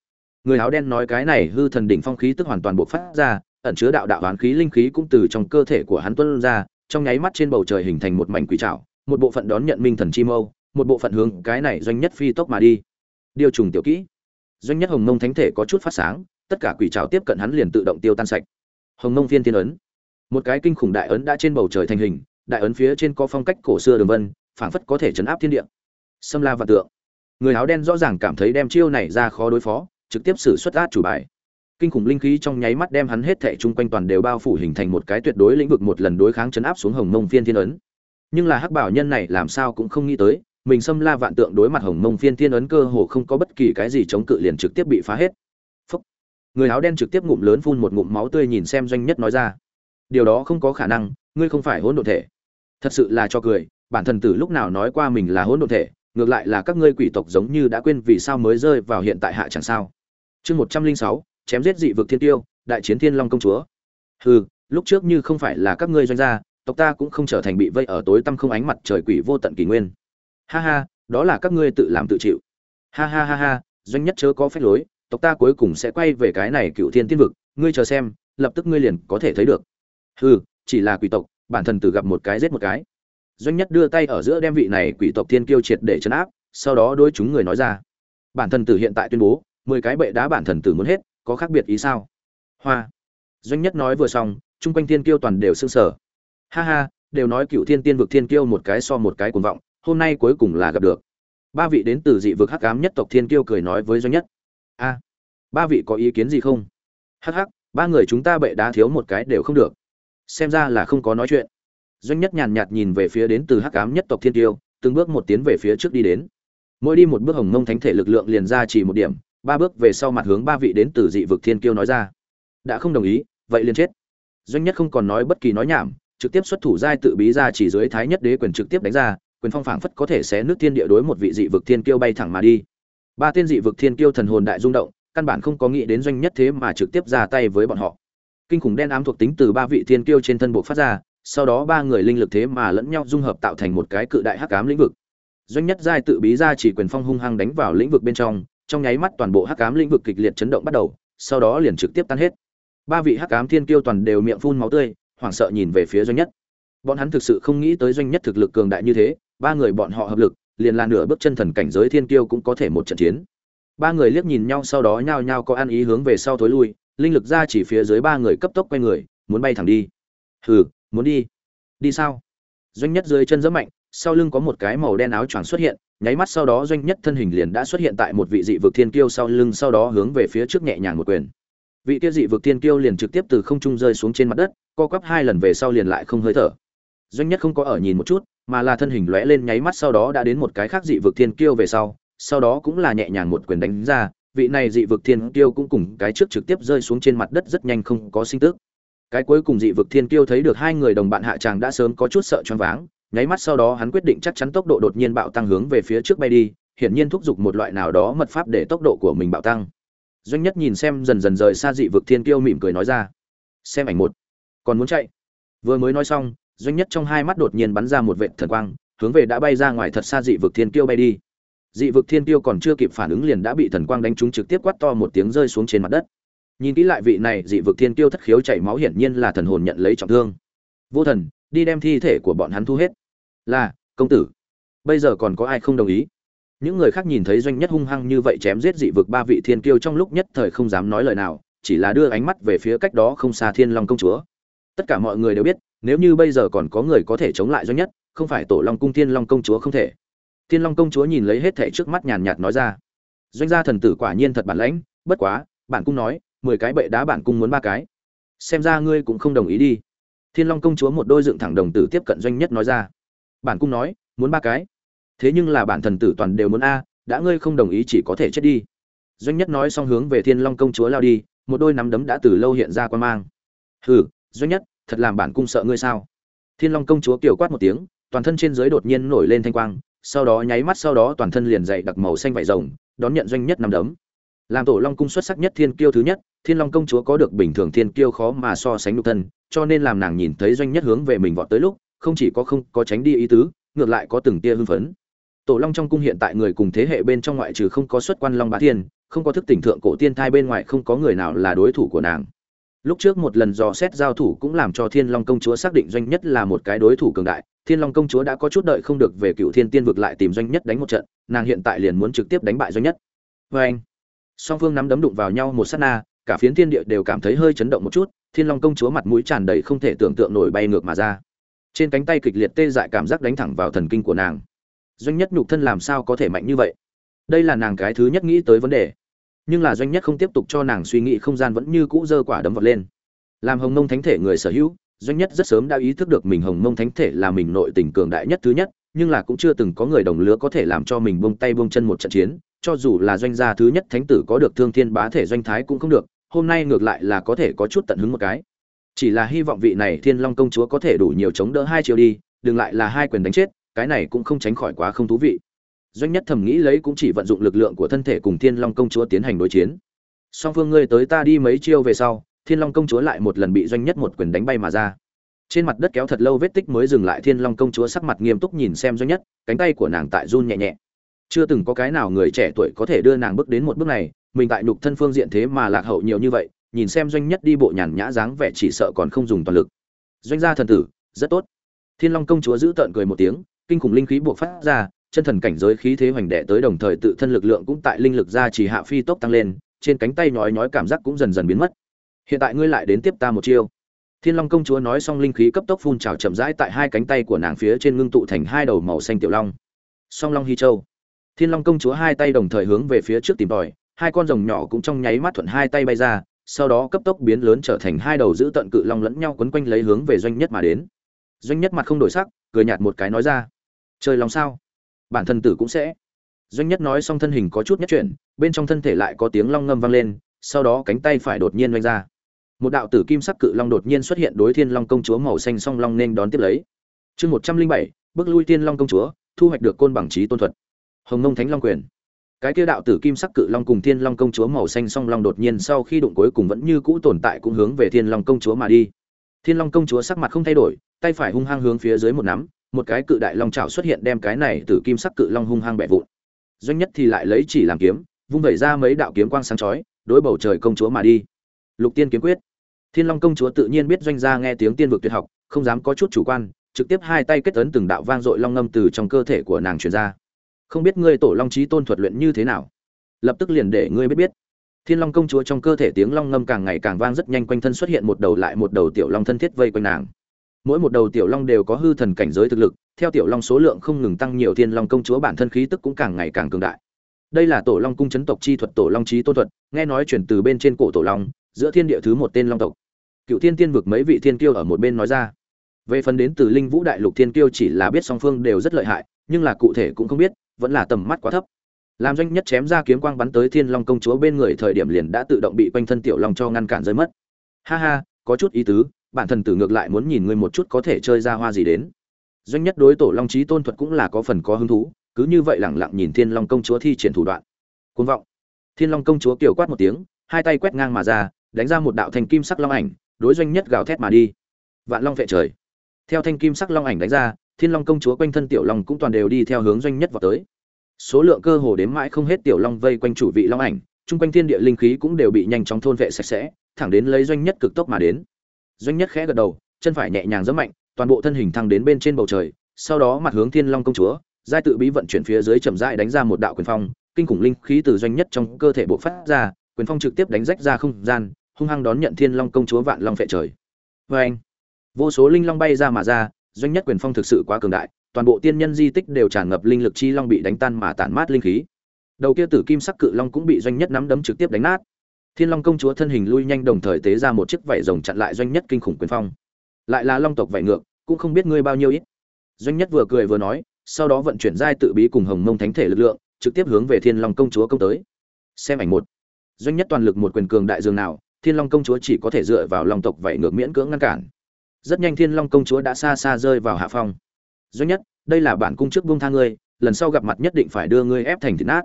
người áo đen nói cái này hư thần đỉnh phong khí tức hoàn toàn bộc phát ra, ẩn chứa đạo đạo oán khí linh khí cũng từ trong cơ thể của hắn tuôn ra, trong nháy mắt trên bầu trời hình thành một mảnh quỷ trảo, một bộ phận đón nhận minh thần chi mâu, một bộ phận hướng cái này doanh nhất phi tốc mà đi. Điều trùng tiểu kỹ. Doanh nhất hồng mông thánh thể có chút phát sáng, tất cả quỷ trảo tiếp cận hắn liền tự động tiêu tan sạch. Hồng mông phiên thiên ấn. Một cái kinh khủng đại ấn đã trên bầu trời thành hình, đại ấn phía trên có phong cách cổ xưa đường vân, phảng phất có thể chấn áp thiên địa. Sâm la và tượng. Người áo đen rõ ràng cảm thấy đem chiêu này ra khó đối phó trực tiếp xử xuất át chủ bài. Kinh khủng linh khí trong nháy mắt đem hắn hết thệ chung quanh toàn đều bao phủ hình thành một cái tuyệt đối lĩnh vực một lần đối kháng chấn áp xuống hồng mông phiên thiên ấn. Nhưng là hắc bảo nhân này làm sao cũng không nghĩ tới, mình xâm la vạn tượng đối mặt hồng mông phiên thiên ấn cơ hồ không có bất kỳ cái gì chống cự liền trực tiếp bị phá hết. Phúc. người áo đen trực tiếp ngụm lớn phun một ngụm máu tươi nhìn xem doanh nhất nói ra. Điều đó không có khả năng, ngươi không phải hỗn độn thể. Thật sự là cho cười, bản thần tử lúc nào nói qua mình là hỗn độn thể ngược lại là các ngươi quỷ tộc giống như đã quên vì sao mới rơi vào hiện tại hạ chẳng sao. Chương một trăm linh sáu, chém giết dị vực thiên tiêu, đại chiến thiên long công chúa. Hừ, lúc trước như không phải là các ngươi doanh gia, tộc ta cũng không trở thành bị vây ở tối tăm không ánh mặt trời quỷ vô tận kỷ nguyên. Ha ha, đó là các ngươi tự làm tự chịu. Ha ha ha ha, doanh nhất chớ có phép lối, tộc ta cuối cùng sẽ quay về cái này cựu thiên tiên vực, ngươi chờ xem, lập tức ngươi liền có thể thấy được. Hừ, chỉ là quỷ tộc, bản thân tự gặp một cái giết một cái doanh nhất đưa tay ở giữa đem vị này quỷ tộc thiên kiêu triệt để chấn áp, sau đó đôi chúng người nói ra, bản thần tử hiện tại tuyên bố, mười cái bệ đá bản thần tử muốn hết, có khác biệt ý sao? Hoa. Doanh nhất nói vừa xong, chung quanh thiên kiêu toàn đều sưng sở ha ha, đều nói cựu thiên tiên vực thiên kiêu một cái so một cái cuồng vọng, hôm nay cuối cùng là gặp được. Ba vị đến từ dị vực hắc ám nhất tộc thiên kiêu cười nói với doanh nhất, a, ba vị có ý kiến gì không? Hắc hắc, ba người chúng ta bệ đá thiếu một cái đều không được. Xem ra là không có nói chuyện doanh nhất nhàn nhạt nhìn về phía đến từ hắc ám nhất tộc thiên tiêu, từng bước một tiến về phía trước đi đến. Mỗi đi một bước hồng mông thánh thể lực lượng liền ra chỉ một điểm, ba bước về sau mặt hướng ba vị đến từ dị vực thiên kiêu nói ra. Đã không đồng ý, vậy liền chết. Doanh nhất không còn nói bất kỳ nói nhảm, trực tiếp xuất thủ giai tự bí ra chỉ dưới thái nhất đế quyền trực tiếp đánh ra, quyền phong phảng phất có thể xé nước thiên địa đối một vị dị vực thiên kiêu bay thẳng mà đi. Ba tiên dị vực thiên kiêu thần hồn đại rung động, căn bản không có nghĩ đến doanh nhất thế mà trực tiếp ra tay với bọn họ. Kinh khủng đen ám thuộc tính từ ba vị thiên kiêu trên thân buộc phát ra sau đó ba người linh lực thế mà lẫn nhau dung hợp tạo thành một cái cự đại hắc ám lĩnh vực. Doanh nhất giai tự bí ra chỉ quyền phong hung hăng đánh vào lĩnh vực bên trong trong nháy mắt toàn bộ hắc ám lĩnh vực kịch liệt chấn động bắt đầu, sau đó liền trực tiếp tan hết. Ba vị hắc ám thiên kiêu toàn đều miệng phun máu tươi, hoảng sợ nhìn về phía doanh nhất. Bọn hắn thực sự không nghĩ tới doanh nhất thực lực cường đại như thế, ba người bọn họ hợp lực, liền là nửa bước chân thần cảnh giới thiên kiêu cũng có thể một trận chiến. Ba người liếc nhìn nhau sau đó nhao nhao có ăn ý hướng về sau thối lui, linh lực ra chỉ phía dưới ba người cấp tốc quay người, muốn bay thẳng đi. Hừ muốn đi? Đi sao? Doanh nhất dưới chân rất mạnh, sau lưng có một cái màu đen áo choàng xuất hiện, nháy mắt sau đó doanh nhất thân hình liền đã xuất hiện tại một vị dị vực thiên kiêu sau lưng, sau đó hướng về phía trước nhẹ nhàng một quyền. Vị kia dị vực thiên kiêu liền trực tiếp từ không trung rơi xuống trên mặt đất, co quắp hai lần về sau liền lại không hơi thở. Doanh nhất không có ở nhìn một chút, mà là thân hình lóe lên nháy mắt sau đó đã đến một cái khác dị vực thiên kiêu về sau sau đó cũng là nhẹ nhàng một quyền đánh ra, vị này dị vực thiên kiêu cũng cùng cái trước trực tiếp rơi xuống trên mặt đất rất nhanh không có sinh tức cái cuối cùng dị vực thiên kiêu thấy được hai người đồng bạn hạ tràng đã sớm có chút sợ choáng váng, nháy mắt sau đó hắn quyết định chắc chắn tốc độ đột nhiên bạo tăng hướng về phía trước bay đi, hiển nhiên thúc giục một loại nào đó mật pháp để tốc độ của mình bạo tăng. Doanh nhất nhìn xem dần dần rời xa dị vực thiên kiêu mỉm cười nói ra, xem ảnh một, còn muốn chạy? Vừa mới nói xong, doanh nhất trong hai mắt đột nhiên bắn ra một vệt thần quang, hướng về đã bay ra ngoài thật xa dị vực thiên kiêu bay đi. Dị vực thiên kiêu còn chưa kịp phản ứng liền đã bị thần quang đánh trúng trực tiếp quát to một tiếng rơi xuống trên mặt đất nhìn kỹ lại vị này dị vực thiên tiêu thất khiếu chảy máu hiển nhiên là thần hồn nhận lấy trọng thương. Vô thần, đi đem thi thể của bọn hắn thu hết. Là, công tử. Bây giờ còn có ai không đồng ý? Những người khác nhìn thấy doanh nhất hung hăng như vậy chém giết dị vực ba vị thiên kiêu trong lúc nhất thời không dám nói lời nào, chỉ là đưa ánh mắt về phía cách đó không xa thiên long công chúa. Tất cả mọi người đều biết, nếu như bây giờ còn có người có thể chống lại doanh nhất, không phải tổ long cung thiên long công chúa không thể. Thiên long công chúa nhìn lấy hết thẻ trước mắt nhàn nhạt nói ra. Doanh gia thần tử quả nhiên thật bản lãnh, bất quá, bản cung nói mười cái bệ đá bản cung muốn ba cái. Xem ra ngươi cũng không đồng ý đi. Thiên long công chúa một đôi dựng thẳng đồng tử tiếp cận doanh nhất nói ra. Bản cung nói, muốn ba cái. Thế nhưng là bản thần tử toàn đều muốn a, đã ngươi không đồng ý chỉ có thể chết đi. Doanh nhất nói xong hướng về thiên long công chúa lao đi, một đôi nắm đấm đã từ lâu hiện ra quan mang. Hừ, doanh nhất, thật làm bản cung sợ ngươi sao? Thiên long công chúa kiều quát một tiếng, toàn thân trên dưới đột nhiên nổi lên thanh quang, sau đó nháy mắt sau đó toàn thân liền dậy đặc màu xanh vải rồng, đón nhận doanh nhất nắm đấm làm tổ long cung xuất sắc nhất thiên kiêu thứ nhất, thiên long công chúa có được bình thường thiên kiêu khó mà so sánh nhục thân, cho nên làm nàng nhìn thấy doanh nhất hướng về mình vọt tới lúc, không chỉ có không có tránh đi ý tứ, ngược lại có từng tia hưng phấn. Tổ long trong cung hiện tại người cùng thế hệ bên trong ngoại trừ không có xuất quan long bá thiên, không có thức tỉnh thượng cổ tiên thai bên ngoài không có người nào là đối thủ của nàng. Lúc trước một lần dò xét giao thủ cũng làm cho thiên long công chúa xác định doanh nhất là một cái đối thủ cường đại, thiên long công chúa đã có chút đợi không được về cựu thiên tiên vực lại tìm doanh nhất đánh một trận, nàng hiện tại liền muốn trực tiếp đánh bại doanh nhất. Vê anh song phương nắm đấm đụng vào nhau một sát na, cả phiến thiên địa đều cảm thấy hơi chấn động một chút, thiên long công chúa mặt mũi tràn đầy không thể tưởng tượng nổi bay ngược mà ra. Trên cánh tay kịch liệt tê dại cảm giác đánh thẳng vào thần kinh của nàng. Doanh nhất nhục thân làm sao có thể mạnh như vậy? Đây là nàng cái thứ nhất nghĩ tới vấn đề. Nhưng là doanh nhất không tiếp tục cho nàng suy nghĩ không gian vẫn như cũ dơ quả đấm vật lên. Làm hồng mông thánh thể người sở hữu, doanh nhất rất sớm đã ý thức được mình hồng mông thánh thể là mình nội tình cường đại nhất thứ nhất nhưng là cũng chưa từng có người đồng lứa có thể làm cho mình buông tay buông chân một trận chiến, cho dù là doanh gia thứ nhất thánh tử có được thương thiên bá thể doanh thái cũng không được, hôm nay ngược lại là có thể có chút tận hứng một cái. Chỉ là hy vọng vị này thiên long công chúa có thể đủ nhiều chống đỡ hai chiều đi, đừng lại là hai quyền đánh chết, cái này cũng không tránh khỏi quá không thú vị. Doanh nhất thầm nghĩ lấy cũng chỉ vận dụng lực lượng của thân thể cùng thiên long công chúa tiến hành đối chiến. Song phương ngươi tới ta đi mấy chiêu về sau, thiên long công chúa lại một lần bị doanh nhất một quyền đánh bay mà ra trên mặt đất kéo thật lâu vết tích mới dừng lại thiên long công chúa sắc mặt nghiêm túc nhìn xem doanh nhất, cánh tay của nàng tại run nhẹ nhẹ. Chưa từng có cái nào người trẻ tuổi có thể đưa nàng bước đến một bước này, mình tại nhục thân phương diện thế mà lạc hậu nhiều như vậy, nhìn xem doanh nhất đi bộ nhàn nhã dáng vẻ chỉ sợ còn không dùng toàn lực. Doanh gia thần tử, rất tốt. Thiên long công chúa giữ tợn cười một tiếng, kinh khủng linh khí buộc phát ra, chân thần cảnh giới khí thế hoành đệ tới đồng thời tự thân lực lượng cũng tại linh lực ra chỉ hạ phi tốc tăng lên, trên cánh tay nhói nhói cảm giác cũng dần dần biến mất. Hiện tại ngươi lại đến tiếp ta một chiêu thiên long công chúa nói xong linh khí cấp tốc phun trào chậm rãi tại hai cánh tay của nàng phía trên ngưng tụ thành hai đầu màu xanh tiểu long. Song long hy châu. Thiên long công chúa hai tay đồng thời hướng về phía trước tìm tòi, hai con rồng nhỏ cũng trong nháy mắt thuận hai tay bay ra, sau đó cấp tốc biến lớn trở thành hai đầu giữ tận cự long lẫn nhau quấn quanh lấy hướng về doanh nhất mà đến. Doanh nhất mặt không đổi sắc, cười nhạt một cái nói ra, "Trời lòng sao? Bản thân tử cũng sẽ. Doanh nhất nói xong thân hình có chút nhất chuyển, bên trong thân thể lại có tiếng long ngâm vang lên, sau đó cánh tay phải đột nhiên doanh ra một đạo tử kim sắc cự long đột nhiên xuất hiện đối thiên long công chúa màu xanh song long nên đón tiếp lấy. Chương một trăm linh bảy, bước lui thiên long công chúa, thu hoạch được côn bằng trí tôn thuật. Hồng nông thánh long quyền. Cái kia đạo tử kim sắc cự long cùng thiên long công chúa màu xanh song long đột nhiên sau khi đụng cuối cùng vẫn như cũ tồn tại cũng hướng về thiên long công chúa mà đi. Thiên long công chúa sắc mặt không thay đổi, tay phải hung hăng hướng phía dưới một nắm, một cái cự đại long trào xuất hiện đem cái này tử kim sắc cự long hung hăng bẻ vụn. Doanh nhất thì lại lấy chỉ làm kiếm, vung vẩy ra mấy đạo kiếm quang sáng chói, đối bầu trời công chúa mà đi lục tiên kiếm quyết. Thiên long công chúa tự nhiên biết doanh gia nghe tiếng tiên vực tuyệt học, không dám có chút chủ quan, trực tiếp hai tay kết ấn từng đạo vang dội long ngâm từ trong cơ thể của nàng truyền ra. Không biết ngươi tổ long trí tôn thuật luyện như thế nào? Lập tức liền để ngươi biết biết. Thiên long công chúa trong cơ thể tiếng long ngâm càng ngày càng vang rất nhanh quanh thân xuất hiện một đầu lại một đầu tiểu long thân thiết vây quanh nàng. Mỗi một đầu tiểu long đều có hư thần cảnh giới thực lực, theo tiểu long số lượng không ngừng tăng nhiều, thiên long công chúa bản thân khí tức cũng càng ngày càng cường đại. Đây là tổ long cung chấn tộc chi thuật, tổ long trí tôn thuật, nghe nói chuyển từ bên trên cổ tổ long giữa thiên địa thứ một tên long tộc. Cựu thiên tiên vực mấy vị thiên kiêu ở một bên nói ra. Về phần đến từ linh vũ đại lục thiên kiêu chỉ là biết song phương đều rất lợi hại, nhưng là cụ thể cũng không biết, vẫn là tầm mắt quá thấp. Làm doanh nhất chém ra kiếm quang bắn tới thiên long công chúa bên người thời điểm liền đã tự động bị quanh thân tiểu long cho ngăn cản rơi mất. Ha ha, có chút ý tứ, bản thần tử ngược lại muốn nhìn ngươi một chút có thể chơi ra hoa gì đến. Doanh nhất đối tổ long trí tôn thuật cũng là có phần có hứng thú, cứ như vậy lẳng lặng nhìn thiên long công chúa thi triển thủ đoạn. Côn vọng. Thiên long công chúa kiều quát một tiếng, hai tay quét ngang mà ra đánh ra một đạo thành kim sắc long ảnh, đối doanh nhất gào thét mà đi. Vạn long vệ trời. Theo thanh kim sắc long ảnh đánh ra, thiên long công chúa quanh thân tiểu long cũng toàn đều đi theo hướng doanh nhất vào tới. Số lượng cơ hồ đếm mãi không hết tiểu long vây quanh chủ vị long ảnh, chung quanh thiên địa linh khí cũng đều bị nhanh chóng thôn vệ sạch sẽ, thẳng đến lấy doanh nhất cực tốc mà đến. Doanh nhất khẽ gật đầu, chân phải nhẹ nhàng giẫm mạnh, toàn bộ thân hình thăng đến bên trên bầu trời, sau đó mặt hướng thiên long công chúa, giai tự bí vận chuyển phía dưới chậm rãi đánh ra một đạo quyền phong, kinh khủng linh khí từ doanh nhất trong cơ thể bộ phát ra, quyền phong trực tiếp đánh rách ra không gian hung hăng đón nhận thiên long công chúa vạn long phệ trời. Vê anh, vô số linh long bay ra mà ra, doanh nhất quyền phong thực sự quá cường đại, toàn bộ tiên nhân di tích đều tràn ngập linh lực chi long bị đánh tan mà tản mát linh khí. Đầu kia tử kim sắc cự long cũng bị doanh nhất nắm đấm trực tiếp đánh nát. Thiên long công chúa thân hình lui nhanh đồng thời tế ra một chiếc vảy rồng chặn lại doanh nhất kinh khủng quyền phong. Lại là long tộc vảy ngược, cũng không biết ngươi bao nhiêu ít. Doanh nhất vừa cười vừa nói, sau đó vận chuyển giai tự bí cùng hồng mông thánh thể lực lượng, trực tiếp hướng về thiên long công chúa công tới. Xem ảnh một. Doanh nhất toàn lực một quyền cường đại dương nào thiên long công chúa chỉ có thể dựa vào long tộc vậy ngược miễn cưỡng ngăn cản. Rất nhanh thiên long công chúa đã xa xa rơi vào hạ phong. Duy nhất, đây là bản cung trước buông tha ngươi, lần sau gặp mặt nhất định phải đưa ngươi ép thành thịt nát.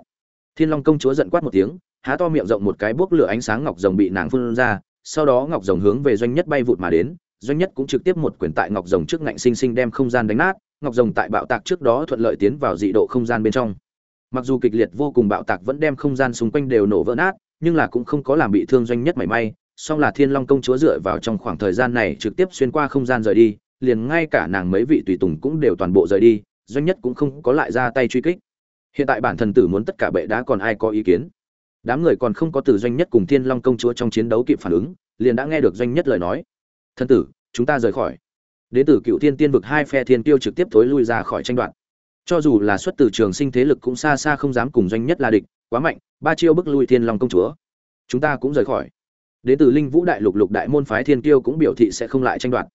Thiên long công chúa giận quát một tiếng, há to miệng rộng một cái bước lửa ánh sáng ngọc rồng bị nàng phun ra, sau đó ngọc rồng hướng về doanh nhất bay vụt mà đến, doanh nhất cũng trực tiếp một quyền tại ngọc rồng trước ngạnh sinh sinh đem không gian đánh nát, ngọc rồng tại bạo tạc trước đó thuận lợi tiến vào dị độ không gian bên trong. Mặc dù kịch liệt vô cùng bạo tạc vẫn đem không gian xung quanh đều nổ vỡ nát nhưng là cũng không có làm bị thương doanh nhất mảy may, song là thiên long công chúa dựa vào trong khoảng thời gian này trực tiếp xuyên qua không gian rời đi, liền ngay cả nàng mấy vị tùy tùng cũng đều toàn bộ rời đi, doanh nhất cũng không có lại ra tay truy kích. Hiện tại bản thần tử muốn tất cả bệ đá còn ai có ý kiến? Đám người còn không có từ doanh nhất cùng thiên long công chúa trong chiến đấu kịp phản ứng, liền đã nghe được doanh nhất lời nói. Thần tử, chúng ta rời khỏi. Đến từ cựu thiên tiên vực hai phe thiên tiêu trực tiếp thối lui ra khỏi tranh đoạt. Cho dù là xuất từ trường sinh thế lực cũng xa xa không dám cùng doanh nhất là địch quá mạnh, ba chiêu bức lui thiên long công chúa. Chúng ta cũng rời khỏi. Đến từ linh vũ đại lục lục đại môn phái thiên tiêu cũng biểu thị sẽ không lại tranh đoạt.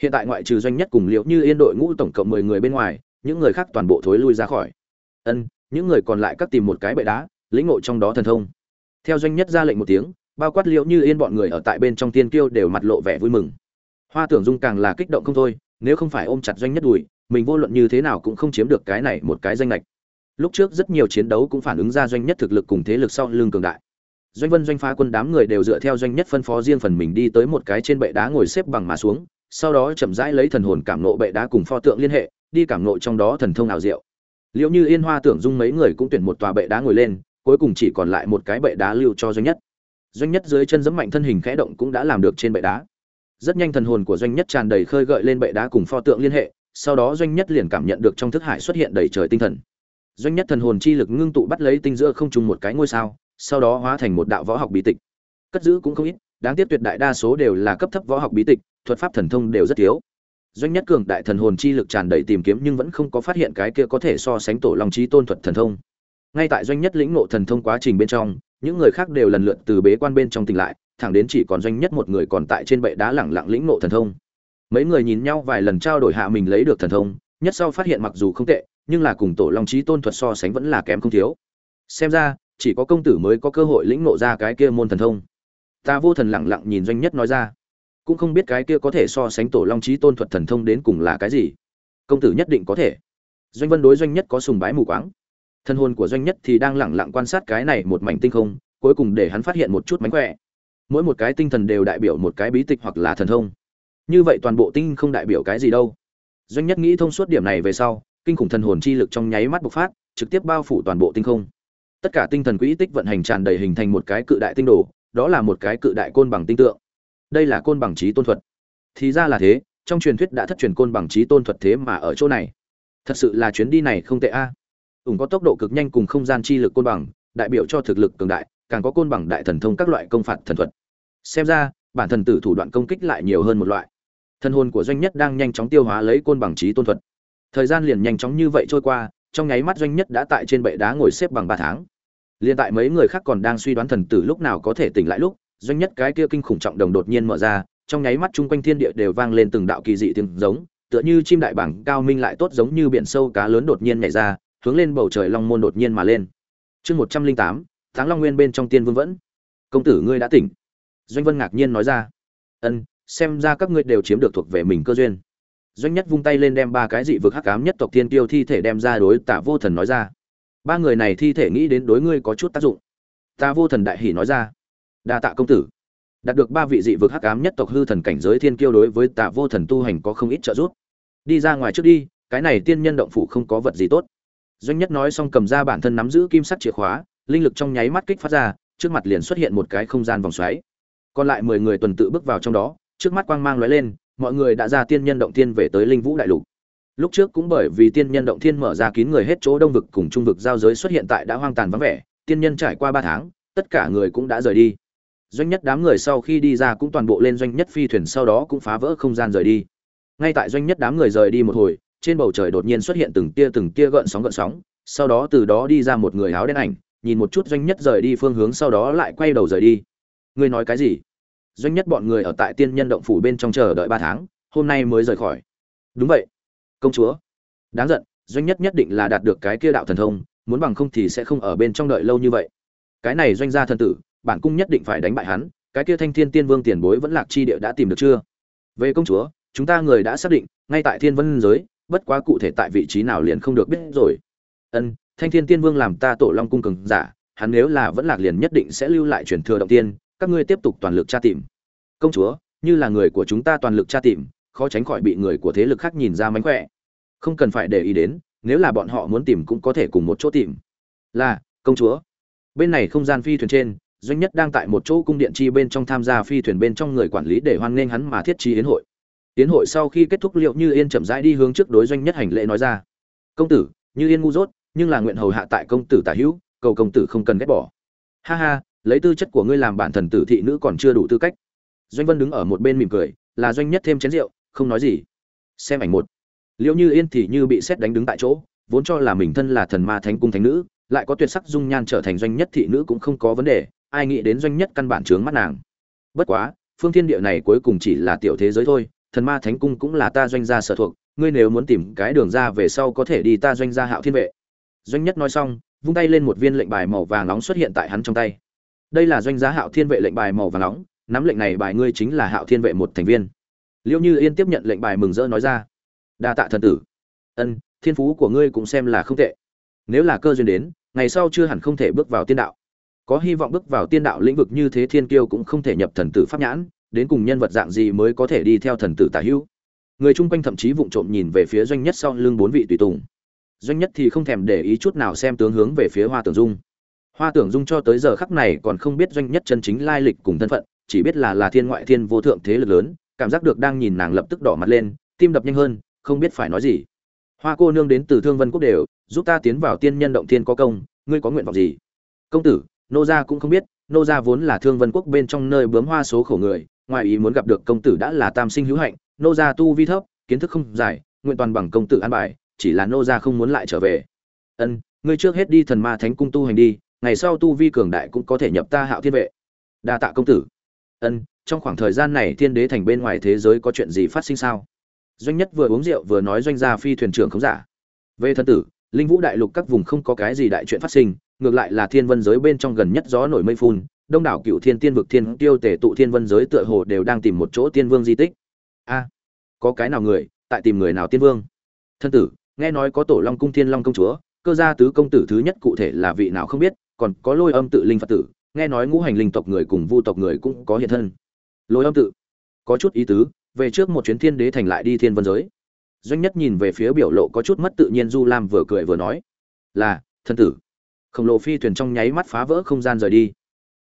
Hiện tại ngoại trừ doanh nhất cùng liệu như yên đội ngũ tổng cộng mười người bên ngoài, những người khác toàn bộ thối lui ra khỏi. Ân, những người còn lại các tìm một cái bệ đá, lĩnh ngộ trong đó thần thông. Theo doanh nhất ra lệnh một tiếng, bao quát liệu như yên bọn người ở tại bên trong tiên kiêu đều mặt lộ vẻ vui mừng. Hoa tưởng dung càng là kích động không thôi, nếu không phải ôm chặt doanh nhất đùi, mình vô luận như thế nào cũng không chiếm được cái này một cái danh lệch lúc trước rất nhiều chiến đấu cũng phản ứng ra doanh nhất thực lực cùng thế lực sau lưng cường đại. Doanh vân, doanh phá quân đám người đều dựa theo doanh nhất phân phó riêng phần mình đi tới một cái trên bệ đá ngồi xếp bằng mà xuống, sau đó chậm rãi lấy thần hồn cảm nộ bệ đá cùng pho tượng liên hệ, đi cảm nộ trong đó thần thông ảo diệu. Liệu như yên, hoa tưởng dung mấy người cũng tuyển một tòa bệ đá ngồi lên, cuối cùng chỉ còn lại một cái bệ đá lưu cho doanh nhất. Doanh nhất dưới chân giẫm mạnh thân hình khẽ động cũng đã làm được trên bệ đá. Rất nhanh thần hồn của doanh nhất tràn đầy khơi gợi lên bệ đá cùng pho tượng liên hệ, sau đó doanh nhất liền cảm nhận được trong thức hải xuất hiện đầy trời tinh thần doanh nhất thần hồn chi lực ngưng tụ bắt lấy tinh giữa không trùng một cái ngôi sao, sau đó hóa thành một đạo võ học bí tịch. Cất giữ cũng không ít, đáng tiếc tuyệt đại đa số đều là cấp thấp võ học bí tịch, thuật pháp thần thông đều rất thiếu. Doanh nhất cường đại thần hồn chi lực tràn đầy tìm kiếm nhưng vẫn không có phát hiện cái kia có thể so sánh tổ long trí tôn thuật thần thông. Ngay tại doanh nhất lĩnh ngộ thần thông quá trình bên trong, những người khác đều lần lượt từ bế quan bên trong tỉnh lại, thẳng đến chỉ còn doanh nhất một người còn tại trên bệ đá lẳng lặng lĩnh ngộ thần thông. Mấy người nhìn nhau vài lần trao đổi hạ mình lấy được thần thông, nhất sau phát hiện mặc dù không tệ nhưng là cùng tổ long trí tôn thuật so sánh vẫn là kém không thiếu. Xem ra, chỉ có công tử mới có cơ hội lĩnh ngộ ra cái kia môn thần thông. Ta vô thần lặng lặng nhìn doanh nhất nói ra. Cũng không biết cái kia có thể so sánh tổ long trí tôn thuật thần thông đến cùng là cái gì. Công tử nhất định có thể. Doanh vân đối doanh nhất có sùng bái mù quáng. Thân hồn của doanh nhất thì đang lẳng lặng quan sát cái này một mảnh tinh không, cuối cùng để hắn phát hiện một chút mánh khỏe. Mỗi một cái tinh thần đều đại biểu một cái bí tịch hoặc là thần thông. Như vậy toàn bộ tinh không đại biểu cái gì đâu? Doanh nhất nghĩ thông suốt điểm này về sau kinh khủng thần hồn chi lực trong nháy mắt bộc phát, trực tiếp bao phủ toàn bộ tinh không. Tất cả tinh thần quỹ tích vận hành tràn đầy hình thành một cái cự đại tinh đồ, đó là một cái cự đại côn bằng tinh tượng. Đây là côn bằng trí tôn thuật. Thì ra là thế, trong truyền thuyết đã thất truyền côn bằng trí tôn thuật thế mà ở chỗ này. Thật sự là chuyến đi này không tệ a. À. ủng có tốc độ cực nhanh cùng không gian chi lực côn bằng, đại biểu cho thực lực cường đại, càng có côn bằng đại thần thông các loại công phạt thần thuật. Xem ra, bản thần tử thủ đoạn công kích lại nhiều hơn một loại. Thân hồn của doanh nhất đang nhanh chóng tiêu hóa lấy côn bằng trí tôn thuật thời gian liền nhanh chóng như vậy trôi qua, trong nháy mắt doanh nhất đã tại trên bệ đá ngồi xếp bằng ba tháng. Liền tại mấy người khác còn đang suy đoán thần tử lúc nào có thể tỉnh lại lúc, doanh nhất cái kia kinh khủng trọng đồng đột nhiên mở ra, trong nháy mắt chung quanh thiên địa đều vang lên từng đạo kỳ dị tiếng giống, tựa như chim đại bảng cao minh lại tốt giống như biển sâu cá lớn đột nhiên nhảy ra, hướng lên bầu trời long môn đột nhiên mà lên. Chương một trăm linh tám tháng long nguyên bên trong tiên vương vẫn. Công tử ngươi đã tỉnh. Doanh vân ngạc nhiên nói ra. Ân, xem ra các ngươi đều chiếm được thuộc về mình cơ duyên doanh nhất vung tay lên đem ba cái dị vực hắc ám nhất tộc thiên tiêu thi thể đem ra đối tả vô thần nói ra. Ba người này thi thể nghĩ đến đối ngươi có chút tác dụng. Ta vô thần đại hỉ nói ra. Đa tạ công tử. Đạt được ba vị dị vực hắc ám nhất tộc hư thần cảnh giới thiên kiêu đối với tạ vô thần tu hành có không ít trợ giúp. Đi ra ngoài trước đi, cái này tiên nhân động phủ không có vật gì tốt. Doanh nhất nói xong cầm ra bản thân nắm giữ kim sắt chìa khóa, linh lực trong nháy mắt kích phát ra, trước mặt liền xuất hiện một cái không gian vòng xoáy. Còn lại mười người tuần tự bước vào trong đó, trước mắt quang mang lóe lên mọi người đã ra tiên nhân động thiên về tới linh vũ đại lục. Lúc trước cũng bởi vì tiên nhân động thiên mở ra kín người hết chỗ đông vực cùng trung vực giao giới xuất hiện tại đã hoang tàn vắng vẻ, tiên nhân trải qua ba tháng, tất cả người cũng đã rời đi. Doanh nhất đám người sau khi đi ra cũng toàn bộ lên doanh nhất phi thuyền sau đó cũng phá vỡ không gian rời đi. Ngay tại doanh nhất đám người rời đi một hồi, trên bầu trời đột nhiên xuất hiện từng tia từng tia gợn sóng gợn sóng, sau đó từ đó đi ra một người áo đen ảnh, nhìn một chút doanh nhất rời đi phương hướng sau đó lại quay đầu rời đi. Ngươi nói cái gì? Doanh nhất bọn người ở tại tiên nhân động phủ bên trong chờ đợi ba tháng, hôm nay mới rời khỏi. Đúng vậy. Công chúa. Đáng giận, doanh nhất nhất định là đạt được cái kia đạo thần thông, muốn bằng không thì sẽ không ở bên trong đợi lâu như vậy. Cái này doanh gia thần tử, bản cung nhất định phải đánh bại hắn, cái kia thanh thiên tiên vương tiền bối vẫn lạc chi địa đã tìm được chưa? Về công chúa, chúng ta người đã xác định, ngay tại thiên vân giới, bất quá cụ thể tại vị trí nào liền không được biết rồi. Ân, thanh thiên tiên vương làm ta tổ long cung cường giả, hắn nếu là vẫn lạc liền nhất định sẽ lưu lại truyền thừa động tiên các ngươi tiếp tục toàn lực tra tìm. Công chúa, như là người của chúng ta toàn lực tra tìm, khó tránh khỏi bị người của thế lực khác nhìn ra mánh khỏe. Không cần phải để ý đến, nếu là bọn họ muốn tìm cũng có thể cùng một chỗ tìm. Là, công chúa. Bên này không gian phi thuyền trên, doanh nhất đang tại một chỗ cung điện chi bên trong tham gia phi thuyền bên trong người quản lý để hoan nghênh hắn mà thiết trí hiến hội. Hiến hội sau khi kết thúc, liệu như yên chậm rãi đi hướng trước đối doanh nhất hành lễ nói ra. Công tử, như yên ngu dốt, nhưng là nguyện hầu hạ tại công tử tả hữu, cầu công tử không cần ghét bỏ. Ha ha lấy tư chất của ngươi làm bản thần tử thị nữ còn chưa đủ tư cách. Doanh vân đứng ở một bên mỉm cười, là doanh nhất thêm chén rượu, không nói gì. Xem ảnh một. Liệu như yên thì như bị xét đánh đứng tại chỗ, vốn cho là mình thân là thần ma thánh cung thánh nữ, lại có tuyệt sắc dung nhan trở thành doanh nhất thị nữ cũng không có vấn đề, ai nghĩ đến doanh nhất căn bản trướng mắt nàng. Bất quá, phương thiên địa này cuối cùng chỉ là tiểu thế giới thôi, thần ma thánh cung cũng là ta doanh gia sở thuộc, ngươi nếu muốn tìm cái đường ra về sau có thể đi ta doanh gia hạo thiên vệ. Doanh nhất nói xong, vung tay lên một viên lệnh bài màu vàng nóng xuất hiện tại hắn trong tay đây là doanh gia hạo thiên vệ lệnh bài màu vàng nóng, nắm lệnh này bài ngươi chính là hạo thiên vệ một thành viên. Liêu như yên tiếp nhận lệnh bài mừng rỡ nói ra. Đa tạ thần tử. Ân, thiên phú của ngươi cũng xem là không tệ. Nếu là cơ duyên đến, ngày sau chưa hẳn không thể bước vào tiên đạo. Có hy vọng bước vào tiên đạo lĩnh vực như thế thiên kiêu cũng không thể nhập thần tử pháp nhãn, đến cùng nhân vật dạng gì mới có thể đi theo thần tử tả hữu. Người chung quanh thậm chí vụng trộm nhìn về phía doanh nhất sau lưng bốn vị tùy tùng. Doanh nhất thì không thèm để ý chút nào xem tướng hướng về phía hoa tưởng dung hoa tưởng dung cho tới giờ khắc này còn không biết doanh nhất chân chính lai lịch cùng thân phận, chỉ biết là là thiên ngoại thiên vô thượng thế lực lớn, cảm giác được đang nhìn nàng lập tức đỏ mặt lên, tim đập nhanh hơn, không biết phải nói gì. Hoa cô nương đến từ thương vân quốc đều, giúp ta tiến vào tiên nhân động thiên có công, ngươi có nguyện vọng gì? Công tử, nô gia cũng không biết, nô gia vốn là thương vân quốc bên trong nơi bướm hoa số khổ người, ngoài ý muốn gặp được công tử đã là tam sinh hữu hạnh, nô gia tu vi thấp, kiến thức không dài, nguyện toàn bằng công tử an bài, chỉ là nô gia không muốn lại trở về. Ân, ngươi trước hết đi thần ma thánh cung tu hành đi ngày sau tu vi cường đại cũng có thể nhập ta hạo thiên vệ. Đa tạ công tử. Ân, trong khoảng thời gian này thiên đế thành bên ngoài thế giới có chuyện gì phát sinh sao? Doanh nhất vừa uống rượu vừa nói doanh gia phi thuyền trưởng không giả. Về thân tử, linh vũ đại lục các vùng không có cái gì đại chuyện phát sinh, ngược lại là thiên vân giới bên trong gần nhất gió nổi mây phun, đông đảo cựu thiên tiên vực thiên tiêu tể tụ thiên vân giới tựa hồ đều đang tìm một chỗ tiên vương di tích. A, có cái nào người, tại tìm người nào tiên vương? Thân tử, nghe nói có tổ long cung thiên long công chúa, cơ gia tứ công tử thứ nhất cụ thể là vị nào không biết còn có lôi âm tự linh phật tử, nghe nói ngũ hành linh tộc người cùng vu tộc người cũng có hiện thân. Lôi âm tự. Có chút ý tứ, về trước một chuyến thiên đế thành lại đi thiên vân giới. Doanh nhất nhìn về phía biểu lộ có chút mất tự nhiên du lam vừa cười vừa nói, là thân tử. Khổng lồ phi thuyền trong nháy mắt phá vỡ không gian rời đi.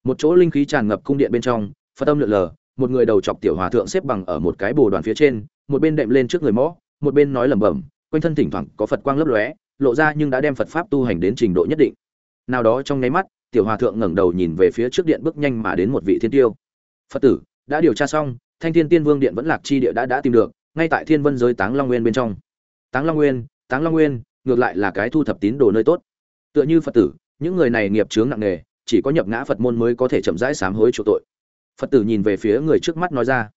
Một chỗ linh khí tràn ngập cung điện bên trong, phật âm lượn lờ, một người đầu chọc tiểu hòa thượng xếp bằng ở một cái bồ đoàn phía trên, một bên đệm lên trước người mõ, một bên nói lẩm bẩm, quanh thân thỉnh thoảng có phật quang lấp lóe, lộ ra nhưng đã đem phật pháp tu hành đến trình độ nhất định nào đó trong nháy mắt, tiểu hòa thượng ngẩng đầu nhìn về phía trước điện bước nhanh mà đến một vị thiên tiêu. Phật tử, đã điều tra xong, thanh thiên tiên vương điện vẫn lạc chi địa đã đã tìm được, ngay tại thiên vân giới táng long nguyên bên trong. Táng long nguyên, táng long nguyên, ngược lại là cái thu thập tín đồ nơi tốt. Tựa như phật tử, những người này nghiệp chướng nặng nề, chỉ có nhập ngã phật môn mới có thể chậm rãi sám hối chỗ tội. Phật tử nhìn về phía người trước mắt nói ra,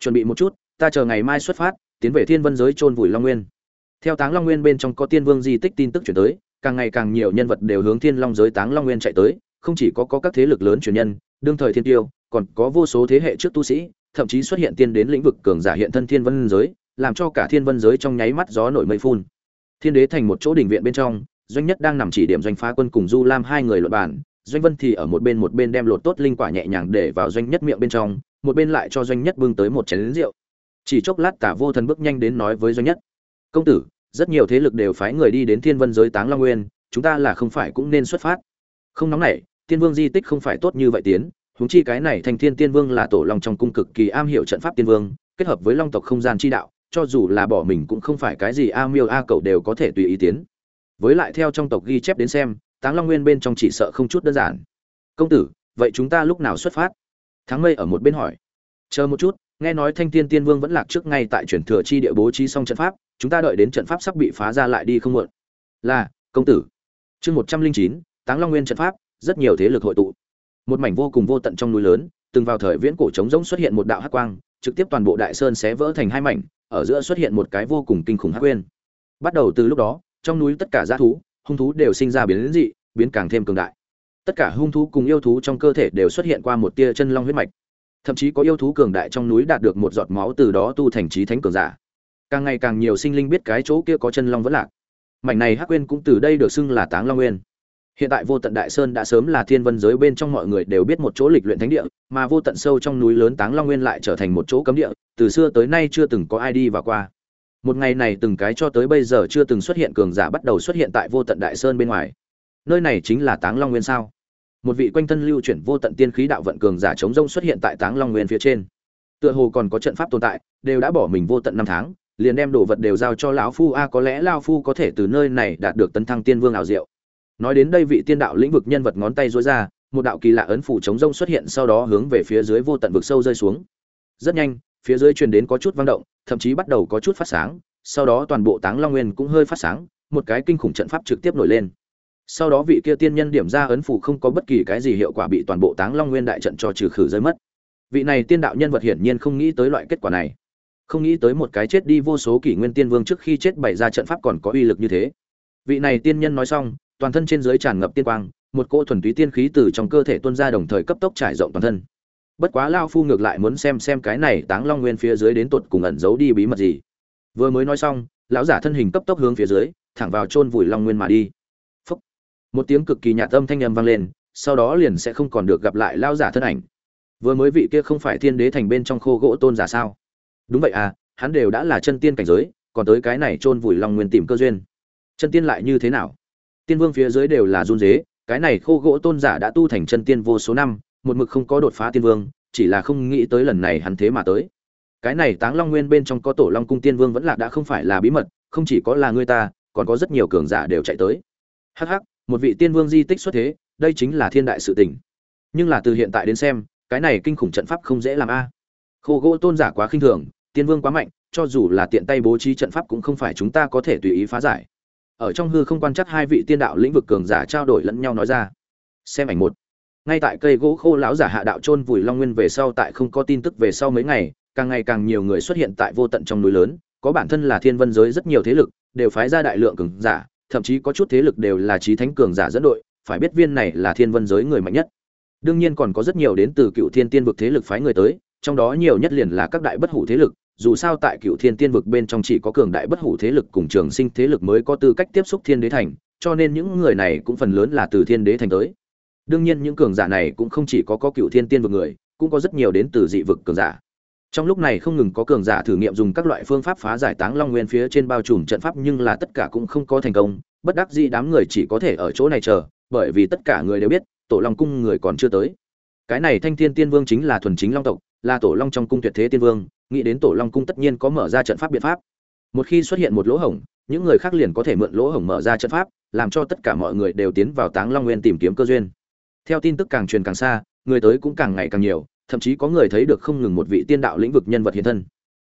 chuẩn bị một chút, ta chờ ngày mai xuất phát, tiến về thiên vân giới chôn vùi long nguyên. Theo táng long nguyên bên trong có tiên vương di tích tin tức chuyển tới càng ngày càng nhiều nhân vật đều hướng thiên long giới táng long nguyên chạy tới không chỉ có, có các thế lực lớn truyền nhân đương thời thiên tiêu còn có vô số thế hệ trước tu sĩ thậm chí xuất hiện tiên đến lĩnh vực cường giả hiện thân thiên vân giới làm cho cả thiên vân giới trong nháy mắt gió nổi mây phun. Thiên đế thành một chỗ đỉnh viện bên trong doanh nhất đang nằm chỉ điểm doanh phá quân cùng du lam hai người luận bàn doanh vân thì ở một bên một bên đem lột tốt linh quả nhẹ nhàng để vào doanh nhất miệng bên trong một bên lại cho doanh nhất bưng tới một chén rượu. Chỉ chốc lát tả vô thần bước nhanh đến nói với doanh nhất công tử rất nhiều thế lực đều phái người đi đến thiên vân giới táng long nguyên, chúng ta là không phải cũng nên xuất phát. Không nóng nảy, tiên vương di tích không phải tốt như vậy tiến, huống chi cái này thành thiên tiên vương là tổ long trong cung cực kỳ am hiểu trận pháp tiên vương, kết hợp với long tộc không gian chi đạo, cho dù là bỏ mình cũng không phải cái gì a miêu a cậu đều có thể tùy ý tiến. Với lại theo trong tộc ghi chép đến xem, táng long nguyên bên trong chỉ sợ không chút đơn giản. Công tử, vậy chúng ta lúc nào xuất phát? Thắng mây ở một bên hỏi. Chờ một chút, nghe nói thanh thiên tiên vương vẫn lạc trước ngay tại chuyển thừa chi địa bố trí xong trận pháp chúng ta đợi đến trận pháp sắp bị phá ra lại đi không muộn. Là, công tử. Chương một trăm linh chín, táng long nguyên trận pháp, rất nhiều thế lực hội tụ. Một mảnh vô cùng vô tận trong núi lớn, từng vào thời viễn cổ trống rỗng xuất hiện một đạo hắc quang, trực tiếp toàn bộ đại sơn xé vỡ thành hai mảnh, ở giữa xuất hiện một cái vô cùng kinh khủng hắc quên. Bắt đầu từ lúc đó, trong núi tất cả g thú, hung thú đều sinh ra biến dị, biến càng thêm cường đại. Tất cả hung thú cùng yêu thú trong cơ thể đều xuất hiện qua một tia chân long huyết mạch. Thậm chí có yêu thú cường đại trong núi đạt được một giọt máu từ đó tu thành trí thánh cường giả càng ngày càng nhiều sinh linh biết cái chỗ kia có chân long vẫn lạc. Mảnh này hắc quên cũng từ đây được xưng là táng long nguyên. Hiện tại vô tận đại sơn đã sớm là thiên vân giới bên trong mọi người đều biết một chỗ lịch luyện thánh địa, mà vô tận sâu trong núi lớn táng long nguyên lại trở thành một chỗ cấm địa, từ xưa tới nay chưa từng có ai đi và qua. Một ngày này từng cái cho tới bây giờ chưa từng xuất hiện cường giả bắt đầu xuất hiện tại vô tận đại sơn bên ngoài. Nơi này chính là táng long nguyên sao? Một vị quanh thân lưu chuyển vô tận tiên khí đạo vận cường giả chống rông xuất hiện tại táng long nguyên phía trên. Tựa hồ còn có trận pháp tồn tại, đều đã bỏ mình vô tận năm tháng liền đem đồ vật đều giao cho lão phu. A có lẽ lão phu có thể từ nơi này đạt được tấn thăng tiên vương ảo diệu. Nói đến đây vị tiên đạo lĩnh vực nhân vật ngón tay duỗi ra, một đạo kỳ lạ ấn phủ chống rông xuất hiện, sau đó hướng về phía dưới vô tận vực sâu rơi xuống. Rất nhanh, phía dưới truyền đến có chút vang động, thậm chí bắt đầu có chút phát sáng, sau đó toàn bộ táng long nguyên cũng hơi phát sáng, một cái kinh khủng trận pháp trực tiếp nổi lên. Sau đó vị kia tiên nhân điểm ra ấn phủ không có bất kỳ cái gì hiệu quả bị toàn bộ táng long nguyên đại trận cho trừ khử rơi mất. Vị này tiên đạo nhân vật hiển nhiên không nghĩ tới loại kết quả này không nghĩ tới một cái chết đi vô số kỷ nguyên tiên vương trước khi chết bày ra trận pháp còn có uy lực như thế. Vị này tiên nhân nói xong, toàn thân trên dưới tràn ngập tiên quang, một cỗ thuần túy tiên khí từ trong cơ thể tuôn ra đồng thời cấp tốc trải rộng toàn thân. Bất quá lao phu ngược lại muốn xem xem cái này táng long nguyên phía dưới đến tột cùng ẩn giấu đi bí mật gì. Vừa mới nói xong, lão giả thân hình cấp tốc hướng phía dưới, thẳng vào chôn vùi long nguyên mà đi. Phúc. một tiếng cực kỳ nhạt âm thanh âm vang lên, sau đó liền sẽ không còn được gặp lại lao giả thân ảnh. Vừa mới vị kia không phải thiên đế thành bên trong khô gỗ tôn giả sao? Đúng vậy à hắn đều đã là chân tiên cảnh giới, còn tới cái này chôn vùi long nguyên tìm cơ duyên. Chân tiên lại như thế nào? Tiên vương phía dưới đều là run dế cái này khô gỗ tôn giả đã tu thành chân tiên vô số năm, một mực không có đột phá tiên vương, chỉ là không nghĩ tới lần này hắn thế mà tới. Cái này táng long nguyên bên trong có tổ long cung tiên vương vẫn là đã không phải là bí mật, không chỉ có là người ta, còn có rất nhiều cường giả đều chạy tới. Hắc hắc, một vị tiên vương di tích xuất thế, đây chính là thiên đại sự tình. Nhưng là từ hiện tại đến xem, cái này kinh khủng trận pháp không dễ làm a khô gỗ tôn giả quá khinh thường, tiên vương quá mạnh, cho dù là tiện tay bố trí trận pháp cũng không phải chúng ta có thể tùy ý phá giải. Ở trong hư không quan chắc hai vị tiên đạo lĩnh vực cường giả trao đổi lẫn nhau nói ra. Xem ảnh một. Ngay tại cây gỗ khô lão giả hạ đạo chôn vùi long nguyên về sau tại không có tin tức về sau mấy ngày, càng ngày càng nhiều người xuất hiện tại vô tận trong núi lớn, có bản thân là thiên vân giới rất nhiều thế lực, đều phái ra đại lượng cường giả, thậm chí có chút thế lực đều là trí thánh cường giả dẫn đội, phải biết viên này là thiên vân giới người mạnh nhất. Đương nhiên còn có rất nhiều đến từ cựu thiên tiên vực thế lực phái người tới trong đó nhiều nhất liền là các đại bất hủ thế lực, dù sao tại cựu thiên tiên vực bên trong chỉ có cường đại bất hủ thế lực cùng trường sinh thế lực mới có tư cách tiếp xúc thiên đế thành, cho nên những người này cũng phần lớn là từ thiên đế thành tới. Đương nhiên những cường giả này cũng không chỉ có có cựu thiên tiên vực người, cũng có rất nhiều đến từ dị vực cường giả. Trong lúc này không ngừng có cường giả thử nghiệm dùng các loại phương pháp phá giải táng long nguyên phía trên bao trùm trận pháp nhưng là tất cả cũng không có thành công, bất đắc dĩ đám người chỉ có thể ở chỗ này chờ, bởi vì tất cả người đều biết, tổ long cung người còn chưa tới. Cái này thanh thiên tiên vương chính là thuần chính long tộc là tổ long trong cung tuyệt thế tiên vương, nghĩ đến tổ long cung tất nhiên có mở ra trận pháp biện pháp. Một khi xuất hiện một lỗ hổng, những người khác liền có thể mượn lỗ hổng mở ra trận pháp, làm cho tất cả mọi người đều tiến vào táng long nguyên tìm kiếm cơ duyên. Theo tin tức càng truyền càng xa, người tới cũng càng ngày càng nhiều, thậm chí có người thấy được không ngừng một vị tiên đạo lĩnh vực nhân vật hiện thân.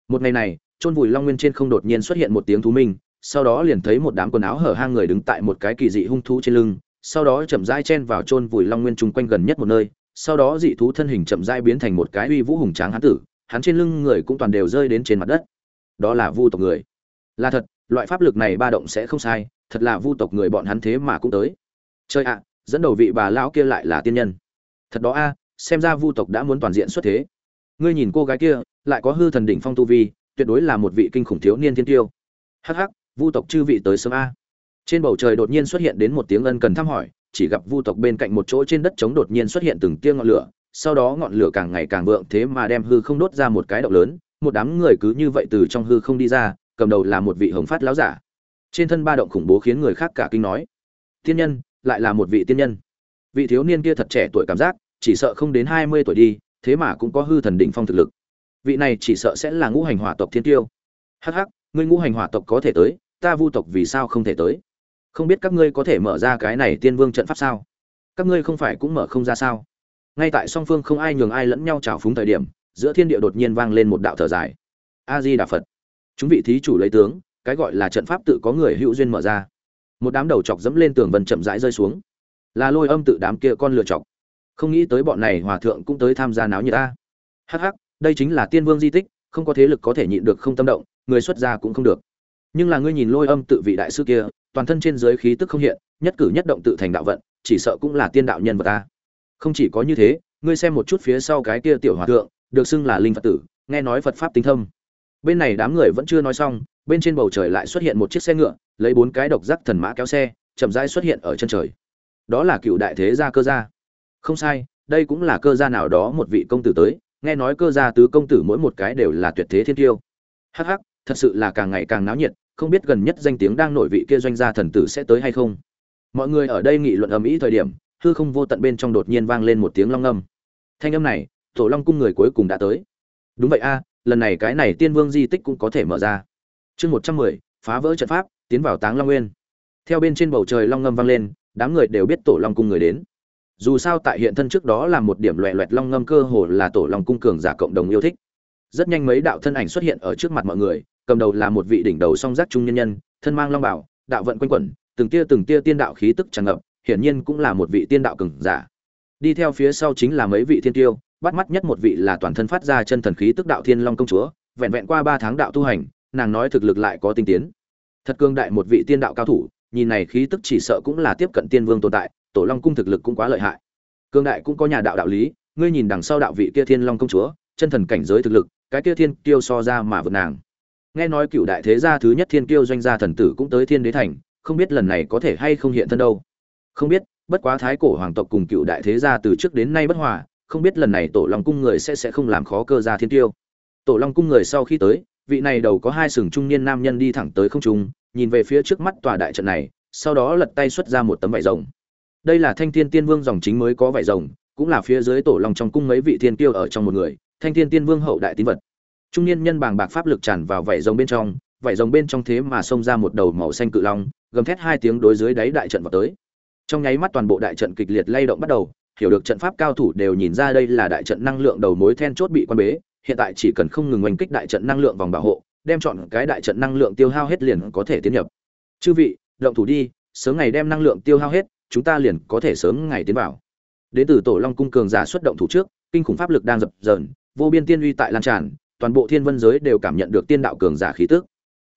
Một ngày này, chôn vùi long nguyên trên không đột nhiên xuất hiện một tiếng thú minh, sau đó liền thấy một đám quần áo hở hang người đứng tại một cái kỳ dị hung thú trên lưng, sau đó chậm rãi chen vào chôn vùi long nguyên chung quanh gần nhất một nơi sau đó dị thú thân hình chậm rãi biến thành một cái uy vũ hùng tráng hán tử, hắn trên lưng người cũng toàn đều rơi đến trên mặt đất. Đó là vu tộc người. Là thật, loại pháp lực này ba động sẽ không sai, thật là vu tộc người bọn hắn thế mà cũng tới. Chơi ạ, dẫn đầu vị bà lão kia lại là tiên nhân. Thật đó a, xem ra vu tộc đã muốn toàn diện xuất thế. Ngươi nhìn cô gái kia, lại có hư thần đỉnh phong tu vi, tuyệt đối là một vị kinh khủng thiếu niên thiên tiêu. Hắc hắc, vu tộc chư vị tới sớm a. Trên bầu trời đột nhiên xuất hiện đến một tiếng ân cần thăm hỏi chỉ gặp vu tộc bên cạnh một chỗ trên đất trống đột nhiên xuất hiện từng tia ngọn lửa, sau đó ngọn lửa càng ngày càng vượng thế mà đem hư không đốt ra một cái động lớn, một đám người cứ như vậy từ trong hư không đi ra, cầm đầu là một vị hồng phát láo giả. Trên thân ba động khủng bố khiến người khác cả kinh nói, tiên nhân, lại là một vị tiên nhân. Vị thiếu niên kia thật trẻ tuổi cảm giác, chỉ sợ không đến hai mươi tuổi đi, thế mà cũng có hư thần đỉnh phong thực lực. Vị này chỉ sợ sẽ là ngũ hành hỏa tộc thiên tiêu. Hắc hắc, ngươi ngũ hành hỏa tộc có thể tới, ta vu tộc vì sao không thể tới? Không biết các ngươi có thể mở ra cái này tiên vương trận pháp sao? Các ngươi không phải cũng mở không ra sao? Ngay tại song phương không ai nhường ai lẫn nhau trào phúng thời điểm, giữa thiên địa đột nhiên vang lên một đạo thở dài. A di đà phật. Chúng vị thí chủ lấy tướng, cái gọi là trận pháp tự có người hữu duyên mở ra. Một đám đầu chọc dẫm lên tường vân chậm rãi rơi xuống. Là lôi âm tự đám kia con lựa chọc. Không nghĩ tới bọn này hòa thượng cũng tới tham gia náo như ta. Hắc hắc, đây chính là tiên vương di tích, không có thế lực có thể nhịn được không tâm động, người xuất gia cũng không được nhưng là ngươi nhìn lôi âm tự vị đại sư kia, toàn thân trên giới khí tức không hiện, nhất cử nhất động tự thành đạo vận, chỉ sợ cũng là tiên đạo nhân vật ta. Không chỉ có như thế, ngươi xem một chút phía sau cái kia tiểu hòa thượng, được xưng là linh phật tử, nghe nói phật pháp tinh thâm. Bên này đám người vẫn chưa nói xong, bên trên bầu trời lại xuất hiện một chiếc xe ngựa, lấy bốn cái độc giác thần mã kéo xe, chậm rãi xuất hiện ở chân trời. Đó là cựu đại thế gia cơ gia. Không sai, đây cũng là cơ gia nào đó một vị công tử tới, nghe nói cơ gia tứ công tử mỗi một cái đều là tuyệt thế thiên tiêu. Hắc hắc thật sự là càng ngày càng náo nhiệt, không biết gần nhất danh tiếng đang nổi vị kia doanh gia thần tử sẽ tới hay không. Mọi người ở đây nghị luận ầm ĩ thời điểm, hư không vô tận bên trong đột nhiên vang lên một tiếng long âm thanh âm này, tổ long cung người cuối cùng đã tới. Đúng vậy a, lần này cái này tiên vương di tích cũng có thể mở ra. Chương một trăm mười, phá vỡ trận pháp, tiến vào táng long nguyên. Theo bên trên bầu trời long ngâm vang lên, đám người đều biết tổ long cung người đến. Dù sao tại hiện thân trước đó là một điểm loẹ loẹt long ngâm cơ hồ là tổ long cung cường giả cộng đồng yêu thích. Rất nhanh mấy đạo thân ảnh xuất hiện ở trước mặt mọi người cầm đầu là một vị đỉnh đầu song giác trung nhân nhân, thân mang long bảo, đạo vận quanh quẩn, từng tia từng tia tiên đạo khí tức tràn ngập, hiển nhiên cũng là một vị tiên đạo cường giả. Đi theo phía sau chính là mấy vị thiên tiêu, bắt mắt nhất một vị là toàn thân phát ra chân thần khí tức đạo thiên long công chúa, vẹn vẹn qua ba tháng đạo tu hành, nàng nói thực lực lại có tinh tiến. Thật cương đại một vị tiên đạo cao thủ, nhìn này khí tức chỉ sợ cũng là tiếp cận tiên vương tồn tại, tổ long cung thực lực cũng quá lợi hại. Cương đại cũng có nhà đạo đạo lý, ngươi nhìn đằng sau đạo vị kia thiên long công chúa, chân thần cảnh giới thực lực, cái kia thiên tiêu so ra mà vượt nàng nghe nói cựu đại thế gia thứ nhất thiên tiêu doanh gia thần tử cũng tới thiên đế thành, không biết lần này có thể hay không hiện thân đâu. Không biết, bất quá thái cổ hoàng tộc cùng cựu đại thế gia từ trước đến nay bất hòa, không biết lần này tổ long cung người sẽ sẽ không làm khó cơ gia thiên tiêu tổ long cung người sau khi tới, vị này đầu có hai sừng trung niên nam nhân đi thẳng tới không trung, nhìn về phía trước mắt tòa đại trận này, sau đó lật tay xuất ra một tấm vải rồng. Đây là thanh thiên tiên vương dòng chính mới có vải rồng, cũng là phía dưới tổ long trong cung mấy vị thiên tiêu ở trong một người, thanh thiên tiên vương hậu đại tín vật trung niên nhân bàng bạc pháp lực tràn vào vảy rồng bên trong, vảy rồng bên trong thế mà xông ra một đầu màu xanh cự long, gầm thét hai tiếng đối dưới đáy đại trận vào tới. Trong nháy mắt toàn bộ đại trận kịch liệt lay động bắt đầu, hiểu được trận pháp cao thủ đều nhìn ra đây là đại trận năng lượng đầu mối then chốt bị quan bế, hiện tại chỉ cần không ngừng oanh kích đại trận năng lượng vòng bảo hộ, đem chọn cái đại trận năng lượng tiêu hao hết liền có thể tiến nhập. Chư vị, động thủ đi, sớm ngày đem năng lượng tiêu hao hết, chúng ta liền có thể sớm ngày tiến vào. Đến từ tổ long cung cường giả xuất động thủ trước, kinh khủng pháp lực đang dập dờn, vô biên tiên uy tại lan tràn toàn bộ thiên vân giới đều cảm nhận được tiên đạo cường giả khí tức.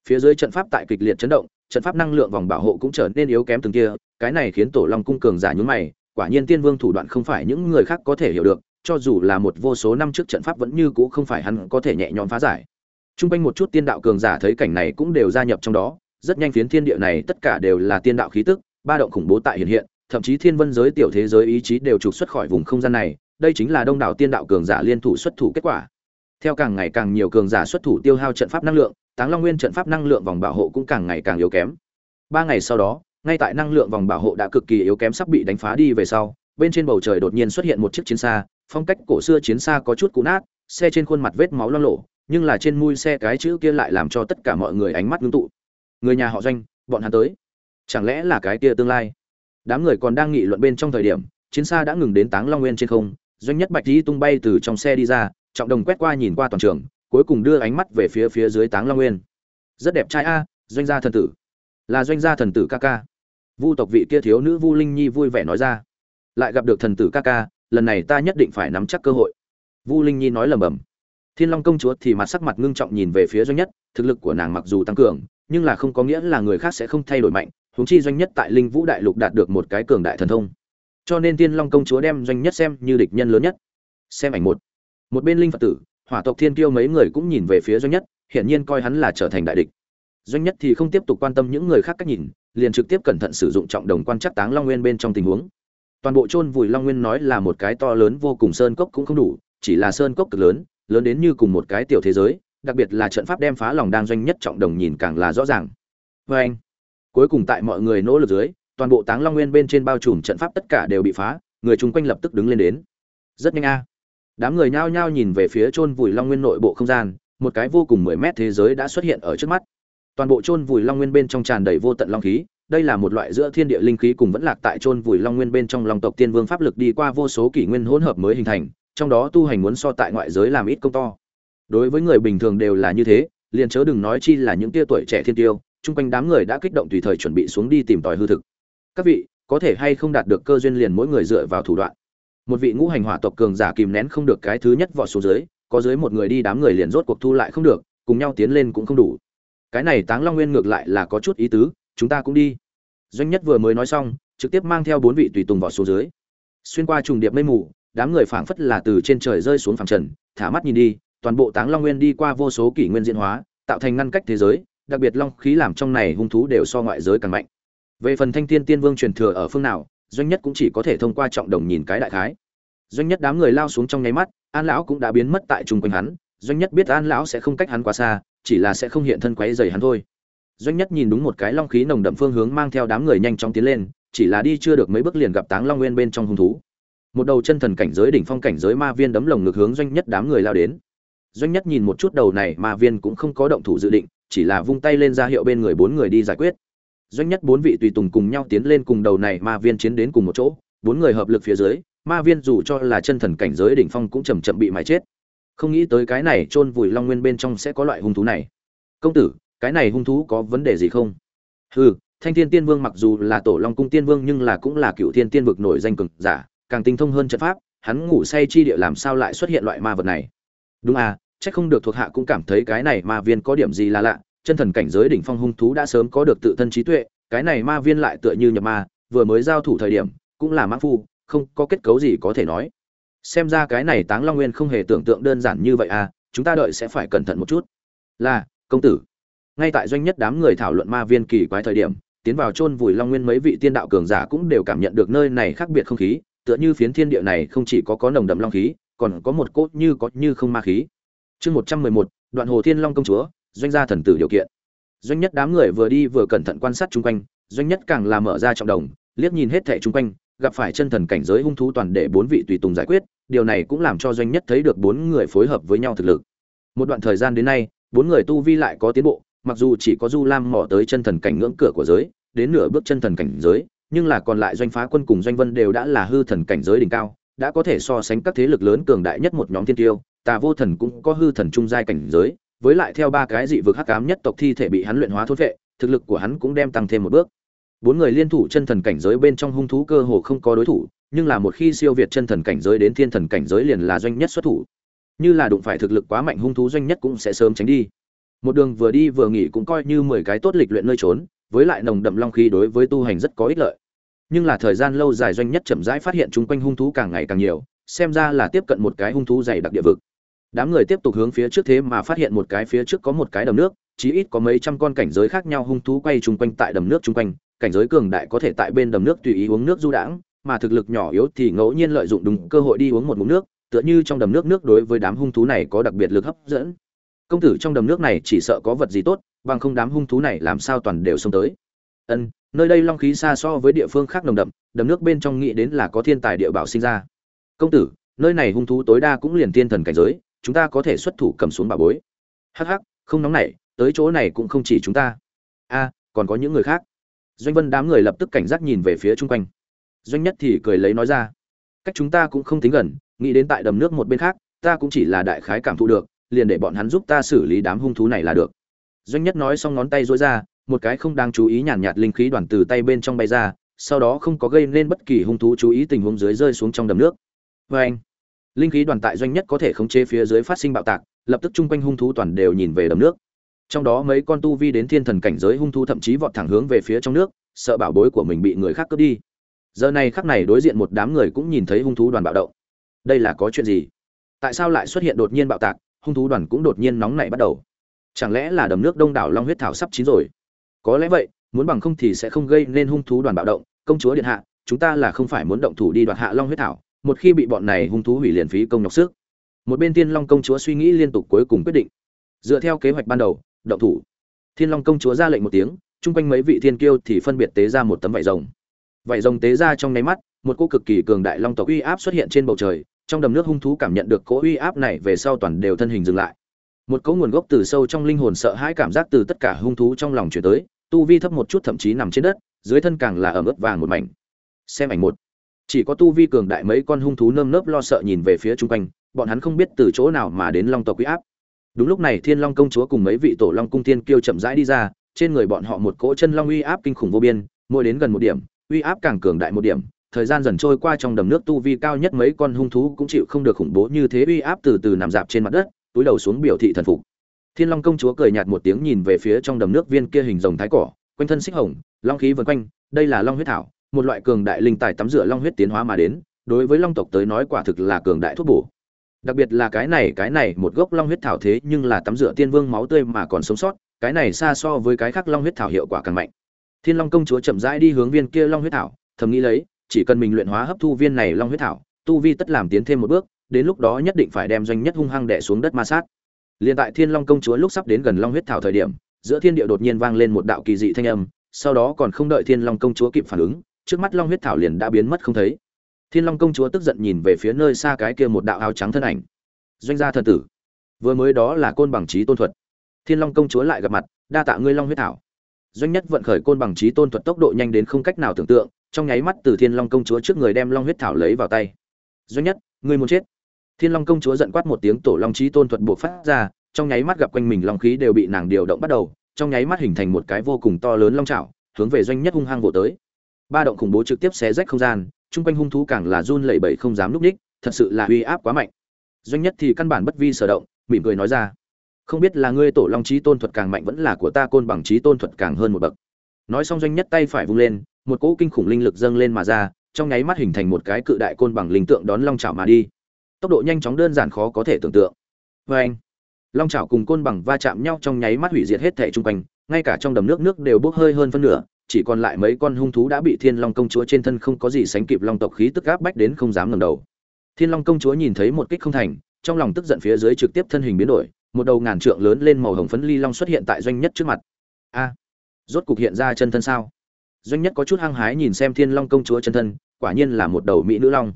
Phía dưới trận pháp tại kịch liệt chấn động, trận pháp năng lượng vòng bảo hộ cũng trở nên yếu kém từng kia, cái này khiến Tổ Long cung cường giả nhướng mày, quả nhiên tiên vương thủ đoạn không phải những người khác có thể hiểu được, cho dù là một vô số năm trước trận pháp vẫn như cũ không phải hắn có thể nhẹ nhõm phá giải. Trung quanh một chút tiên đạo cường giả thấy cảnh này cũng đều gia nhập trong đó, rất nhanh phiến thiên địa này tất cả đều là tiên đạo khí tức, ba động khủng bố tại hiện hiện, thậm chí thiên vân giới tiểu thế giới ý chí đều trục xuất khỏi vùng không gian này, đây chính là đông đảo tiên đạo cường giả liên thủ xuất thủ kết quả theo càng ngày càng nhiều cường giả xuất thủ tiêu hao trận pháp năng lượng, táng long nguyên trận pháp năng lượng vòng bảo hộ cũng càng ngày càng yếu kém. Ba ngày sau đó, ngay tại năng lượng vòng bảo hộ đã cực kỳ yếu kém sắp bị đánh phá đi về sau, bên trên bầu trời đột nhiên xuất hiện một chiếc chiến xa, phong cách cổ xưa chiến xa có chút cũ nát, xe trên khuôn mặt vết máu lo lộ nhưng là trên mui xe cái chữ kia lại làm cho tất cả mọi người ánh mắt ngưng tụ. Người nhà họ doanh, bọn hắn tới. Chẳng lẽ là cái kia tương lai? Đám người còn đang nghị luận bên trong thời điểm, chiến xa đã ngừng đến táng long nguyên trên không, doanh nhất bạch di tung bay từ trong xe đi ra trọng đồng quét qua nhìn qua toàn trường, cuối cùng đưa ánh mắt về phía phía dưới táng long nguyên. Rất đẹp trai a, doanh gia thần tử. Là doanh gia thần tử ca ca. Vu tộc vị kia thiếu nữ vu linh nhi vui vẻ nói ra. Lại gặp được thần tử ca ca, lần này ta nhất định phải nắm chắc cơ hội. Vu linh nhi nói lầm bầm thiên long công chúa thì mặt sắc mặt ngưng trọng nhìn về phía doanh nhất, thực lực của nàng mặc dù tăng cường, nhưng là không có nghĩa là người khác sẽ không thay đổi mạnh, huống chi doanh nhất tại linh vũ đại lục đạt được một cái cường đại thần thông. Cho nên thiên long công chúa đem doanh nhất xem như địch nhân lớn nhất. Xem ảnh một một bên linh phật tử, hỏa tộc thiên kiêu mấy người cũng nhìn về phía doanh nhất, hiển nhiên coi hắn là trở thành đại địch. Doanh nhất thì không tiếp tục quan tâm những người khác cách nhìn, liền trực tiếp cẩn thận sử dụng trọng đồng quan chắc táng long nguyên bên trong tình huống. Toàn bộ chôn vùi long nguyên nói là một cái to lớn vô cùng sơn cốc cũng không đủ, chỉ là sơn cốc cực lớn lớn đến như cùng một cái tiểu thế giới, đặc biệt là trận pháp đem phá lòng đang doanh nhất trọng đồng nhìn càng là rõ ràng. Vê anh, cuối cùng tại mọi người nỗ lực dưới, toàn bộ táng long nguyên bên trên bao trùm trận pháp tất cả đều bị phá, người chung quanh lập tức đứng lên đến. Rất nhanh a đám người nhao nhao nhìn về phía chôn vùi long nguyên nội bộ không gian, một cái vô cùng mười mét thế giới đã xuất hiện ở trước mắt. Toàn bộ chôn vùi long nguyên bên trong tràn đầy vô tận long khí, đây là một loại giữa thiên địa linh khí cùng vẫn lạc tại chôn vùi long nguyên bên trong long tộc tiên vương pháp lực đi qua vô số kỷ nguyên hỗn hợp mới hình thành, trong đó tu hành muốn so tại ngoại giới làm ít công to. Đối với người bình thường đều là như thế, liền chớ đừng nói chi là những tia tuổi trẻ thiên tiêu, chung quanh đám người đã kích động tùy thời chuẩn bị xuống đi tìm tòi hư thực. Các vị, có thể hay không đạt được cơ duyên liền mỗi người dựa vào thủ đoạn? Một vị ngũ hành hỏa tộc cường giả kìm nén không được cái thứ nhất vọt xuống dưới, có dưới một người đi đám người liền rốt cuộc thu lại không được, cùng nhau tiến lên cũng không đủ. Cái này táng long nguyên ngược lại là có chút ý tứ, chúng ta cũng đi. Doanh nhất vừa mới nói xong, trực tiếp mang theo bốn vị tùy tùng vọt xuống dưới. Xuyên qua trùng điệp mây mù, đám người phảng phất là từ trên trời rơi xuống phẳng trần, thả mắt nhìn đi, toàn bộ táng long nguyên đi qua vô số kỷ nguyên diễn hóa, tạo thành ngăn cách thế giới, đặc biệt long khí làm trong này hung thú đều so ngoại giới càng mạnh. Về phần thanh thiên tiên vương truyền thừa ở phương nào doanh nhất cũng chỉ có thể thông qua trọng đồng nhìn cái đại khái. Doanh nhất đám người lao xuống trong nháy mắt, an lão cũng đã biến mất tại chung quanh hắn. Doanh nhất biết an lão sẽ không cách hắn quá xa, chỉ là sẽ không hiện thân quấy rầy hắn thôi. Doanh nhất nhìn đúng một cái long khí nồng đậm phương hướng mang theo đám người nhanh chóng tiến lên, chỉ là đi chưa được mấy bước liền gặp táng long nguyên bên trong hung thú. Một đầu chân thần cảnh giới đỉnh phong cảnh giới ma viên đấm lồng ngực hướng doanh nhất đám người lao đến. Doanh nhất nhìn một chút đầu này ma viên cũng không có động thủ dự định, chỉ là vung tay lên ra hiệu bên người bốn người đi giải quyết doanh nhất bốn vị tùy tùng cùng nhau tiến lên cùng đầu này ma viên chiến đến cùng một chỗ, bốn người hợp lực phía dưới, ma viên dù cho là chân thần cảnh giới đỉnh phong cũng chầm chậm bị mái chết. Không nghĩ tới cái này chôn vùi long nguyên bên trong sẽ có loại hung thú này. Công tử, cái này hung thú có vấn đề gì không? Hừ, thanh thiên tiên vương mặc dù là tổ long cung tiên vương nhưng là cũng là cựu thiên tiên vực nổi danh cực giả, càng tinh thông hơn trận pháp, hắn ngủ say chi địa làm sao lại xuất hiện loại ma vật này? Đúng à chắc không được thuộc hạ cũng cảm thấy cái này ma viên có điểm gì là lạ chân thần cảnh giới đỉnh phong hung thú đã sớm có được tự thân trí tuệ, cái này ma viên lại tựa như nhập ma, vừa mới giao thủ thời điểm, cũng là mã phu, không có kết cấu gì có thể nói. Xem ra cái này táng long nguyên không hề tưởng tượng đơn giản như vậy à chúng ta đợi sẽ phải cẩn thận một chút. Là, công tử. Ngay tại doanh nhất đám người thảo luận ma viên kỳ quái thời điểm, tiến vào chôn vùi long nguyên mấy vị tiên đạo cường giả cũng đều cảm nhận được nơi này khác biệt không khí, tựa như phiến thiên địa này không chỉ có có nồng đậm long khí, còn có một cốt như có như không ma khí. Chương một trăm mười một, đoạn hồ thiên long công chúa doanh gia thần tử điều kiện. Doanh nhất đám người vừa đi vừa cẩn thận quan sát chung quanh, doanh nhất càng làm mở ra trọng đồng, liếc nhìn hết thẻ chung quanh, gặp phải chân thần cảnh giới hung thú toàn để bốn vị tùy tùng giải quyết, điều này cũng làm cho doanh nhất thấy được bốn người phối hợp với nhau thực lực. Một đoạn thời gian đến nay, bốn người tu vi lại có tiến bộ, mặc dù chỉ có du lam mò tới chân thần cảnh ngưỡng cửa của giới, đến nửa bước chân thần cảnh giới, nhưng là còn lại doanh phá quân cùng doanh vân đều đã là hư thần cảnh giới đỉnh cao, đã có thể so sánh các thế lực lớn cường đại nhất một nhóm thiên tiêu, tà vô thần cũng có hư thần trung giai cảnh giới với lại theo ba cái dị vực hắc ám nhất tộc thi thể bị hắn luyện hóa thôn vệ thực lực của hắn cũng đem tăng thêm một bước. Bốn người liên thủ chân thần cảnh giới bên trong hung thú cơ hồ không có đối thủ, nhưng là một khi siêu việt chân thần cảnh giới đến thiên thần cảnh giới liền là doanh nhất xuất thủ. Như là đụng phải thực lực quá mạnh hung thú doanh nhất cũng sẽ sớm tránh đi. Một đường vừa đi vừa nghỉ cũng coi như mười cái tốt lịch luyện nơi trốn, với lại nồng đậm long khí đối với tu hành rất có ích lợi. Nhưng là thời gian lâu dài doanh nhất chậm rãi phát hiện chúng quanh hung thú càng ngày càng nhiều, xem ra là tiếp cận một cái hung thú dày đặc địa vực đám người tiếp tục hướng phía trước thế mà phát hiện một cái phía trước có một cái đầm nước, chí ít có mấy trăm con cảnh giới khác nhau hung thú quay chung quanh tại đầm nước chung quanh. Cảnh giới cường đại có thể tại bên đầm nước tùy ý uống nước du đãng, mà thực lực nhỏ yếu thì ngẫu nhiên lợi dụng đúng cơ hội đi uống một ngụm nước, tựa như trong đầm nước nước đối với đám hung thú này có đặc biệt lực hấp dẫn. Công tử trong đầm nước này chỉ sợ có vật gì tốt, bằng không đám hung thú này làm sao toàn đều xông tới. Ân, nơi đây long khí xa so với địa phương khác nồng đậm, đầm nước bên trong nghĩ đến là có thiên tài địa bảo sinh ra. Công tử, nơi này hung thú tối đa cũng liền thiên thần cảnh giới chúng ta có thể xuất thủ cầm xuống bà bối. Hắc hắc không nóng nảy tới chỗ này cũng không chỉ chúng ta. A còn có những người khác. Doanh vân đám người lập tức cảnh giác nhìn về phía chung quanh. Doanh nhất thì cười lấy nói ra. Cách chúng ta cũng không tính gần nghĩ đến tại đầm nước một bên khác ta cũng chỉ là đại khái cảm thụ được liền để bọn hắn giúp ta xử lý đám hung thú này là được. Doanh nhất nói xong ngón tay dối ra một cái không đáng chú ý nhàn nhạt, nhạt linh khí đoàn từ tay bên trong bay ra sau đó không có gây nên bất kỳ hung thú chú ý tình huống dưới rơi xuống trong đầm nước. Vê anh linh khí đoàn tại doanh nhất có thể khống chế phía dưới phát sinh bạo tạc, lập tức chung quanh hung thú toàn đều nhìn về đầm nước. Trong đó mấy con tu vi đến thiên thần cảnh giới hung thú thậm chí vọt thẳng hướng về phía trong nước, sợ bảo bối của mình bị người khác cướp đi. Giờ này khắc này đối diện một đám người cũng nhìn thấy hung thú đoàn bạo động. Đây là có chuyện gì? Tại sao lại xuất hiện đột nhiên bạo tạc, hung thú đoàn cũng đột nhiên nóng nảy bắt đầu? Chẳng lẽ là đầm nước đông đảo long huyết thảo sắp chín rồi? Có lẽ vậy, muốn bằng không thì sẽ không gây nên hung thú đoàn bạo động. Công chúa điện hạ, chúng ta là không phải muốn động thủ đi đoạt hạ long huyết thảo một khi bị bọn này hung thú hủy liền phí công nhọc sức. Một bên thiên long công chúa suy nghĩ liên tục cuối cùng quyết định. Dựa theo kế hoạch ban đầu, động thủ. Thiên long công chúa ra lệnh một tiếng, chung quanh mấy vị thiên kiêu thì phân biệt tế ra một tấm vải rồng. Vải rồng tế ra trong nháy mắt, một cô cực kỳ cường đại long tộc uy áp xuất hiện trên bầu trời, trong đầm nước hung thú cảm nhận được cỗ uy áp này về sau toàn đều thân hình dừng lại. Một cỗ nguồn gốc từ sâu trong linh hồn sợ hãi cảm giác từ tất cả hung thú trong lòng chuyển tới, tu vi thấp một chút thậm chí nằm trên đất, dưới thân càng là ẩm ướt vàng một mảnh. Xem ảnh một chỉ có tu vi cường đại mấy con hung thú nơm nớp lo sợ nhìn về phía chung quanh, bọn hắn không biết từ chỗ nào mà đến long tộc uy áp. Đúng lúc này thiên long công chúa cùng mấy vị tổ long cung thiên kêu chậm rãi đi ra, trên người bọn họ một cỗ chân long uy áp kinh khủng vô biên, mỗi đến gần một điểm, uy áp càng cường đại một điểm, thời gian dần trôi qua trong đầm nước tu vi cao nhất mấy con hung thú cũng chịu không được khủng bố như thế uy áp từ từ nằm dạp trên mặt đất, túi đầu xuống biểu thị thần phục. Thiên long công chúa cười nhạt một tiếng nhìn về phía trong đầm nước viên kia hình rồng thái cỏ, quanh thân xích hồng, long khí vần quanh, đây là long huyết thảo một loại cường đại linh tài tắm rửa long huyết tiến hóa mà đến, đối với long tộc tới nói quả thực là cường đại thuốc bổ. Đặc biệt là cái này cái này, một gốc long huyết thảo thế nhưng là tắm rửa tiên vương máu tươi mà còn sống sót, cái này xa so với cái khác long huyết thảo hiệu quả càng mạnh. Thiên long công chúa chậm rãi đi hướng viên kia long huyết thảo, thầm nghĩ lấy, chỉ cần mình luyện hóa hấp thu viên này long huyết thảo, tu vi tất làm tiến thêm một bước, đến lúc đó nhất định phải đem doanh nhất hung hăng đẻ xuống đất ma sát. Liền tại thiên long công chúa lúc sắp đến gần long huyết thảo thời điểm, giữa thiên địa đột nhiên vang lên một đạo kỳ dị thanh âm, sau đó còn không đợi thiên long công chúa kịp phản ứng trước mắt long huyết thảo liền đã biến mất không thấy. Thiên long công chúa tức giận nhìn về phía nơi xa cái kia một đạo áo trắng thân ảnh. Doanh gia thần tử, vừa mới đó là côn bằng trí tôn thuật. Thiên long công chúa lại gặp mặt, đa tạ ngươi long huyết thảo. Doanh nhất vận khởi côn bằng trí tôn thuật tốc độ nhanh đến không cách nào tưởng tượng, trong nháy mắt từ thiên long công chúa trước người đem long huyết thảo lấy vào tay. Doanh nhất, ngươi muốn chết. Thiên long công chúa giận quát một tiếng, tổ long trí tôn thuật buộc phát ra, trong nháy mắt gặp quanh mình long khí đều bị nàng điều động bắt đầu, trong nháy mắt hình thành một cái vô cùng to lớn long trào hướng về doanh nhất hung hăng vỗ tới ba động khủng bố trực tiếp xé rách không gian, chung quanh hung thú càng là run lẩy bẩy không dám núp ních, thật sự là uy áp quá mạnh. Doanh nhất thì căn bản bất vi sở động, mỉm cười nói ra, không biết là ngươi tổ long trí tôn thuật càng mạnh vẫn là của ta côn bằng trí tôn thuật càng hơn một bậc. Nói xong doanh nhất tay phải vung lên, một cỗ kinh khủng linh lực dâng lên mà ra, trong nháy mắt hình thành một cái cự đại côn bằng linh tượng đón long chảo mà đi. Tốc độ nhanh chóng đơn giản khó có thể tưởng tượng. Vê anh, long chảo cùng côn bằng va chạm nhau trong nháy mắt hủy diệt hết thể chung quanh, ngay cả trong đầm nước nước đều bốc hơi hơn phân nửa chỉ còn lại mấy con hung thú đã bị thiên long công chúa trên thân không có gì sánh kịp long tộc khí tức gáp bách đến không dám ngẩng đầu. Thiên long công chúa nhìn thấy một kích không thành, trong lòng tức giận phía dưới trực tiếp thân hình biến đổi, một đầu ngàn trượng lớn lên màu hồng phấn ly long xuất hiện tại doanh nhất trước mặt. A, rốt cục hiện ra chân thân sao? Doanh nhất có chút hăng hái nhìn xem thiên long công chúa chân thân, quả nhiên là một đầu mỹ nữ long.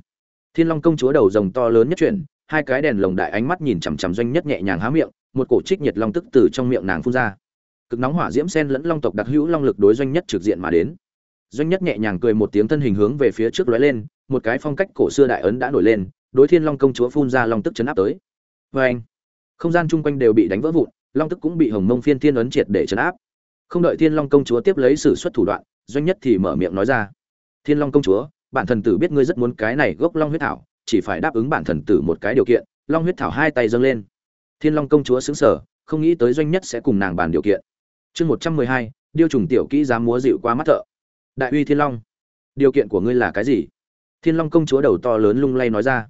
Thiên long công chúa đầu rồng to lớn nhất chuyển, hai cái đèn lồng đại ánh mắt nhìn chằm chằm doanh nhất nhẹ nhàng há miệng, một cổ trích nhiệt long tức từ trong miệng nàng phun ra cực nóng hỏa diễm sen lẫn long tộc đặc hữu long lực đối doanh nhất trực diện mà đến. Doanh nhất nhẹ nhàng cười một tiếng thân hình hướng về phía trước lóe lên, một cái phong cách cổ xưa đại ấn đã nổi lên, đối thiên long công chúa phun ra long tức chấn áp tới. Vê anh không gian chung quanh đều bị đánh vỡ vụn, long tức cũng bị hồng mông phiên thiên ấn triệt để chấn áp. Không đợi thiên long công chúa tiếp lấy sử xuất thủ đoạn, doanh nhất thì mở miệng nói ra. Thiên long công chúa, bản thần tử biết ngươi rất muốn cái này gốc long huyết thảo, chỉ phải đáp ứng bản thần tử một cái điều kiện, long huyết thảo hai tay dâng lên. Thiên long công chúa xứng sở không nghĩ tới doanh nhất sẽ cùng nàng bàn điều kiện chương một trăm mười hai, điêu trùng tiểu kỹ dám múa dịu qua mắt thợ. Đại uy thiên long. Điều kiện của ngươi là cái gì? Thiên long công chúa đầu to lớn lung lay nói ra.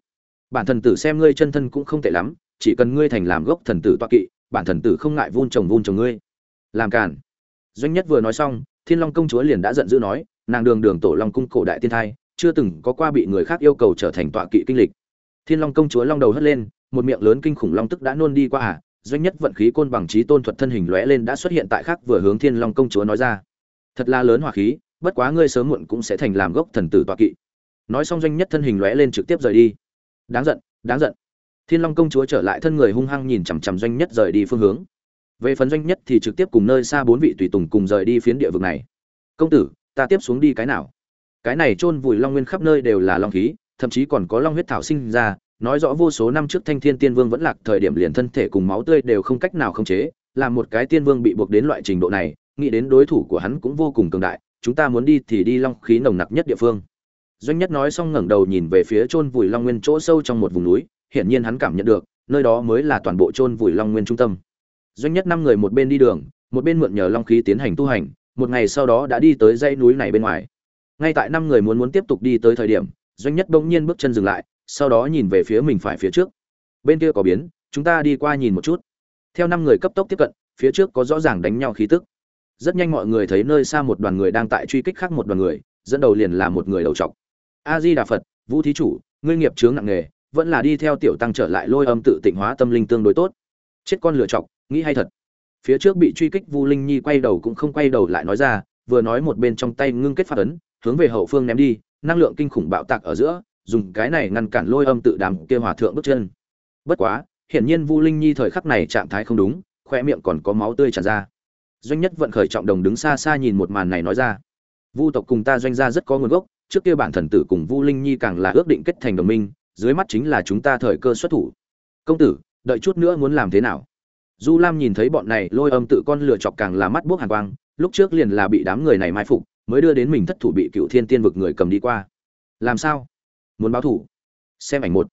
Bản thần tử xem ngươi chân thân cũng không tệ lắm, chỉ cần ngươi thành làm gốc thần tử toa kỵ, bản thần tử không ngại vun trồng vun trồng ngươi. Làm cản doanh nhất vừa nói xong, thiên long công chúa liền đã giận dữ nói, nàng đường đường tổ long cung cổ đại tiên thai, chưa từng có qua bị người khác yêu cầu trở thành tọa kỵ kinh lịch. Thiên long công chúa long đầu hất lên, một miệng lớn kinh khủng long tức đã nôn đi qua à doanh nhất vận khí côn bằng trí tôn thuật thân hình lóe lên đã xuất hiện tại khác vừa hướng thiên long công chúa nói ra. Thật là lớn hỏa khí, bất quá ngươi sớm muộn cũng sẽ thành làm gốc thần tử tọa kỵ. Nói xong doanh nhất thân hình lóe lên trực tiếp rời đi. Đáng giận đáng giận. Thiên long công chúa trở lại thân người hung hăng nhìn chằm chằm doanh nhất rời đi phương hướng. Về phần doanh nhất thì trực tiếp cùng nơi xa bốn vị tùy tùng cùng rời đi phiến địa vực này. Công tử, ta tiếp xuống đi cái nào? Cái này chôn vùi long nguyên khắp nơi đều là long khí, thậm chí còn có long huyết thảo sinh ra nói rõ vô số năm trước thanh thiên tiên vương vẫn lạc, thời điểm liền thân thể cùng máu tươi đều không cách nào khống chế, là một cái tiên vương bị buộc đến loại trình độ này, nghĩ đến đối thủ của hắn cũng vô cùng cường đại, chúng ta muốn đi thì đi long khí nồng nặc nhất địa phương. Doanh nhất nói xong ngẩng đầu nhìn về phía chôn vùi long nguyên chỗ sâu trong một vùng núi, hiển nhiên hắn cảm nhận được, nơi đó mới là toàn bộ chôn vùi long nguyên trung tâm. Doanh nhất năm người một bên đi đường, một bên mượn nhờ long khí tiến hành tu hành, một ngày sau đó đã đi tới dãy núi này bên ngoài. Ngay tại năm người muốn muốn tiếp tục đi tới thời điểm, doanh nhất bỗng nhiên bước chân dừng lại sau đó nhìn về phía mình phải phía trước. Bên kia có biến, chúng ta đi qua nhìn một chút. Theo năm người cấp tốc tiếp cận, phía trước có rõ ràng đánh nhau khí tức. Rất nhanh mọi người thấy nơi xa một đoàn người đang tại truy kích khác một đoàn người, dẫn đầu liền là một người đầu trọc. A di đà phật vũ thí chủ, ngươi nghiệp chướng nặng nghề vẫn là đi theo tiểu tăng trở lại lôi âm tự tịnh hóa tâm linh tương đối tốt. Chết con lựa chọc nghĩ hay thật. Phía trước bị truy kích vu linh nhi quay đầu cũng không quay đầu lại nói ra, vừa nói một bên trong tay ngưng kết phát ấn, hướng về hậu phương ném đi, năng lượng kinh khủng bạo tạc ở giữa dùng cái này ngăn cản lôi âm tự đàm kia hòa thượng bước chân. Bất quá, hiển nhiên vu linh nhi thời khắc này trạng thái không đúng, khoe miệng còn có máu tươi tràn ra. Doanh nhất vận khởi trọng đồng đứng xa xa nhìn một màn này nói ra. Vu tộc cùng ta doanh gia rất có nguồn gốc, trước kia bản thần tử cùng vu linh nhi càng là ước định kết thành đồng minh, dưới mắt chính là chúng ta thời cơ xuất thủ. Công tử, đợi chút nữa muốn làm thế nào? Du lam nhìn thấy bọn này, lôi âm tự con lửa chọc càng là mắt buốc hàn quang, lúc trước liền là bị đám người này mai phục, mới đưa đến mình thất thủ bị cựu thiên tiên vực người cầm đi qua. Làm sao? Muốn báo thủ. Xem ảnh một.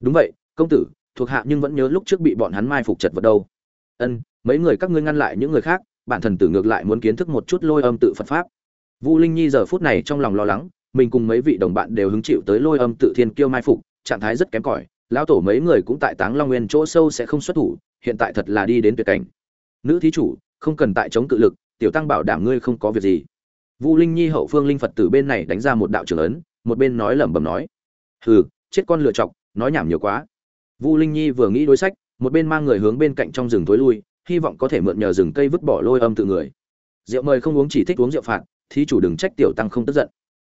Đúng vậy, công tử, thuộc hạ nhưng vẫn nhớ lúc trước bị bọn hắn mai phục chật vật đâu. Ân, mấy người các ngươi ngăn lại những người khác, bản thần tử ngược lại muốn kiến thức một chút lôi âm tự phật pháp. Vu linh nhi giờ phút này trong lòng lo lắng, mình cùng mấy vị đồng bạn đều hứng chịu tới lôi âm tự thiên kiêu mai phục, trạng thái rất kém cỏi, lão tổ mấy người cũng tại táng long nguyên chỗ sâu sẽ không xuất thủ, hiện tại thật là đi đến tuyệt cảnh. Nữ thí chủ, không cần tại chống cự lực, tiểu tăng bảo đảm ngươi không có việc gì. Vu linh nhi hậu phương linh phật tử bên này đánh ra một đạo trưởng ấn, một bên nói lẩm bẩm nói hừ, chết con lựa chọc, nói nhảm nhiều quá. Vu linh nhi vừa nghĩ đối sách, một bên mang người hướng bên cạnh trong rừng tối lui, hy vọng có thể mượn nhờ rừng cây vứt bỏ lôi âm tự người. Rượu mời không uống chỉ thích uống rượu phạt, thí chủ đừng trách tiểu tăng không tức giận.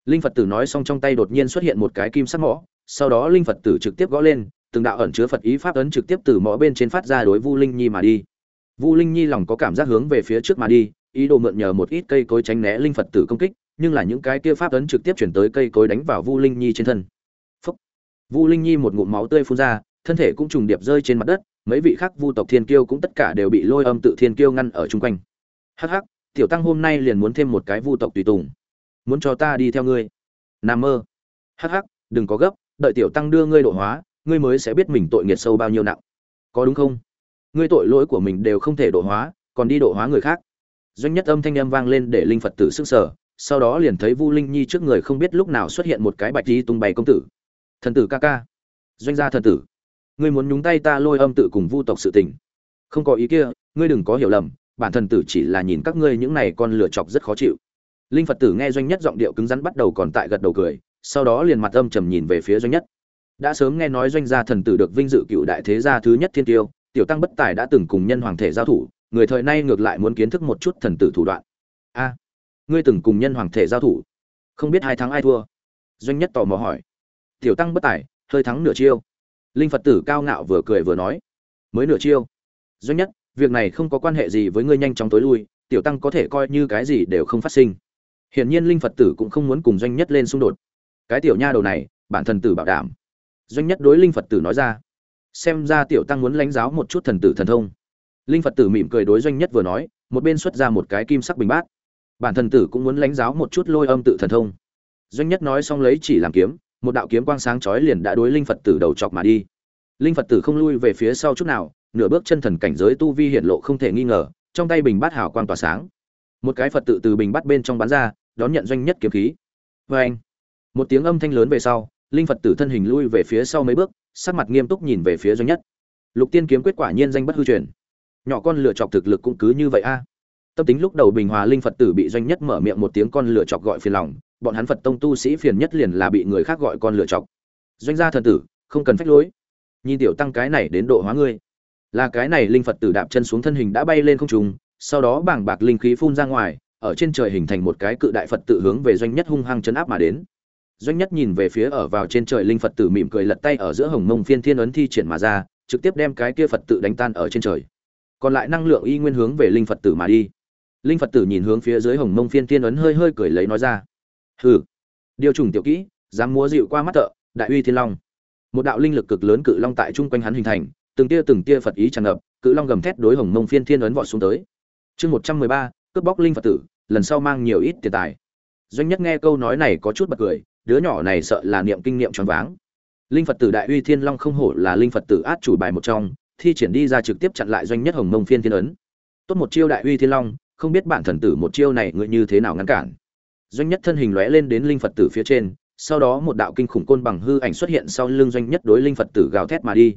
Linh phật tử nói xong trong tay đột nhiên xuất hiện một cái kim sắc mõ, sau đó linh phật tử trực tiếp gõ lên, từng đạo ẩn chứa phật ý pháp ấn trực tiếp từ mõ bên trên phát ra đối vu linh nhi mà đi. Vu linh nhi lòng có cảm giác hướng về phía trước mà đi, ý đồ mượn nhờ một ít cây cối tránh né linh phật tử công kích, nhưng là những cái kia pháp ấn trực tiếp chuyển tới cây cối đánh vào vu linh nhi trên thân vu linh nhi một ngụm máu tươi phun ra, thân thể cũng trùng điệp rơi trên mặt đất, mấy vị khác vu tộc thiên kiêu cũng tất cả đều bị lôi âm tự thiên kiêu ngăn ở chung quanh. Hắc hắc, tiểu tăng hôm nay liền muốn thêm một cái vu tộc tùy tùng. Muốn cho ta đi theo ngươi. Nam mơ. Hắc hắc, đừng có gấp, đợi tiểu tăng đưa ngươi độ hóa, ngươi mới sẽ biết mình tội nghiệt sâu bao nhiêu nặng. Có đúng không? Ngươi tội lỗi của mình đều không thể độ hóa, còn đi độ hóa người khác. Doanh nhất âm thanh âm vang lên để linh phật tử sức sở sau đó liền thấy vu linh nhi trước người không biết lúc nào xuất hiện một cái bạch y tung bay công tử thần tử ca ca. Doanh gia thần tử. Ngươi muốn nhúng tay ta lôi âm tự cùng vu tộc sự tình. Không có ý kia, ngươi đừng có hiểu lầm, bản thần tử chỉ là nhìn các ngươi những này con lựa chọc rất khó chịu. Linh phật tử nghe doanh nhất giọng điệu cứng rắn bắt đầu còn tại gật đầu cười, sau đó liền mặt âm trầm nhìn về phía doanh nhất. Đã sớm nghe nói doanh gia thần tử được vinh dự cựu đại thế gia thứ nhất thiên tiêu, tiểu tăng bất tài đã từng cùng nhân hoàng thể giao thủ, người thời nay ngược lại muốn kiến thức một chút thần tử thủ đoạn. A, ngươi từng cùng nhân hoàng thể giao thủ? Không biết hai tháng ai thua? Doanh nhất tò mò hỏi tiểu tăng bất tài, hơi thắng nửa chiêu. Linh phật tử cao ngạo vừa cười vừa nói, mới nửa chiêu. Doanh nhất, việc này không có quan hệ gì với ngươi nhanh chóng tối lui, tiểu tăng có thể coi như cái gì đều không phát sinh. Hiển nhiên linh phật tử cũng không muốn cùng doanh nhất lên xung đột. Cái tiểu nha đầu này, bản thần tử bảo đảm. Doanh nhất đối linh phật tử nói ra, xem ra tiểu tăng muốn lãnh giáo một chút thần tử thần thông. Linh phật tử mỉm cười đối doanh nhất vừa nói, một bên xuất ra một cái kim sắc bình bát. Bản thần tử cũng muốn lãnh giáo một chút lôi âm tự thần thông. Doanh nhất nói xong lấy chỉ làm kiếm một đạo kiếm quang sáng chói liền đã đối linh phật tử đầu chọc mà đi. Linh phật tử không lui về phía sau chút nào, nửa bước chân thần cảnh giới tu vi hiện lộ không thể nghi ngờ, trong tay bình bát hào quang tỏa sáng. Một cái phật tự từ bình bát bên trong bắn ra, đón nhận doanh nhất kiếm khí. Vê anh một tiếng âm thanh lớn về sau, linh phật tử thân hình lui về phía sau mấy bước, sắc mặt nghiêm túc nhìn về phía doanh nhất. Lục tiên kiếm quyết quả nhiên danh bất hư truyền. Nhỏ con lựa chọc thực lực cũng cứ như vậy a tâm tính lúc đầu bình hòa linh phật tử bị doanh nhất mở miệng một tiếng con lửa chọc gọi phiền lòng, bọn hắn phật tông tu sĩ phiền nhất liền là bị người khác gọi con lửa chọc. Doanh gia thần tử, không cần phách lối. Nhìn tiểu tăng cái này đến độ hóa ngươi. Là cái này linh phật tử đạp chân xuống thân hình đã bay lên không trung, sau đó bảng bạc linh khí phun ra ngoài, ở trên trời hình thành một cái cự đại phật tự hướng về doanh nhất hung hăng chấn áp mà đến. Doanh nhất nhìn về phía ở vào trên trời linh phật tử mỉm cười lật tay ở giữa hồng mông phiên thiên ấn thi triển mà ra, trực tiếp đem cái kia phật tự đánh tan ở trên trời. Còn lại năng lượng y nguyên hướng về linh phật tử mà đi linh phật tử nhìn hướng phía dưới hồng mông phiên thiên ấn hơi hơi cười lấy nói ra. Hừ, điều trùng tiểu kỹ, dám múa dịu qua mắt thợ, đại uy thiên long. Một đạo linh lực cực lớn cự long tại chung quanh hắn hình thành, từng tia từng tia phật ý tràn ngập, cự long gầm thét đối hồng mông phiên thiên ấn vọt xuống tới. Chương một trăm mười ba, cướp bóc linh phật tử, lần sau mang nhiều ít tiền tài. Doanh nhất nghe câu nói này có chút bật cười, đứa nhỏ này sợ là niệm kinh niệm tròn váng. Linh phật tử đại uy thiên long không hổ là linh phật tử át chủ bài một trong, thi triển đi ra trực tiếp chặn lại doanh nhất hồng mông phiên thiên ấn. Tốt một chiêu đại uy thiên long không biết bản thần tử một chiêu này ngươi như thế nào ngăn cản. Doanh nhất thân hình lóe lên đến linh phật tử phía trên, sau đó một đạo kinh khủng côn bằng hư ảnh xuất hiện sau lưng doanh nhất đối linh phật tử gào thét mà đi.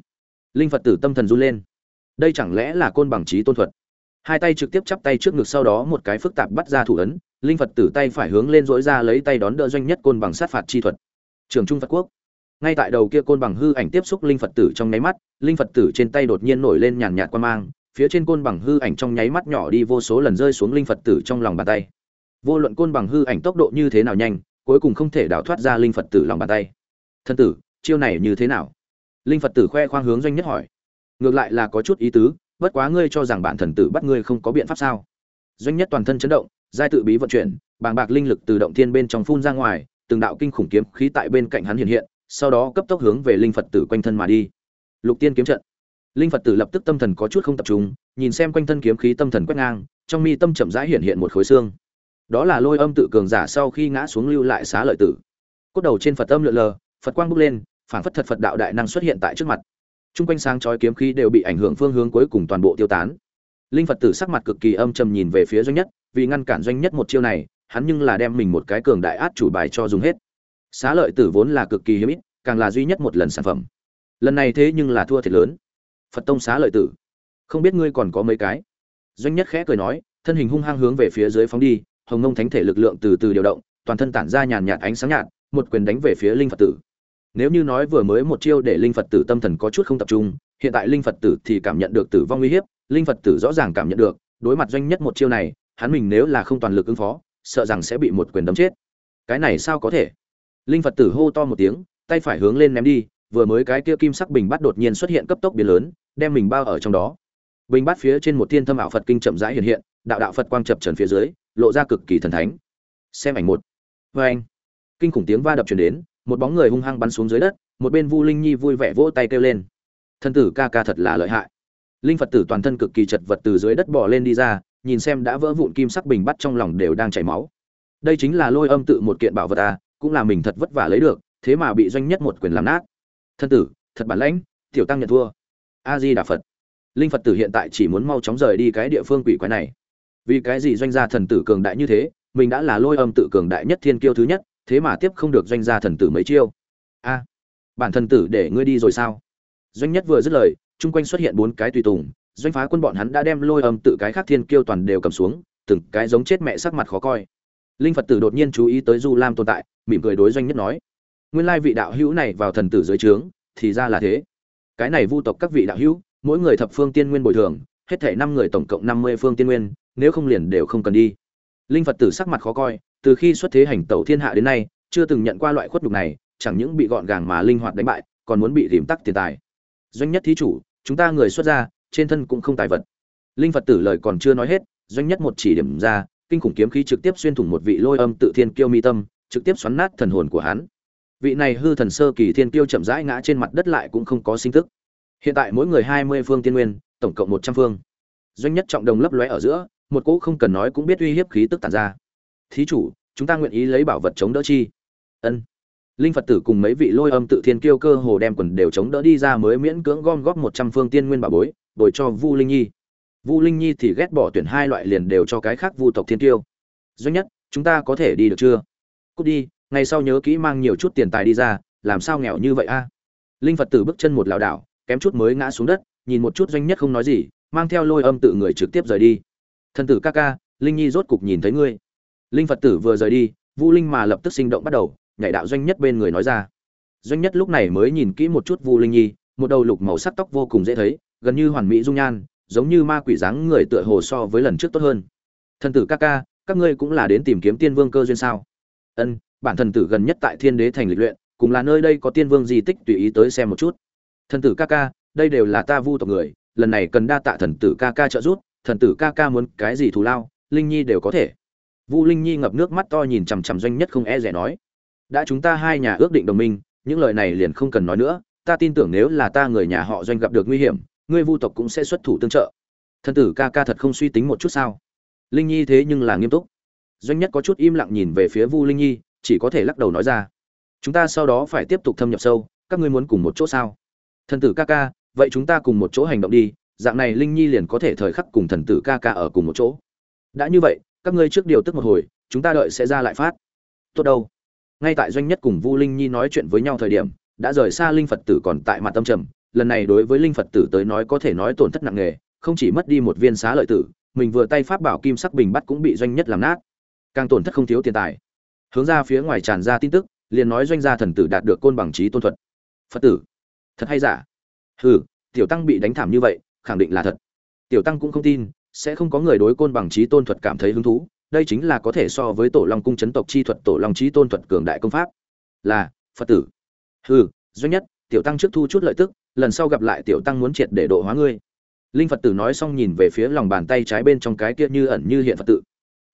Linh phật tử tâm thần run lên. Đây chẳng lẽ là côn bằng trí tôn thuật? Hai tay trực tiếp chắp tay trước ngực sau đó một cái phức tạp bắt ra thủ ấn, linh phật tử tay phải hướng lên dỗi ra lấy tay đón đỡ doanh nhất côn bằng sát phạt chi thuật. Trường trung phật quốc. Ngay tại đầu kia côn bằng hư ảnh tiếp xúc linh phật tử trong nháy mắt, linh phật tử trên tay đột nhiên nổi lên nhàn nhạt quan mang phía trên côn bằng hư ảnh trong nháy mắt nhỏ đi vô số lần rơi xuống linh phật tử trong lòng bàn tay. Vô luận côn bằng hư ảnh tốc độ như thế nào nhanh, cuối cùng không thể đào thoát ra linh phật tử lòng bàn tay. Thân tử, chiêu này như thế nào? Linh phật tử khoe khoang hướng doanh nhất hỏi. Ngược lại là có chút ý tứ, bất quá ngươi cho rằng bản thần tử bắt ngươi không có biện pháp sao? Doanh nhất toàn thân chấn động, giai tự bí vận chuyển, bàng bạc linh lực từ động thiên bên trong phun ra ngoài, từng đạo kinh khủng kiếm khí tại bên cạnh hắn hiện hiện, sau đó cấp tốc hướng về linh phật tử quanh thân mà đi. Lục tiên kiếm trận linh phật tử lập tức tâm thần có chút không tập trung nhìn xem quanh thân kiếm khí tâm thần quét ngang trong mi tâm chậm rãi hiện hiện một khối xương đó là lôi âm tự cường giả sau khi ngã xuống lưu lại xá lợi tử cốt đầu trên phật âm lượn lờ phật quang bốc lên phảng phất thật phật đạo đại năng xuất hiện tại trước mặt Trung quanh sáng chói kiếm khí đều bị ảnh hưởng phương hướng cuối cùng toàn bộ tiêu tán. Linh Phật tử sắc mặt cực kỳ âm trầm nhìn về phía doanh nhất, vì ngăn cản doanh nhất một chiêu này, hắn nhưng là đem mình một cái cường đại át chủ bài cho dùng hết. Xá lợi tử vốn là cực kỳ hiếm ít, càng là duy nhất một lần sản phẩm. Lần này thế nhưng là thua thiệt lớn. Phật tông xá lợi tử, không biết ngươi còn có mấy cái? Doanh nhất khẽ cười nói, thân hình hung hăng hướng về phía dưới phóng đi, hồng ngông thánh thể lực lượng từ từ điều động, toàn thân tản ra nhàn nhạt ánh sáng nhạt, một quyền đánh về phía linh Phật tử. Nếu như nói vừa mới một chiêu để linh phật tử tâm thần có chút không tập trung hiện tại linh phật tử thì cảm nhận được tử vong uy hiếp linh phật tử rõ ràng cảm nhận được đối mặt doanh nhất một chiêu này hắn mình nếu là không toàn lực ứng phó sợ rằng sẽ bị một quyền đấm chết. Cái này sao có thể? Linh phật tử hô to một tiếng tay phải hướng lên ném đi vừa mới cái kia kim sắc bình bát đột nhiên xuất hiện cấp tốc biến lớn, đem mình bao ở trong đó. Bình bát phía trên một thiên thâm ảo phật kinh chậm rãi hiện hiện, đạo đạo phật quang chập chờn phía dưới, lộ ra cực kỳ thần thánh. Xem ảnh một. Vâng Oeng. kinh khủng tiếng va đập truyền đến, một bóng người hung hăng bắn xuống dưới đất, một bên vu linh nhi vui vẻ vỗ tay kêu lên. Thân tử ca ca thật là lợi hại. Linh phật tử toàn thân cực kỳ chật vật từ dưới đất bỏ lên đi ra, nhìn xem đã vỡ vụn kim sắc bình bắt trong lòng đều đang chảy máu. Đây chính là lôi âm tự một kiện bảo vật à cũng là mình thật vất vả lấy được, thế mà bị doanh nhất một quyền làm nát thân tử, thật bản lãnh, tiểu tăng nhận thua. A di đà phật linh phật tử hiện tại chỉ muốn mau chóng rời đi cái địa phương quỷ quái này. Vì cái gì doanh gia thần tử cường đại như thế, mình đã là lôi âm tự cường đại nhất thiên kiêu thứ nhất, thế mà tiếp không được doanh gia thần tử mấy chiêu. A, bản thần tử để ngươi đi rồi sao? Doanh nhất vừa dứt lời, chung quanh xuất hiện bốn cái tùy tùng, doanh phá quân bọn hắn đã đem lôi âm tự cái khác thiên kiêu toàn đều cầm xuống, từng cái giống chết mẹ sắc mặt khó coi. Linh phật tử đột nhiên chú ý tới du lam tồn tại, mỉm cười đối doanh nhất nói nguyên lai vị đạo hữu này vào thần tử dưới trướng, thì ra là thế. Cái này vu tộc các vị đạo hữu, mỗi người thập phương tiên nguyên bồi thường, hết thể năm người tổng cộng năm mươi phương tiên nguyên, nếu không liền đều không cần đi. Linh phật tử sắc mặt khó coi, từ khi xuất thế hành tẩu thiên hạ đến nay, chưa từng nhận qua loại khuất nhục này, chẳng những bị gọn gàng mà linh hoạt đánh bại, còn muốn bị tìm tắc tiền tài. Doanh nhất thí chủ, chúng ta người xuất gia, trên thân cũng không tài vật. Linh phật tử lời còn chưa nói hết, doanh nhất một chỉ điểm ra, kinh khủng kiếm khí trực tiếp xuyên thủng một vị lôi âm tự thiên kiêu mi tâm, trực tiếp xoắn nát thần hồn của hắn vị này hư thần sơ kỳ thiên kiêu chậm rãi ngã trên mặt đất lại cũng không có sinh tức. Hiện tại mỗi người hai mươi phương tiên nguyên, tổng cộng một trăm phương. Doanh nhất trọng đồng lấp lóe ở giữa, một cỗ không cần nói cũng biết uy hiếp khí tức tàn ra. Thí chủ, chúng ta nguyện ý lấy bảo vật chống đỡ chi? Ân. Linh phật tử cùng mấy vị lôi âm tự thiên kiêu cơ hồ đem quần đều chống đỡ đi ra mới miễn cưỡng gom góp một trăm phương tiên nguyên bảo bối, đổi cho vu linh nhi. Vu linh nhi thì ghét bỏ tuyển hai loại liền đều cho cái khác vu tộc thiên kiêu. Doanh nhất, chúng ta có thể đi được chưa? Cút đi ngày sau nhớ kỹ mang nhiều chút tiền tài đi ra, làm sao nghèo như vậy a? Linh phật tử bước chân một lảo đảo, kém chút mới ngã xuống đất, nhìn một chút doanh nhất không nói gì, mang theo lôi âm tự người trực tiếp rời đi. Thần tử ca ca, linh nhi rốt cục nhìn thấy ngươi. Linh phật tử vừa rời đi vũ linh mà lập tức sinh động bắt đầu, nhảy đạo doanh nhất bên người nói ra. Doanh nhất lúc này mới nhìn kỹ một chút vu linh nhi, một đầu lục màu sắc tóc vô cùng dễ thấy, gần như hoàn mỹ dung nhan, giống như ma quỷ dáng người tựa hồ so với lần trước tốt hơn. Thần tử ca ca, các ngươi cũng là đến tìm kiếm tiên vương cơ duyên sao? Ân bản thần tử gần nhất tại thiên đế thành lịch luyện, cùng là nơi đây có tiên vương di tích tùy ý tới xem một chút. Thần tử ca ca, đây đều là ta vu tộc người, lần này cần đa tạ thần tử ca ca trợ giúp, thần tử ca ca muốn cái gì thù lao, linh nhi đều có thể. Vu linh nhi ngập nước mắt to nhìn chằm chằm doanh nhất không e rẻ nói, đã chúng ta hai nhà ước định đồng minh, những lời này liền không cần nói nữa, ta tin tưởng nếu là ta người nhà họ doanh gặp được nguy hiểm, ngươi vu tộc cũng sẽ xuất thủ tương trợ. Thần tử ca ca thật không suy tính một chút sao? Linh nhi thế nhưng là nghiêm túc. Doanh nhất có chút im lặng nhìn về phía vu linh nhi chỉ có thể lắc đầu nói ra. Chúng ta sau đó phải tiếp tục thâm nhập sâu, các ngươi muốn cùng một chỗ sao? Thần tử ca ca, vậy chúng ta cùng một chỗ hành động đi, dạng này linh nhi liền có thể thời khắc cùng thần tử ca ca ở cùng một chỗ. Đã như vậy, các ngươi trước điều tức một hồi, chúng ta đợi sẽ ra lại phát. Tốt đâu? Ngay tại doanh nhất cùng vu linh nhi nói chuyện với nhau thời điểm, đã rời xa linh phật tử còn tại mặt tâm trầm, lần này đối với linh phật tử tới nói có thể nói tổn thất nặng nề, không chỉ mất đi một viên xá lợi tử, mình vừa tay pháp bảo kim sắc bình bắt cũng bị doanh nhất làm nát. Càng tổn thất không thiếu tiền tài hướng ra phía ngoài tràn ra tin tức, liền nói doanh gia thần tử đạt được côn bằng trí tôn thuật. Phật tử, thật hay giả? Hừ, tiểu tăng bị đánh thảm như vậy, khẳng định là thật. Tiểu tăng cũng không tin, sẽ không có người đối côn bằng trí tôn thuật cảm thấy hứng thú, đây chính là có thể so với tổ long cung chấn tộc chi thuật tổ long trí tôn thuật cường đại công pháp. Là, phật tử. Hừ, doanh nhất, tiểu tăng trước thu chút lợi tức, lần sau gặp lại tiểu tăng muốn triệt để độ hóa ngươi. Linh phật tử nói xong nhìn về phía lòng bàn tay trái bên trong cái kia như ẩn như hiện phật tự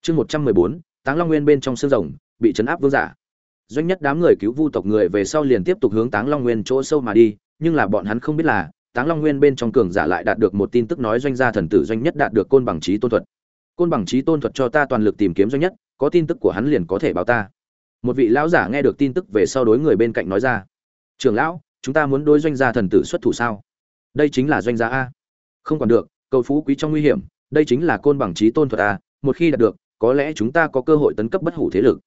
chương một trăm mười bốn, táng long nguyên bên trong xương rồng bị chấn áp vương giả. Doanh nhất đám người cứu vu tộc người về sau liền tiếp tục hướng táng long nguyên chỗ sâu mà đi, nhưng là bọn hắn không biết là, táng long nguyên bên trong cường giả lại đạt được một tin tức nói doanh gia thần tử doanh nhất đạt được côn bằng trí tôn thuật. Côn bằng trí tôn thuật cho ta toàn lực tìm kiếm doanh nhất, có tin tức của hắn liền có thể báo ta. Một vị lão giả nghe được tin tức về sau đối người bên cạnh nói ra, trưởng lão, chúng ta muốn đối doanh gia thần tử xuất thủ sao? Đây chính là doanh gia a. Không còn được, cầu phú quý trong nguy hiểm, đây chính là côn bằng trí tôn thuật a, một khi đạt được, có lẽ chúng ta có cơ hội tấn cấp bất hủ thế lực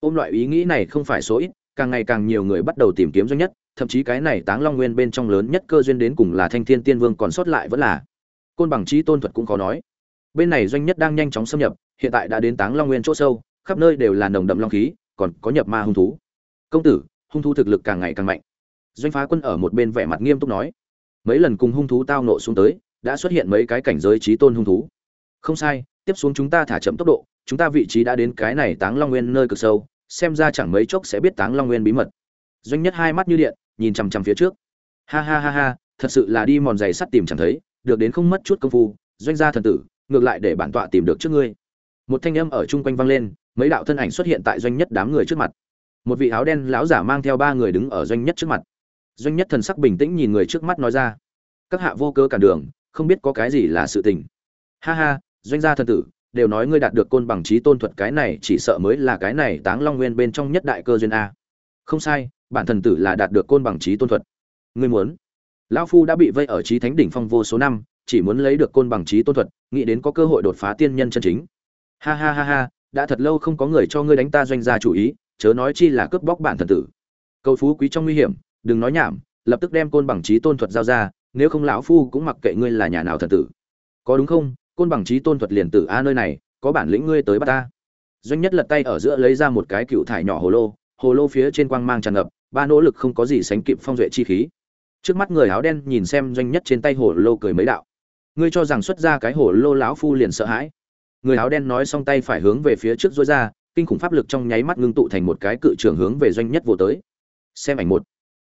ôm loại ý nghĩ này không phải số ít, càng ngày càng nhiều người bắt đầu tìm kiếm doanh nhất, thậm chí cái này táng long nguyên bên trong lớn nhất cơ duyên đến cùng là thanh thiên tiên vương còn sót lại vẫn là. Côn bằng trí tôn thuật cũng khó nói. Bên này doanh nhất đang nhanh chóng xâm nhập, hiện tại đã đến táng long nguyên chỗ sâu, khắp nơi đều là nồng đậm long khí, còn có nhập ma hung thú. Công tử, hung thú thực lực càng ngày càng mạnh. Doanh phá quân ở một bên vẻ mặt nghiêm túc nói. Mấy lần cùng hung thú tao nộ xuống tới, đã xuất hiện mấy cái cảnh giới trí tôn hung thú. Không sai, tiếp xuống chúng ta thả chậm tốc độ chúng ta vị trí đã đến cái này táng long nguyên nơi cực sâu, xem ra chẳng mấy chốc sẽ biết táng long nguyên bí mật. Doanh nhất hai mắt như điện, nhìn chằm chằm phía trước. Ha ha ha ha, thật sự là đi mòn giày sắt tìm chẳng thấy, được đến không mất chút công phu, doanh gia thần tử, ngược lại để bản tọa tìm được trước ngươi. Một thanh âm ở chung quanh vang lên, mấy đạo thân ảnh xuất hiện tại doanh nhất đám người trước mặt. Một vị áo đen lão giả mang theo ba người đứng ở doanh nhất trước mặt. Doanh nhất thần sắc bình tĩnh nhìn người trước mắt nói ra. Các hạ vô cơ cản đường, không biết có cái gì là sự tình. Ha ha, doanh gia thần tử đều nói ngươi đạt được côn bằng trí tôn thuật cái này chỉ sợ mới là cái này táng long nguyên bên trong nhất đại cơ duyên a. Không sai, bản thần tử là đạt được côn bằng trí tôn thuật. Ngươi muốn? Lão phu đã bị vây ở trí thánh đỉnh phong vô số năm, chỉ muốn lấy được côn bằng trí tôn thuật, nghĩ đến có cơ hội đột phá tiên nhân chân chính. Ha ha ha ha, đã thật lâu không có người cho ngươi đánh ta doanh gia chủ ý, chớ nói chi là cướp bóc bản thần tử. Cầu phú quý trong nguy hiểm, đừng nói nhảm, lập tức đem côn bằng trí tôn thuật giao ra, nếu không lão phu cũng mặc kệ ngươi là nhà nào thần tử. Có đúng không? Côn bằng trí tôn thuật liền tử a nơi này, có bản lĩnh ngươi tới bắt ta. Doanh nhất lật tay ở giữa lấy ra một cái cựu thải nhỏ hồ lô hồ lô phía trên quang mang tràn ngập, ba nỗ lực không có gì sánh kịp phong duệ chi khí. Trước mắt người áo đen nhìn xem doanh nhất trên tay hồ lô cười mấy đạo. Ngươi cho rằng xuất ra cái hồ lô lão phu liền sợ hãi. Người áo đen nói xong tay phải hướng về phía trước dối ra, kinh khủng pháp lực trong nháy mắt ngưng tụ thành một cái cự trường hướng về doanh nhất vô tới. Xem ảnh một.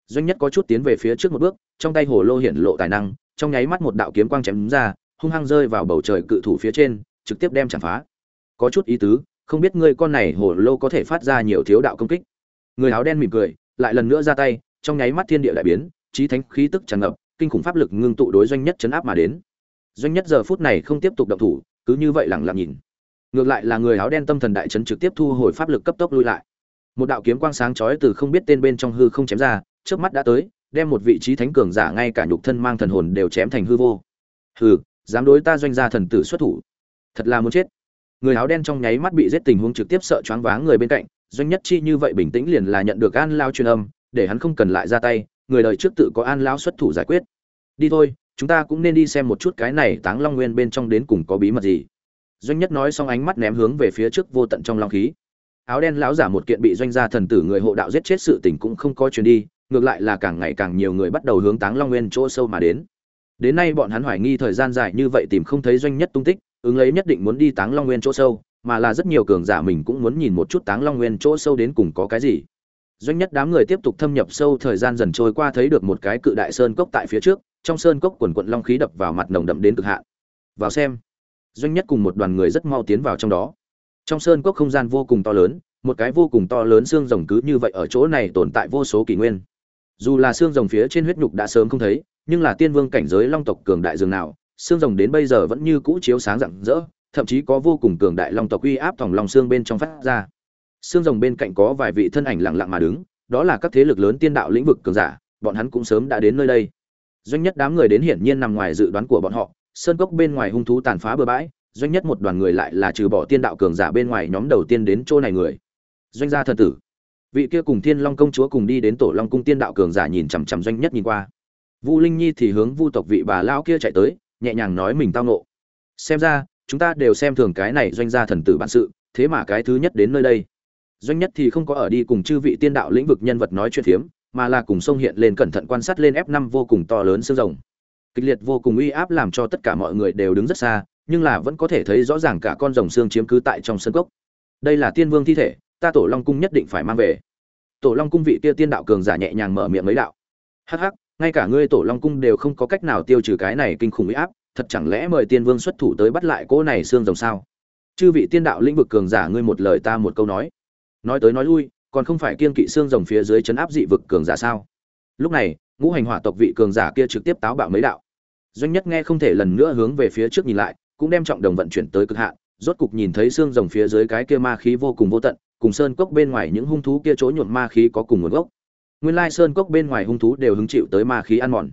Doanh nhất có chút tiến về phía trước một bước, trong tay hồ lô hiện lộ tài năng, trong nháy mắt một đạo kiếm quang chém ra hung hăng rơi vào bầu trời cự thủ phía trên, trực tiếp đem chạm phá. Có chút ý tứ, không biết ngươi con này hồ lô có thể phát ra nhiều thiếu đạo công kích. Người áo đen mỉm cười, lại lần nữa ra tay, trong nháy mắt thiên địa đại biến trí thánh khí tức tràn ngập, kinh khủng pháp lực ngưng tụ đối doanh nhất chấn áp mà đến. Doanh nhất giờ phút này không tiếp tục động thủ, cứ như vậy lẳng lặng nhìn. Ngược lại là người áo đen tâm thần đại chấn trực tiếp thu hồi pháp lực cấp tốc lui lại. Một đạo kiếm quang sáng chói từ không biết tên bên trong hư không chém ra trước mắt đã tới, đem một vị trí thánh cường giả ngay cả nhục thân mang thần hồn đều chém thành hư vô. Hừ dám đối ta doanh gia thần tử xuất thủ. Thật là muốn chết. Người áo đen trong nháy mắt bị giết tình huống trực tiếp sợ choáng váng người bên cạnh, doanh nhất chi như vậy bình tĩnh liền là nhận được an lao truyền âm, để hắn không cần lại ra tay, người đời trước tự có an lao xuất thủ giải quyết. Đi thôi, chúng ta cũng nên đi xem một chút cái này táng long nguyên bên trong đến cùng có bí mật gì. Doanh nhất nói xong ánh mắt ném hướng về phía trước vô tận trong long khí. Áo đen lão giả một kiện bị doanh gia thần tử người hộ đạo giết chết sự tình cũng không có truyền đi, ngược lại là càng ngày càng nhiều người bắt đầu hướng táng long nguyên chỗ sâu mà đến đến nay bọn hắn hoài nghi thời gian dài như vậy tìm không thấy doanh nhất tung tích, ứng lấy nhất định muốn đi táng long nguyên chỗ sâu, mà là rất nhiều cường giả mình cũng muốn nhìn một chút táng long nguyên chỗ sâu đến cùng có cái gì. Doanh nhất đám người tiếp tục thâm nhập sâu thời gian dần trôi qua thấy được một cái cự đại sơn cốc tại phía trước, trong sơn cốc quần quận long khí đập vào mặt nồng đậm đến cực hạn. Vào xem, doanh nhất cùng một đoàn người rất mau tiến vào trong đó. Trong sơn cốc không gian vô cùng to lớn, một cái vô cùng to lớn xương rồng cứ như vậy ở chỗ này tồn tại vô số kỷ nguyên dù là xương rồng phía trên huyết nhục đã sớm không thấy, nhưng là tiên vương cảnh giới long tộc cường đại dường nào, xương rồng đến bây giờ vẫn như cũ chiếu sáng rạng rỡ, thậm chí có vô cùng cường đại long tộc uy áp thòng lòng xương bên trong phát ra. Xương rồng bên cạnh có vài vị thân ảnh lặng lặng mà đứng, đó là các thế lực lớn tiên đạo lĩnh vực cường giả, bọn hắn cũng sớm đã đến nơi đây. Doanh nhất đám người đến hiển nhiên nằm ngoài dự đoán của bọn họ, sơn cốc bên ngoài hung thú tàn phá bừa bãi, doanh nhất một đoàn người lại là trừ bỏ tiên đạo cường giả bên ngoài nhóm đầu tiên đến chỗ này người. Doanh gia thần tử vị kia cùng thiên long công chúa cùng đi đến tổ long cung tiên đạo cường giả nhìn chằm chằm doanh nhất nhìn qua. Vu linh nhi thì hướng vu tộc vị bà lao kia chạy tới, nhẹ nhàng nói mình tao nộ xem ra, chúng ta đều xem thường cái này doanh gia thần tử bản sự, thế mà cái thứ nhất đến nơi đây. Doanh nhất thì không có ở đi cùng chư vị tiên đạo lĩnh vực nhân vật nói chuyện phiếm, mà là cùng sông hiện lên cẩn thận quan sát lên f 5 vô cùng to lớn xương rồng. Kịch liệt vô cùng uy áp làm cho tất cả mọi người đều đứng rất xa, nhưng là vẫn có thể thấy rõ ràng cả con rồng xương chiếm cứ tại trong sân cốc. Đây là tiên vương thi thể ta tổ long cung nhất định phải mang về. Tổ long cung vị kia tiên đạo cường giả nhẹ nhàng mở miệng mấy đạo. Hắc hắc, ngay cả ngươi tổ long cung đều không có cách nào tiêu trừ cái này kinh khủng uy áp, thật chẳng lẽ mời tiên vương xuất thủ tới bắt lại cỗ này xương rồng sao? Chư vị tiên đạo lĩnh vực cường giả ngươi một lời ta một câu nói. Nói tới nói lui, còn không phải kiên kỵ xương rồng phía dưới chấn áp dị vực cường giả sao? Lúc này, ngũ hành hỏa tộc vị cường giả kia trực tiếp táo bạo mấy đạo. Doanh nhất nghe không thể lần nữa hướng về phía trước nhìn lại, cũng đem trọng đồng vận chuyển tới cực hạn, rốt cục nhìn thấy xương rồng phía dưới cái kia ma khí vô cùng vô tận cùng sơn cốc bên ngoài những hung thú kia chỗ nhuộm ma khí có cùng nguồn gốc. Nguyên lai sơn cốc bên ngoài hung thú đều hứng chịu tới ma khí ăn mòn.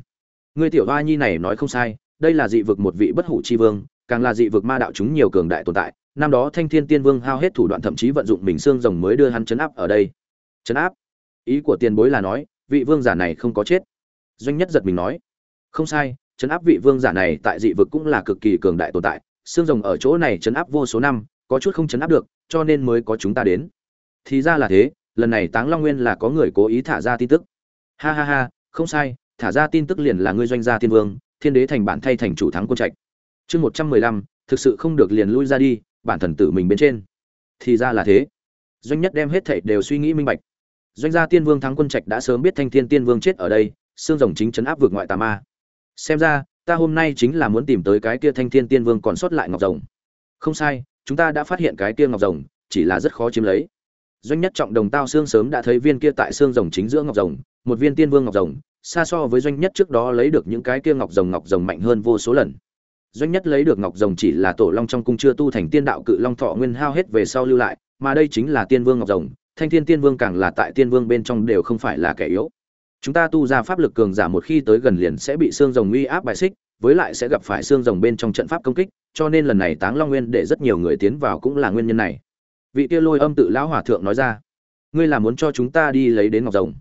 Ngươi tiểu hoa nhi này nói không sai, đây là dị vực một vị bất hủ chi vương, càng là dị vực ma đạo chúng nhiều cường đại tồn tại. Năm đó thanh thiên tiên vương hao hết thủ đoạn thậm chí vận dụng mình xương rồng mới đưa hắn chấn áp ở đây. Chấn áp? Ý của tiền bối là nói, vị vương giả này không có chết. Doanh nhất giật mình nói, không sai, chấn áp vị vương giả này tại dị vực cũng là cực kỳ cường đại tồn tại. Xương rồng ở chỗ này chấn áp vô số năm, có chút không chấn áp được, cho nên mới có chúng ta đến thì ra là thế, lần này táng long nguyên là có người cố ý thả ra tin tức. Ha ha ha, không sai, thả ra tin tức liền là ngươi doanh gia thiên vương, thiên đế thành bản thay thành chủ thắng quân trạch. Chương một trăm mười lăm, thực sự không được liền lui ra đi, bản thần tử mình bên trên. Thì ra là thế. Doanh nhất đem hết thảy đều suy nghĩ minh bạch. Doanh gia tiên vương thắng quân trạch đã sớm biết thanh thiên tiên vương chết ở đây, xương rồng chính chấn áp vượt ngoại tà ma. Xem ra, ta hôm nay chính là muốn tìm tới cái kia thanh thiên tiên vương còn sót lại ngọc rồng. Không sai, chúng ta đã phát hiện cái kia ngọc rồng, chỉ là rất khó chiếm lấy doanh nhất trọng đồng tao xương sớm đã thấy viên kia tại xương rồng chính giữa ngọc rồng, một viên tiên vương ngọc rồng, xa so với doanh nhất trước đó lấy được những cái kia ngọc rồng ngọc rồng mạnh hơn vô số lần. Doanh nhất lấy được ngọc rồng chỉ là tổ long trong cung chưa tu thành tiên đạo cự long thọ nguyên hao hết về sau lưu lại, mà đây chính là tiên vương ngọc rồng, thanh thiên tiên vương càng là tại tiên vương bên trong đều không phải là kẻ yếu. Chúng ta tu ra pháp lực cường giả một khi tới gần liền sẽ bị xương rồng uy áp bài xích, với lại sẽ gặp phải xương rồng bên trong trận pháp công kích, cho nên lần này táng long nguyên để rất nhiều người tiến vào cũng là nguyên nhân này vị kia lôi âm tự lão hòa thượng nói ra, ngươi là muốn cho chúng ta đi lấy đến ngọc rồng?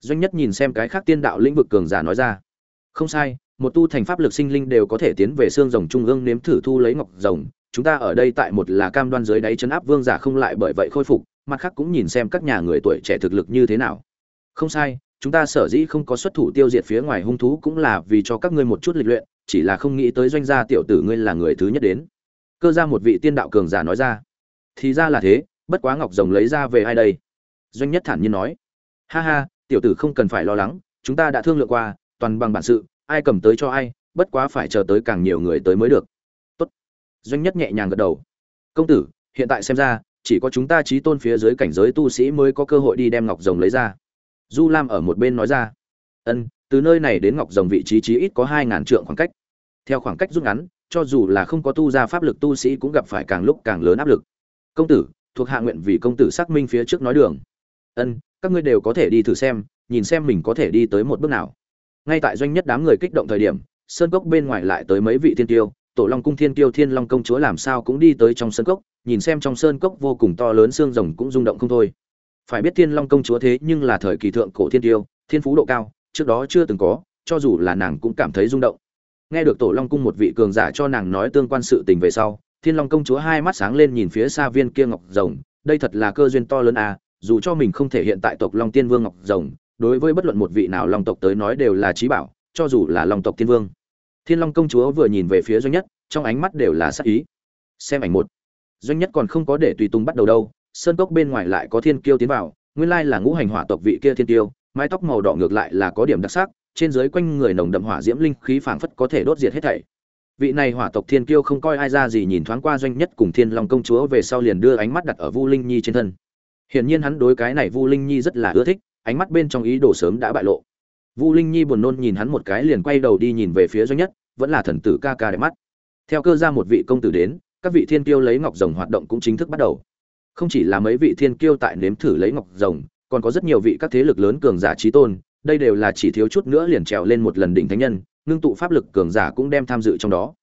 Doanh nhất nhìn xem cái khác tiên đạo lĩnh vực cường giả nói ra, không sai, một tu thành pháp lực sinh linh đều có thể tiến về xương rồng trung ương nếm thử thu lấy ngọc rồng. Chúng ta ở đây tại một là cam đoan dưới đáy chấn áp vương giả không lại bởi vậy khôi phục, mặt khác cũng nhìn xem các nhà người tuổi trẻ thực lực như thế nào. Không sai, chúng ta sở dĩ không có xuất thủ tiêu diệt phía ngoài hung thú cũng là vì cho các ngươi một chút lịch luyện, chỉ là không nghĩ tới doanh gia tiểu tử ngươi là người thứ nhất đến. Cơ ra một vị tiên đạo cường giả nói ra thì ra là thế, bất quá ngọc rồng lấy ra về ai đây? Doanh nhất thản nhiên nói. Ha ha, tiểu tử không cần phải lo lắng, chúng ta đã thương lượng qua, toàn bằng bản sự, ai cầm tới cho ai, bất quá phải chờ tới càng nhiều người tới mới được. Tốt. doanh nhất nhẹ nhàng gật đầu. Công tử, hiện tại xem ra, chỉ có chúng ta trí tôn phía dưới cảnh giới tu sĩ mới có cơ hội đi đem ngọc rồng lấy ra. Du lam ở một bên nói ra. Ân, từ nơi này đến ngọc rồng vị trí trí ít có hai ngàn trượng khoảng cách. Theo khoảng cách rút ngắn, cho dù là không có tu ra pháp lực tu sĩ cũng gặp phải càng lúc càng lớn áp lực công tử, thuộc hạ nguyện vì công tử xác minh phía trước nói đường. Ân, các ngươi đều có thể đi thử xem, nhìn xem mình có thể đi tới một bước nào. Ngay tại doanh nhất đám người kích động thời điểm, sơn cốc bên ngoài lại tới mấy vị thiên tiêu, tổ long cung thiên tiêu thiên long công chúa làm sao cũng đi tới trong sơn cốc, nhìn xem trong sơn cốc vô cùng to lớn xương rồng cũng rung động không thôi. Phải biết thiên long công chúa thế nhưng là thời kỳ thượng cổ thiên tiêu, thiên phú độ cao, trước đó chưa từng có, cho dù là nàng cũng cảm thấy rung động. Nghe được tổ long cung một vị cường giả cho nàng nói tương quan sự tình về sau thiên long công chúa hai mắt sáng lên nhìn phía xa viên kia ngọc rồng, đây thật là cơ duyên to lớn à dù cho mình không thể hiện tại tộc long tiên vương ngọc rồng, đối với bất luận một vị nào long tộc tới nói đều là trí bảo, cho dù là long tộc tiên vương. Thiên long công chúa vừa nhìn về phía doanh nhất, trong ánh mắt đều là sắc ý. Xem ảnh một. Doanh nhất còn không có để tùy tùng bắt đầu đâu, sơn cốc bên ngoài lại có thiên kiêu tiến vào, nguyên lai là ngũ hành hỏa tộc vị kia thiên kiêu, mái tóc màu đỏ ngược lại là có điểm đặc sắc, trên dưới quanh người nồng đậm hỏa diễm linh khí phảng phất có thể đốt diệt hết thảy vị này hỏa tộc thiên kiêu không coi ai ra gì nhìn thoáng qua doanh nhất cùng thiên long công chúa về sau liền đưa ánh mắt đặt ở vu linh nhi trên thân. Hiển nhiên hắn đối cái này vu linh nhi rất là ưa thích, ánh mắt bên trong ý đồ sớm đã bại lộ. Vu linh nhi buồn nôn nhìn hắn một cái liền quay đầu đi nhìn về phía doanh nhất, vẫn là thần tử ca ca đẹp mắt. Theo cơ ra một vị công tử đến, các vị thiên kiêu lấy ngọc rồng hoạt động cũng chính thức bắt đầu. Không chỉ là mấy vị thiên kiêu tại nếm thử lấy ngọc rồng, còn có rất nhiều vị các thế lực lớn cường giả trí tôn, đây đều là chỉ thiếu chút nữa liền trèo lên một lần đỉnh thánh nhân ngưng tụ pháp lực cường giả cũng đem tham dự trong đó.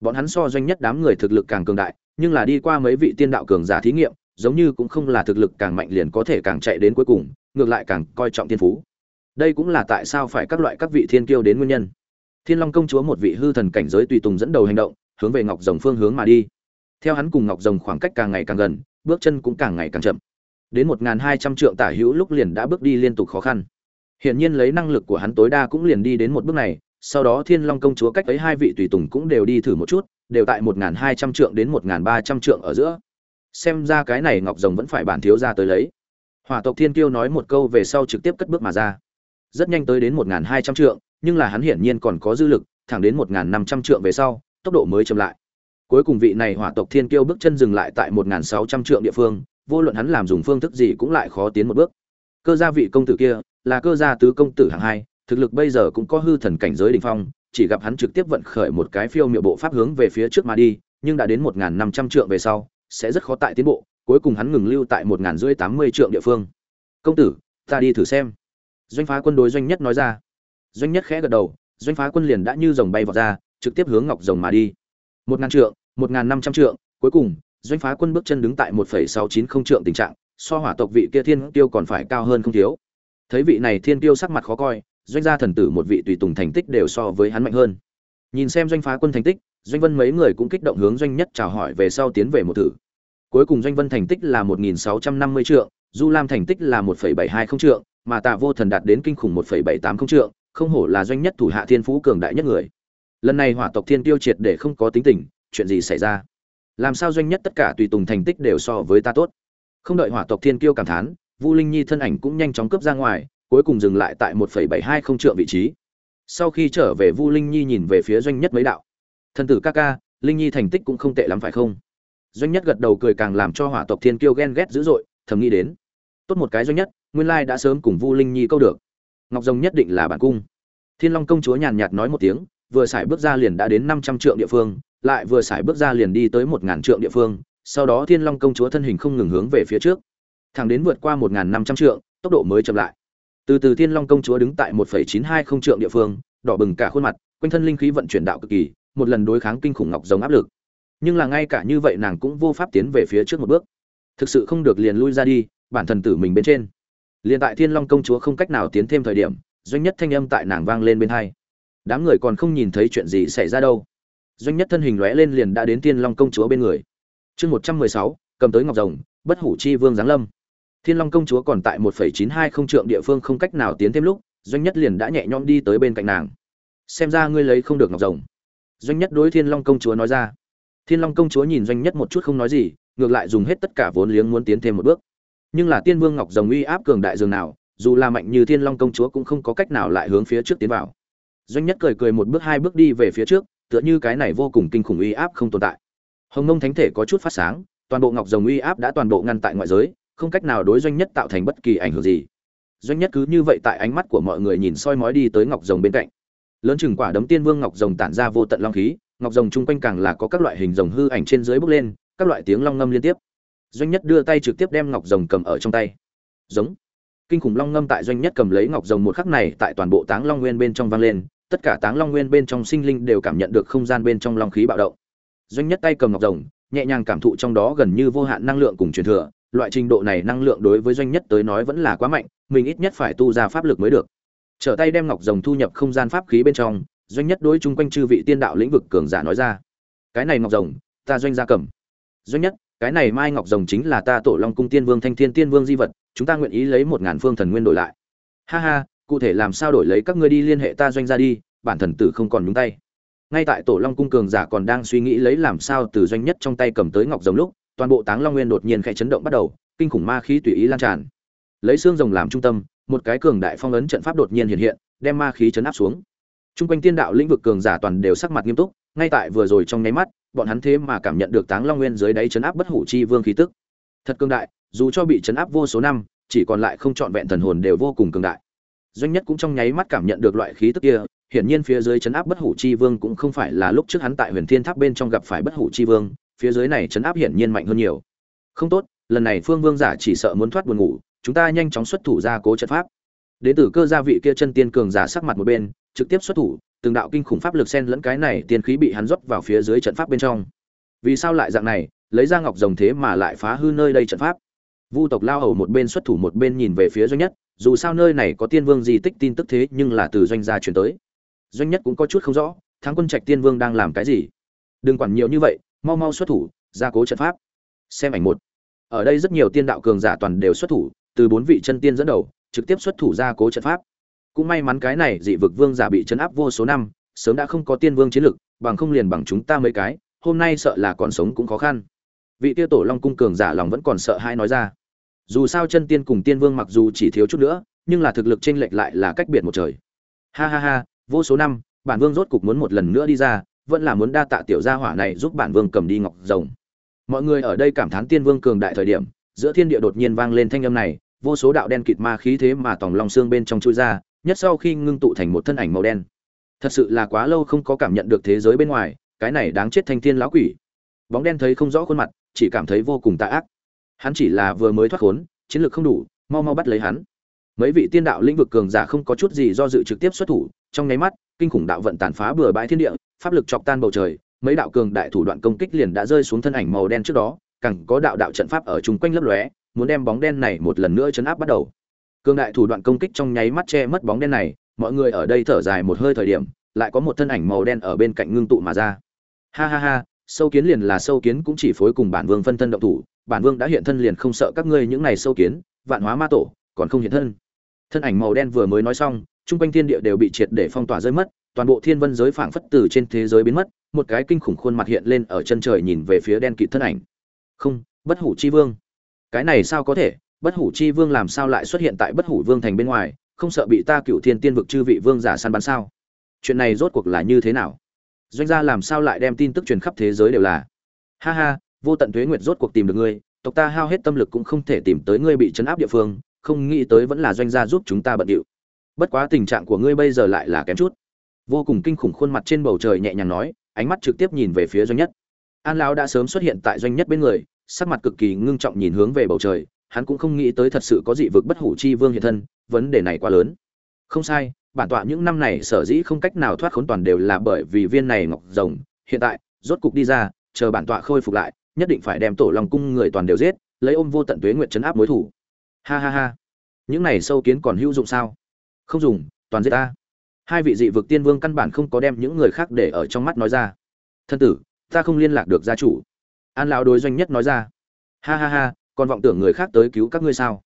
Bọn hắn so doanh nhất đám người thực lực càng cường đại, nhưng là đi qua mấy vị tiên đạo cường giả thí nghiệm, giống như cũng không là thực lực càng mạnh liền có thể càng chạy đến cuối cùng, ngược lại càng coi trọng thiên phú. Đây cũng là tại sao phải các loại các vị thiên kiêu đến nguyên nhân. Thiên long công chúa một vị hư thần cảnh giới tùy tùng dẫn đầu hành động, hướng về ngọc rồng phương hướng mà đi. Theo hắn cùng ngọc rồng khoảng cách càng ngày càng gần, bước chân cũng càng ngày càng chậm. Đến một hai trăm trượng tả hữu lúc liền đã bước đi liên tục khó khăn. Hiển nhiên lấy năng lực của hắn tối đa cũng liền đi đến một bước này sau đó thiên long công chúa cách ấy hai vị tùy tùng cũng đều đi thử một chút, đều tại một hai trăm trượng đến một ba trăm trượng ở giữa. Xem ra cái này ngọc rồng vẫn phải bản thiếu ra tới lấy. Hỏa tộc thiên kiêu nói một câu về sau trực tiếp cất bước mà ra. Rất nhanh tới đến một hai trăm trượng, nhưng là hắn hiển nhiên còn có dư lực, thẳng đến một năm trăm trượng về sau, tốc độ mới chậm lại. Cuối cùng vị này hỏa tộc thiên kiêu bước chân dừng lại tại một sáu trăm trượng địa phương, vô luận hắn làm dùng phương thức gì cũng lại khó tiến một bước. Cơ gia vị công tử kia là cơ gia tứ công tử hạng hai thực lực bây giờ cũng có hư thần cảnh giới đỉnh phong, chỉ gặp hắn trực tiếp vận khởi một cái phiêu miệu bộ pháp hướng về phía trước mà đi, nhưng đã đến một năm trăm trượng về sau, sẽ rất khó tại tiến bộ, cuối cùng hắn ngừng lưu tại một rưỡi tám mươi trượng địa phương. Công tử, ta đi thử xem. Doanh phá quân đối doanh nhất nói ra. Doanh nhất khẽ gật đầu, doanh phá quân liền đã như rồng bay vọt ra, trực tiếp hướng ngọc rồng mà đi. Một ngàn trượng, một ngàn năm trăm trượng. Cuối cùng, doanh phá quân bước chân đứng tại một phẩy sáu chín không trượng tình trạng, so hỏa tộc vị kia thiên tiêu còn phải cao hơn không thiếu. Thấy vị này thiên tiêu sắc mặt khó coi doanh gia thần tử một vị tùy tùng thành tích đều so với hắn mạnh hơn. Nhìn xem doanh phá quân thành tích, doanh vân mấy người cũng kích động hướng doanh nhất chào hỏi về sau tiến về một thử. Cuối cùng doanh vân thành tích là một nghìn sáu trăm năm mươi trượng, du lam thành tích là một phẩy bảy hai không trượng, mà tạ vô thần đạt đến kinh khủng một phẩy bảy tám không trượng, không hổ là doanh nhất thủ hạ thiên phú cường đại nhất người. Lần này hỏa tộc thiên tiêu triệt để không có tính tình, chuyện gì xảy ra? Làm sao doanh nhất tất cả tùy tùng thành tích đều so với ta tốt? Không đợi hỏa tộc thiên kiêu cảm thán, vu linh nhi thân ảnh cũng nhanh chóng cướp ra ngoài cuối cùng dừng lại tại một phẩy bảy hai không trượng vị trí. Sau khi trở về, vu linh nhi nhìn về phía doanh nhất mấy đạo. Thân tử ca ca, linh nhi thành tích cũng không tệ lắm phải không? Doanh nhất gật đầu cười càng làm cho hỏa tộc thiên kiêu ghen ghét dữ dội, thầm nghĩ đến. Tốt một cái doanh nhất, nguyên lai đã sớm cùng vu linh nhi câu được. Ngọc rồng nhất định là bản cung. Thiên long công chúa nhàn nhạt nói một tiếng, vừa xài bước ra liền đã đến năm trăm trượng địa phương, lại vừa xài bước ra liền đi tới 1000 trượng địa phương, sau đó thiên long công chúa thân hình không ngừng hướng về phía trước. Thẳng đến vượt qua một ngàn năm trăm trượng, tốc độ mới chậm lại từ từ thiên long công chúa đứng tại một phẩy chín hai không trượng địa phương, đỏ bừng cả khuôn mặt, quanh thân linh khí vận chuyển đạo cực kỳ, một lần đối kháng kinh khủng ngọc giống áp lực. Nhưng là ngay cả như vậy nàng cũng vô pháp tiến về phía trước một bước. Thực sự không được liền lui ra đi, bản thần tử mình bên trên. Liền tại thiên long công chúa không cách nào tiến thêm thời điểm, doanh nhất thanh âm tại nàng vang lên bên hai. Đám người còn không nhìn thấy chuyện gì xảy ra đâu. Doanh nhất thân hình lóe lên liền đã đến thiên long công chúa bên người. Chương một trăm mười sáu, cầm tới ngọc rồng, bất hủ chi vương giáng lâm thiên long công chúa còn tại một phẩy chín hai không trượng địa phương không cách nào tiến thêm lúc, doanh nhất liền đã nhẹ nhõm đi tới bên cạnh nàng. Xem ra ngươi lấy không được ngọc rồng. Doanh nhất đối thiên long công chúa nói ra. Thiên long công chúa nhìn doanh nhất một chút không nói gì, ngược lại dùng hết tất cả vốn liếng muốn tiến thêm một bước. Nhưng là tiên vương ngọc rồng uy áp cường đại dường nào, dù là mạnh như thiên long công chúa cũng không có cách nào lại hướng phía trước tiến vào. Doanh nhất cười cười một bước hai bước đi về phía trước, tựa như cái này vô cùng kinh khủng uy áp không tồn tại. Hồng Ngông thánh thể có chút phát sáng, toàn bộ ngọc rồng uy áp đã toàn bộ ngăn tại ngoại giới không cách nào đối doanh nhất tạo thành bất kỳ ảnh hưởng gì. Doanh nhất cứ như vậy tại ánh mắt của mọi người nhìn soi mói đi tới ngọc rồng bên cạnh. Lớn chừng quả đấm tiên vương ngọc rồng tản ra vô tận long khí, ngọc rồng chung quanh càng là có các loại hình rồng hư ảnh trên dưới bốc lên, các loại tiếng long ngâm liên tiếp. Doanh nhất đưa tay trực tiếp đem ngọc rồng cầm ở trong tay. Giống. Kinh khủng long ngâm tại doanh nhất cầm lấy ngọc rồng một khắc này tại toàn bộ táng long nguyên bên trong vang lên, tất cả táng long nguyên bên trong sinh linh đều cảm nhận được không gian bên trong long khí bạo động. Doanh nhất tay cầm ngọc rồng, nhẹ nhàng cảm thụ trong đó gần như vô hạn năng lượng cùng truyền thừa loại trình độ này năng lượng đối với doanh nhất tới nói vẫn là quá mạnh, mình ít nhất phải tu ra pháp lực mới được. Trở tay đem ngọc rồng thu nhập không gian pháp khí bên trong, doanh nhất đối chung quanh chư vị tiên đạo lĩnh vực cường giả nói ra. Cái này ngọc rồng, ta doanh gia cầm. Doanh nhất, cái này mai ngọc rồng chính là ta tổ long cung tiên vương thanh thiên tiên vương di vật, chúng ta nguyện ý lấy một ngàn phương thần nguyên đổi lại. Ha ha, cụ thể làm sao đổi lấy các ngươi đi liên hệ ta doanh gia đi, bản thần tử không còn nhúng tay. Ngay tại tổ long cung cường giả còn đang suy nghĩ lấy làm sao từ doanh nhất trong tay cầm tới ngọc rồng lúc toàn bộ táng long nguyên đột nhiên khẽ chấn động bắt đầu kinh khủng ma khí tùy ý lan tràn lấy xương rồng làm trung tâm một cái cường đại phong ấn trận pháp đột nhiên hiện hiện đem ma khí chấn áp xuống Trung quanh tiên đạo lĩnh vực cường giả toàn đều sắc mặt nghiêm túc, ngay tại vừa rồi trong nháy mắt, bọn hắn thế mà cảm nhận được Táng Long Nguyên dưới đáy chấn áp bất hủ chi vương khí tức. Thật cường đại, dù cho bị chấn áp vô số năm, chỉ còn lại không chọn vẹn thần hồn đều vô cùng cường đại. Doanh nhất cũng trong nháy mắt cảm nhận được loại khí tức kia, hiển nhiên phía dưới chấn áp bất hủ chi vương cũng không phải là lúc trước hắn tại Huyền Thiên Tháp bên trong gặp phải bất hủ chi vương, phía dưới này chấn áp hiển nhiên mạnh hơn nhiều. Không tốt, lần này Phương Vương giả chỉ sợ muốn thoát buồn ngủ, chúng ta nhanh chóng xuất thủ ra cố trận pháp. Đến tử cơ gia vị kia chân tiên cường giả sắc mặt một bên, trực tiếp xuất thủ, từng đạo kinh khủng pháp lực xen lẫn cái này tiên khí bị hắn rót vào phía dưới trận pháp bên trong. Vì sao lại dạng này, lấy ra ngọc rồng thế mà lại phá hư nơi đây trận pháp? Vu tộc lao hầu một bên xuất thủ một bên nhìn về phía doanh nhất, dù sao nơi này có tiên vương di tích tin tức thế nhưng là từ doanh gia truyền tới. Doanh nhất cũng có chút không rõ, Thắng quân trạch tiên vương đang làm cái gì? Đừng quản nhiều như vậy, mau mau xuất thủ, gia cố trận pháp. Xem ảnh một. Ở đây rất nhiều tiên đạo cường giả toàn đều xuất thủ từ bốn vị chân tiên dẫn đầu trực tiếp xuất thủ gia cố trận pháp. Cũng may mắn cái này dị vực vương giả bị chấn áp vô số năm sớm đã không có tiên vương chiến lực bằng không liền bằng chúng ta mấy cái hôm nay sợ là còn sống cũng khó khăn. Vị tiêu tổ long cung cường giả lòng vẫn còn sợ hai nói ra. Dù sao chân tiên cùng tiên vương mặc dù chỉ thiếu chút nữa nhưng là thực lực chênh lệch lại là cách biệt một trời. Ha ha ha vô số năm bản vương rốt cục muốn một lần nữa đi ra vẫn là muốn đa tạ tiểu gia hỏa này giúp bản vương cầm đi ngọc rồng. Mọi người ở đây cảm thán tiên vương cường đại thời điểm, giữa thiên địa đột nhiên vang lên thanh âm này, vô số đạo đen kịt ma khí thế mà tòng long xương bên trong chui ra, nhất sau khi ngưng tụ thành một thân ảnh màu đen. Thật sự là quá lâu không có cảm nhận được thế giới bên ngoài, cái này đáng chết thanh thiên lão quỷ. Bóng đen thấy không rõ khuôn mặt, chỉ cảm thấy vô cùng tà ác. Hắn chỉ là vừa mới thoát khốn, chiến lược không đủ, mau mau bắt lấy hắn. Mấy vị tiên đạo lĩnh vực cường giả không có chút gì do dự trực tiếp xuất thủ, trong nháy mắt, kinh khủng đạo vận tàn phá bừa bãi thiên địa pháp lực chọc tan bầu trời, mấy đạo cường đại thủ đoạn công kích liền đã rơi xuống thân ảnh màu đen trước đó, càng có đạo đạo trận pháp ở chung quanh lấp lóe, muốn đem bóng đen này một lần nữa chấn áp bắt đầu. Cường đại thủ đoạn công kích trong nháy mắt che mất bóng đen này, mọi người ở đây thở dài một hơi thời điểm, lại có một thân ảnh màu đen ở bên cạnh ngưng tụ mà ra. Ha ha ha, sâu kiến liền là sâu kiến cũng chỉ phối cùng bản vương phân thân động thủ, bản vương đã hiện thân liền không sợ các ngươi những này sâu kiến, vạn hóa ma tổ, còn không hiện thân. Thân ảnh màu đen vừa mới nói xong trung quanh thiên địa đều bị triệt để phong tỏa rơi mất toàn bộ thiên vân giới phảng phất từ trên thế giới biến mất, một cái kinh khủng khuôn mặt hiện lên ở chân trời nhìn về phía đen kịt thân ảnh. Không, bất hủ chi vương. Cái này sao có thể? Bất hủ chi vương làm sao lại xuất hiện tại bất hủ vương thành bên ngoài? Không sợ bị ta cựu thiên tiên vực chư vị vương giả săn bắn sao? Chuyện này rốt cuộc là như thế nào? Doanh gia làm sao lại đem tin tức truyền khắp thế giới đều là? Ha ha, vô tận thuế nguyệt rốt cuộc tìm được ngươi, tộc ta hao hết tâm lực cũng không thể tìm tới ngươi bị chấn áp địa phương, không nghĩ tới vẫn là doanh gia giúp chúng ta bận điệu. Bất quá tình trạng của ngươi bây giờ lại là kém chút vô cùng kinh khủng khuôn mặt trên bầu trời nhẹ nhàng nói, ánh mắt trực tiếp nhìn về phía doanh nhất. An lão đã sớm xuất hiện tại doanh nhất bên người, sắc mặt cực kỳ ngưng trọng nhìn hướng về bầu trời, hắn cũng không nghĩ tới thật sự có dị vực bất hủ chi vương hiện thân, vấn đề này quá lớn. Không sai, bản tọa những năm này sở dĩ không cách nào thoát khốn toàn đều là bởi vì viên này ngọc rồng, hiện tại, rốt cục đi ra, chờ bản tọa khôi phục lại, nhất định phải đem tổ lòng cung người toàn đều giết, lấy ôm vô tận tuế nguyện chấn áp mối thủ. Ha ha ha. Những này sâu kiến còn hữu dụng sao? Không dùng, toàn giết ta hai vị dị vực tiên vương căn bản không có đem những người khác để ở trong mắt nói ra. Thân tử, ta không liên lạc được gia chủ. An lão đối doanh nhất nói ra. Ha ha ha, còn vọng tưởng người khác tới cứu các ngươi sao?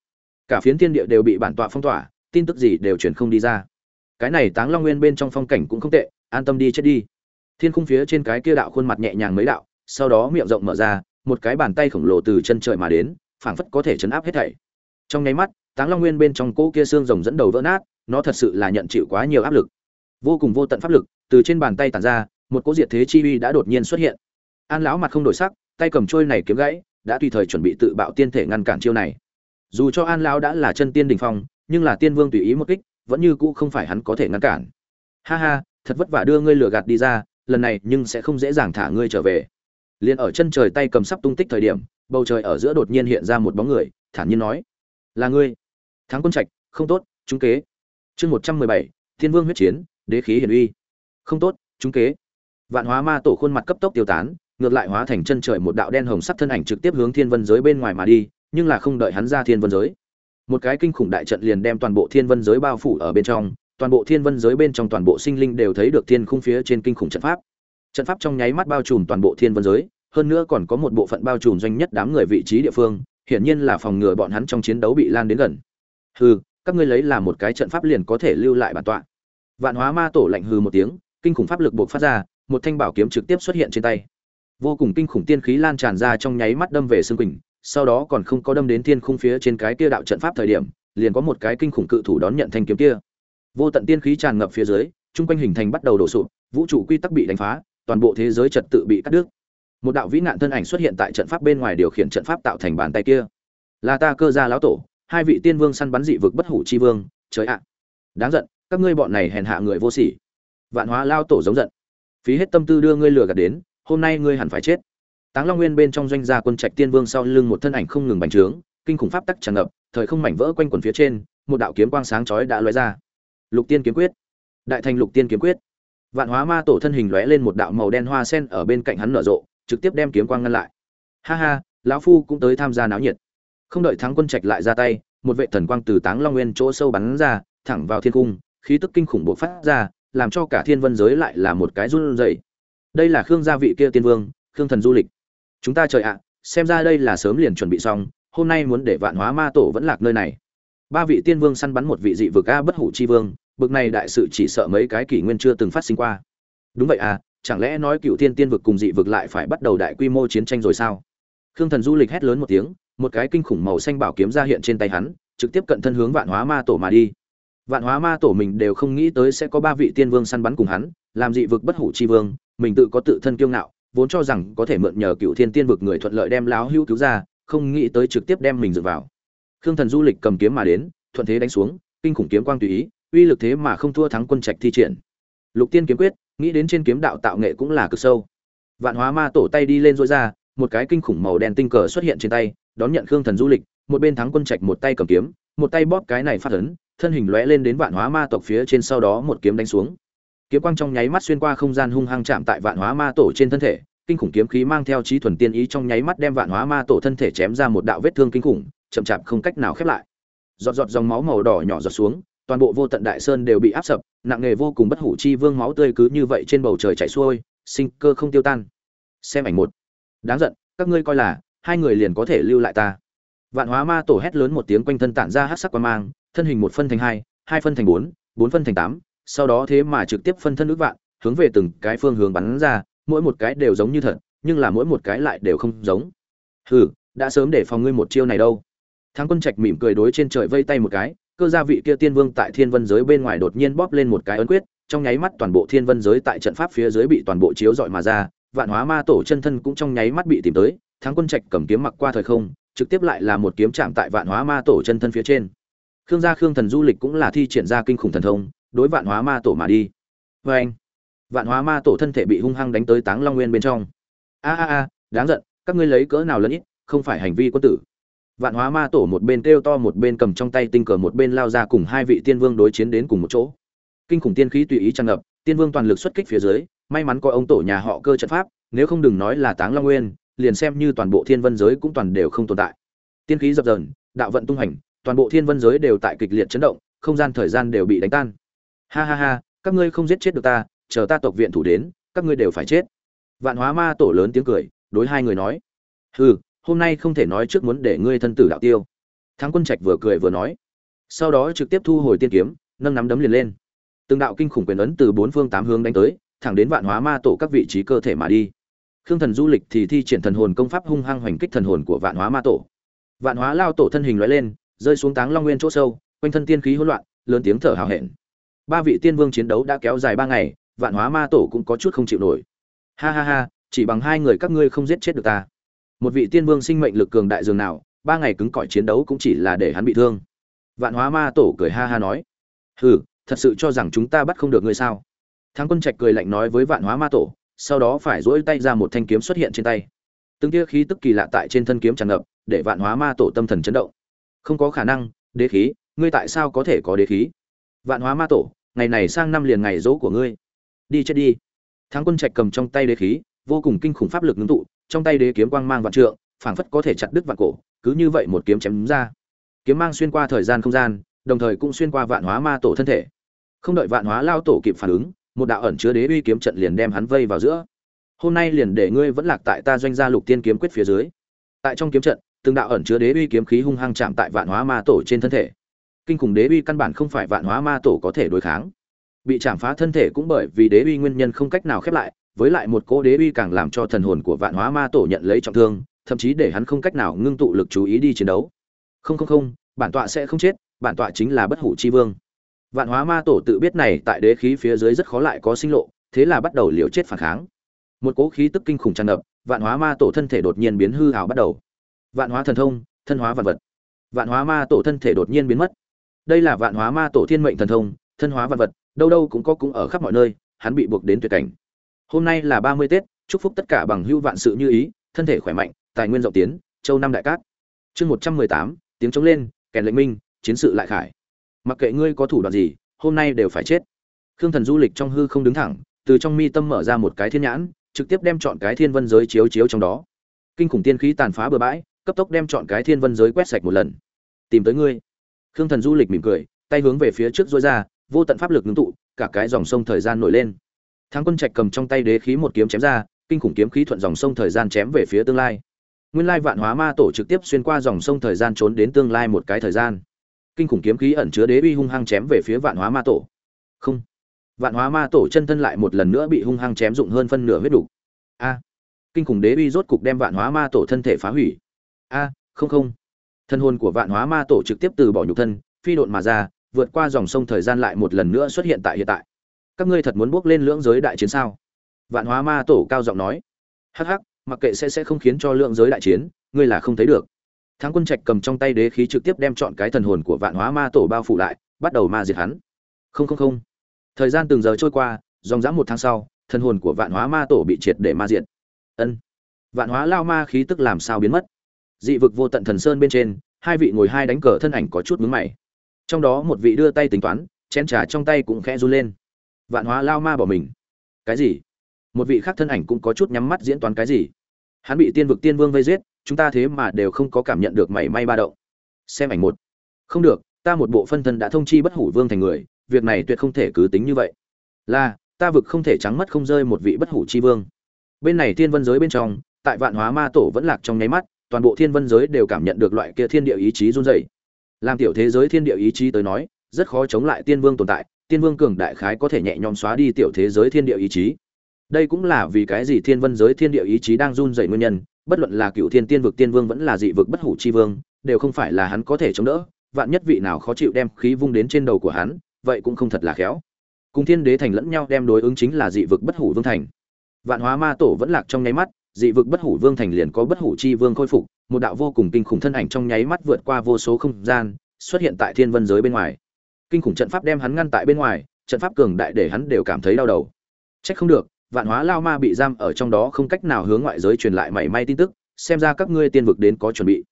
Cả phiến thiên địa đều bị bản tọa phong tỏa, tin tức gì đều truyền không đi ra. Cái này táng long nguyên bên trong phong cảnh cũng không tệ, an tâm đi chết đi. Thiên khung phía trên cái kia đạo khuôn mặt nhẹ nhàng mấy đạo, sau đó miệng rộng mở ra, một cái bàn tay khổng lồ từ chân trời mà đến, phảng phất có thể chấn áp hết thảy. Trong nháy mắt, táng long nguyên bên trong cỗ kia xương rồng dẫn đầu vỡ nát, nó thật sự là nhận chịu quá nhiều áp lực vô cùng vô tận pháp lực từ trên bàn tay tản ra, một cỗ diệt thế chi uy đã đột nhiên xuất hiện. An lão mặt không đổi sắc, tay cầm trôi này kiếm gãy, đã tùy thời chuẩn bị tự bạo tiên thể ngăn cản chiêu này. Dù cho an lão đã là chân tiên đình phong, nhưng là tiên vương tùy ý một kích, vẫn như cũ không phải hắn có thể ngăn cản. Ha ha, thật vất vả đưa ngươi lừa gạt đi ra, lần này nhưng sẽ không dễ dàng thả ngươi trở về. Liền ở chân trời tay cầm sắp tung tích thời điểm, bầu trời ở giữa đột nhiên hiện ra một bóng người, thản nhiên nói, là ngươi. Thắng quân trạch, không tốt chúng kế. Chương một trăm mười bảy, thiên vương huyết chiến đế khí hiển uy. Không tốt, chúng kế. Vạn hóa ma tổ khuôn mặt cấp tốc tiêu tán, ngược lại hóa thành chân trời một đạo đen hồng sắc thân ảnh trực tiếp hướng thiên vân giới bên ngoài mà đi, nhưng là không đợi hắn ra thiên vân giới. Một cái kinh khủng đại trận liền đem toàn bộ thiên vân giới bao phủ ở bên trong, toàn bộ thiên vân giới bên trong toàn bộ sinh linh đều thấy được thiên khung phía trên kinh khủng trận pháp. Trận pháp trong nháy mắt bao trùm toàn bộ thiên vân giới, hơn nữa còn có một bộ phận bao trùm doanh nhất đám người vị trí địa phương, hiển nhiên là phòng ngừa bọn hắn trong chiến đấu bị lan đến gần. Hừ, các ngươi lấy là một cái trận pháp liền có thể lưu lại bản tọa vạn hóa ma tổ lạnh hừ một tiếng, kinh khủng pháp lực bộc phát ra, một thanh bảo kiếm trực tiếp xuất hiện trên tay. Vô cùng kinh khủng tiên khí lan tràn ra trong nháy mắt đâm về xương quỳnh, sau đó còn không có đâm đến thiên khung phía trên cái kia đạo trận pháp thời điểm, liền có một cái kinh khủng cự thủ đón nhận thanh kiếm kia. Vô tận tiên khí tràn ngập phía dưới trung quanh hình thành bắt đầu đổ sụp, vũ trụ quy tắc bị đánh phá, toàn bộ thế giới trật tự bị cắt đứt. Một đạo vĩ nạn thân ảnh xuất hiện tại trận pháp bên ngoài điều khiển trận pháp tạo thành bàn tay kia. Là ta cơ gia lão tổ, hai vị tiên vương săn bắn dị vực bất hủ chi vương, trời ạ. Đáng giận các ngươi bọn này hèn hạ người vô sỉ. Vạn hóa lao tổ giống giận. Phí hết tâm tư đưa ngươi lừa gạt đến, hôm nay ngươi hẳn phải chết. Táng long nguyên bên trong doanh gia quân trạch tiên vương sau lưng một thân ảnh không ngừng bành trướng, kinh khủng pháp tắc tràn ngập, thời không mảnh vỡ quanh quần phía trên, một đạo kiếm quang sáng chói đã lóe ra. Lục tiên kiếm quyết. Đại thành lục tiên kiếm quyết. Vạn hóa ma tổ thân hình lóe lên một đạo màu đen hoa sen ở bên cạnh hắn nở rộ, trực tiếp đem kiếm quang ngăn lại. Ha ha, lão phu cũng tới tham gia náo nhiệt. Không đợi thắng quân trạch lại ra tay, một vệ thần quang từ táng long nguyên chỗ sâu bắn ra, thẳng vào thiên cung khí tức kinh khủng bộc phát ra, làm cho cả thiên vân giới lại là một cái run rẩy. Đây là khương gia vị kia tiên vương, khương thần du lịch. Chúng ta trời ạ, xem ra đây là sớm liền chuẩn bị xong, hôm nay muốn để vạn hóa ma tổ vẫn lạc nơi này. Ba vị tiên vương săn bắn một vị dị vực a bất hủ chi vương, bực này đại sự chỉ sợ mấy cái kỷ nguyên chưa từng phát sinh qua. Đúng vậy à chẳng lẽ nói cựu thiên tiên vực cùng dị vực lại phải bắt đầu đại quy mô chiến tranh rồi sao? Khương thần du lịch hét lớn một tiếng, một cái kinh khủng màu xanh bảo kiếm ra hiện trên tay hắn, trực tiếp cận thân hướng vạn hóa ma tổ mà đi vạn hóa ma tổ mình đều không nghĩ tới sẽ có ba vị tiên vương săn bắn cùng hắn, làm dị vực bất hủ chi vương, mình tự có tự thân kiêu ngạo, vốn cho rằng có thể mượn nhờ cựu thiên tiên vực người thuận lợi đem láo hữu cứu ra, không nghĩ tới trực tiếp đem mình dựa vào. Khương thần du lịch cầm kiếm mà đến, thuận thế đánh xuống, kinh khủng kiếm quang tùy ý, uy lực thế mà không thua thắng quân trạch thi triển. Lục tiên kiếm quyết, nghĩ đến trên kiếm đạo tạo nghệ cũng là cực sâu. Vạn hóa ma tổ tay đi lên dối ra, một cái kinh khủng màu đen tinh cờ xuất hiện trên tay, đón nhận khương thần du lịch, một bên thắng quân trạch một tay cầm kiếm, một tay bóp cái này phát ấn thân hình lóe lên đến vạn hóa ma tộc phía trên sau đó một kiếm đánh xuống. Kiếm quang trong nháy mắt xuyên qua không gian hung hăng chạm tại vạn hóa ma tổ trên thân thể, kinh khủng kiếm khí mang theo trí thuần tiên ý trong nháy mắt đem vạn hóa ma tổ thân thể chém ra một đạo vết thương kinh khủng, chậm chạp không cách nào khép lại. Giọt giọt dòng máu màu đỏ nhỏ giọt xuống, toàn bộ vô tận đại sơn đều bị áp sập, nặng nghề vô cùng bất hủ chi vương máu tươi cứ như vậy trên bầu trời chảy xuôi, sinh cơ không tiêu tan. Xem ảnh một. Đáng giận, các ngươi coi là, hai người liền có thể lưu lại ta. Vạn hóa ma tổ hét lớn một tiếng quanh thân tản ra hát sắc quan mang thân hình một phân thành hai hai phân thành bốn bốn phân thành tám, sau đó thế mà trực tiếp phân thân ước vạn, hướng về từng cái phương hướng bắn ra, mỗi một cái đều giống như thật, nhưng là mỗi một cái lại đều không giống. Hừ, đã sớm để phòng ngươi một chiêu này đâu. Thắng quân trạch mỉm cười đối trên trời vây tay một cái, cơ gia vị kia tiên vương tại thiên vân giới bên ngoài đột nhiên bóp lên một cái ấn quyết, trong nháy mắt toàn bộ thiên vân giới tại trận pháp phía dưới bị toàn bộ chiếu dọi mà ra, vạn hóa ma tổ chân thân cũng trong nháy mắt bị tìm tới, thắng quân trạch cầm kiếm mặc qua thời không, trực tiếp lại là một kiếm chạm tại vạn hóa ma tổ chân thân phía trên khương gia khương thần du lịch cũng là thi triển ra kinh khủng thần thông, đối vạn hóa ma tổ mà đi. Vê anh, vạn hóa ma tổ thân thể bị hung hăng đánh tới táng long nguyên bên trong. A a a, đáng giận, các ngươi lấy cỡ nào lớn ít, không phải hành vi quân tử. Vạn hóa ma tổ một bên kêu to một bên cầm trong tay tinh cờ một bên lao ra cùng hai vị tiên vương đối chiến đến cùng một chỗ. Kinh khủng tiên khí tùy ý tràn ngập, tiên vương toàn lực xuất kích phía dưới, may mắn có ông tổ nhà họ cơ trận pháp, nếu không đừng nói là táng long nguyên, liền xem như toàn bộ thiên vân giới cũng toàn đều không tồn tại. Tiên khí dập dờn, đạo vận tung hành toàn bộ thiên vân giới đều tại kịch liệt chấn động, không gian thời gian đều bị đánh tan. Ha ha ha, các ngươi không giết chết được ta, chờ ta tộc viện thủ đến, các ngươi đều phải chết. Vạn hóa ma tổ lớn tiếng cười, đối hai người nói. Hừ, hôm nay không thể nói trước muốn để ngươi thân tử đạo tiêu. Thắng quân trạch vừa cười vừa nói. Sau đó trực tiếp thu hồi tiên kiếm, nâng nắm đấm liền lên. Từng đạo kinh khủng quyền ấn từ bốn phương tám hướng đánh tới, thẳng đến vạn hóa ma tổ các vị trí cơ thể mà đi. Khương thần du lịch thì thi triển thần hồn công pháp hung hăng hoành kích thần hồn của vạn hóa ma tổ. Vạn hóa lao tổ thân hình loại lên rơi xuống táng long nguyên chỗ sâu, quanh thân tiên khí hỗn loạn, lớn tiếng thở hào hẹn. Ba vị tiên vương chiến đấu đã kéo dài ba ngày, vạn hóa ma tổ cũng có chút không chịu nổi. Ha ha ha, chỉ bằng hai người các ngươi không giết chết được ta. Một vị tiên vương sinh mệnh lực cường đại dường nào, ba ngày cứng cỏi chiến đấu cũng chỉ là để hắn bị thương. Vạn hóa ma tổ cười ha ha nói, hừ, thật sự cho rằng chúng ta bắt không được ngươi sao? Thắng quân trạch cười lạnh nói với vạn hóa ma tổ, sau đó phải dỗi tay ra một thanh kiếm xuất hiện trên tay. Từng tia khí tức kỳ lạ tại trên thân kiếm tràn ngập, để vạn hóa ma tổ tâm thần chấn động không có khả năng, đế khí, ngươi tại sao có thể có đế khí? Vạn hóa ma tổ, ngày này sang năm liền ngày dỗ của ngươi. Đi chết đi. Thắng quân trạch cầm trong tay đế khí, vô cùng kinh khủng pháp lực ngưng tụ, trong tay đế kiếm quang mang vạn trượng, phảng phất có thể chặt đứt vạn cổ, cứ như vậy một kiếm chém đúng ra. Kiếm mang xuyên qua thời gian không gian, đồng thời cũng xuyên qua vạn hóa ma tổ thân thể. Không đợi vạn hóa lao tổ kịp phản ứng, một đạo ẩn chứa đế uy kiếm trận liền đem hắn vây vào giữa. Hôm nay liền để ngươi vẫn lạc tại ta doanh gia lục tiên kiếm quyết phía dưới. Tại trong kiếm trận từng đạo ẩn chứa đế uy kiếm khí hung hăng chạm tại vạn hóa ma tổ trên thân thể. Kinh khủng đế uy căn bản không phải vạn hóa ma tổ có thể đối kháng. Bị chạm phá thân thể cũng bởi vì đế uy nguyên nhân không cách nào khép lại, với lại một cỗ đế uy càng làm cho thần hồn của vạn hóa ma tổ nhận lấy trọng thương, thậm chí để hắn không cách nào ngưng tụ lực chú ý đi chiến đấu. Không không không, bản tọa sẽ không chết, bản tọa chính là bất hủ chi vương. Vạn hóa ma tổ tự biết này tại đế khí phía dưới rất khó lại có sinh lộ, thế là bắt đầu liều chết phản kháng. Một cỗ khí tức kinh khủng tràn ngập, vạn hóa ma tổ thân thể đột nhiên biến hư hào bắt đầu vạn hóa thần thông, thân hóa vạn vật. Vạn hóa ma tổ thân thể đột nhiên biến mất. Đây là vạn hóa ma tổ thiên mệnh thần thông, thân hóa vạn vật, đâu đâu cũng có cũng ở khắp mọi nơi, hắn bị buộc đến tuyệt cảnh. Hôm nay là ba mươi tết, chúc phúc tất cả bằng hưu vạn sự như ý, thân thể khỏe mạnh, tài nguyên rộng tiến, châu năm đại cát. Chương một trăm mười tám, tiếng trống lên, kèn lệnh minh, chiến sự lại khải. Mặc kệ ngươi có thủ đoạn gì, hôm nay đều phải chết. Khương thần du lịch trong hư không đứng thẳng, từ trong mi tâm mở ra một cái thiên nhãn, trực tiếp đem chọn cái thiên vân giới chiếu chiếu trong đó. Kinh khủng tiên khí tàn phá bừa bãi cấp tốc đem chọn cái thiên vân giới quét sạch một lần. Tìm tới ngươi. Khương thần du lịch mỉm cười, tay hướng về phía trước dối ra, vô tận pháp lực ngưng tụ, cả cái dòng sông thời gian nổi lên. Thắng quân trạch cầm trong tay đế khí một kiếm chém ra, kinh khủng kiếm khí thuận dòng sông thời gian chém về phía tương lai. Nguyên lai vạn hóa ma tổ trực tiếp xuyên qua dòng sông thời gian trốn đến tương lai một cái thời gian. Kinh khủng kiếm khí ẩn chứa đế uy hung hăng chém về phía vạn hóa ma tổ. Không. Vạn hóa ma tổ chân thân lại một lần nữa bị hung hăng chém dụng hơn phân nửa huyết đủ. A. Kinh khủng đế uy rốt cục đem vạn hóa ma tổ thân thể phá hủy a, không không. Thân hồn của vạn hóa ma tổ trực tiếp từ bỏ nhục thân, phi độn mà ra, vượt qua dòng sông thời gian lại một lần nữa xuất hiện tại hiện tại. Các ngươi thật muốn bước lên lưỡng giới đại chiến sao? Vạn hóa ma tổ cao giọng nói. Hắc hắc, mặc kệ sẽ sẽ không khiến cho lượng giới đại chiến, ngươi là không thấy được. Thắng quân trạch cầm trong tay đế khí trực tiếp đem chọn cái thần hồn của vạn hóa ma tổ bao phủ lại, bắt đầu ma diệt hắn. Không không không. Thời gian từng giờ trôi qua, dòng dã một tháng sau, thần hồn của vạn hóa ma tổ bị triệt để ma diệt. Ân. Vạn hóa lao ma khí tức làm sao biến mất? Dị vực vô tận thần sơn bên trên, hai vị ngồi hai đánh cờ thân ảnh có chút mướn mày. Trong đó một vị đưa tay tính toán, chén trà trong tay cũng khẽ run lên. Vạn hóa lao ma bỏ mình. Cái gì? Một vị khác thân ảnh cũng có chút nhắm mắt diễn toán cái gì? Hắn bị tiên vực tiên vương vây giết, chúng ta thế mà đều không có cảm nhận được mảy may ba động. Xem ảnh một. Không được, ta một bộ phân thân đã thông chi bất hủ vương thành người, việc này tuyệt không thể cứ tính như vậy. Là, ta vực không thể trắng mất không rơi một vị bất hủ chi vương. Bên này thiên vân giới bên trong, tại vạn hóa ma tổ vẫn lạc trong nháy mắt toàn bộ thiên vân giới đều cảm nhận được loại kia thiên địa ý chí run rẩy. Làm tiểu thế giới thiên địa ý chí tới nói, rất khó chống lại tiên vương tồn tại, tiên vương cường đại khái có thể nhẹ nhõm xóa đi tiểu thế giới thiên địa ý chí. Đây cũng là vì cái gì thiên vân giới thiên địa ý chí đang run rẩy nguyên nhân, bất luận là cựu thiên tiên vực tiên vương vẫn là dị vực bất hủ chi vương, đều không phải là hắn có thể chống đỡ, vạn nhất vị nào khó chịu đem khí vung đến trên đầu của hắn, vậy cũng không thật là khéo. Cùng thiên đế thành lẫn nhau đem đối ứng chính là dị vực bất hủ vương thành. Vạn hóa ma tổ vẫn lạc trong nháy mắt dị vực bất hủ vương thành liền có bất hủ chi vương khôi phục, một đạo vô cùng kinh khủng thân ảnh trong nháy mắt vượt qua vô số không gian, xuất hiện tại thiên vân giới bên ngoài. Kinh khủng trận pháp đem hắn ngăn tại bên ngoài, trận pháp cường đại để hắn đều cảm thấy đau đầu. Trách không được, vạn hóa lao ma bị giam ở trong đó không cách nào hướng ngoại giới truyền lại mảy may tin tức, xem ra các ngươi tiên vực đến có chuẩn bị.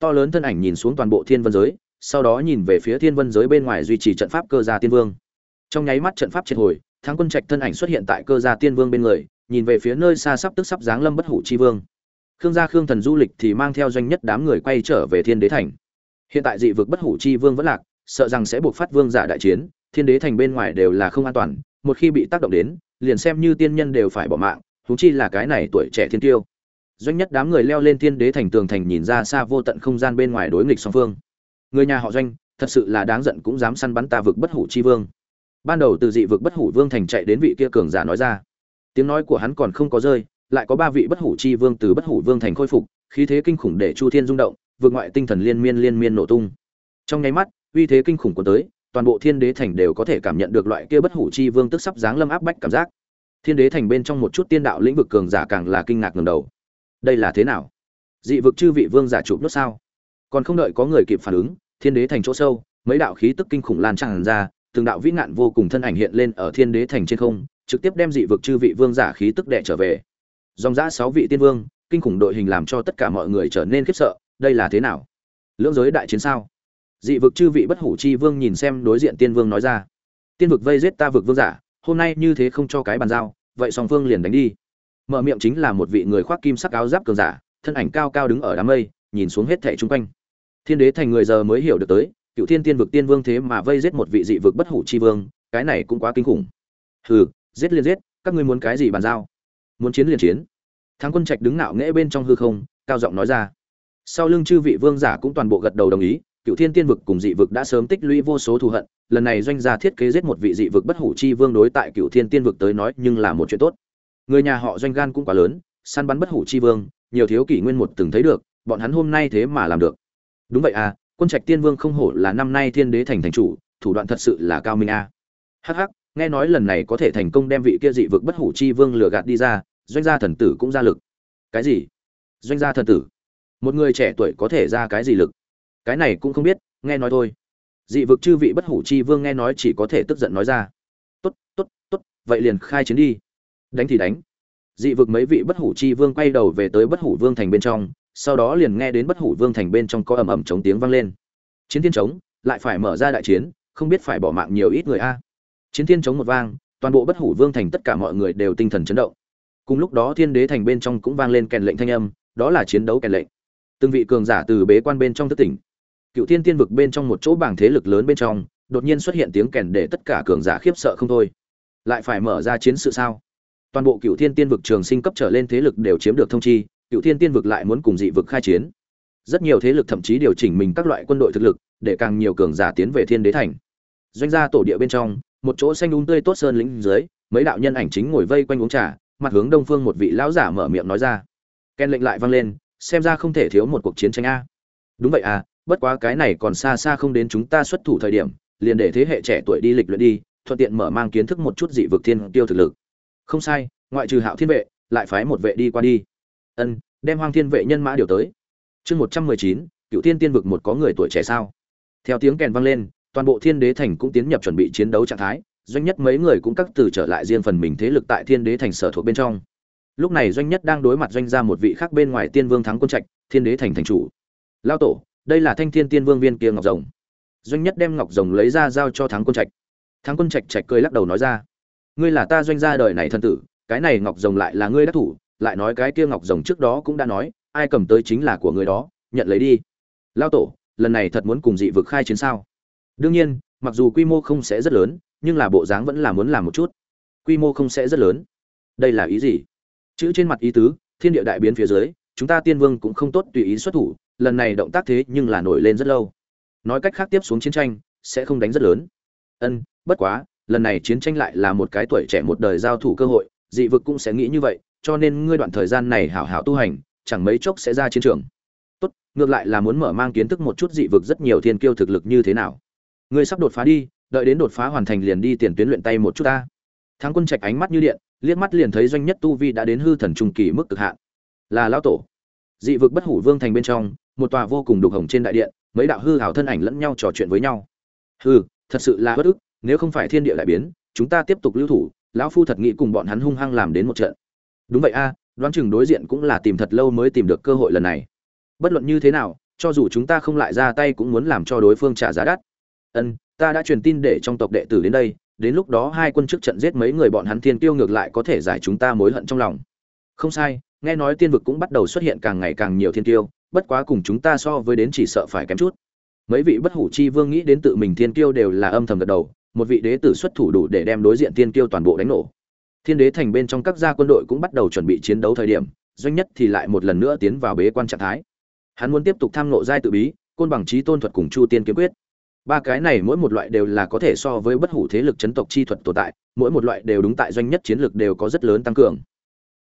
To lớn thân ảnh nhìn xuống toàn bộ thiên vân giới, sau đó nhìn về phía thiên vân giới bên ngoài duy trì trận pháp cơ gia tiên vương. Trong nháy mắt trận pháp triệt hồi, thắng quân trạch thân ảnh xuất hiện tại cơ gia tiên vương bên người nhìn về phía nơi xa sắp tức sắp giáng lâm bất hủ chi vương. Khương gia khương thần du lịch thì mang theo doanh nhất đám người quay trở về thiên đế thành. Hiện tại dị vực bất hủ chi vương vẫn lạc, sợ rằng sẽ buộc phát vương giả đại chiến, thiên đế thành bên ngoài đều là không an toàn, một khi bị tác động đến, liền xem như tiên nhân đều phải bỏ mạng thú chi là cái này tuổi trẻ thiên tiêu. Doanh nhất đám người leo lên thiên đế thành tường thành nhìn ra xa vô tận không gian bên ngoài đối nghịch song phương. Người nhà họ doanh, thật sự là đáng giận cũng dám săn bắn ta vực bất hủ chi vương. Ban đầu từ dị vực bất hủ vương thành chạy đến vị kia cường giả nói ra tiếng nói của hắn còn không có rơi, lại có ba vị bất hủ chi vương từ bất hủ vương thành khôi phục, khí thế kinh khủng để chu thiên rung động, vượt ngoại tinh thần liên miên liên miên nổ tung. Trong nháy mắt, uy thế kinh khủng của tới, toàn bộ thiên đế thành đều có thể cảm nhận được loại kia bất hủ chi vương tức sắp giáng lâm áp bách cảm giác. Thiên đế thành bên trong một chút tiên đạo lĩnh vực cường giả càng là kinh ngạc ngầm đầu. Đây là thế nào? Dị vực chư vị vương giả chụp nốt sao? Còn không đợi có người kịp phản ứng, thiên đế thành chỗ sâu, mấy đạo khí tức kinh khủng lan tràn ra từng đạo vĩ nạn vô cùng thân ảnh hiện lên ở thiên đế thành trên không, trực tiếp đem dị vực chư vị vương giả khí tức đệ trở về. Dòng giã sáu vị tiên vương, kinh khủng đội hình làm cho tất cả mọi người trở nên khiếp sợ, đây là thế nào? Lưỡng giới đại chiến sao? Dị vực chư vị bất hủ chi vương nhìn xem đối diện tiên vương nói ra. Tiên vực vây giết ta vực vương giả, hôm nay như thế không cho cái bàn giao, vậy song phương liền đánh đi. Mở miệng chính là một vị người khoác kim sắc áo giáp cường giả, thân ảnh cao cao đứng ở đám mây, nhìn xuống hết thẻ chung quanh. Thiên đế thành người giờ mới hiểu được tới cựu thiên tiên vực tiên vương thế mà vây giết một vị dị vực bất hủ chi vương, cái này cũng quá kinh khủng. Hừ, giết liền giết, các ngươi muốn cái gì bàn giao? Muốn chiến liền chiến. Thắng quân trạch đứng nạo nghễ bên trong hư không, cao giọng nói ra. Sau lưng chư vị vương giả cũng toàn bộ gật đầu đồng ý, cựu thiên tiên vực cùng dị vực đã sớm tích lũy vô số thù hận, lần này doanh gia thiết kế giết một vị dị vực bất hủ chi vương đối tại cựu thiên tiên vực tới nói nhưng là một chuyện tốt. Người nhà họ doanh gan cũng quá lớn, săn bắn bất hủ chi vương, nhiều thiếu kỷ nguyên một từng thấy được, bọn hắn hôm nay thế mà làm được. Đúng vậy à quân trạch tiên vương không hổ là năm nay thiên đế thành thành chủ, thủ đoạn thật sự là cao minh a. À. hắc hắc, nghe nói lần này có thể thành công đem vị kia dị vực bất hủ chi vương lừa gạt đi ra, doanh gia thần tử cũng ra lực. Cái gì? Doanh gia thần tử? Một người trẻ tuổi có thể ra cái gì lực? Cái này cũng không biết, nghe nói thôi. Dị vực chư vị bất hủ chi vương nghe nói chỉ có thể tức giận nói ra. Tốt tốt tốt, vậy liền khai chiến đi. Đánh thì đánh. Dị vực mấy vị bất hủ chi vương quay đầu về tới bất hủ vương thành bên trong sau đó liền nghe đến bất hủ vương thành bên trong có ầm ầm chống tiếng vang lên. Chiến thiên chống, lại phải mở ra đại chiến, không biết phải bỏ mạng nhiều ít người a. Chiến thiên chống một vang, toàn bộ bất hủ vương thành tất cả mọi người đều tinh thần chấn động. Cùng lúc đó thiên đế thành bên trong cũng vang lên kèn lệnh thanh âm, đó là chiến đấu kèn lệnh. Từng vị cường giả từ bế quan bên trong thất tỉnh. Cựu thiên tiên vực bên trong một chỗ bảng thế lực lớn bên trong, đột nhiên xuất hiện tiếng kèn để tất cả cường giả khiếp sợ không thôi. Lại phải mở ra chiến sự sao? Toàn bộ cựu thiên tiên vực trường sinh cấp trở lên thế lực đều chiếm được thông chi cựu thiên tiên vực lại muốn cùng dị vực khai chiến. Rất nhiều thế lực thậm chí điều chỉnh mình các loại quân đội thực lực, để càng nhiều cường giả tiến về thiên đế thành. Doanh gia tổ địa bên trong, một chỗ xanh đúng tươi tốt sơn lĩnh dưới, mấy đạo nhân ảnh chính ngồi vây quanh uống trà, mặt hướng đông phương một vị lão giả mở miệng nói ra. Ken lệnh lại vang lên, xem ra không thể thiếu một cuộc chiến tranh a. Đúng vậy à bất quá cái này còn xa xa không đến chúng ta xuất thủ thời điểm, liền để thế hệ trẻ tuổi đi lịch luyện đi, thuận tiện mở mang kiến thức một chút dị vực thiên tiêu thực lực. Không sai, ngoại trừ hạo thiên vệ, lại phái một vệ đi qua đi ân, đem hoang thiên vệ nhân mã điều tới. Chương một trăm mười chín, cựu thiên tiên vực một có người tuổi trẻ sao? Theo tiếng kèn vang lên, toàn bộ thiên đế thành cũng tiến nhập chuẩn bị chiến đấu trạng thái, doanh nhất mấy người cũng cắt từ trở lại riêng phần mình thế lực tại thiên đế thành sở thuộc bên trong. Lúc này doanh nhất đang đối mặt doanh ra một vị khác bên ngoài tiên vương thắng quân trạch, thiên đế thành thành chủ. Lao tổ, đây là thanh thiên tiên vương viên kia ngọc rồng. Doanh nhất đem ngọc rồng lấy ra giao cho thắng quân trạch. Thắng quân trạch trạch cười lắc đầu nói ra, ngươi là ta doanh gia đời này thân tử, cái này ngọc rồng lại là ngươi đắc thủ lại nói cái kia ngọc rồng trước đó cũng đã nói, ai cầm tới chính là của người đó, nhận lấy đi. Lao tổ, lần này thật muốn cùng dị vực khai chiến sao? Đương nhiên, mặc dù quy mô không sẽ rất lớn, nhưng là bộ dáng vẫn là muốn làm một chút. Quy mô không sẽ rất lớn. Đây là ý gì? Chữ trên mặt ý tứ, thiên địa đại biến phía dưới, chúng ta tiên vương cũng không tốt tùy ý xuất thủ, lần này động tác thế nhưng là nổi lên rất lâu. Nói cách khác tiếp xuống chiến tranh, sẽ không đánh rất lớn. Ân, bất quá, lần này chiến tranh lại là một cái tuổi trẻ một đời giao thủ cơ hội, dị vực cũng sẽ nghĩ như vậy cho nên ngươi đoạn thời gian này hảo hảo tu hành, chẳng mấy chốc sẽ ra chiến trường. Tốt, ngược lại là muốn mở mang kiến thức một chút dị vực rất nhiều thiên kiêu thực lực như thế nào. Ngươi sắp đột phá đi, đợi đến đột phá hoàn thành liền đi tiền tuyến luyện tay một chút ta. Thắng quân trạch ánh mắt như điện, liếc mắt liền thấy doanh nhất tu vi đã đến hư thần trung kỳ mức cực hạn. Là lão tổ. Dị vực bất hủ vương thành bên trong, một tòa vô cùng đục hồng trên đại điện, mấy đạo hư hảo thân ảnh lẫn nhau trò chuyện với nhau. Hư thật sự là bất ức, nếu không phải thiên địa lại biến, chúng ta tiếp tục lưu thủ, lão phu thật nghĩ cùng bọn hắn hung hăng làm đến một trận đúng vậy a, đoán chừng đối diện cũng là tìm thật lâu mới tìm được cơ hội lần này. Bất luận như thế nào, cho dù chúng ta không lại ra tay cũng muốn làm cho đối phương trả giá đắt. Ân, ta đã truyền tin để trong tộc đệ tử đến đây, đến lúc đó hai quân trước trận giết mấy người bọn hắn thiên tiêu ngược lại có thể giải chúng ta mối hận trong lòng. Không sai, nghe nói tiên vực cũng bắt đầu xuất hiện càng ngày càng nhiều thiên tiêu bất quá cùng chúng ta so với đến chỉ sợ phải kém chút. Mấy vị bất hủ chi vương nghĩ đến tự mình thiên tiêu đều là âm thầm gật đầu, một vị đế tử xuất thủ đủ để đem đối diện thiên tiêu toàn bộ đánh nổ thiên đế thành bên trong các gia quân đội cũng bắt đầu chuẩn bị chiến đấu thời điểm, doanh nhất thì lại một lần nữa tiến vào bế quan trạng thái. Hắn muốn tiếp tục tham nộ giai tự bí, côn bằng trí tôn thuật cùng chu tiên kiếm quyết. Ba cái này mỗi một loại đều là có thể so với bất hủ thế lực chấn tộc chi thuật tồn tại, mỗi một loại đều đúng tại doanh nhất chiến lược đều có rất lớn tăng cường.